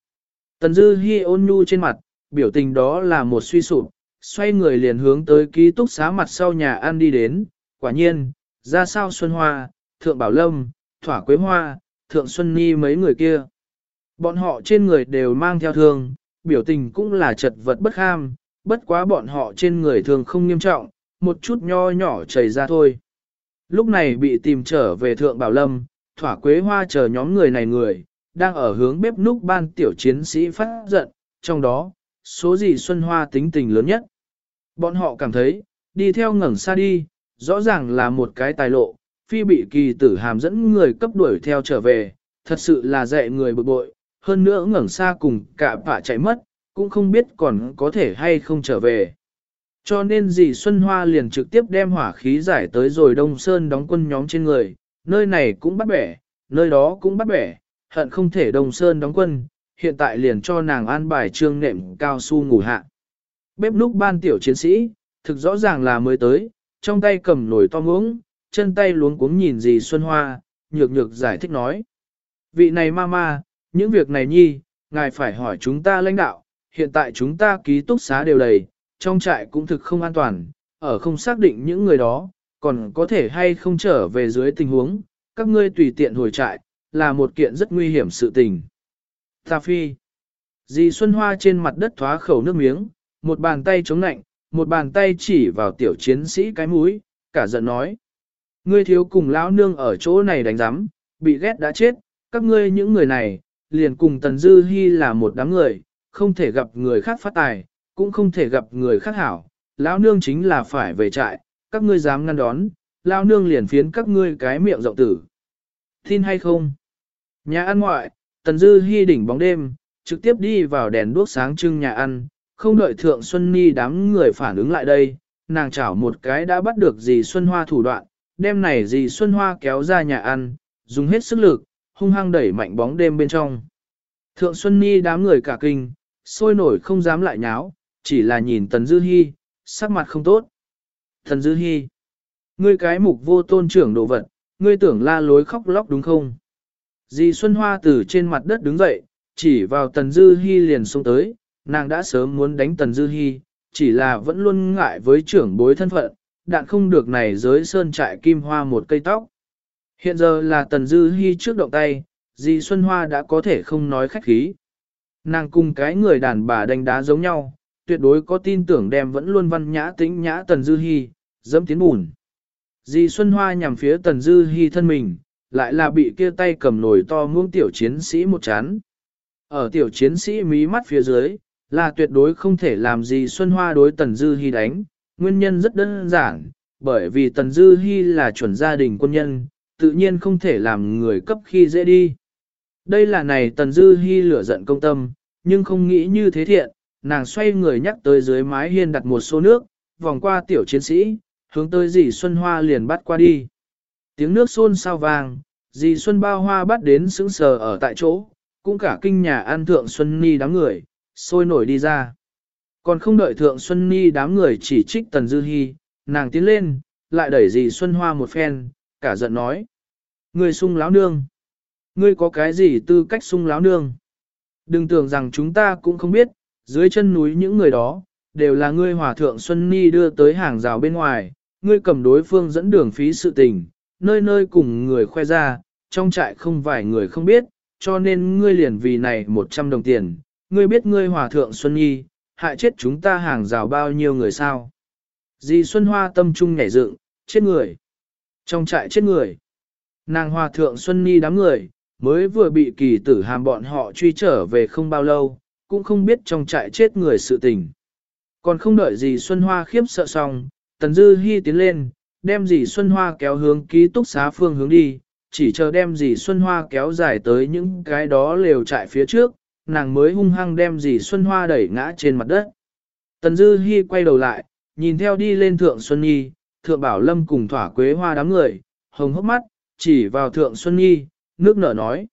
Tần dư hi ôn nhu trên mặt, biểu tình đó là một suy sụp, xoay người liền hướng tới ký túc xá mặt sau nhà ăn đi đến, quả nhiên, ra sao xuân hoa, thượng bảo lâm, thỏa quế hoa, thượng xuân ni mấy người kia. Bọn họ trên người đều mang theo thương, biểu tình cũng là chật vật bất kham, bất quá bọn họ trên người thường không nghiêm trọng, một chút nho nhỏ chảy ra thôi. Lúc này bị tìm trở về thượng bảo lâm, thỏa quế hoa chờ nhóm người này người, đang ở hướng bếp núc ban tiểu chiến sĩ phát giận, trong đó, số gì Xuân Hoa tính tình lớn nhất. Bọn họ cảm thấy, đi theo ngẩng xa đi, rõ ràng là một cái tài lộ, phi bị kỳ tử hàm dẫn người cấp đuổi theo trở về, thật sự là dạy người bực bội, hơn nữa ngẩng xa cùng cả bạ chạy mất, cũng không biết còn có thể hay không trở về. Cho nên dì Xuân Hoa liền trực tiếp đem hỏa khí giải tới rồi Đông Sơn đóng quân nhóm trên người, nơi này cũng bắt bẻ, nơi đó cũng bắt bẻ, hận không thể Đông Sơn đóng quân, hiện tại liền cho nàng an bài trương nệm cao su ngủ hạ. Bếp núc ban tiểu chiến sĩ, thực rõ ràng là mới tới, trong tay cầm nồi to ngưỡng chân tay luống cuống nhìn dì Xuân Hoa, nhược nhược giải thích nói. Vị này ma ma những việc này nhi, ngài phải hỏi chúng ta lãnh đạo, hiện tại chúng ta ký túc xá đều đầy, trong trại cũng thực không an toàn, ở không xác định những người đó, còn có thể hay không trở về dưới tình huống, các ngươi tùy tiện hồi trại, là một kiện rất nguy hiểm sự tình. Ta phi. Dì Xuân Hoa trên mặt đất thoá khẩu nước miếng, một bàn tay chống nạnh, một bàn tay chỉ vào tiểu chiến sĩ cái mũi, cả giận nói. Ngươi thiếu cùng lão nương ở chỗ này đánh giám, bị ghét đã chết, các ngươi những người này, liền cùng Tần Dư Hi là một đám người, không thể gặp người khác phát tài, cũng không thể gặp người khác hảo, lão nương chính là phải về trại, các ngươi dám ngăn đón, lão nương liền phiến các ngươi cái miệng rộng tử. Tin hay không? Nhà ăn ngoại, Tần Dư Hi đỉnh bóng đêm, trực tiếp đi vào đèn đuốc sáng trưng nhà ăn, không đợi Thượng Xuân Ni đám người phản ứng lại đây, nàng chảo một cái đã bắt được dì Xuân Hoa thủ đoạn, đêm này dì Xuân Hoa kéo ra nhà ăn, dùng hết sức lực, hung hăng đẩy mạnh bóng đêm bên trong. Thượng Xuân Ni đám người cả kinh, sôi nổi không dám lại nháo, chỉ là nhìn Tần Dư Hi, sắc mặt không tốt. Tần Dư Hi, ngươi cái mục vô tôn trưởng đồ vật, ngươi tưởng la lối khóc lóc đúng không? Dì Xuân Hoa từ trên mặt đất đứng dậy, chỉ vào Tần Dư Hi liền xuống tới, nàng đã sớm muốn đánh Tần Dư Hi, chỉ là vẫn luôn ngại với trưởng bối thân phận, đạn không được này giới sơn trại kim hoa một cây tóc. Hiện giờ là Tần Dư Hi trước động tay, dì Xuân Hoa đã có thể không nói khách khí. Nàng cùng cái người đàn bà đánh đá giống nhau, tuyệt đối có tin tưởng đem vẫn luôn văn nhã tĩnh nhã Tần Dư Hi, dẫm tiến bùn. Dì Xuân Hoa nhằm phía Tần Dư Hi thân mình, lại là bị kia tay cầm nồi to muông tiểu chiến sĩ một chán. Ở tiểu chiến sĩ mí mắt phía dưới, là tuyệt đối không thể làm gì Xuân Hoa đối Tần Dư Hi đánh, nguyên nhân rất đơn giản, bởi vì Tần Dư Hi là chuẩn gia đình quân nhân, tự nhiên không thể làm người cấp khi dễ đi. Đây là này Tần Dư Hi lửa giận công tâm, nhưng không nghĩ như thế thiện, nàng xoay người nhắc tới dưới mái hiên đặt một xô nước, vòng qua tiểu chiến sĩ, hướng tới dì Xuân Hoa liền bắt qua đi. Tiếng nước xôn sao vàng, dì Xuân Bao Hoa bắt đến sững sờ ở tại chỗ, cũng cả kinh nhà an thượng Xuân Ni đám người, sôi nổi đi ra. Còn không đợi thượng Xuân Ni đám người chỉ trích Tần Dư Hi, nàng tiến lên, lại đẩy dì Xuân Hoa một phen, cả giận nói. Ngươi sung láo nương. Ngươi có cái gì tư cách sung láo nương? Đừng tưởng rằng chúng ta cũng không biết, dưới chân núi những người đó, đều là ngươi hòa thượng Xuân Ni đưa tới hàng rào bên ngoài, ngươi cầm đối phương dẫn đường phí sự tình, nơi nơi cùng người khoe ra, trong trại không vài người không biết, cho nên ngươi liền vì này 100 đồng tiền, ngươi biết ngươi hòa thượng Xuân Nhi, hại chết chúng ta hàng rào bao nhiêu người sao. Dì Xuân Hoa tâm trung nhảy dựng, chết người. Trong trại chết người. Nàng hòa thượng Xuân Nhi đám người, mới vừa bị kỳ tử hàm bọn họ truy trở về không bao lâu, cũng không biết trong trại chết người sự tình. Còn không đợi gì Xuân Hoa khiếp sợ xong, Tần Dư Hi tiến lên, đem dì Xuân Hoa kéo hướng ký túc xá phương hướng đi, chỉ chờ đem dì Xuân Hoa kéo dài tới những cái đó lều trại phía trước, nàng mới hung hăng đem dì Xuân Hoa đẩy ngã trên mặt đất. Tần Dư Hi quay đầu lại, nhìn theo đi lên Thượng Xuân Nhi, Thượng Bảo Lâm cùng thỏa quế hoa đám người, hồng hốc mắt, chỉ vào Thượng Xuân Nhi, nước nở nói.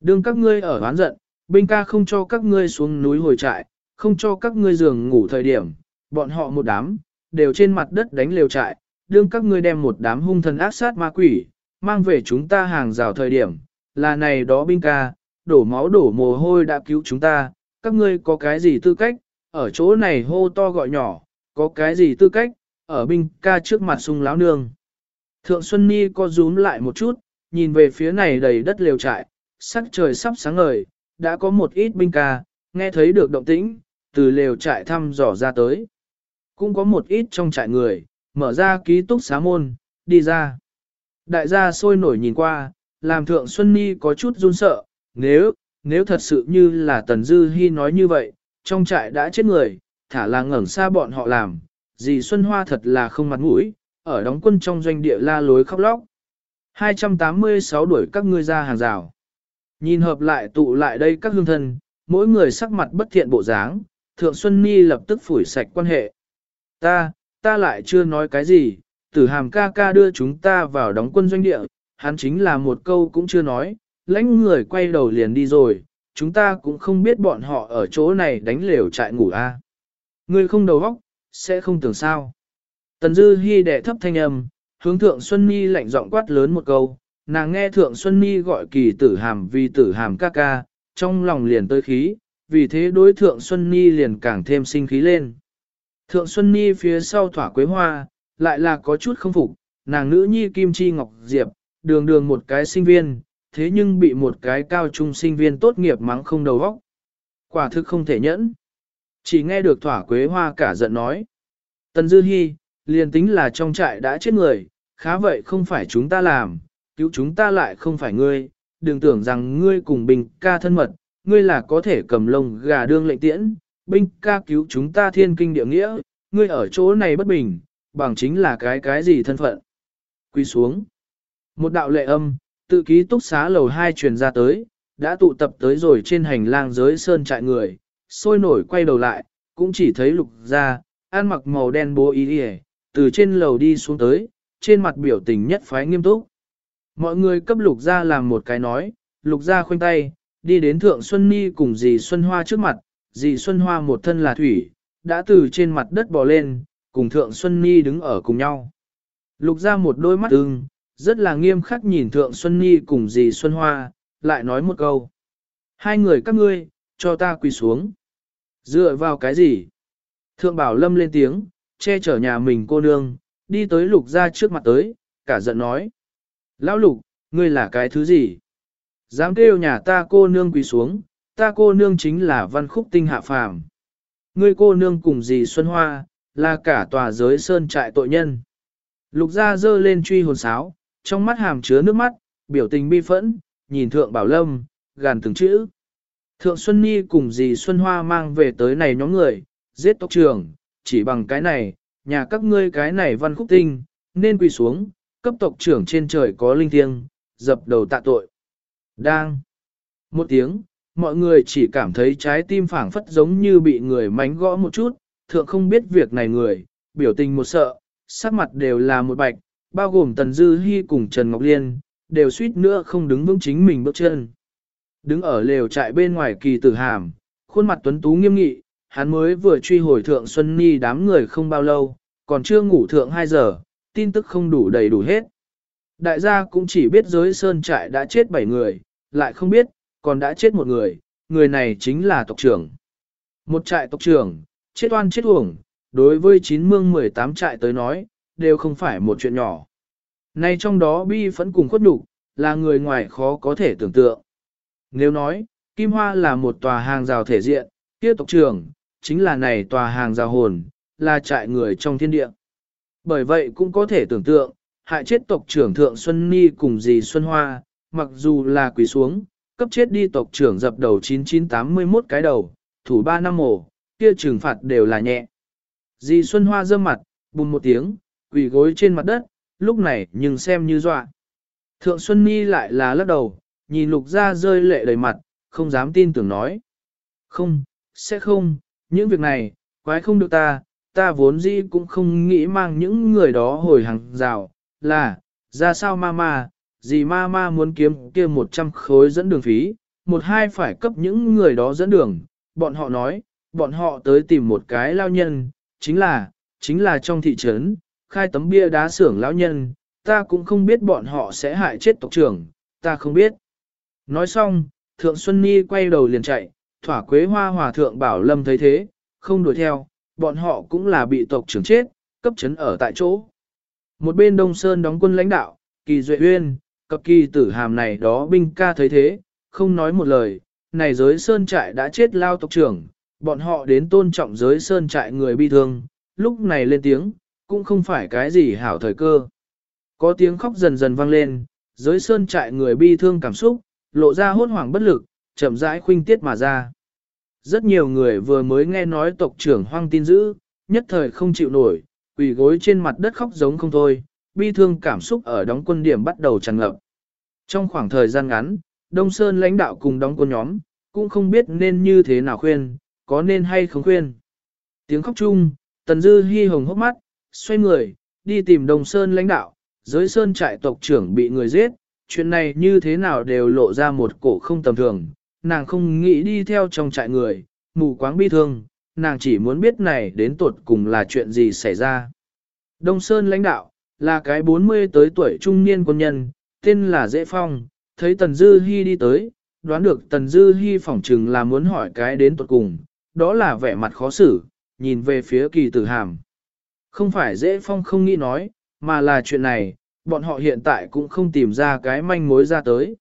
Đừng các ngươi ở oán giận, binh ca không cho các ngươi xuống núi hồi trại, không cho các ngươi giường ngủ thời điểm, bọn họ một đám, đều trên mặt đất đánh lều trại, đương các ngươi đem một đám hung thần ác sát ma quỷ, mang về chúng ta hàng rào thời điểm, là này đó binh ca, đổ máu đổ mồ hôi đã cứu chúng ta, các ngươi có cái gì tư cách, ở chỗ này hô to gọi nhỏ, có cái gì tư cách, ở binh ca trước mặt sung láo nương. Thượng Xuân Ni co rúm lại một chút, nhìn về phía này đầy đất liều trại, sắc trời sắp sáng ngời, đã có một ít binh ca, nghe thấy được động tĩnh, từ lều trại thăm dò ra tới. Cũng có một ít trong trại người, mở ra ký túc xá môn, đi ra. Đại gia sôi nổi nhìn qua, làm thượng Xuân Ni có chút run sợ, nếu, nếu thật sự như là Tần Dư Hi nói như vậy, trong trại đã chết người, thả là ngẩn xa bọn họ làm, dì Xuân Hoa thật là không mặt mũi, ở đóng quân trong doanh địa la lối khóc lóc. 286 đuổi các ngươi ra hàng rào. Nhìn hợp lại tụ lại đây các hương thân, mỗi người sắc mặt bất thiện bộ dáng, Thượng Xuân Ni lập tức phủi sạch quan hệ. Ta, ta lại chưa nói cái gì, tử hàm ca ca đưa chúng ta vào đóng quân doanh địa, hắn chính là một câu cũng chưa nói, lãnh người quay đầu liền đi rồi, chúng ta cũng không biết bọn họ ở chỗ này đánh lều trại ngủ a. À. Ngươi không đầu óc, sẽ không tưởng sao. Tần Dư Hi đệ thấp thanh âm, hướng Thượng Xuân Nhi lạnh giọng quát lớn một câu, nàng nghe Thượng Xuân Nhi gọi kỳ tử hàm vì tử hàm ca ca, trong lòng liền tới khí, vì thế đối Thượng Xuân Nhi liền càng thêm sinh khí lên. Thượng Xuân Nhi phía sau thỏa quế hoa, lại là có chút không phục, nàng nữ nhi Kim Chi Ngọc Diệp, đường đường một cái sinh viên, thế nhưng bị một cái cao trung sinh viên tốt nghiệp mắng không đầu óc. Quả thực không thể nhẫn. Chỉ nghe được thỏa quế hoa cả giận nói. Tần Dư Hi, liền tính là trong trại đã chết người, khá vậy không phải chúng ta làm, cứu chúng ta lại không phải ngươi, đừng tưởng rằng ngươi cùng bình ca thân mật, ngươi là có thể cầm lông gà đương lệnh tiễn, binh ca cứu chúng ta thiên kinh địa nghĩa, ngươi ở chỗ này bất bình, bằng chính là cái cái gì thân phận. Quy xuống. Một đạo lệ âm, tự ký túc xá lầu 2 truyền ra tới, đã tụ tập tới rồi trên hành lang giới sơn trại người, sôi nổi quay đầu lại, cũng chỉ thấy lục ra, ăn mặc màu đen bố ý đi từ trên lầu đi xuống tới, trên mặt biểu tình nhất phái nghiêm túc. Mọi người cấp lục ra làm một cái nói, lục ra khoanh tay, đi đến thượng Xuân Ni cùng dì Xuân Hoa trước mặt, dì Xuân Hoa một thân là thủy, đã từ trên mặt đất bò lên, cùng thượng Xuân Ni đứng ở cùng nhau. Lục ra một đôi mắt ưng, rất là nghiêm khắc nhìn thượng Xuân Ni cùng dì Xuân Hoa, lại nói một câu. Hai người các ngươi, cho ta quỳ xuống. Dựa vào cái gì? Thượng Bảo Lâm lên tiếng, che chở nhà mình cô nương, đi tới lục ra trước mặt tới, cả giận nói. Lão lục, ngươi là cái thứ gì? Dám kêu nhà ta cô nương quỳ xuống, ta cô nương chính là văn khúc tinh hạ phàm. Ngươi cô nương cùng dì Xuân Hoa, là cả tòa giới sơn trại tội nhân. Lục ra dơ lên truy hồn sáo, trong mắt hàm chứa nước mắt, biểu tình bi phẫn, nhìn thượng bảo lâm, gàn từng chữ. Thượng Xuân Nhi cùng dì Xuân Hoa mang về tới này nhóm người, giết tộc trưởng, chỉ bằng cái này, nhà các ngươi cái này văn khúc tinh, nên quỳ xuống, cấp tộc trưởng trên trời có linh thiêng, dập đầu tạ tội. Đang. Một tiếng, mọi người chỉ cảm thấy trái tim phảng phất giống như bị người mánh gõ một chút, thượng không biết việc này người, biểu tình một sợ, sắc mặt đều là một bạch, bao gồm Tần Dư Hi cùng Trần Ngọc Liên, đều suýt nữa không đứng vững chính mình bước chân. Đứng ở lều trại bên ngoài kỳ tử hàm, khuôn mặt tuấn tú nghiêm nghị, hắn mới vừa truy hồi thượng Xuân Ni đám người không bao lâu, còn chưa ngủ thượng 2 giờ, tin tức không đủ đầy đủ hết. Đại gia cũng chỉ biết giới sơn trại đã chết 7 người, lại không biết, còn đã chết một người, người này chính là tộc trưởng. Một trại tộc trưởng, chết oan chết uổng, đối với chín mương 18 trại tới nói, đều không phải một chuyện nhỏ. Nay trong đó bi phẫn cùng khuất nhục là người ngoài khó có thể tưởng tượng. Nếu nói, Kim Hoa là một tòa hàng rào thể diện, kia tộc trưởng, chính là này tòa hàng rào hồn, là trại người trong thiên địa. Bởi vậy cũng có thể tưởng tượng, hại chết tộc trưởng Thượng Xuân Ni cùng dì Xuân Hoa, mặc dù là quỳ xuống, cấp chết đi tộc trưởng dập đầu 9981 cái đầu, thủ 3 năm mổ, kia trừng phạt đều là nhẹ. Dì Xuân Hoa dâm mặt, bùng một tiếng, quỳ gối trên mặt đất, lúc này nhưng xem như dọa. Thượng Xuân Ni lại là lắc đầu, nhìn lục ra rơi lệ đầy mặt, không dám tin tưởng nói. Không, sẽ không, những việc này, quái không được ta, ta vốn dĩ cũng không nghĩ mang những người đó hồi hàng rào, là, ra sao ma ma, gì ma ma muốn kiếm kia 100 khối dẫn đường phí, một hai phải cấp những người đó dẫn đường, bọn họ nói, bọn họ tới tìm một cái lao nhân, chính là, chính là trong thị trấn, khai tấm bia đá xưởng lão nhân, ta cũng không biết bọn họ sẽ hại chết tộc trưởng, ta không biết. Nói xong, Thượng Xuân Ni quay đầu liền chạy, thỏa quế hoa hòa thượng bảo lâm thấy thế, không đuổi theo, bọn họ cũng là bị tộc trưởng chết, cấp chấn ở tại chỗ. Một bên Đông Sơn đóng quân lãnh đạo, kỳ duệ uyên, cập kỳ tử hàm này đó binh ca thấy thế, không nói một lời, này giới sơn trại đã chết lao tộc trưởng, bọn họ đến tôn trọng giới sơn trại người bi thương, lúc này lên tiếng, cũng không phải cái gì hảo thời cơ. Có tiếng khóc dần dần vang lên, giới sơn trại người bi thương cảm xúc, lộ ra hốt hoảng bất lực, chậm rãi khuynh tiết mà ra. Rất nhiều người vừa mới nghe nói tộc trưởng hoang tin dữ, nhất thời không chịu nổi, quỳ gối trên mặt đất khóc giống không thôi, bi thương cảm xúc ở đóng quân điểm bắt đầu tràn ngập. Trong khoảng thời gian ngắn, Đông Sơn lãnh đạo cùng đóng quân nhóm, cũng không biết nên như thế nào khuyên, có nên hay không khuyên. Tiếng khóc chung, Tần Dư hy hồng hốc mắt, xoay người, đi tìm Đông Sơn lãnh đạo, giới Sơn trại tộc trưởng bị người giết, chuyện này như thế nào đều lộ ra một cổ không tầm thường, nàng không nghĩ đi theo trong trại người, mù quáng bi thương, nàng chỉ muốn biết này đến tuột cùng là chuyện gì xảy ra. Đông Sơn lãnh đạo, là cái 40 tới tuổi trung niên quân nhân, tên là Dễ Phong, thấy Tần Dư Hi đi tới, đoán được Tần Dư Hi phỏng chừng là muốn hỏi cái đến tuột cùng, đó là vẻ mặt khó xử, nhìn về phía kỳ tử hàm. Không phải Dễ Phong không nghĩ nói, mà là chuyện này, bọn họ hiện tại cũng không tìm ra cái manh mối ra tới.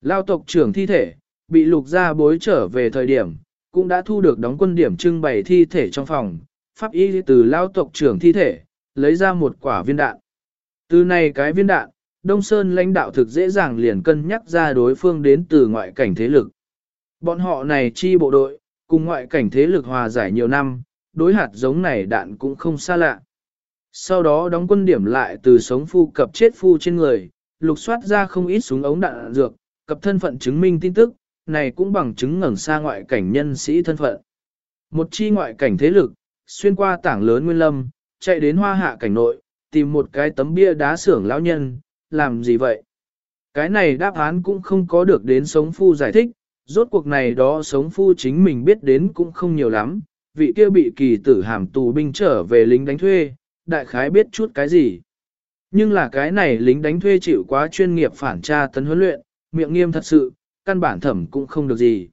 Lao tộc trưởng thi thể, bị lục gia bối trở về thời điểm, cũng đã thu được đóng quân điểm trưng bày thi thể trong phòng, pháp y từ lao tộc trưởng thi thể, lấy ra một quả viên đạn. Từ này cái viên đạn, Đông Sơn lãnh đạo thực dễ dàng liền cân nhắc ra đối phương đến từ ngoại cảnh thế lực. Bọn họ này chi bộ đội, cùng ngoại cảnh thế lực hòa giải nhiều năm, đối hạt giống này đạn cũng không xa lạ. Sau đó đóng quân điểm lại từ sống phu cập chết phu trên người, lục soát ra không ít súng ống đạn dược, cập thân phận chứng minh tin tức, này cũng bằng chứng ngẩng xa ngoại cảnh nhân sĩ thân phận. Một chi ngoại cảnh thế lực, xuyên qua tảng lớn nguyên lâm, chạy đến hoa hạ cảnh nội, tìm một cái tấm bia đá xưởng lão nhân, làm gì vậy? Cái này đáp án cũng không có được đến sống phu giải thích, rốt cuộc này đó sống phu chính mình biết đến cũng không nhiều lắm, vị kia bị kỳ tử hàm tù binh trở về lính đánh thuê, đại khái biết chút cái gì. Nhưng là cái này lính đánh thuê chịu quá chuyên nghiệp phản tra tấn huấn luyện, miệng nghiêm thật sự, căn bản thẩm cũng không được gì.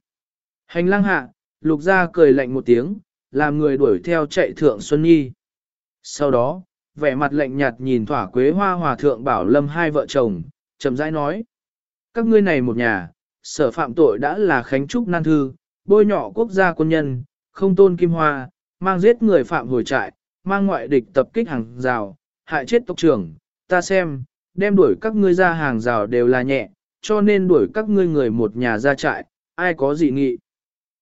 Hành lang hạ, lục gia cười lạnh một tiếng, làm người đuổi theo chạy thượng Xuân Nhi. Sau đó, vẻ mặt lạnh nhạt nhìn thỏa quế hoa hòa thượng bảo lâm hai vợ chồng, chậm rãi nói. Các ngươi này một nhà, sở phạm tội đã là khánh trúc nan thư, bôi nhọ quốc gia quân nhân, không tôn kim hoa, mang giết người phạm hồi trại, mang ngoại địch tập kích hàng rào, hại chết tộc trưởng, ta xem, đem đuổi các ngươi ra hàng rào đều là nhẹ, cho nên đuổi các ngươi người một nhà ra trại, ai có dị nghị.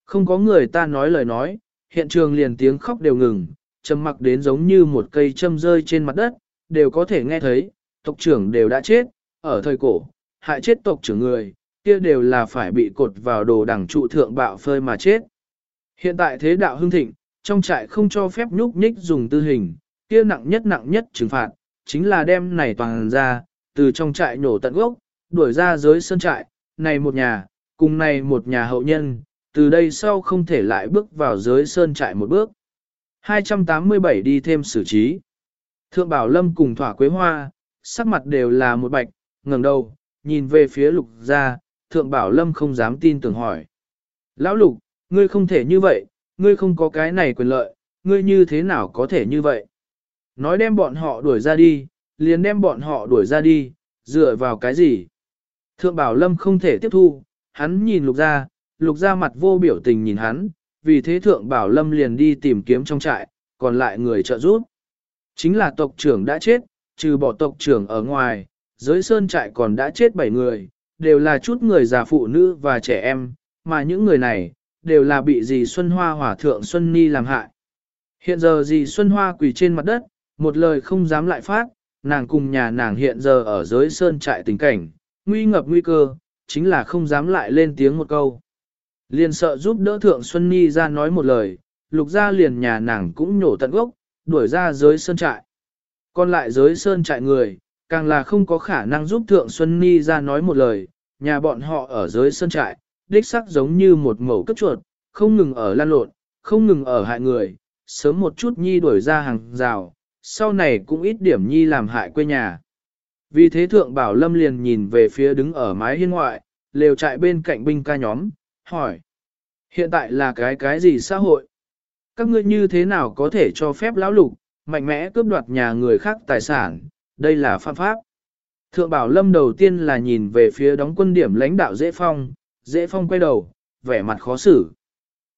Không có người ta nói lời nói, hiện trường liền tiếng khóc đều ngừng, trầm mặc đến giống như một cây châm rơi trên mặt đất, đều có thể nghe thấy, tộc trưởng đều đã chết, ở thời cổ, hại chết tộc trưởng người, kia đều là phải bị cột vào đồ đẳng trụ thượng bạo phơi mà chết. Hiện tại thế đạo hưng thịnh, trong trại không cho phép nhúc nhích dùng tư hình, kia nặng nhất nặng nhất trừng phạt, chính là đem này toàn ra, từ trong trại nổ tận gốc, đuổi ra giới sơn trại, này một nhà, cùng này một nhà hậu nhân, từ đây sau không thể lại bước vào giới sơn trại một bước. 287 đi thêm xử trí. Thượng Bảo Lâm cùng Thỏa Quế Hoa, sắc mặt đều là một bạch, ngẩng đầu, nhìn về phía lục gia, Thượng Bảo Lâm không dám tin tưởng hỏi. Lão lục, ngươi không thể như vậy, ngươi không có cái này quyền lợi, ngươi như thế nào có thể như vậy? nói đem bọn họ đuổi ra đi, liền đem bọn họ đuổi ra đi, dựa vào cái gì? Thượng Bảo Lâm không thể tiếp thu, hắn nhìn lục gia, lục gia mặt vô biểu tình nhìn hắn, vì thế Thượng Bảo Lâm liền đi tìm kiếm trong trại, còn lại người trợ giúp. Chính là tộc trưởng đã chết, trừ bỏ tộc trưởng ở ngoài, giới sơn trại còn đã chết 7 người, đều là chút người già phụ nữ và trẻ em, mà những người này, đều là bị dì Xuân Hoa hỏa thượng Xuân Ni làm hại. Hiện giờ dì Xuân Hoa quỳ trên mặt đất, một lời không dám lại phát, nàng cùng nhà nàng hiện giờ ở giới sơn trại tình cảnh, nguy ngập nguy cơ, chính là không dám lại lên tiếng một câu. Liền sợ giúp đỡ thượng Xuân Nhi ra nói một lời, lục ra liền nhà nàng cũng nhổ tận gốc, đuổi ra giới sơn trại. Còn lại giới sơn trại người, càng là không có khả năng giúp thượng Xuân Nhi ra nói một lời, nhà bọn họ ở giới sơn trại, đích sắc giống như một mẩu cấp chuột, không ngừng ở lan lộn, không ngừng ở hại người, sớm một chút nhi đuổi ra hàng rào, sau này cũng ít điểm nhi làm hại quê nhà. Vì thế thượng bảo lâm liền nhìn về phía đứng ở mái hiên ngoại, lều trại bên cạnh binh ca nhóm, hỏi. Hiện tại là cái cái gì xã hội? Các ngươi như thế nào có thể cho phép lão lục, mạnh mẽ cướp đoạt nhà người khác tài sản, đây là phạm pháp. Thượng bảo lâm đầu tiên là nhìn về phía đóng quân điểm lãnh đạo dễ phong, dễ phong quay đầu, vẻ mặt khó xử.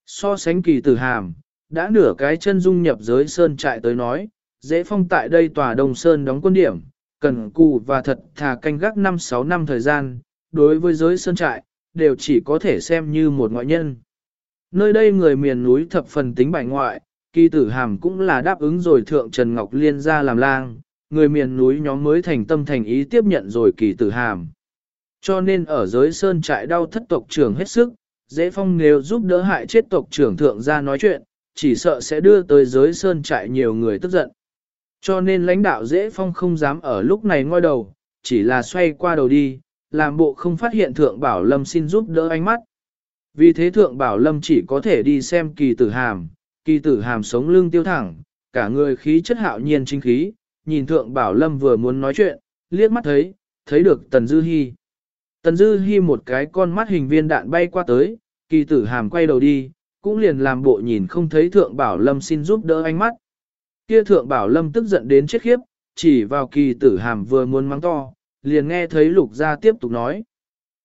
So sánh kỳ tử hàm, đã nửa cái chân dung nhập giới sơn trại tới nói, dễ phong tại đây tòa đông sơn đóng quân điểm, cần cù và thật thà canh gác 5-6 năm thời gian, đối với giới sơn trại, đều chỉ có thể xem như một ngoại nhân. Nơi đây người miền núi thập phần tính bài ngoại, kỳ tử hàm cũng là đáp ứng rồi thượng Trần Ngọc Liên ra làm lang, người miền núi nhóm mới thành tâm thành ý tiếp nhận rồi kỳ tử hàm. Cho nên ở giới sơn trại đau thất tộc trưởng hết sức, dễ phong nếu giúp đỡ hại chết tộc trưởng thượng ra nói chuyện, chỉ sợ sẽ đưa tới giới sơn trại nhiều người tức giận. Cho nên lãnh đạo dễ phong không dám ở lúc này ngoi đầu, chỉ là xoay qua đầu đi, làm bộ không phát hiện thượng bảo lâm xin giúp đỡ ánh mắt. Vì thế thượng bảo lâm chỉ có thể đi xem kỳ tử hàm, kỳ tử hàm sống lưng tiêu thẳng, cả người khí chất hạo nhiên chính khí, nhìn thượng bảo lâm vừa muốn nói chuyện, liếc mắt thấy, thấy được tần dư hy. Tần dư hy một cái con mắt hình viên đạn bay qua tới, kỳ tử hàm quay đầu đi, cũng liền làm bộ nhìn không thấy thượng bảo lâm xin giúp đỡ ánh mắt. Kia thượng bảo lâm tức giận đến chết khiếp, chỉ vào kỳ tử hàm vừa muốn mắng to, liền nghe thấy lục gia tiếp tục nói.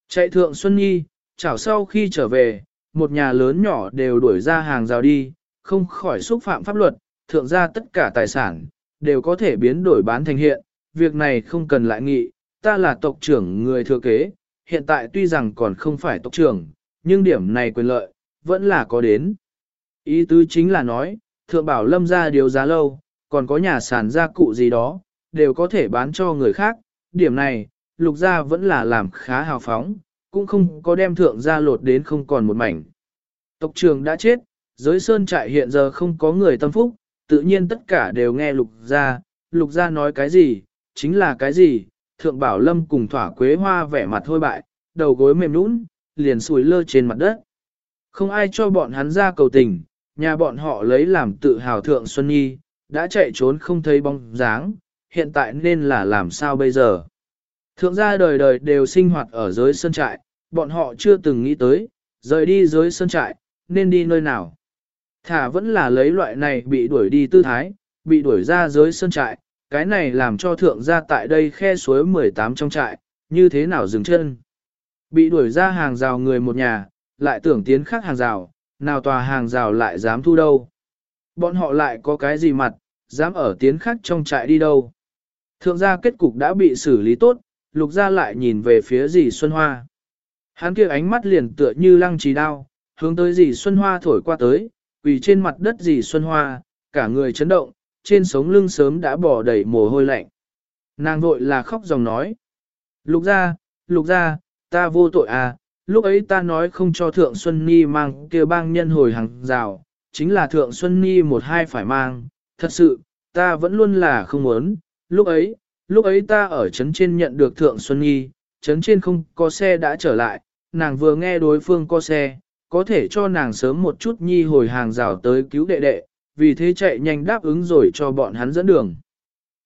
Chạy thượng Xuân Nhi, chảo sau khi trở về, một nhà lớn nhỏ đều đuổi ra hàng rào đi, không khỏi xúc phạm pháp luật, thượng gia tất cả tài sản, đều có thể biến đổi bán thành hiện, việc này không cần lại nghị, ta là tộc trưởng người thừa kế, hiện tại tuy rằng còn không phải tộc trưởng, nhưng điểm này quyền lợi, vẫn là có đến. Ý tứ chính là nói, thượng bảo lâm ra điều giá lâu, còn có nhà sản gia cụ gì đó, đều có thể bán cho người khác, điểm này, lục gia vẫn là làm khá hào phóng, cũng không có đem thượng gia lột đến không còn một mảnh. Tộc trưởng đã chết, giới sơn trại hiện giờ không có người tâm phúc, tự nhiên tất cả đều nghe lục gia, lục gia nói cái gì, chính là cái gì, thượng bảo lâm cùng thỏa quế hoa vẻ mặt thôi bại, đầu gối mềm nũng, liền sùi lơ trên mặt đất. Không ai cho bọn hắn ra cầu tình, nhà bọn họ lấy làm tự hào thượng Xuân Nhi, đã chạy trốn không thấy bóng dáng, hiện tại nên là làm sao bây giờ. Thượng gia đời đời đều sinh hoạt ở giới sơn trại, bọn họ chưa từng nghĩ tới, rời đi giới sơn trại, nên đi nơi nào. Thả vẫn là lấy loại này bị đuổi đi tư thái, bị đuổi ra giới sơn trại, cái này làm cho thượng gia tại đây khe suối 18 trong trại, như thế nào dừng chân. Bị đuổi ra hàng rào người một nhà, lại tưởng tiến khác hàng rào, nào tòa hàng rào lại dám thu đâu. Bọn họ lại có cái gì mặt, dám ở tiến khác trong trại đi đâu. Thượng gia kết cục đã bị xử lý tốt, lục gia lại nhìn về phía dì Xuân Hoa. Hắn kia ánh mắt liền tựa như lăng trì đao, hướng tới dì Xuân Hoa thổi qua tới, quỳ trên mặt đất dì Xuân Hoa, cả người chấn động, trên sống lưng sớm đã bỏ đầy mồ hôi lạnh. Nàng vội là khóc dòng nói. Lục gia, lục gia, ta vô tội à, lúc ấy ta nói không cho Thượng Xuân Ni mang kia bang nhân hồi hàng rào, chính là Thượng Xuân Ni một hai phải mang, thật sự, ta vẫn luôn là không muốn, lúc ấy, lúc ấy ta ở trấn trên nhận được Thượng Xuân Nhi, trấn trên không có xe đã trở lại, nàng vừa nghe đối phương có xe, có thể cho nàng sớm một chút Nhi hồi hàng rào tới cứu đệ đệ, vì thế chạy nhanh đáp ứng rồi cho bọn hắn dẫn đường.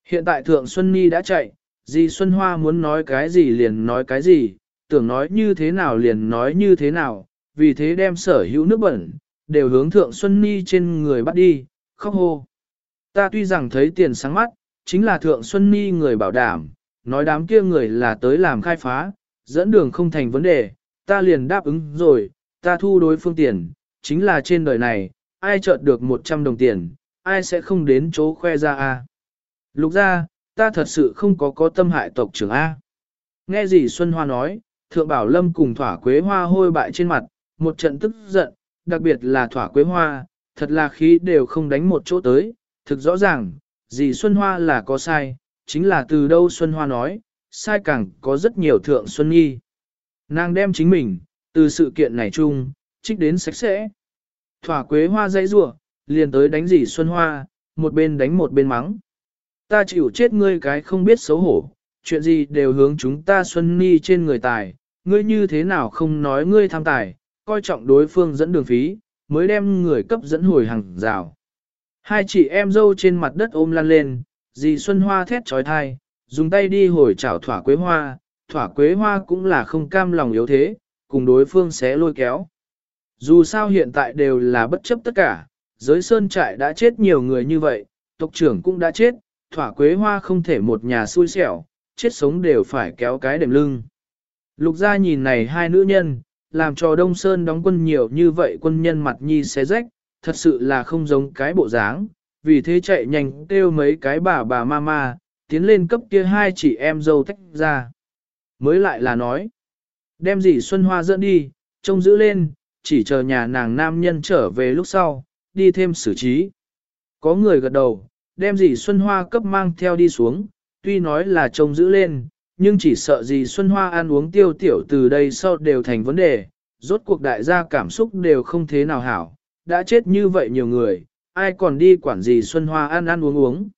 Hiện tại Thượng Xuân Nhi đã chạy, dì Xuân Hoa muốn nói cái gì liền nói cái gì, tưởng nói như thế nào liền nói như thế nào, vì thế đem sở hữu nước bẩn, đều hướng Thượng Xuân ni trên người bắt đi, khóc hô. Ta tuy rằng thấy tiền sáng mắt, chính là Thượng Xuân Ni người bảo đảm, nói đám kia người là tới làm khai phá, dẫn đường không thành vấn đề, ta liền đáp ứng rồi, ta thu đối phương tiền, chính là trên đời này, ai chợt được 100 đồng tiền, ai sẽ không đến chỗ khoe ra a. Lục ra, ta thật sự không có có tâm hại tộc trưởng A. Nghe gì Xuân Hoa nói, Thượng Bảo Lâm cùng Thỏa Quế Hoa hôi bại trên mặt, một trận tức giận, đặc biệt là Thỏa Quế Hoa, thật là khí đều không đánh một chỗ tới, thực rõ ràng, gì Xuân Hoa là có sai, chính là từ đâu Xuân Hoa nói, sai càng có rất nhiều Thượng Xuân Nhi. Nàng đem chính mình, từ sự kiện này chung, trích đến sạch sẽ. Thỏa Quế Hoa dãy rủa liền tới đánh Dì Xuân Hoa, một bên đánh một bên mắng. Ta chịu chết ngươi cái không biết xấu hổ, chuyện gì đều hướng chúng ta Xuân Ni trên người tài, ngươi như thế nào không nói ngươi tham tài, coi trọng đối phương dẫn đường phí, mới đem người cấp dẫn hồi hàng rào. Hai chị em dâu trên mặt đất ôm lăn lên, dì Xuân Hoa thét trói thai, dùng tay đi hồi chảo thỏa quế hoa, thỏa quế hoa cũng là không cam lòng yếu thế, cùng đối phương sẽ lôi kéo. Dù sao hiện tại đều là bất chấp tất cả, giới sơn trại đã chết nhiều người như vậy, tộc trưởng cũng đã chết, thỏa quế hoa không thể một nhà xui xẻo, chết sống đều phải kéo cái đệm lưng. Lục gia nhìn này hai nữ nhân, làm cho Đông Sơn đóng quân nhiều như vậy quân nhân mặt nhi xé rách, thật sự là không giống cái bộ dáng, vì thế chạy nhanh kêu mấy cái bà bà mama, tiến lên cấp kia hai chị em dâu tách ra. Mới lại là nói, đem dì Xuân Hoa dẫn đi, trông giữ lên, chỉ chờ nhà nàng nam nhân trở về lúc sau, đi thêm xử trí. Có người gật đầu, đem dì Xuân Hoa cấp mang theo đi xuống, tuy nói là trông giữ lên, nhưng chỉ sợ gì Xuân Hoa ăn uống tiêu tiểu từ đây sau đều thành vấn đề, rốt cuộc đại gia cảm xúc đều không thế nào hảo, đã chết như vậy nhiều người, ai còn đi quản gì Xuân Hoa ăn ăn uống uống.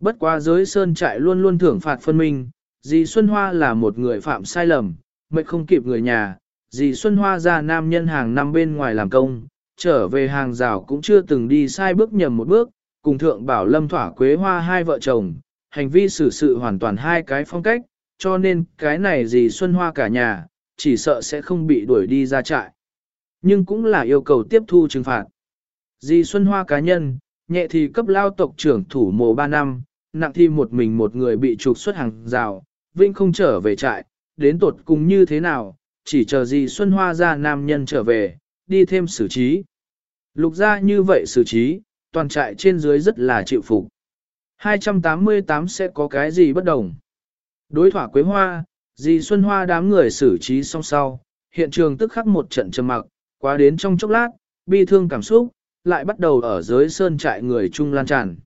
Bất quá giới sơn trại luôn luôn thưởng phạt phân minh, dì Xuân Hoa là một người phạm sai lầm, mệt không kịp người nhà, dì Xuân Hoa ra nam nhân hàng năm bên ngoài làm công, trở về hàng rào cũng chưa từng đi sai bước nhầm một bước, cùng thượng bảo lâm thỏa quế hoa hai vợ chồng, hành vi xử sự hoàn toàn hai cái phong cách, cho nên cái này dì Xuân Hoa cả nhà, chỉ sợ sẽ không bị đuổi đi ra trại. Nhưng cũng là yêu cầu tiếp thu trừng phạt. Dì Xuân Hoa cá nhân, nhẹ thì cấp lao tộc trưởng thủ mộ 3 năm, nặng thì một mình một người bị trục xuất hàng rào, vinh không trở về trại, đến tột cùng như thế nào, chỉ chờ dì Xuân Hoa ra nam nhân trở về, đi thêm xử trí. Lục ra như vậy xử trí, toàn trại trên dưới rất là chịu phục. 288 sẽ có cái gì bất đồng? Đối thoại Quế Hoa, dì Xuân Hoa đám người xử trí xong sau, hiện trường tức khắc một trận trầm mặc, quá đến trong chốc lát, bi thương cảm xúc, lại bắt đầu ở dưới sơn trại người chung lan tràn.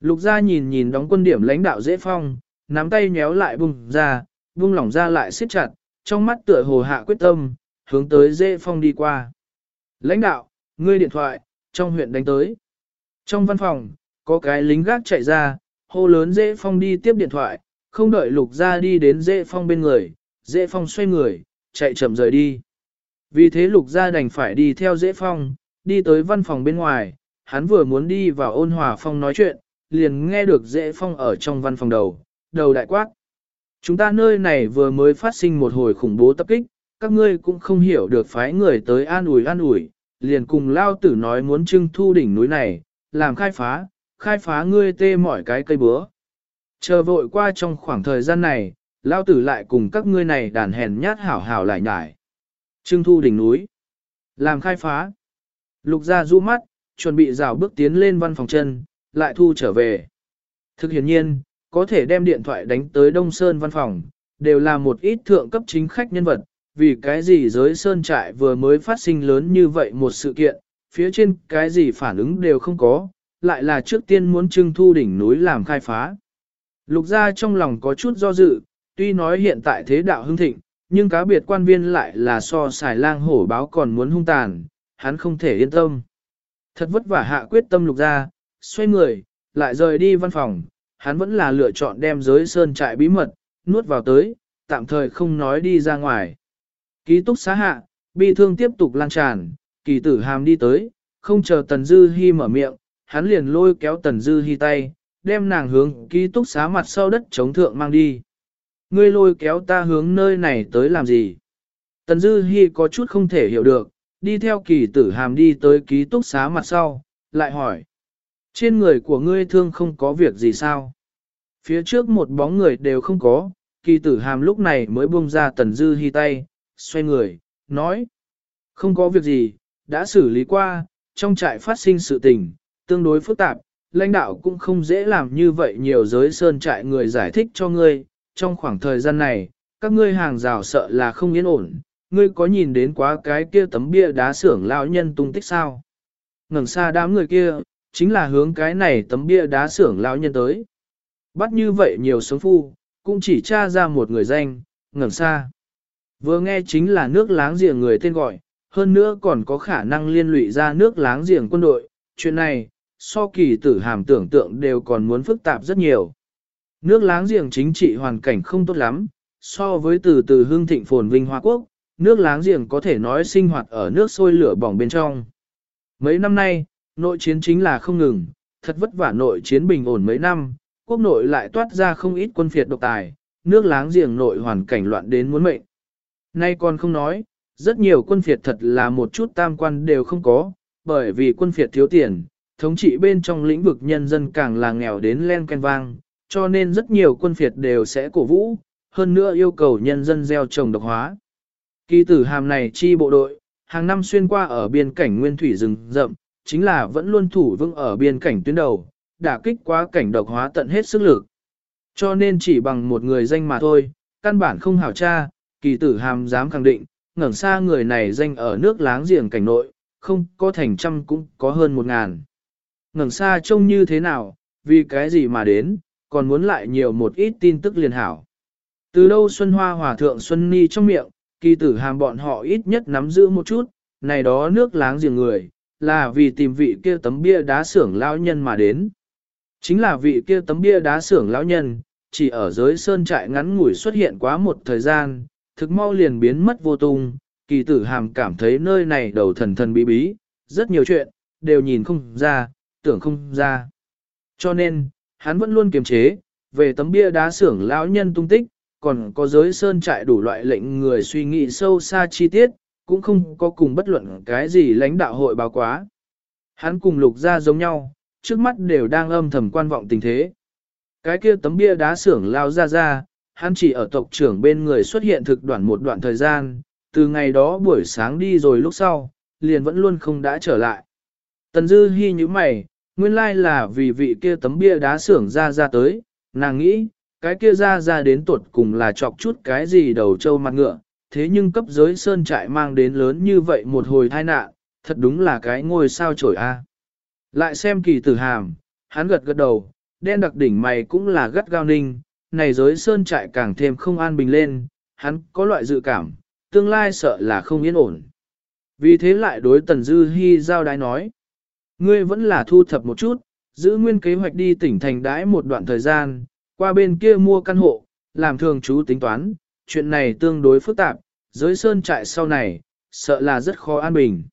Lục gia nhìn nhìn đóng quân điểm lãnh đạo dễ phong, nắm tay nhéo lại bung ra, bung lỏng ra lại siết chặt, trong mắt tựa hồ hạ quyết tâm, hướng tới dễ phong đi qua. Lãnh đạo, ngươi điện thoại, trong huyện đánh tới. Trong văn phòng, có cái lính gác chạy ra, hô lớn dễ phong đi tiếp điện thoại, không đợi lục gia đi đến dễ phong bên người, dễ phong xoay người, chạy chậm rời đi. Vì thế lục gia đành phải đi theo dễ phong, đi tới văn phòng bên ngoài, hắn vừa muốn đi vào ôn hòa phong nói chuyện, liền nghe được dễ phong ở trong văn phòng đầu, đầu đại quát. Chúng ta nơi này vừa mới phát sinh một hồi khủng bố tập kích, các ngươi cũng không hiểu được phái người tới an ủi an ủi, liền cùng lao tử nói muốn trưng thu đỉnh núi này, làm khai phá, khai phá ngươi tê mỏi cái cây búa. Chờ vội qua trong khoảng thời gian này, lao tử lại cùng các ngươi này đàn hèn nhát hảo hảo lại nhải. Trưng thu đỉnh núi, làm khai phá. Lục ra rũ mắt, chuẩn bị rào bước tiến lên văn phòng chân, lại thu trở về. Thực hiện nhiên, có thể đem điện thoại đánh tới Đông Sơn văn phòng, đều là một ít thượng cấp chính khách nhân vật, vì cái gì giới sơn trại vừa mới phát sinh lớn như vậy một sự kiện, phía trên cái gì phản ứng đều không có, lại là trước tiên muốn trưng thu đỉnh núi làm khai phá. Lục gia trong lòng có chút do dự, tuy nói hiện tại thế đạo hưng thịnh, nhưng cá biệt quan viên lại là so xài lang hổ báo còn muốn hung tàn, hắn không thể yên tâm. Thật vất vả hạ quyết tâm lục gia, xoay người, lại rời đi văn phòng, hắn vẫn là lựa chọn đem giới sơn trại bí mật, nuốt vào tới, tạm thời không nói đi ra ngoài. Ký túc xá hạ, bi thương tiếp tục lan tràn, kỳ tử hàm đi tới, không chờ Tần Dư Hi mở miệng, hắn liền lôi kéo Tần Dư Hi tay, đem nàng hướng ký túc xá mặt sau đất chống thượng mang đi. Ngươi lôi kéo ta hướng nơi này tới làm gì? Tần Dư Hi có chút không thể hiểu được, đi theo kỳ tử hàm đi tới ký túc xá mặt sau, lại hỏi. Trên người của ngươi thương không có việc gì sao? Phía trước một bóng người đều không có, kỳ tử hàm lúc này mới buông ra tần dư hy tay, xoay người, nói. Không có việc gì, đã xử lý qua, trong trại phát sinh sự tình, tương đối phức tạp, lãnh đạo cũng không dễ làm như vậy nhiều giới sơn trại người giải thích cho ngươi, trong khoảng thời gian này, các ngươi hàng rào sợ là không yên ổn, ngươi có nhìn đến quá cái kia tấm bia đá xưởng lão nhân tung tích sao? Ngẩng xa đám người kia, chính là hướng cái này tấm bia đá xưởng lão nhân tới. Bắt như vậy nhiều sống phu, cũng chỉ tra ra một người danh, ngẩng xa. Vừa nghe chính là nước láng giềng người tên gọi, hơn nữa còn có khả năng liên lụy ra nước láng giềng quân đội, chuyện này, so kỳ tử hàm tưởng tượng đều còn muốn phức tạp rất nhiều. Nước láng giềng chính trị hoàn cảnh không tốt lắm, so với từ từ hương thịnh phồn vinh hoa quốc, nước láng giềng có thể nói sinh hoạt ở nước sôi lửa bỏng bên trong. Mấy năm nay, nội chiến chính là không ngừng, thật vất vả nội chiến bình ổn mấy năm, quốc nội lại toát ra không ít quân phiệt độc tài, nước láng giềng nội hoàn cảnh loạn đến muốn mệnh. Nay còn không nói, rất nhiều quân phiệt thật là một chút tam quan đều không có, bởi vì quân phiệt thiếu tiền, thống trị bên trong lĩnh vực nhân dân càng là nghèo đến len ken vang, cho nên rất nhiều quân phiệt đều sẽ cổ vũ, hơn nữa yêu cầu nhân dân gieo trồng độc hóa. Kỳ tử hàm này chi bộ đội, hàng năm xuyên qua ở biên cảnh nguyên thủy rừng rậm, chính là vẫn luôn thủ vững ở biên cảnh tuyến đầu, đả kích quá cảnh độc hóa tận hết sức lực. Cho nên chỉ bằng một người danh mà thôi, căn bản không hảo tra, kỳ tử hàm dám khẳng định, ngẩng xa người này danh ở nước láng giềng cảnh nội, không có thành trăm cũng có hơn một ngàn. Ngẩng xa trông như thế nào, vì cái gì mà đến, còn muốn lại nhiều một ít tin tức liền hảo. Từ đâu Xuân Hoa Hòa Thượng Xuân Ni trong miệng, kỳ tử hàm bọn họ ít nhất nắm giữ một chút, này đó nước láng giềng người, là vì tìm vị kia tấm bia đá xưởng lão nhân mà đến. Chính là vị kia tấm bia đá xưởng lão nhân, chỉ ở giới sơn trại ngắn ngủi xuất hiện quá một thời gian, thực mau liền biến mất vô tung, kỳ tử hàm cảm thấy nơi này đầu thần thần bí bí, rất nhiều chuyện, đều nhìn không ra, tưởng không ra. Cho nên, hắn vẫn luôn kiềm chế, về tấm bia đá xưởng lão nhân tung tích, còn có giới sơn trại đủ loại lệnh người suy nghĩ sâu xa chi tiết, cũng không có cùng bất luận cái gì lãnh đạo hội báo quá. Hắn cùng lục ra giống nhau, trước mắt đều đang âm thầm quan vọng tình thế. Cái kia tấm bia đá xưởng lao ra ra, hắn chỉ ở tộc trưởng bên người xuất hiện thực đoạn một đoạn thời gian, từ ngày đó buổi sáng đi rồi lúc sau, liền vẫn luôn không đã trở lại. Tần Dư Hi như mày, nguyên lai là vì vị kia tấm bia đá xưởng ra ra tới, nàng nghĩ, cái kia ra ra đến tuột cùng là chọc chút cái gì đầu trâu mặt ngựa, thế nhưng cấp giới sơn trại mang đến lớn như vậy một hồi tai nạn, thật đúng là cái ngôi sao trổi a. Lại xem kỳ tử hàm, hắn gật gật đầu, đen đặc đỉnh mày cũng là gắt gao ninh, này giới sơn trại càng thêm không an bình lên, hắn có loại dự cảm, tương lai sợ là không yên ổn. Vì thế lại đối Tần Dư Hi giao đái nói, ngươi vẫn là thu thập một chút, giữ nguyên kế hoạch đi tỉnh thành đãi một đoạn thời gian, qua bên kia mua căn hộ, làm thường chú tính toán, chuyện này tương đối phức tạp, giới sơn trại sau này, sợ là rất khó an bình.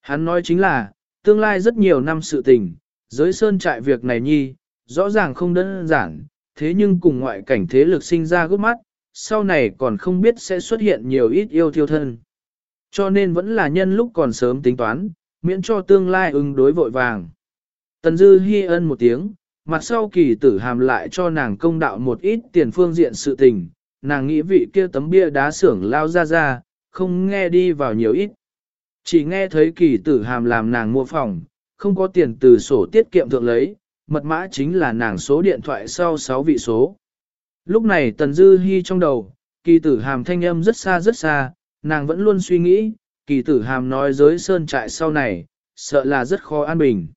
Hắn nói chính là, tương lai rất nhiều năm sự tình, giới sơn trại việc này nhi, rõ ràng không đơn giản, thế nhưng cùng ngoại cảnh thế lực sinh ra gốc mắt, sau này còn không biết sẽ xuất hiện nhiều ít yêu thiêu thân. Cho nên vẫn là nhân lúc còn sớm tính toán, miễn cho tương lai ứng đối vội vàng. Tần Dư hi ân một tiếng, mặt sau kỳ tử hàm lại cho nàng công đạo một ít tiền phương diện sự tình, nàng nghĩ vị kia tấm bia đá xưởng lao ra ra, không nghe đi vào nhiều ít. Chỉ nghe thấy kỳ tử hàm làm nàng mua phòng, không có tiền từ sổ tiết kiệm thượng lấy, mật mã chính là nàng số điện thoại sau 6 vị số. Lúc này Tần Dư Hi trong đầu, kỳ tử hàm thanh âm rất xa rất xa, nàng vẫn luôn suy nghĩ, kỳ tử hàm nói giới sơn trại sau này, sợ là rất khó an bình.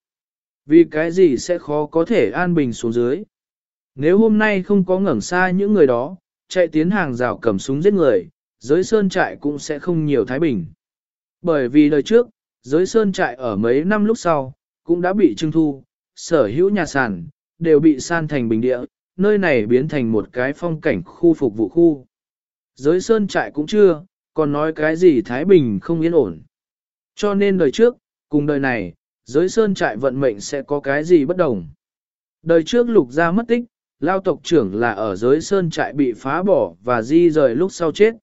Vì cái gì sẽ khó có thể an bình xuống dưới? Nếu hôm nay không có ngẩng xa những người đó, chạy tiến hàng rào cầm súng giết người, giới sơn trại cũng sẽ không nhiều thái bình. Bởi vì đời trước, giới sơn trại ở mấy năm lúc sau, cũng đã bị trưng thu, sở hữu nhà sản, đều bị san thành bình địa, nơi này biến thành một cái phong cảnh khu phục vụ khu. Giới sơn trại cũng chưa, còn nói cái gì Thái Bình không yên ổn. Cho nên đời trước, cùng đời này, giới sơn trại vận mệnh sẽ có cái gì bất đồng. Đời trước lục gia mất tích, lao tộc trưởng là ở giới sơn trại bị phá bỏ và di rời lúc sau chết.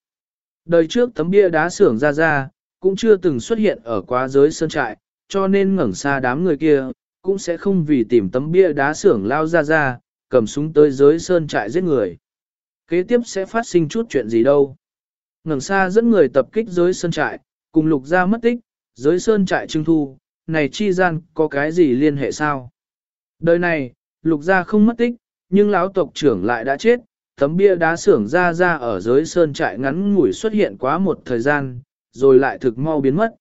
Đời trước tấm bia đá xưởng ra ra, cũng chưa từng xuất hiện ở quá giới sơn trại, cho nên ngẩng xa đám người kia, cũng sẽ không vì tìm tấm bia đá xưởng lao ra ra, cầm súng tới giới sơn trại giết người. Kế tiếp sẽ phát sinh chút chuyện gì đâu. Ngẩng xa dẫn người tập kích giới sơn trại, cùng lục gia mất tích, giới sơn trại trưng thu, này chi gian có cái gì liên hệ sao? Đời này, lục gia không mất tích, nhưng lão tộc trưởng lại đã chết, tấm bia đá xưởng ra ra ở giới sơn trại ngắn ngủi xuất hiện quá một thời gian, rồi lại thực mau biến mất.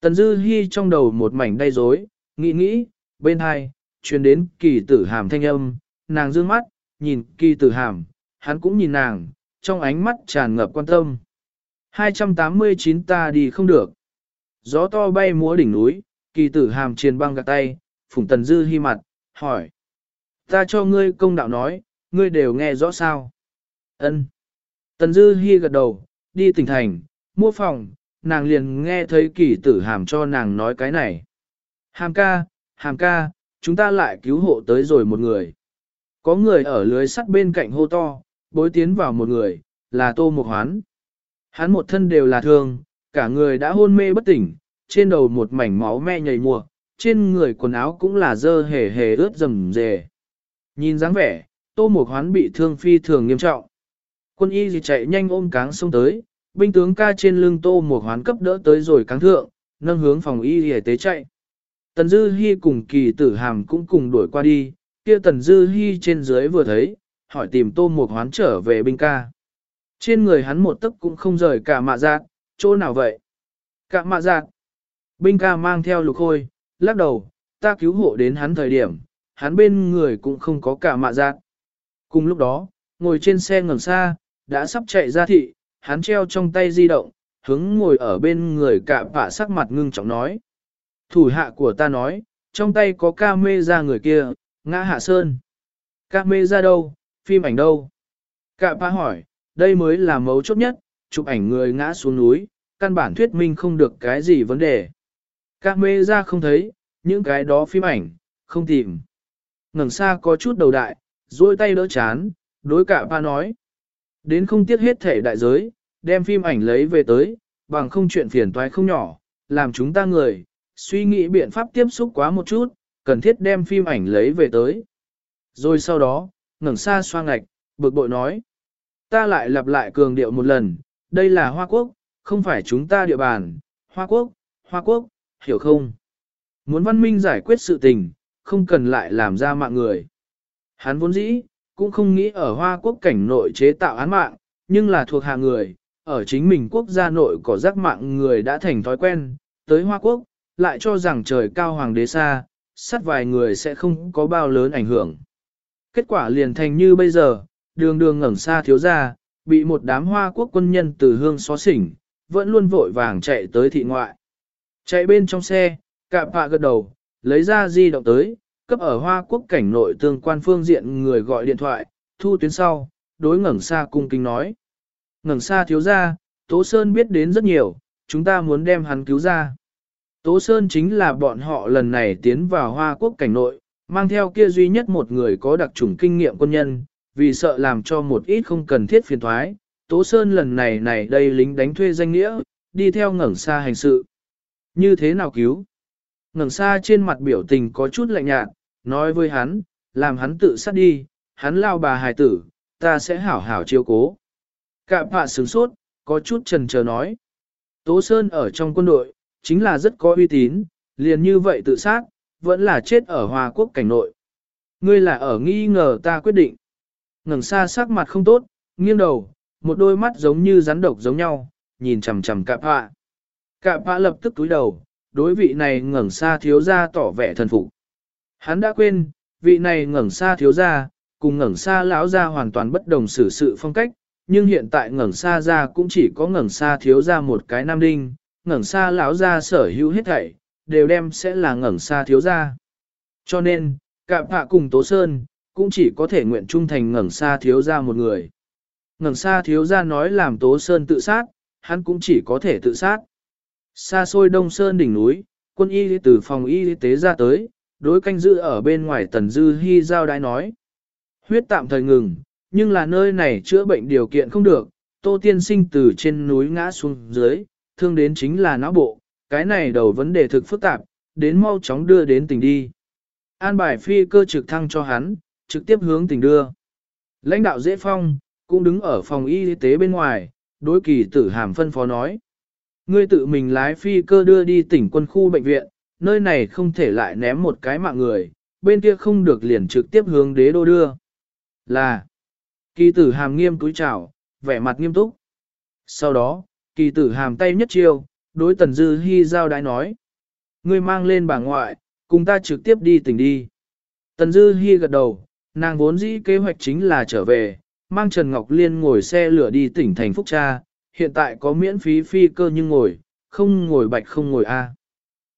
Tần Dư Hi trong đầu một mảnh đầy rối, nghĩ nghĩ, bên hai, truyền đến kỳ tử hàm thanh âm, nàng dương mắt, nhìn kỳ tử hàm, hắn cũng nhìn nàng, trong ánh mắt tràn ngập quan tâm. 289 ta đi không được. Gió to bay múa đỉnh núi, kỳ tử hàm triền băng gạt tay, phủng tần dư hi mặt, hỏi. Ta cho ngươi công đạo nói, ngươi đều nghe rõ sao. Ân. Tần dư hi gật đầu, đi tỉnh thành, mua phòng, nàng liền nghe thấy kỳ tử hàm cho nàng nói cái này. Hàm ca, hàm ca, chúng ta lại cứu hộ tới rồi một người. Có người ở lưới sắt bên cạnh hô to, bối tiến vào một người, là tô mục hoán. Hắn một thân đều là thương, cả người đã hôn mê bất tỉnh, trên đầu một mảnh máu me nhầy mùa, trên người quần áo cũng là dơ hề hề ướt rầm rề. Nhìn dáng vẻ, tô mục hoán bị thương phi thường nghiêm trọng. Quân y gì chạy nhanh ôm cáng xông tới, binh tướng ca trên lưng tô mục hoán cấp đỡ tới rồi cáng thượng, nâng hướng phòng y y tế chạy. Tần Dư Hi cùng kỳ tử hàm cũng cùng đuổi qua đi, kia Tần Dư Hi trên dưới vừa thấy, hỏi tìm tô mục hoán trở về binh ca. Trên người hắn một tấc cũng không rời cả mạ giác, chỗ nào vậy? Cả mạ giác. Binh ca mang theo lục khôi, lắc đầu, ta cứu hộ đến hắn thời điểm, hắn bên người cũng không có cả mạ giác. Cùng lúc đó, ngồi trên xe ngầm xa, đã sắp chạy ra thị, hắn treo trong tay di động, hướng ngồi ở bên người cả bạ sắc mặt ngưng trọng nói. Thủ hạ của ta nói, trong tay có ca mê ra người kia, ngã hạ sơn. Ca mê ra đâu, phim ảnh đâu? Cả bạ hỏi, đây mới là mấu chốt nhất, chụp ảnh người ngã xuống núi, căn bản thuyết minh không được cái gì vấn đề. Các mê ra không thấy, những cái đó phim ảnh, không tìm. ngẩng xa có chút đầu đại, duỗi tay đỡ chán, đối cả ba nói. Đến không tiếc hết thể đại giới, đem phim ảnh lấy về tới, bằng không chuyện phiền toái không nhỏ, làm chúng ta người, suy nghĩ biện pháp tiếp xúc quá một chút, cần thiết đem phim ảnh lấy về tới. Rồi sau đó, ngẩng xa xoa ngạch, bực bội nói. Ta lại lặp lại cường điệu một lần, đây là Hoa Quốc, không phải chúng ta địa bàn, Hoa Quốc, Hoa Quốc, hiểu không? Muốn văn minh giải quyết sự tình, không cần lại làm ra mạng người. Hắn vốn dĩ, cũng không nghĩ ở Hoa Quốc cảnh nội chế tạo án mạng, nhưng là thuộc hạ người, ở chính mình quốc gia nội có giác mạng người đã thành thói quen, tới Hoa Quốc, lại cho rằng trời cao hoàng đế xa, sát vài người sẽ không có bao lớn ảnh hưởng. Kết quả liền thành như bây giờ, đường đường ngẩng xa thiếu ra, bị một đám hoa quốc quân nhân từ hương xó xỉnh, vẫn luôn vội vàng chạy tới thị ngoại. Chạy bên trong xe, cạm hạ gật đầu, lấy ra di động tới, cấp ở hoa quốc cảnh nội tương quan phương diện người gọi điện thoại, thu tuyến sau, đối ngẩng xa cung kính nói. Ngẩng xa thiếu ra, Tố Sơn biết đến rất nhiều, chúng ta muốn đem hắn cứu ra. Tố Sơn chính là bọn họ lần này tiến vào hoa quốc cảnh nội, mang theo kia duy nhất một người có đặc trùng kinh nghiệm quân nhân, vì sợ làm cho một ít không cần thiết phiền thoái, Tố Sơn lần này này đây lính đánh thuê danh nghĩa, đi theo ngẩng xa hành sự. Như thế nào cứu? Ngẩng xa trên mặt biểu tình có chút lạnh nhạt, nói với hắn, làm hắn tự sát đi, hắn lao bà hài tử, ta sẽ hảo hảo chiêu cố. Cạm bạ sướng sốt, có chút trần chờ nói. Tố Sơn ở trong quân đội, chính là rất có uy tín, liền như vậy tự sát, vẫn là chết ở Hòa Quốc cảnh nội. Ngươi là ở nghi ngờ ta quyết định ngẩng xa sắc mặt không tốt, nghiêng đầu, một đôi mắt giống như rắn độc giống nhau, nhìn chằm chằm cạp hạ. Cạp hạ lập tức túi đầu, đối vị này ngẩng xa thiếu ra tỏ vẻ thần phục. Hắn đã quên, vị này ngẩng xa thiếu ra, cùng ngẩng xa lão ra hoàn toàn bất đồng xử sự phong cách, nhưng hiện tại ngẩng xa ra cũng chỉ có ngẩng xa thiếu ra một cái nam đinh, ngẩng xa lão ra sở hữu hết thảy, đều đem sẽ là ngẩng xa thiếu ra. Cho nên, cạp hạ cùng Tố Sơn, cũng chỉ có thể nguyện trung thành ngẩng xa thiếu ra một người. Ngẩng xa thiếu ra nói làm Tố Sơn tự sát, hắn cũng chỉ có thể tự sát. Xa xôi đông sơn đỉnh núi, quân y từ phòng y tế ra tới, đối canh giữ ở bên ngoài tần dư hi giao đái nói. Huyết tạm thời ngừng, nhưng là nơi này chữa bệnh điều kiện không được, tô tiên sinh từ trên núi ngã xuống dưới, thương đến chính là não bộ, cái này đầu vấn đề thực phức tạp, đến mau chóng đưa đến tỉnh đi. an bài phi cơ trực thăng cho hắn, trực tiếp hướng tỉnh đưa. Lãnh đạo dễ phong, cũng đứng ở phòng y tế bên ngoài, đối kỳ tử hàm phân phó nói. Ngươi tự mình lái phi cơ đưa đi tỉnh quân khu bệnh viện, nơi này không thể lại ném một cái mạng người, bên kia không được liền trực tiếp hướng đế đô đưa. Là, kỳ tử hàm nghiêm túi chào, vẻ mặt nghiêm túc. Sau đó, kỳ tử hàm tay nhất chiêu, đối tần dư hy giao đái nói. Ngươi mang lên bà ngoại, cùng ta trực tiếp đi tỉnh đi. Tần dư hy gật đầu, nàng vốn dĩ kế hoạch chính là trở về, mang Trần Ngọc Liên ngồi xe lửa đi tỉnh thành Phúc Cha, hiện tại có miễn phí phi cơ nhưng ngồi, không ngồi bạch không ngồi A.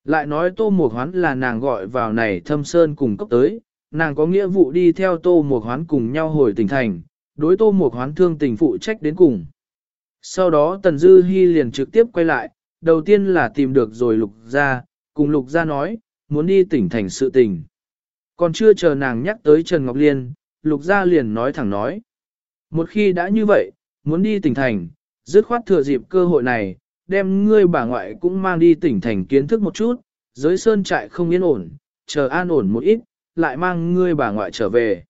Lại nói Tô Mộc Hoán là nàng gọi vào này thâm sơn cùng cấp tới, nàng có nghĩa vụ đi theo Tô Mộc Hoán cùng nhau hồi tỉnh thành, đối Tô Mộc Hoán thương tình phụ trách đến cùng. Sau đó Tần Dư Hi liền trực tiếp quay lại, đầu tiên là tìm được rồi Lục Gia, cùng Lục Gia nói, muốn đi tỉnh thành sự tình. Còn chưa chờ nàng nhắc tới Trần Ngọc Liên, Lục Gia liền nói thẳng nói. Một khi đã như vậy, muốn đi tỉnh thành, dứt khoát thừa dịp cơ hội này, đem ngươi bà ngoại cũng mang đi tỉnh thành kiến thức một chút, giới sơn trại không yên ổn, chờ an ổn một ít, lại mang ngươi bà ngoại trở về.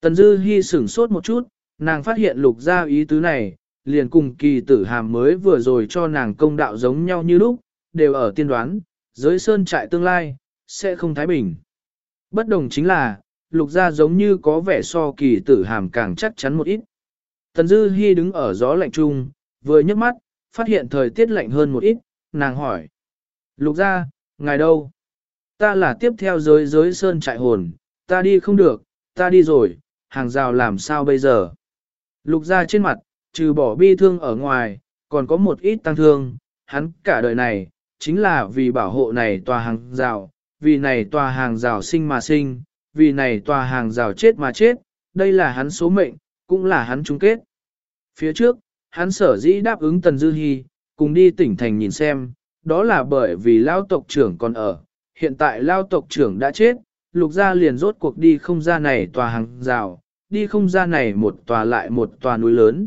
Tần Dư Hi sửng sốt một chút, nàng phát hiện lục gia ý tứ này, liền cùng kỳ tử hàm mới vừa rồi cho nàng công đạo giống nhau như lúc, đều ở tiên đoán, giới sơn trại tương lai, sẽ không thái bình. Bất đồng chính là, lục gia giống như có vẻ so kỳ tử hàm càng chắc chắn một ít. Tần Dư Hi đứng ở gió lạnh trung, vừa nhấc mắt, phát hiện thời tiết lạnh hơn một ít, nàng hỏi. Lục gia, ngài đâu? Ta là tiếp theo giới giới sơn trại hồn, ta đi không được, ta đi rồi, hàng rào làm sao bây giờ? Lục gia trên mặt, trừ bỏ bi thương ở ngoài, còn có một ít tăng thương, hắn cả đời này, chính là vì bảo hộ này tòa hàng rào, vì này tòa hàng rào sinh mà sinh, vì này tòa hàng rào chết mà chết, đây là hắn số mệnh, cũng là hắn chung kết. Phía trước, hắn sở dĩ đáp ứng Tần Dư Hi, cùng đi tỉnh thành nhìn xem, đó là bởi vì lao tộc trưởng còn ở, hiện tại lao tộc trưởng đã chết, lục gia liền rốt cuộc đi không ra này tòa hàng rào, đi không ra này một tòa lại một tòa núi lớn.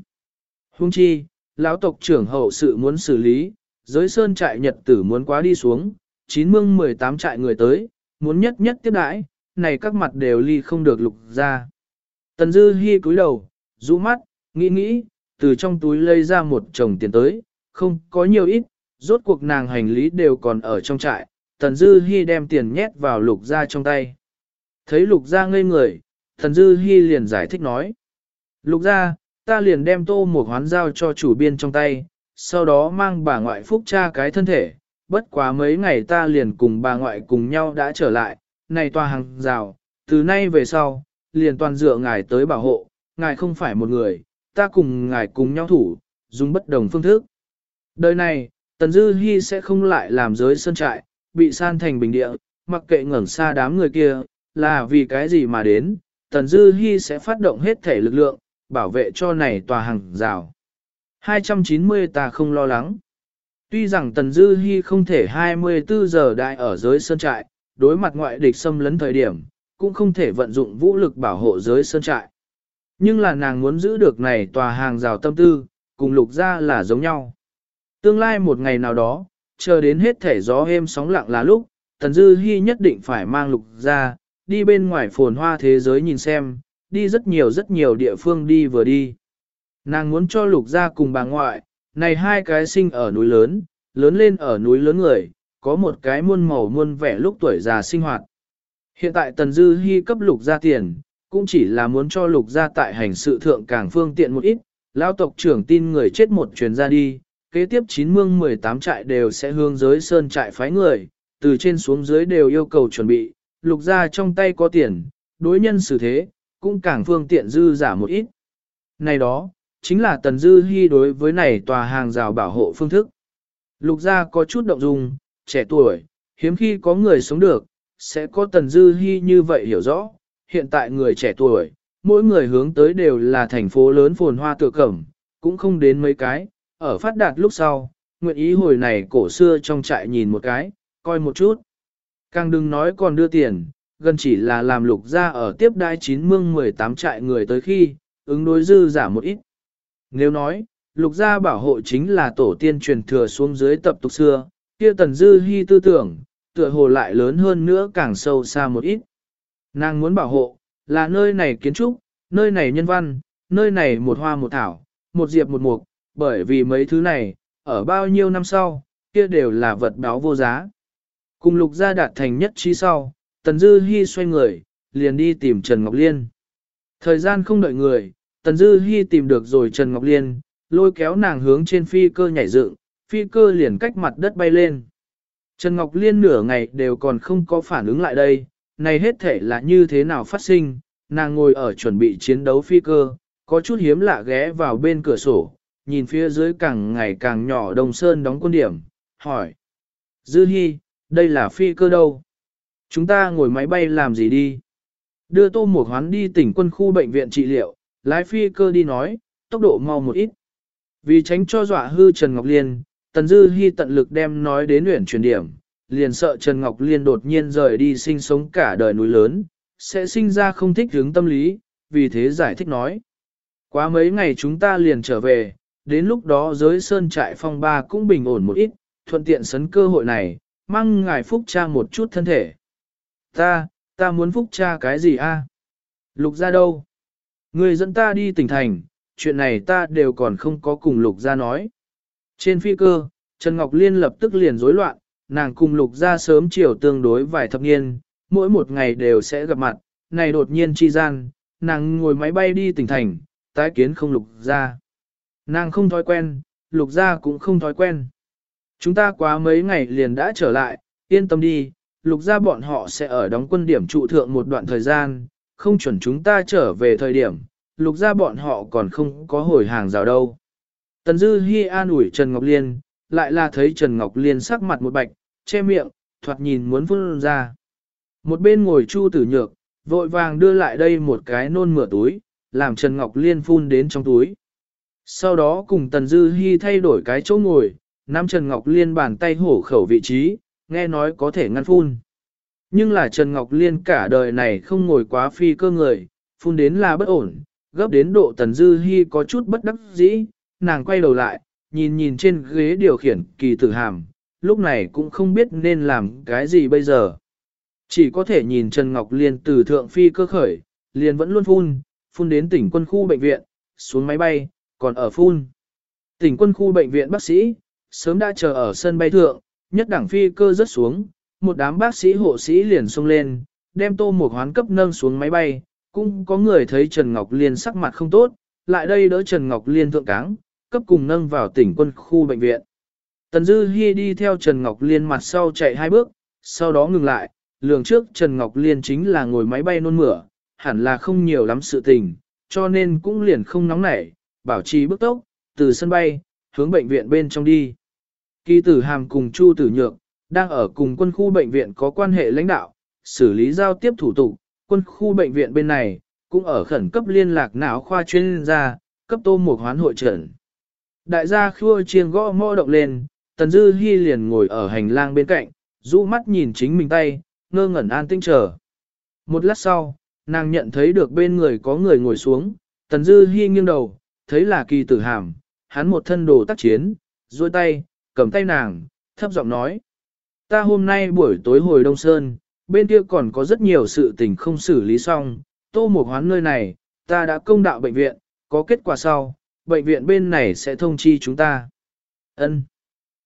Hung chi, lão tộc trưởng hậu sự muốn xử lý, giới sơn trại nhật tử muốn quá đi xuống, chín mương 18 trại người tới, muốn nhất nhất tiếp đãi, này các mặt đều ly không được lục ra. Tần Dư Hi cúi đầu, rũ mắt, nghĩ nghĩ, từ trong túi lấy ra một chồng tiền tới, không có nhiều ít, rốt cuộc nàng hành lý đều còn ở trong trại, Tần Dư Hi đem tiền nhét vào lục ra trong tay. Thấy lục ra ngây người, Tần Dư Hi liền giải thích nói. Lục ra, ta liền đem tô một hoán giao cho chủ biên trong tay, sau đó mang bà ngoại phúc cha cái thân thể, bất quá mấy ngày ta liền cùng bà ngoại cùng nhau đã trở lại, này tòa hàng rào, từ nay về sau, liền toàn dựa ngài tới bảo hộ, ngài không phải một người, ta cùng ngài cùng nhau thủ, dùng bất đồng phương thức. Đời này, Tần Dư Hi sẽ không lại làm giới sơn trại, bị san thành bình địa, mặc kệ ngẩn xa đám người kia, là vì cái gì mà đến, Tần Dư Hi sẽ phát động hết thể lực lượng, bảo vệ cho này tòa hàng rào. 290 ta không lo lắng. Tuy rằng Tần Dư Hi không thể 24 giờ đại ở giới sơn trại, đối mặt ngoại địch xâm lấn thời điểm, cũng không thể vận dụng vũ lực bảo hộ giới sơn trại. Nhưng là nàng muốn giữ được này tòa hàng rào tâm tư, cùng lục Gia là giống nhau. Tương lai một ngày nào đó, chờ đến hết thể gió êm sóng lặng là lúc, Tần Dư Hi nhất định phải mang lục Gia đi bên ngoài phồn hoa thế giới nhìn xem, đi rất nhiều rất nhiều địa phương đi vừa đi. Nàng muốn cho lục Gia cùng bà ngoại, này hai cái sinh ở núi lớn, lớn lên ở núi lớn người, có một cái muôn màu muôn vẻ lúc tuổi già sinh hoạt. Hiện tại Tần Dư Hi cấp lục gia tiền, cũng chỉ là muốn cho lục gia tại hành sự thượng càng phương tiện một ít, lao tộc trưởng tin người chết một truyền ra đi, kế tiếp chín mương 18 trại đều sẽ hướng giới sơn trại phái người, từ trên xuống dưới đều yêu cầu chuẩn bị, lục gia trong tay có tiền, đối nhân xử thế, cũng càng phương tiện dư giả một ít. Này đó, chính là Tần Dư Hi đối với này tòa hàng rào bảo hộ phương thức. Lục gia có chút động dung, trẻ tuổi, hiếm khi có người sống được, sẽ có Tần Dư Hi như vậy hiểu rõ. Hiện tại người trẻ tuổi, mỗi người hướng tới đều là thành phố lớn phồn hoa tựa cẩm, cũng không đến mấy cái, ở phát đạt lúc sau, nguyện ý hồi này cổ xưa trong trại nhìn một cái, coi một chút. Càng đừng nói còn đưa tiền, gần chỉ là làm lục gia ở tiếp đai chín mương 18 trại người tới khi, ứng đối dư giả một ít. Nếu nói, lục gia bảo hộ chính là tổ tiên truyền thừa xuống dưới tập tục xưa, kia tần dư hy tư tưởng, tựa hồ lại lớn hơn nữa càng sâu xa một ít. Nàng muốn bảo hộ, là nơi này kiến trúc, nơi này nhân văn, nơi này một hoa một thảo, một diệp một mục, bởi vì mấy thứ này, ở bao nhiêu năm sau, kia đều là vật báo vô giá. Cùng lục gia đạt thành nhất trí sau, Tần Dư hy xoay người, liền đi tìm Trần Ngọc Liên. Thời gian không đợi người, Tần Dư Hi tìm được rồi Trần Ngọc Liên, lôi kéo nàng hướng trên phi cơ nhảy dựng, phi cơ liền cách mặt đất bay lên. Trần Ngọc Liên nửa ngày đều còn không có phản ứng lại đây, này hết thể là như thế nào phát sinh, nàng ngồi ở chuẩn bị chiến đấu phi cơ, có chút hiếm lạ ghé vào bên cửa sổ, nhìn phía dưới càng ngày càng nhỏ đồng sơn đóng quân điểm, hỏi. Dư Hi, đây là phi cơ đâu? Chúng ta ngồi máy bay làm gì đi? Đưa tô một hoán đi tỉnh quân khu bệnh viện trị liệu, lái phi cơ đi nói, tốc độ mau một ít. Vì tránh cho dọa hư Trần Ngọc Liên, Tần Dư Hi tận lực đem nói đến luyện truyền điểm, liền sợ Trần Ngọc Liên đột nhiên rời đi sinh sống cả đời núi lớn, sẽ sinh ra không thích hướng tâm lý, vì thế giải thích nói. Quá mấy ngày chúng ta liền trở về, đến lúc đó giới sơn trại phong ba cũng bình ổn một ít, thuận tiện sấn cơ hội này, mang ngài phúc cha một chút thân thể. Ta, ta muốn phúc cha cái gì a? Lục ra đâu? Ngươi dẫn ta đi tỉnh thành, chuyện này ta đều còn không có cùng lục ra nói. Trên phi cơ, Trần Ngọc Liên lập tức liền rối loạn, nàng cùng lục ra sớm chiều tương đối vài thập niên, mỗi một ngày đều sẽ gặp mặt, này đột nhiên chi gian, nàng ngồi máy bay đi tỉnh thành, tái kiến không lục ra. Nàng không thói quen, lục ra cũng không thói quen. Chúng ta quá mấy ngày liền đã trở lại, yên tâm đi, lục ra bọn họ sẽ ở đóng quân điểm trụ thượng một đoạn thời gian, không chuẩn chúng ta trở về thời điểm, lục ra bọn họ còn không có hồi hàng rào đâu. Tần Dư Hi an ủi Trần Ngọc Liên, lại là thấy Trần Ngọc Liên sắc mặt một bạch, che miệng, thoạt nhìn muốn phun ra. Một bên ngồi Chu Tử Nhược, vội vàng đưa lại đây một cái nôn mửa túi, làm Trần Ngọc Liên phun đến trong túi. Sau đó cùng Tần Dư Hi thay đổi cái chỗ ngồi, nắm Trần Ngọc Liên bàn tay hổ khẩu vị trí, nghe nói có thể ngăn phun. Nhưng là Trần Ngọc Liên cả đời này không ngồi quá phi cơ người, phun đến là bất ổn, gấp đến độ Tần Dư Hi có chút bất đắc dĩ, nàng quay đầu lại, nhìn nhìn trên ghế điều khiển kỳ tử hàm, lúc này cũng không biết nên làm cái gì bây giờ. Chỉ có thể nhìn Trần Ngọc Liên từ thượng phi cơ khởi, liền vẫn luôn phun, phun đến tỉnh quân khu bệnh viện, xuống máy bay, còn ở phun. Tỉnh quân khu bệnh viện bác sĩ, sớm đã chờ ở sân bay thượng, nhất đẳng phi cơ rớt xuống, một đám bác sĩ hộ sĩ liền xông lên, đem tô một hoán cấp nâng xuống máy bay, cũng có người thấy Trần Ngọc Liên sắc mặt không tốt, lại đây đỡ Trần Ngọc Liên thượng cáng, cấp cùng nâng vào tỉnh quân khu bệnh viện. Tần Dư Hi đi theo Trần Ngọc Liên mặt sau chạy hai bước, sau đó ngừng lại, lường trước Trần Ngọc Liên chính là ngồi máy bay nôn mửa, hẳn là không nhiều lắm sự tình, cho nên cũng liền không nóng nảy, bảo trì bước tốc, từ sân bay, hướng bệnh viện bên trong đi. Kỳ tử hàm cùng Chu tử nhược, đang ở cùng quân khu bệnh viện có quan hệ lãnh đạo, xử lý giao tiếp thủ tục, quân khu bệnh viện bên này, cũng ở khẩn cấp liên lạc não khoa chuyên gia, cấp tô một hoán hội trận. Đại gia khua chiêng gõ mõ động lên, Tần Dư Hi liền ngồi ở hành lang bên cạnh, rũ mắt nhìn chính mình tay, ngơ ngẩn an tinh chờ. Một lát sau, nàng nhận thấy được bên người có người ngồi xuống, Tần Dư Hi nghiêng đầu, thấy là kỳ tử hàm, hắn một thân đồ tác chiến, duỗi tay, cầm tay nàng, thấp giọng nói. Ta hôm nay buổi tối hồi Đông Sơn, bên kia còn có rất nhiều sự tình không xử lý xong, tô một hoán nơi này, ta đã công đạo bệnh viện, có kết quả sau, bệnh viện bên này sẽ thông chi chúng ta. Ân.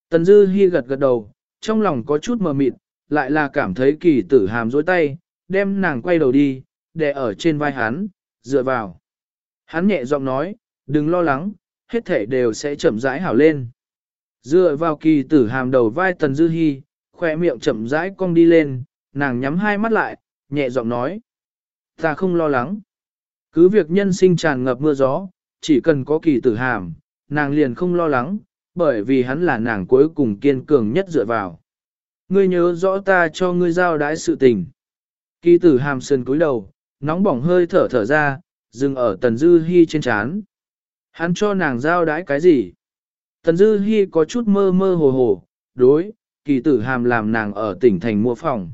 Tần Dư Hi gật gật đầu, trong lòng có chút mờ mịt, lại là cảm thấy kỳ tử hàm dối tay, đem nàng quay đầu đi, để ở trên vai hắn, dựa vào. Hắn nhẹ giọng nói, đừng lo lắng, hết thể đều sẽ chậm rãi hảo lên. Dựa vào kỳ tử hàm đầu vai Tần Dư Hi, khỏe miệng chậm rãi cong đi lên, nàng nhắm hai mắt lại, nhẹ giọng nói. Ta không lo lắng. Cứ việc nhân sinh tràn ngập mưa gió, chỉ cần có kỳ tử hàm, nàng liền không lo lắng, bởi vì hắn là nàng cuối cùng kiên cường nhất dựa vào. Ngươi nhớ rõ ta cho ngươi giao đái sự tình. Kỳ tử hàm sơn cúi đầu, nóng bỏng hơi thở thở ra, dừng ở tần dư hy trên chán. Hắn cho nàng giao đái cái gì? Tần dư hy có chút mơ mơ hồ hồ, đối, kỳ tử hàm làm nàng ở tỉnh thành mua phòng.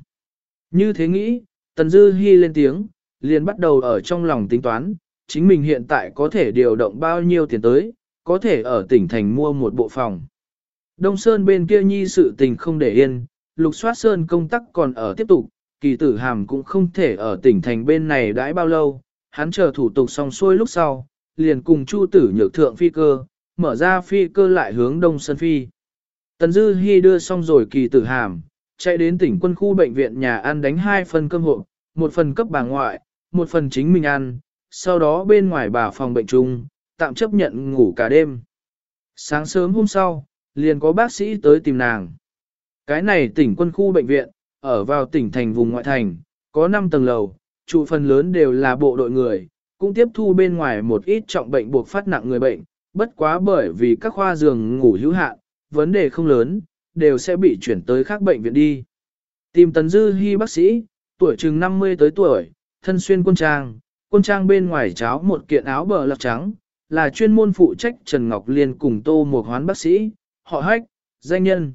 Như thế nghĩ, tần dư hy lên tiếng, liền bắt đầu ở trong lòng tính toán, chính mình hiện tại có thể điều động bao nhiêu tiền tới, có thể ở tỉnh thành mua một bộ phòng. Đông Sơn bên kia nhi sự tình không để yên, lục soát Sơn công tác còn ở tiếp tục, kỳ tử hàm cũng không thể ở tỉnh thành bên này đãi bao lâu, hắn chờ thủ tục xong xuôi lúc sau, liền cùng Chu tử nhược thượng phi cơ, mở ra phi cơ lại hướng đông sơn phi. Tần Dư Hi đưa xong rồi kỳ tử hàm, chạy đến tỉnh quân khu bệnh viện nhà ăn đánh hai phần cơm hộ, một phần cấp bà ngoại, một phần chính mình ăn, sau đó bên ngoài bà phòng bệnh chung, tạm chấp nhận ngủ cả đêm. Sáng sớm hôm sau, liền có bác sĩ tới tìm nàng. Cái này tỉnh quân khu bệnh viện, ở vào tỉnh thành vùng ngoại thành, có 5 tầng lầu, trụ phần lớn đều là bộ đội người, cũng tiếp thu bên ngoài một ít trọng bệnh buộc phát nặng người bệnh, bất quá bởi vì các khoa giường ngủ hữu hạn, vấn đề không lớn, đều sẽ bị chuyển tới khác bệnh viện đi. Tìm Tần Dư Hi bác sĩ, tuổi chừng 50 tới tuổi, thân xuyên quân trang, quân trang bên ngoài cháo một kiện áo bờ lọc trắng, là chuyên môn phụ trách Trần Ngọc Liên cùng Tô một hoán bác sĩ, họ hách, danh nhân.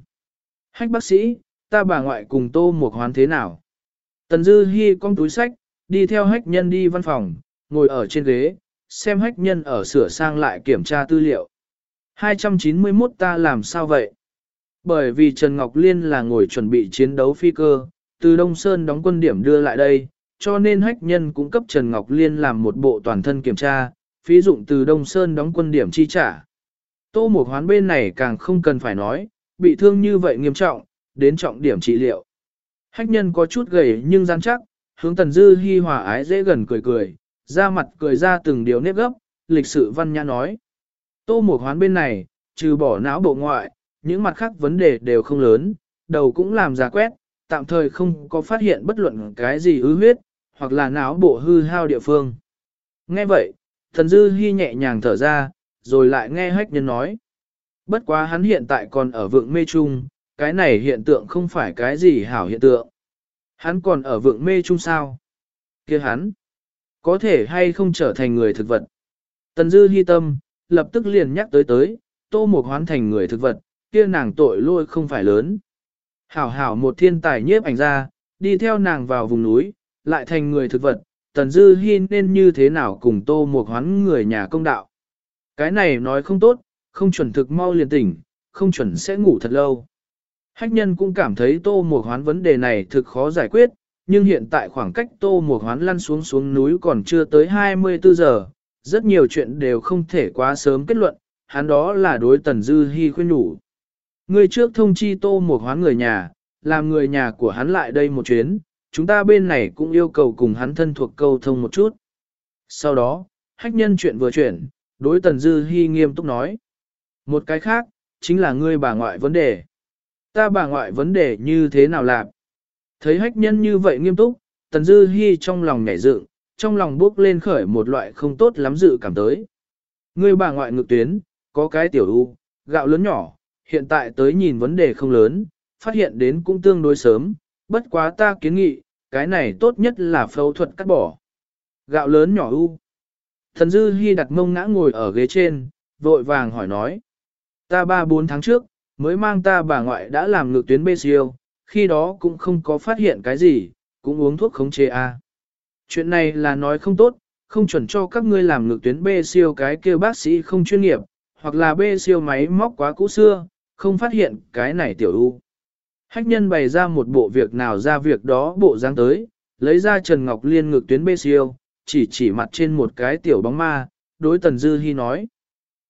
Hách bác sĩ, ta bà ngoại cùng Tô một hoán thế nào? Tần Dư Hi con túi sách, đi theo hách nhân đi văn phòng, ngồi ở trên ghế, xem hách nhân ở sửa sang lại kiểm tra tư liệu. 291 ta làm sao vậy? Bởi vì Trần Ngọc Liên là ngồi chuẩn bị chiến đấu phi cơ, từ Đông Sơn đóng quân điểm đưa lại đây, cho nên hách nhân cũng cấp Trần Ngọc Liên làm một bộ toàn thân kiểm tra, phí dụng từ Đông Sơn đóng quân điểm chi trả. Tô Mộc Hoán bên này càng không cần phải nói, bị thương như vậy nghiêm trọng, đến trọng điểm trị liệu. Hách nhân có chút gầy nhưng gian chắc, hướng Tần Dư Hi hòa ái dễ gần cười cười, ra mặt cười ra từng điều nếp gấp, lịch sự văn nhã nói. Tô Mộc Hoán bên này, trừ bỏ não bộ ngoại, những mặt khác vấn đề đều không lớn, đầu cũng làm giả quét, tạm thời không có phát hiện bất luận cái gì ứ huyết, hoặc là não bộ hư hao địa phương. Nghe vậy, thần dư hy nhẹ nhàng thở ra, rồi lại nghe hách nhân nói. Bất quá hắn hiện tại còn ở vượng mê trung, cái này hiện tượng không phải cái gì hảo hiện tượng. Hắn còn ở vượng mê trung sao? kia hắn, có thể hay không trở thành người thực vật? Tần dư hy tâm, lập tức liền nhắc tới tới, tô mục hoán thành người thực vật, kia nàng tội lôi không phải lớn. Hảo hảo một thiên tài nhiếp ảnh ra, đi theo nàng vào vùng núi, lại thành người thực vật, Tần Dư Hi nên như thế nào cùng tô mục hoán người nhà công đạo. Cái này nói không tốt, không chuẩn thực mau liền tỉnh, không chuẩn sẽ ngủ thật lâu. Hách nhân cũng cảm thấy tô mục hoán vấn đề này thực khó giải quyết, nhưng hiện tại khoảng cách tô mục hoán lăn xuống xuống núi còn chưa tới 24 giờ, rất nhiều chuyện đều không thể quá sớm kết luận, hắn đó là đối Tần Dư Hi khuyên nhủ. Người trước thông chi tô một hoán người nhà, làm người nhà của hắn lại đây một chuyến, chúng ta bên này cũng yêu cầu cùng hắn thân thuộc câu thông một chút. Sau đó, hách nhân chuyện vừa chuyển, đối Tần Dư Hi nghiêm túc nói. Một cái khác, chính là ngươi bà ngoại vấn đề. Ta bà ngoại vấn đề như thế nào làm? Thấy hách nhân như vậy nghiêm túc, Tần Dư Hi trong lòng nhảy dựng, trong lòng bước lên khởi một loại không tốt lắm dự cảm tới. người bà ngoại ngực tuyến, có cái tiểu u, gạo lớn nhỏ, hiện tại tới nhìn vấn đề không lớn, phát hiện đến cũng tương đối sớm, bất quá ta kiến nghị, cái này tốt nhất là phẫu thuật cắt bỏ. Gạo lớn nhỏ u. Thần Dư Hi đặt mông ngã ngồi ở ghế trên, vội vàng hỏi nói. Ta ba bốn tháng trước, mới mang ta bà ngoại đã làm ngược tuyến bê siêu, khi đó cũng không có phát hiện cái gì, cũng uống thuốc khống chế A. Chuyện này là nói không tốt, không chuẩn cho các ngươi làm ngược tuyến B siêu cái kêu bác sĩ không chuyên nghiệp, hoặc là B siêu máy móc quá cũ xưa, không phát hiện cái này tiểu u. Hách nhân bày ra một bộ việc nào ra việc đó bộ dáng tới, lấy ra Trần Ngọc Liên ngược tuyến B siêu, chỉ chỉ mặt trên một cái tiểu bóng ma, đối Tần Dư Hi nói.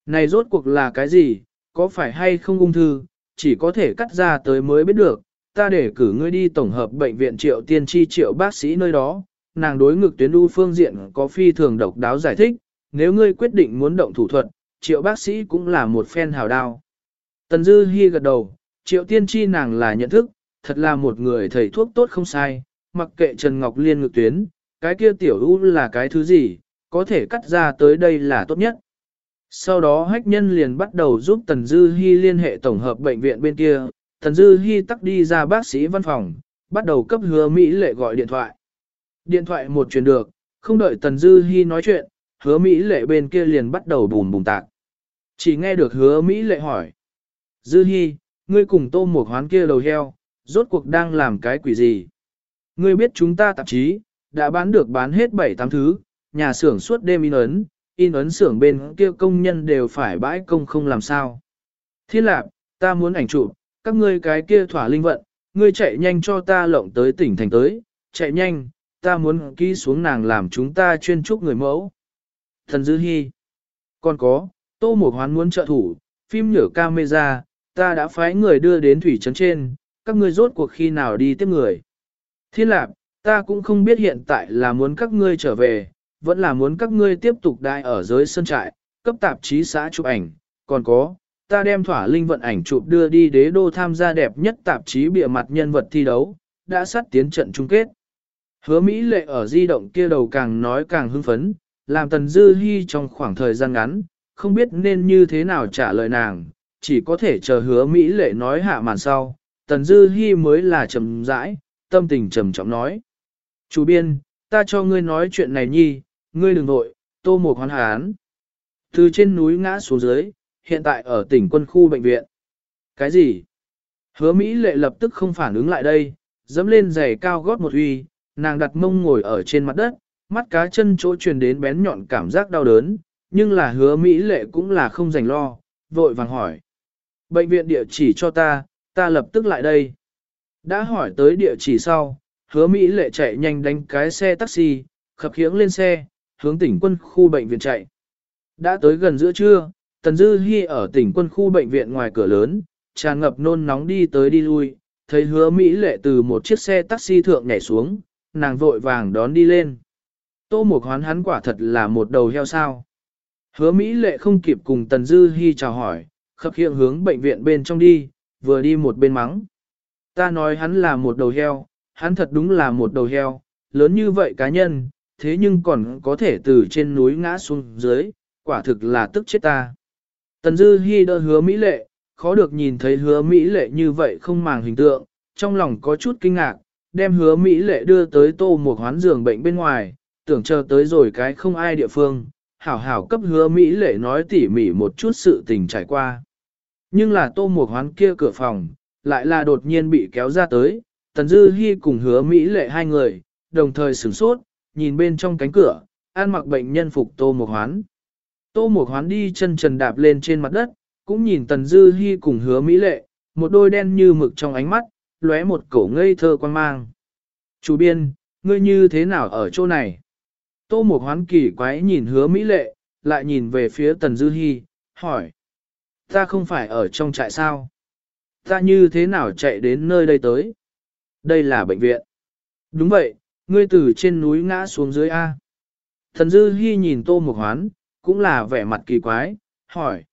Này rốt cuộc là cái gì, có phải hay không ung thư, chỉ có thể cắt ra tới mới biết được, ta để cử ngươi đi tổng hợp bệnh viện triệu tiên tri triệu bác sĩ nơi đó, nàng đối ngực tuyến u phương diện có phi thường độc đáo giải thích, nếu ngươi quyết định muốn động thủ thuật, triệu bác sĩ cũng là một phen hào đao. Tần Dư Hi gật đầu, triệu tiên tri nàng là nhận thức, thật là một người thầy thuốc tốt không sai, mặc kệ Trần Ngọc Liên ngược tuyến, cái kia tiểu u là cái thứ gì, có thể cắt ra tới đây là tốt nhất. Sau đó hách nhân liền bắt đầu giúp Tần Dư Hi liên hệ tổng hợp bệnh viện bên kia, Tần Dư Hi tắc đi ra bác sĩ văn phòng, bắt đầu cấp hứa Mỹ lệ gọi điện thoại. Điện thoại một truyền được, không đợi Tần Dư Hi nói chuyện, hứa Mỹ lệ bên kia liền bắt đầu bùm bùm tạc. Chỉ nghe được hứa Mỹ lệ hỏi. Dư Hi, ngươi cùng tô một hoán kia đầu heo, rốt cuộc đang làm cái quỷ gì? Ngươi biết chúng ta tạp chí, đã bán được bán hết 7-8 thứ, nhà xưởng suốt đêm in ấn, in ấn xưởng bên kia công nhân đều phải bãi công không làm sao. Thiên lạc, ta muốn ảnh chụp, các ngươi cái kia thỏa linh vận, ngươi chạy nhanh cho ta lộng tới tỉnh thành tới, chạy nhanh, ta muốn ký xuống nàng làm chúng ta chuyên trúc người mẫu. Thần Dư Hi. Còn có, Tô Mộc Hoán muốn trợ thủ, phim nhở camera, ta đã phái người đưa đến thủy trấn trên, các ngươi rốt cuộc khi nào đi tiếp người. Thiên Lạp, ta cũng không biết hiện tại là muốn các ngươi trở về, vẫn là muốn các ngươi tiếp tục đại ở giới sân trại, cấp tạp chí xã chụp ảnh, còn có, ta đem thỏa linh vận ảnh chụp đưa đi đế đô tham gia đẹp nhất tạp chí bịa mặt nhân vật thi đấu, đã sát tiến trận chung kết. Hứa Mỹ lệ ở di động kia đầu càng nói càng hưng phấn, làm Tần Dư Hi trong khoảng thời gian ngắn, không biết nên như thế nào trả lời nàng, chỉ có thể chờ hứa Mỹ lệ nói hạ màn sau. Tần Dư Hi mới là trầm rãi, tâm tình trầm trọng nói. Chủ biên, ta cho ngươi nói chuyện này nhi, ngươi đừng nội, tô một hoàn hán. Từ trên núi ngã xuống dưới, hiện tại ở tỉnh quân khu bệnh viện. Cái gì? Hứa Mỹ lệ lập tức không phản ứng lại đây, dẫm lên giày cao gót một uy, nàng đặt mông ngồi ở trên mặt đất, mắt cá chân chỗ truyền đến bén nhọn cảm giác đau đớn, nhưng là hứa Mỹ lệ cũng là không dành lo, vội vàng hỏi. Bệnh viện địa chỉ cho ta, ta lập tức lại đây. Đã hỏi tới địa chỉ sau, hứa Mỹ lệ chạy nhanh đánh cái xe taxi, khập khiễng lên xe, hướng tỉnh quân khu bệnh viện chạy. Đã tới gần giữa trưa, Tần Dư Hi ở tỉnh quân khu bệnh viện ngoài cửa lớn, tràn ngập nôn nóng đi tới đi lui, thấy hứa Mỹ lệ từ một chiếc xe taxi thượng nhảy xuống, nàng vội vàng đón đi lên. Tô Mục Hoán hắn quả thật là một đầu heo sao. Hứa Mỹ lệ không kịp cùng Tần Dư Hi chào hỏi, khập khiễng hướng bệnh viện bên trong đi, vừa đi một bên mắng. Ta nói hắn là một đầu heo, hắn thật đúng là một đầu heo, lớn như vậy cá nhân, thế nhưng còn có thể từ trên núi ngã xuống dưới, quả thực là tức chết ta. Tần Dư Hi đỡ hứa Mỹ lệ, khó được nhìn thấy hứa Mỹ lệ như vậy không màng hình tượng, trong lòng có chút kinh ngạc, đem hứa Mỹ lệ đưa tới tô một hoán giường bệnh bên ngoài, tưởng chờ tới rồi cái không ai địa phương, hảo hảo cấp hứa Mỹ lệ nói tỉ mỉ một chút sự tình trải qua. Nhưng là tô một hoán kia cửa phòng, lại là đột nhiên bị kéo ra tới, Tần Dư Hi cùng hứa Mỹ lệ hai người, đồng thời sửng sốt, nhìn bên trong cánh cửa, an mặc bệnh nhân phục tô một hoán. Tô một hoán đi chân trần đạp lên trên mặt đất, cũng nhìn Tần Dư Hi cùng hứa Mỹ lệ, một đôi đen như mực trong ánh mắt, lóe một cổ ngây thơ quan mang. Chủ biên, ngươi như thế nào ở chỗ này? Tô Mộc hoán kỳ quái nhìn hứa Mỹ lệ, lại nhìn về phía Tần Dư Hi, hỏi. Ta không phải ở trong trại sao? Ta như thế nào chạy đến nơi đây tới? Đây là bệnh viện. Đúng vậy, ngươi từ trên núi ngã xuống dưới A. Thần Dư Hi nhìn Tô Mộc Hoán, cũng là vẻ mặt kỳ quái, hỏi.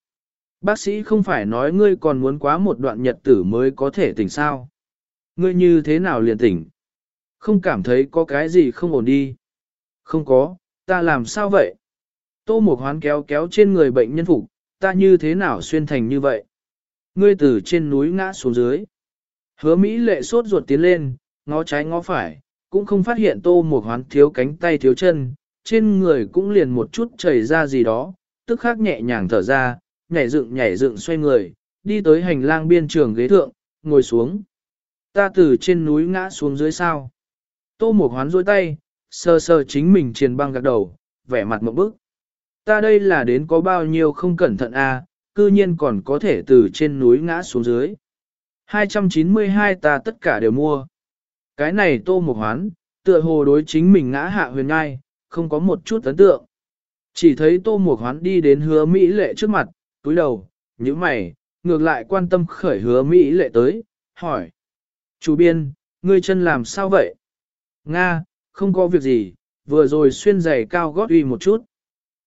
Bác sĩ không phải nói ngươi còn muốn quá một đoạn nhật tử mới có thể tỉnh sao? Ngươi như thế nào liền tỉnh? Không cảm thấy có cái gì không ổn đi? Không có, ta làm sao vậy? Tô Mộc Hoán kéo kéo trên người bệnh nhân phục, ta như thế nào xuyên thành như vậy? Ngươi từ trên núi ngã xuống dưới. Hứa Mỹ lệ sốt ruột tiến lên, ngó trái ngó phải, cũng không phát hiện tô một hoán thiếu cánh tay thiếu chân, trên người cũng liền một chút chảy ra gì đó, tức khắc nhẹ nhàng thở ra, nhảy dựng nhảy dựng xoay người, đi tới hành lang biên trường ghế thượng, ngồi xuống. Ta từ trên núi ngã xuống dưới sao. Tô mộc hoán dôi tay, sờ sờ chính mình triền băng gạc đầu, vẻ mặt một bức. Ta đây là đến có bao nhiêu không cẩn thận à, cư nhiên còn có thể từ trên núi ngã xuống dưới. 292 ta tất cả đều mua. Cái này tô mộc hoán, tựa hồ đối chính mình ngã hạ huyền ngai, không có một chút ấn tượng. Chỉ thấy tô mộc hoán đi đến hứa Mỹ lệ trước mặt, túi đầu, như mày, ngược lại quan tâm khởi hứa Mỹ lệ tới, hỏi. Chủ biên, ngươi chân làm sao vậy? Nga, không có việc gì, vừa rồi xuyên giày cao gót uy một chút.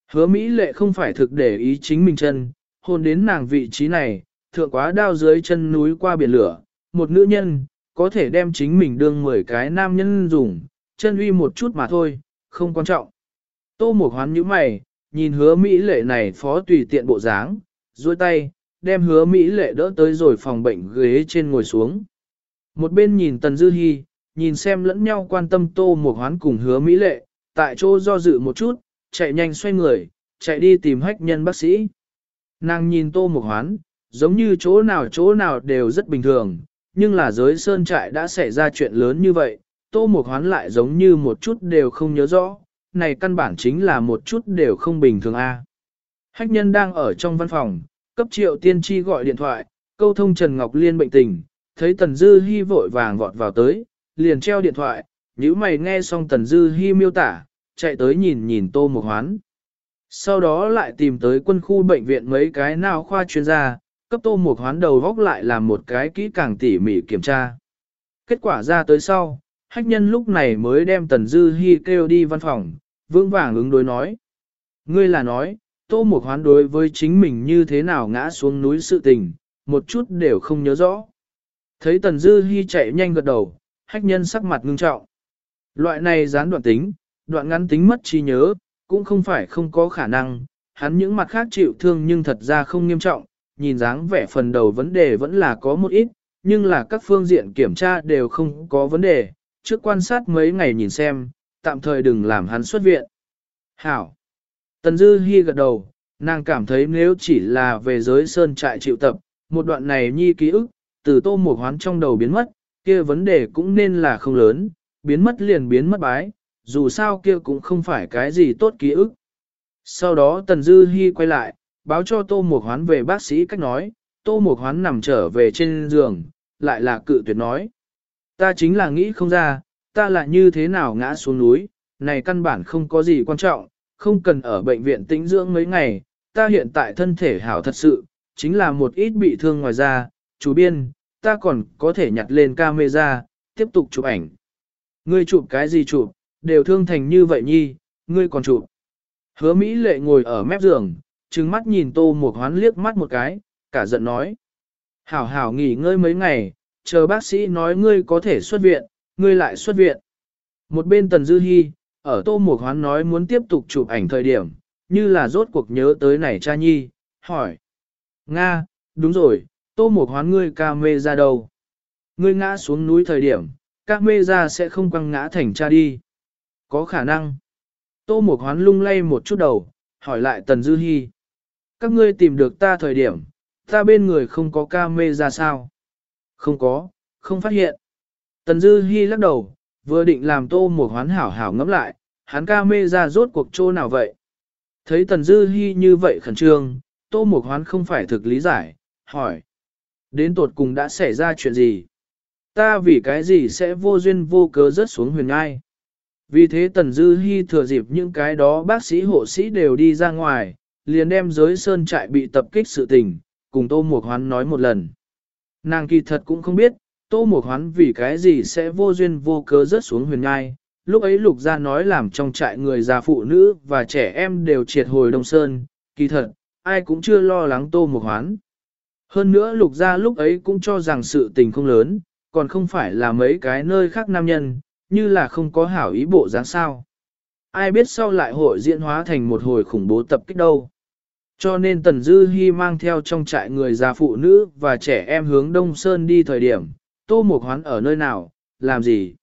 Hứa Mỹ lệ không phải thực để ý chính mình chân, hôn đến nàng vị trí này, thượng quá đao dưới chân núi qua biển lửa, một nữ nhân, có thể đem chính mình đương 10 cái nam nhân dùng, chân uy một chút mà thôi, không quan trọng. Tô Mộc hoán như mày, nhìn hứa Mỹ lệ này phó tùy tiện bộ dáng, duỗi tay, đem hứa Mỹ lệ đỡ tới rồi phòng bệnh ghế trên ngồi xuống. Một bên nhìn Tần Dư Hi, nhìn xem lẫn nhau quan tâm tô một hoán cùng hứa Mỹ lệ, tại chỗ do dự một chút, chạy nhanh xoay người, chạy đi tìm hách nhân bác sĩ. Nàng nhìn tô một hoán, giống như chỗ nào chỗ nào đều rất bình thường, nhưng là giới sơn trại đã xảy ra chuyện lớn như vậy, tô Mộc hoán lại giống như một chút đều không nhớ rõ, này căn bản chính là một chút đều không bình thường a. Hách nhân đang ở trong văn phòng, cấp triệu tiên tri gọi điện thoại, câu thông Trần Ngọc Liên bệnh tình, thấy Tần Dư Hi vội vàng vọt vào tới, liền treo điện thoại, nhíu mày nghe xong Tần Dư Hi miêu tả, chạy tới nhìn nhìn Tô Mộc Hoán. Sau đó lại tìm tới quân khu bệnh viện mấy cái nào khoa chuyên gia, cấp Tô Mộc Hoán đầu góc lại làm một cái kỹ càng tỉ mỉ kiểm tra. Kết quả ra tới sau, hách nhân lúc này mới đem Tần Dư Hi kêu đi văn phòng, vững vàng ứng đối nói. Ngươi là nói, Tô Mộc Hoán đối với chính mình như thế nào ngã xuống núi sự tình, một chút đều không nhớ rõ. Thấy Tần Dư Hi chạy nhanh gật đầu, hách nhân sắc mặt ngưng trọng. Loại này gián đoạn tính, đoạn ngắn tính mất trí nhớ, cũng không phải không có khả năng, hắn những mặt khác chịu thương nhưng thật ra không nghiêm trọng, nhìn dáng vẻ phần đầu vấn đề vẫn là có một ít, nhưng là các phương diện kiểm tra đều không có vấn đề, trước quan sát mấy ngày nhìn xem, tạm thời đừng làm hắn xuất viện. Hảo! Tần Dư Hi gật đầu, nàng cảm thấy nếu chỉ là về giới sơn trại chịu tập, một đoạn này nhi ký ức, từ tô một hoán trong đầu biến mất, kia vấn đề cũng nên là không lớn, biến mất liền biến mất bái, dù sao kia cũng không phải cái gì tốt ký ức. Sau đó Tần Dư Hi quay lại, báo cho Tô Mục Hoán về bác sĩ cách nói, Tô Mục Hoán nằm trở về trên giường, lại là cự tuyệt nói. Ta chính là nghĩ không ra, ta là như thế nào ngã xuống núi, này căn bản không có gì quan trọng, không cần ở bệnh viện tĩnh dưỡng mấy ngày, ta hiện tại thân thể hảo thật sự, chính là một ít bị thương ngoài da, chủ biên, ta còn có thể nhặt lên camera, tiếp tục chụp ảnh. Ngươi chụp cái gì chụp, đều thương thành như vậy nhi, ngươi còn chụp. Hứa Mỹ lệ ngồi ở mép giường, trừng mắt nhìn tô một hoán liếc mắt một cái, cả giận nói. Hảo hảo nghỉ ngơi mấy ngày, chờ bác sĩ nói ngươi có thể xuất viện, ngươi lại xuất viện. Một bên Tần Dư Hi, ở tô một hoán nói muốn tiếp tục chụp ảnh thời điểm, như là rốt cuộc nhớ tới này cha nhi, hỏi. Nga, đúng rồi, tô Mục hoán ngươi ca mê ra đâu? Ngươi ngã xuống núi thời điểm, ca mê ra sẽ không quăng ngã thành cha đi. Có khả năng. Tô Mục hoán lung lay một chút đầu, hỏi lại Tần Dư Hi. Các ngươi tìm được ta thời điểm, ta bên người không có ca mê ra sao? Không có, không phát hiện. Tần Dư Hi lắc đầu, vừa định làm tô Mục hoán hảo hảo ngẫm lại, hắn ca mê ra rốt cuộc chỗ nào vậy? Thấy Tần Dư Hi như vậy khẩn trương, tô Mục hoán không phải thực lý giải, hỏi. Đến tột cùng đã xảy ra chuyện gì? Ta vì cái gì sẽ vô duyên vô cớ rớt xuống huyền ngai? Vì thế Tần Dư Hi thừa dịp những cái đó bác sĩ hộ sĩ đều đi ra ngoài, liền đem giới sơn trại bị tập kích sự tình, cùng Tô Mục Hoán nói một lần. Nàng kỳ thật cũng không biết, Tô Mục Hoán vì cái gì sẽ vô duyên vô cớ rớt xuống huyền ngai. Lúc ấy Lục Gia nói làm trong trại người già phụ nữ và trẻ em đều triệt hồi Đông Sơn, kỳ thật, ai cũng chưa lo lắng Tô Mục Hoán. Hơn nữa Lục Gia lúc ấy cũng cho rằng sự tình không lớn, còn không phải là mấy cái nơi khác nam nhân, như là không có hảo ý bộ dáng sao. Ai biết sau lại hội diễn hóa thành một hồi khủng bố tập kích đâu. Cho nên Tần Dư Hi mang theo trong trại người già phụ nữ và trẻ em hướng Đông Sơn đi thời điểm, Tô mộc Hoán ở nơi nào, làm gì.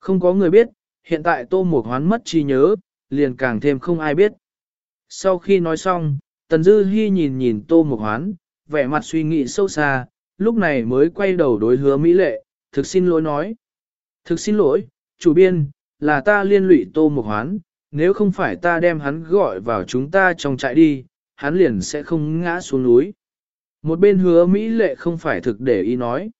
Không có người biết, hiện tại Tô mộc Hoán mất trí nhớ, liền càng thêm không ai biết. Sau khi nói xong, Tần Dư Hi nhìn nhìn Tô mộc Hoán, vẻ mặt suy nghĩ sâu xa, lúc này mới quay đầu đối hứa Mỹ Lệ, thực xin lỗi nói. Thực xin lỗi, chủ biên, là ta liên lụy Tô Mục Hoán, nếu không phải ta đem hắn gọi vào chúng ta trong trại đi, hắn liền sẽ không ngã xuống núi. Một bên hứa Mỹ lệ không phải thực để ý nói.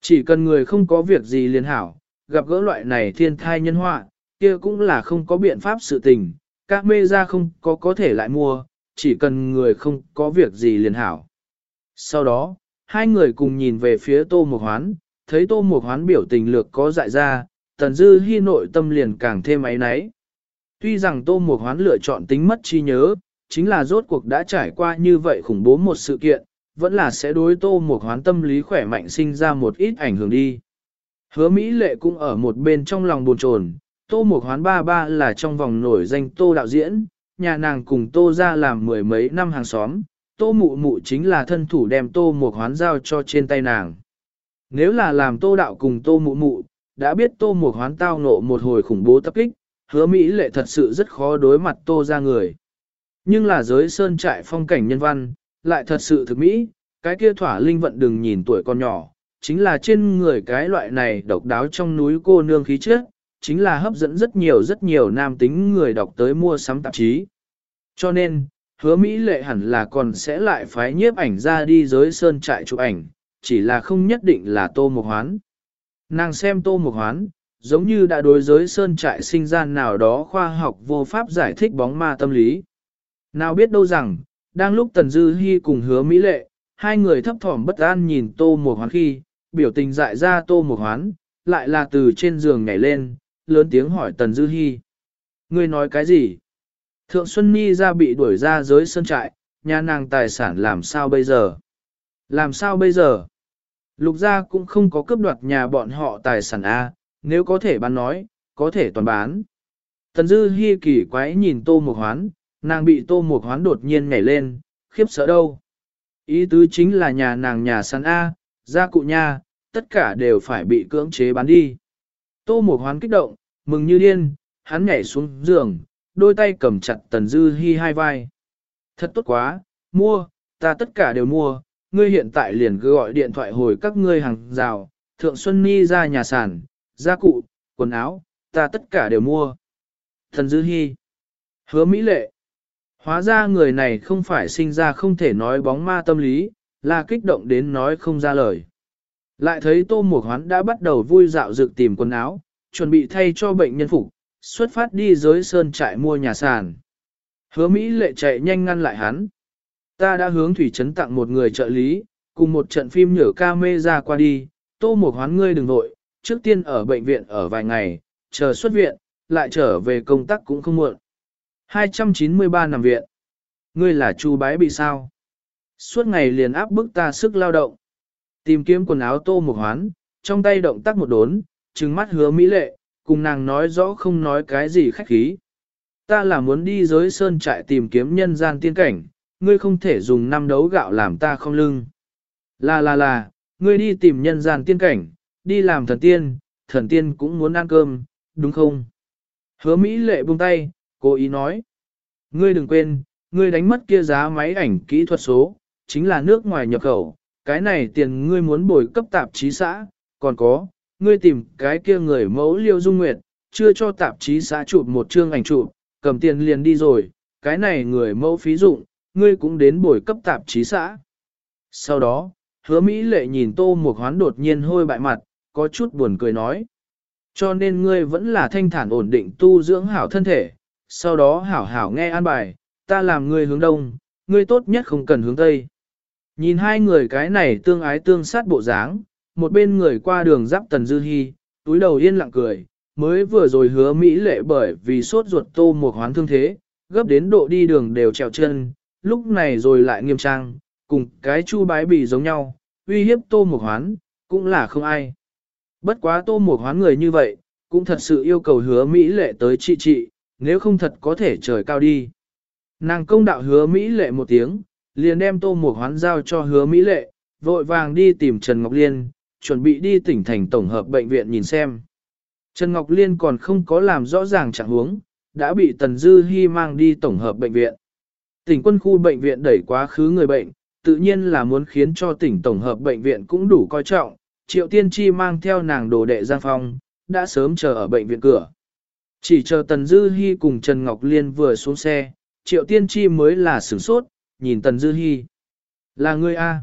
Chỉ cần người không có việc gì liền hảo, gặp gỡ loại này thiên thai nhân họa, kia cũng là không có biện pháp sự tình, các mê ra không có có thể lại mua, chỉ cần người không có việc gì liền hảo. Sau đó, hai người cùng nhìn về phía Tô mộc Hoán, thấy Tô mộc Hoán biểu tình lược có dại ra, Tần Dư Hi nội tâm liền càng thêm ấy náy. Tuy rằng Tô mộc Hoán lựa chọn tính mất chi nhớ, chính là rốt cuộc đã trải qua như vậy khủng bố một sự kiện, vẫn là sẽ đối Tô mộc Hoán tâm lý khỏe mạnh sinh ra một ít ảnh hưởng đi. Hứa Mỹ Lệ cũng ở một bên trong lòng buồn chồn, Tô mộc Hoán ba ba là trong vòng nổi danh Tô đạo diễn, nhà nàng cùng Tô ra làm mười mấy năm hàng xóm, Tô Mụ Mụ chính là thân thủ đem Tô một Hoán giao cho trên tay nàng. Nếu là làm Tô đạo cùng Tô Mụ Mụ, đã biết tô một hoán tao nộ một hồi khủng bố tập kích, hứa Mỹ lệ thật sự rất khó đối mặt tô ra người. Nhưng là giới sơn trại phong cảnh nhân văn, lại thật sự thực Mỹ, cái kia thỏa linh vận đừng nhìn tuổi con nhỏ, chính là trên người cái loại này độc đáo trong núi cô nương khí trước, chính là hấp dẫn rất nhiều rất nhiều nam tính người đọc tới mua sắm tạp chí. Cho nên, hứa Mỹ lệ hẳn là còn sẽ lại phái nhiếp ảnh ra đi giới sơn trại chụp ảnh, chỉ là không nhất định là tô mục hoán. Nàng xem tô mục hoán, giống như đã đối giới sơn trại sinh ra nào đó khoa học vô pháp giải thích bóng ma tâm lý. Nào biết đâu rằng, đang lúc Tần Dư Hi cùng hứa Mỹ Lệ, hai người thấp thỏm bất an nhìn tô mục hoán khi, biểu tình dại ra tô mục hoán, lại là từ trên giường nhảy lên, lớn tiếng hỏi Tần Dư Hi. Ngươi nói cái gì? Thượng Xuân Nhi ra bị đuổi ra giới sơn trại, nhà nàng tài sản làm sao bây giờ? Làm sao bây giờ? Lục gia cũng không có cướp đoạt nhà bọn họ tài sản A, nếu có thể bán nói, có thể toàn bán. Tần Dư Hi kỳ quái nhìn Tô Mục Hoán, nàng bị Tô Mục Hoán đột nhiên nhảy lên, khiếp sợ đâu. Ý tứ chính là nhà nàng nhà săn A, gia cụ nha, tất cả đều phải bị cưỡng chế bán đi. Tô Mục Hoán kích động, mừng như điên, hắn nhảy xuống giường, đôi tay cầm chặt Tần Dư Hi hai vai. Thật tốt quá, mua, ta tất cả đều mua, ngươi hiện tại liền gọi điện thoại hồi các ngươi hàng rào, Thượng Xuân Ni ra nhà sản, gia cụ, quần áo, ta tất cả đều mua. Thần Dư Hi, hứa Mỹ Lệ, hóa ra người này không phải sinh ra không thể nói bóng ma tâm lý, là kích động đến nói không ra lời. Lại thấy Tô Mục Hoán đã bắt đầu vui dạo dược tìm quần áo, chuẩn bị thay cho bệnh nhân phục, xuất phát đi giới sơn trại mua nhà sàn. Hứa Mỹ lệ chạy nhanh ngăn lại hắn. Ta đã hướng Thủy Trấn tặng một người trợ lý, cùng một trận phim nhở ca mê ra qua đi, tô một hoán ngươi đừng vội, trước tiên ở bệnh viện ở vài ngày, chờ xuất viện, lại trở về công tác cũng không muộn. 293 nằm viện. Ngươi là chu bái bị sao? Suốt ngày liền áp bức ta sức lao động. Tìm kiếm quần áo tô một hoán, trong tay động tác một đốn, trừng mắt hứa mỹ lệ, cùng nàng nói rõ không nói cái gì khách khí. Ta là muốn đi giới sơn trại tìm kiếm nhân gian tiên cảnh, ngươi không thể dùng năm đấu gạo làm ta không lưng. Là là là, ngươi đi tìm nhân gian tiên cảnh, đi làm thần tiên, thần tiên cũng muốn ăn cơm, đúng không? Hứa Mỹ lệ buông tay, cố ý nói. Ngươi đừng quên, ngươi đánh mất kia giá máy ảnh kỹ thuật số, chính là nước ngoài nhập khẩu, cái này tiền ngươi muốn bồi cấp tạp chí xã, còn có, ngươi tìm cái kia người mẫu liêu dung nguyệt, chưa cho tạp chí xã chụp một chương ảnh chụp, cầm tiền liền đi rồi, cái này người mẫu phí dụng, ngươi cũng đến bồi cấp tạp chí xã. Sau đó, hứa Mỹ lệ nhìn tô một hoán đột nhiên hôi bại mặt, có chút buồn cười nói. Cho nên ngươi vẫn là thanh thản ổn định tu dưỡng hảo thân thể, sau đó hảo hảo nghe an bài, ta làm ngươi hướng đông, ngươi tốt nhất không cần hướng tây. Nhìn hai người cái này tương ái tương sát bộ dáng, một bên người qua đường giáp tần dư hy, túi đầu yên lặng cười, mới vừa rồi hứa Mỹ lệ bởi vì sốt ruột tô một hoán thương thế, gấp đến độ đi đường đều trèo chân, lúc này rồi lại nghiêm trang, cùng cái chu bái bì giống nhau, uy hiếp tô một hoán, cũng là không ai. Bất quá tô một hoán người như vậy, cũng thật sự yêu cầu hứa Mỹ lệ tới trị trị, nếu không thật có thể trời cao đi. Nàng công đạo hứa Mỹ lệ một tiếng, liền đem tô một hoán giao cho hứa Mỹ lệ, vội vàng đi tìm Trần Ngọc Liên, chuẩn bị đi tỉnh thành tổng hợp bệnh viện nhìn xem. Trần Ngọc Liên còn không có làm rõ ràng trạng huống, đã bị Tần Dư Hi mang đi tổng hợp bệnh viện. Tỉnh quân khu bệnh viện đẩy quá khứ người bệnh, tự nhiên là muốn khiến cho tỉnh tổng hợp bệnh viện cũng đủ coi trọng. Triệu Tiên chi mang theo nàng đồ đệ Giang Phong, đã sớm chờ ở bệnh viện cửa. Chỉ chờ Tần Dư Hi cùng Trần Ngọc Liên vừa xuống xe, Triệu Tiên chi mới là sửng sốt, nhìn Tần Dư Hi. Là ngươi A.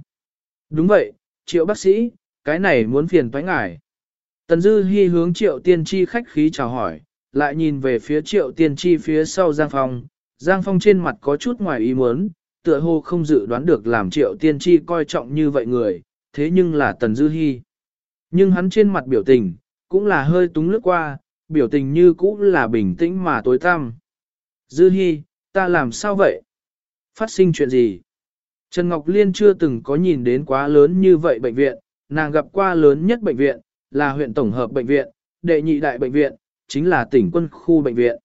Đúng vậy, Triệu bác sĩ, cái này muốn phiền toái ngài. Tần Dư Hi hướng Triệu Tiên Tri khách khí chào hỏi, lại nhìn về phía Triệu Tiên Tri phía sau Giang Phong, Giang Phong trên mặt có chút ngoài ý muốn, tựa hồ không dự đoán được làm Triệu Tiên Tri coi trọng như vậy người, thế nhưng là Tần Dư Hi. Nhưng hắn trên mặt biểu tình, cũng là hơi túng lướt qua, biểu tình như cũ là bình tĩnh mà tối tăm. Dư Hi, ta làm sao vậy? Phát sinh chuyện gì? Trần Ngọc Liên chưa từng có nhìn đến quá lớn như vậy bệnh viện, nàng gặp qua lớn nhất bệnh viện, là huyện tổng hợp bệnh viện, đệ nhị đại bệnh viện, chính là tỉnh quân khu bệnh viện.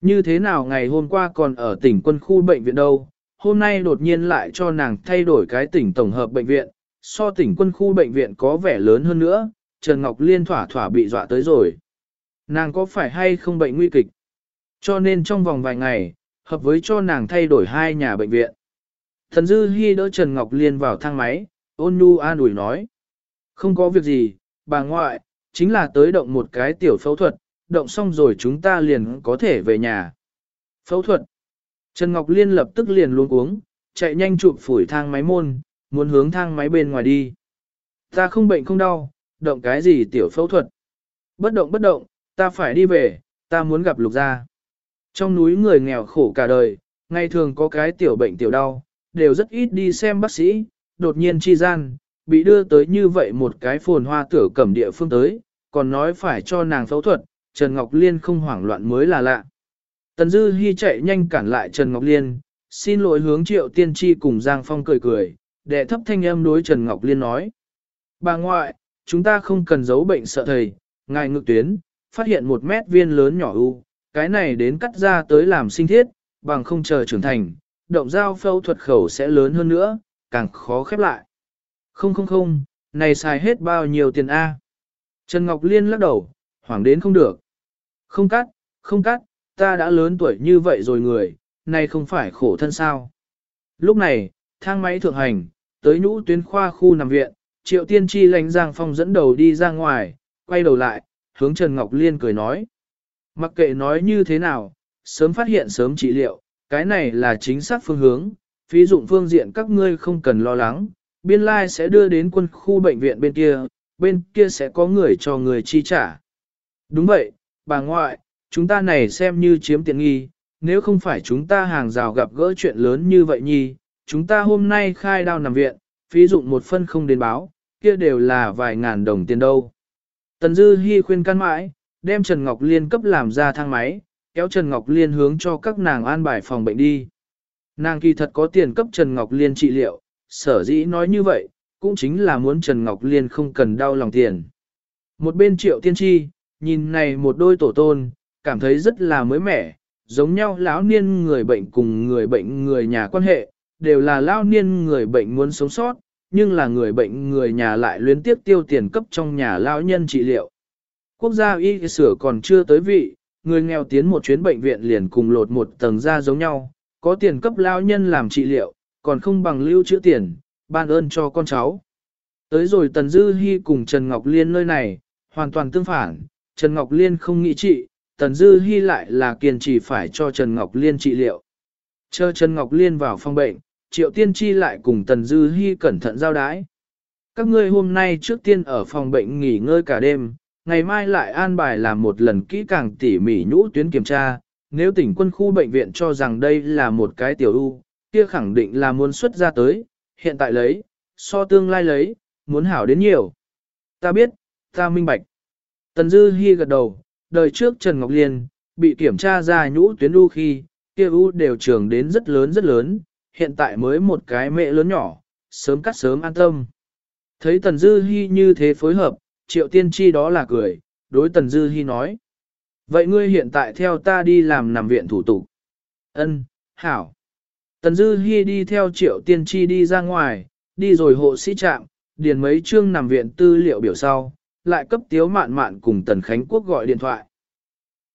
Như thế nào ngày hôm qua còn ở tỉnh quân khu bệnh viện đâu, hôm nay đột nhiên lại cho nàng thay đổi cái tỉnh tổng hợp bệnh viện, so tỉnh quân khu bệnh viện có vẻ lớn hơn nữa, Trần Ngọc Liên thỏa thỏa bị dọa tới rồi. Nàng có phải hay không bệnh nguy kịch? Cho nên trong vòng vài ngày, hợp với cho nàng thay đổi hai nhà bệnh viện. Thần Dư Hi đỡ Trần Ngọc Liên vào thang máy, ôn nhu an ủi nói. Không có việc gì, bà ngoại, chính là tới động một cái tiểu phẫu thuật, động xong rồi chúng ta liền có thể về nhà. Phẫu thuật. Trần Ngọc Liên lập tức liền luôn uống, chạy nhanh chụp phủi thang máy môn, muốn hướng thang máy bên ngoài đi. Ta không bệnh không đau, động cái gì tiểu phẫu thuật. Bất động bất động, ta phải đi về, ta muốn gặp lục gia. Trong núi người nghèo khổ cả đời, ngày thường có cái tiểu bệnh tiểu đau, đều rất ít đi xem bác sĩ, đột nhiên chi gian, bị đưa tới như vậy một cái phồn hoa tử cẩm địa phương tới, còn nói phải cho nàng phẫu thuật, Trần Ngọc Liên không hoảng loạn mới là lạ. Tần Dư Hi chạy nhanh cản lại Trần Ngọc Liên, xin lỗi hướng triệu tiên tri cùng Giang Phong cười cười, đệ thấp thanh âm đối Trần Ngọc Liên nói. Bà ngoại, chúng ta không cần giấu bệnh sợ thầy, ngài ngực tuyến, phát hiện một mét viên lớn nhỏ u, cái này đến cắt ra tới làm sinh thiết, bằng không chờ trưởng thành, động dao phẫu thuật khẩu sẽ lớn hơn nữa, càng khó khép lại. Không không không, này xài hết bao nhiêu tiền A. Trần Ngọc Liên lắc đầu, hoảng đến không được. Không cắt, không cắt, ta đã lớn tuổi như vậy rồi người, này không phải khổ thân sao. Lúc này, thang máy thượng hành, tới nhũ tuyến khoa khu nằm viện, triệu tiên tri lãnh Giang Phong dẫn đầu đi ra ngoài, quay đầu lại, hướng Trần Ngọc Liên cười nói. Mặc kệ nói như thế nào, sớm phát hiện sớm trị liệu, cái này là chính xác phương hướng, phí dụng phương diện các ngươi không cần lo lắng, biên lai sẽ đưa đến quân khu bệnh viện bên kia, bên kia sẽ có người cho người chi trả. Đúng vậy, bà ngoại, chúng ta này xem như chiếm tiện nghi, nếu không phải chúng ta hàng rào gặp gỡ chuyện lớn như vậy nhi, chúng ta hôm nay khai đao nằm viện, phí dụng một phân không đến báo, kia đều là vài ngàn đồng tiền đâu. Tần Dư Hi khuyên can mãi, đem Trần Ngọc Liên cấp làm ra thang máy, kéo Trần Ngọc Liên hướng cho các nàng an bài phòng bệnh đi. Nàng kỳ thật có tiền cấp Trần Ngọc Liên trị liệu, sở dĩ nói như vậy, cũng chính là muốn Trần Ngọc Liên không cần đau lòng tiền. Một bên triệu tiên tri, nhìn này một đôi tổ tôn, cảm thấy rất là mới mẻ, giống nhau lão niên người bệnh cùng người bệnh người nhà quan hệ, đều là lão niên người bệnh muốn sống sót, nhưng là người bệnh người nhà lại luyến tiếp tiêu tiền cấp trong nhà lão nhân trị liệu. Quốc gia y sửa còn chưa tới vị, người nghèo tiến một chuyến bệnh viện liền cùng lột một tầng da giống nhau, có tiền cấp lão nhân làm trị liệu, còn không bằng lưu trữ tiền, ban ơn cho con cháu. Tới rồi Tần Dư Hi cùng Trần Ngọc Liên nơi này, hoàn toàn tương phản, Trần Ngọc Liên không nghĩ trị, Tần Dư Hi lại là kiên trì phải cho Trần Ngọc Liên trị liệu. Chờ Trần Ngọc Liên vào phòng bệnh, Triệu Tiên Chi lại cùng Tần Dư Hi cẩn thận giao đái. Các ngươi hôm nay trước tiên ở phòng bệnh nghỉ ngơi cả đêm, ngày mai lại an bài làm một lần kỹ càng tỉ mỉ nhũ tuyến kiểm tra. Nếu tỉnh quân khu bệnh viện cho rằng đây là một cái tiểu u, kia khẳng định là muốn xuất ra tới, hiện tại lấy, so tương lai lấy, muốn hảo đến nhiều. Ta biết, ta minh bạch. Tần Dư Hi gật đầu, đời trước Trần Ngọc Liên, bị kiểm tra ra nhũ tuyến u khi, kia u đều trường đến rất lớn rất lớn, hiện tại mới một cái mẹ lớn nhỏ, sớm cắt sớm an tâm. Thấy Tần Dư Hi như thế phối hợp, triệu tiên tri đó là cười, đối Tần Dư Hi nói. Vậy ngươi hiện tại theo ta đi làm nằm viện thủ tục. Ân, hảo. Tần Dư Hi đi theo triệu tiên tri đi ra ngoài, đi rồi hộ sĩ trạm, điền mấy chương nằm viện tư liệu biểu sau, lại cấp tiếu mạn mạn cùng Tần Khánh Quốc gọi điện thoại.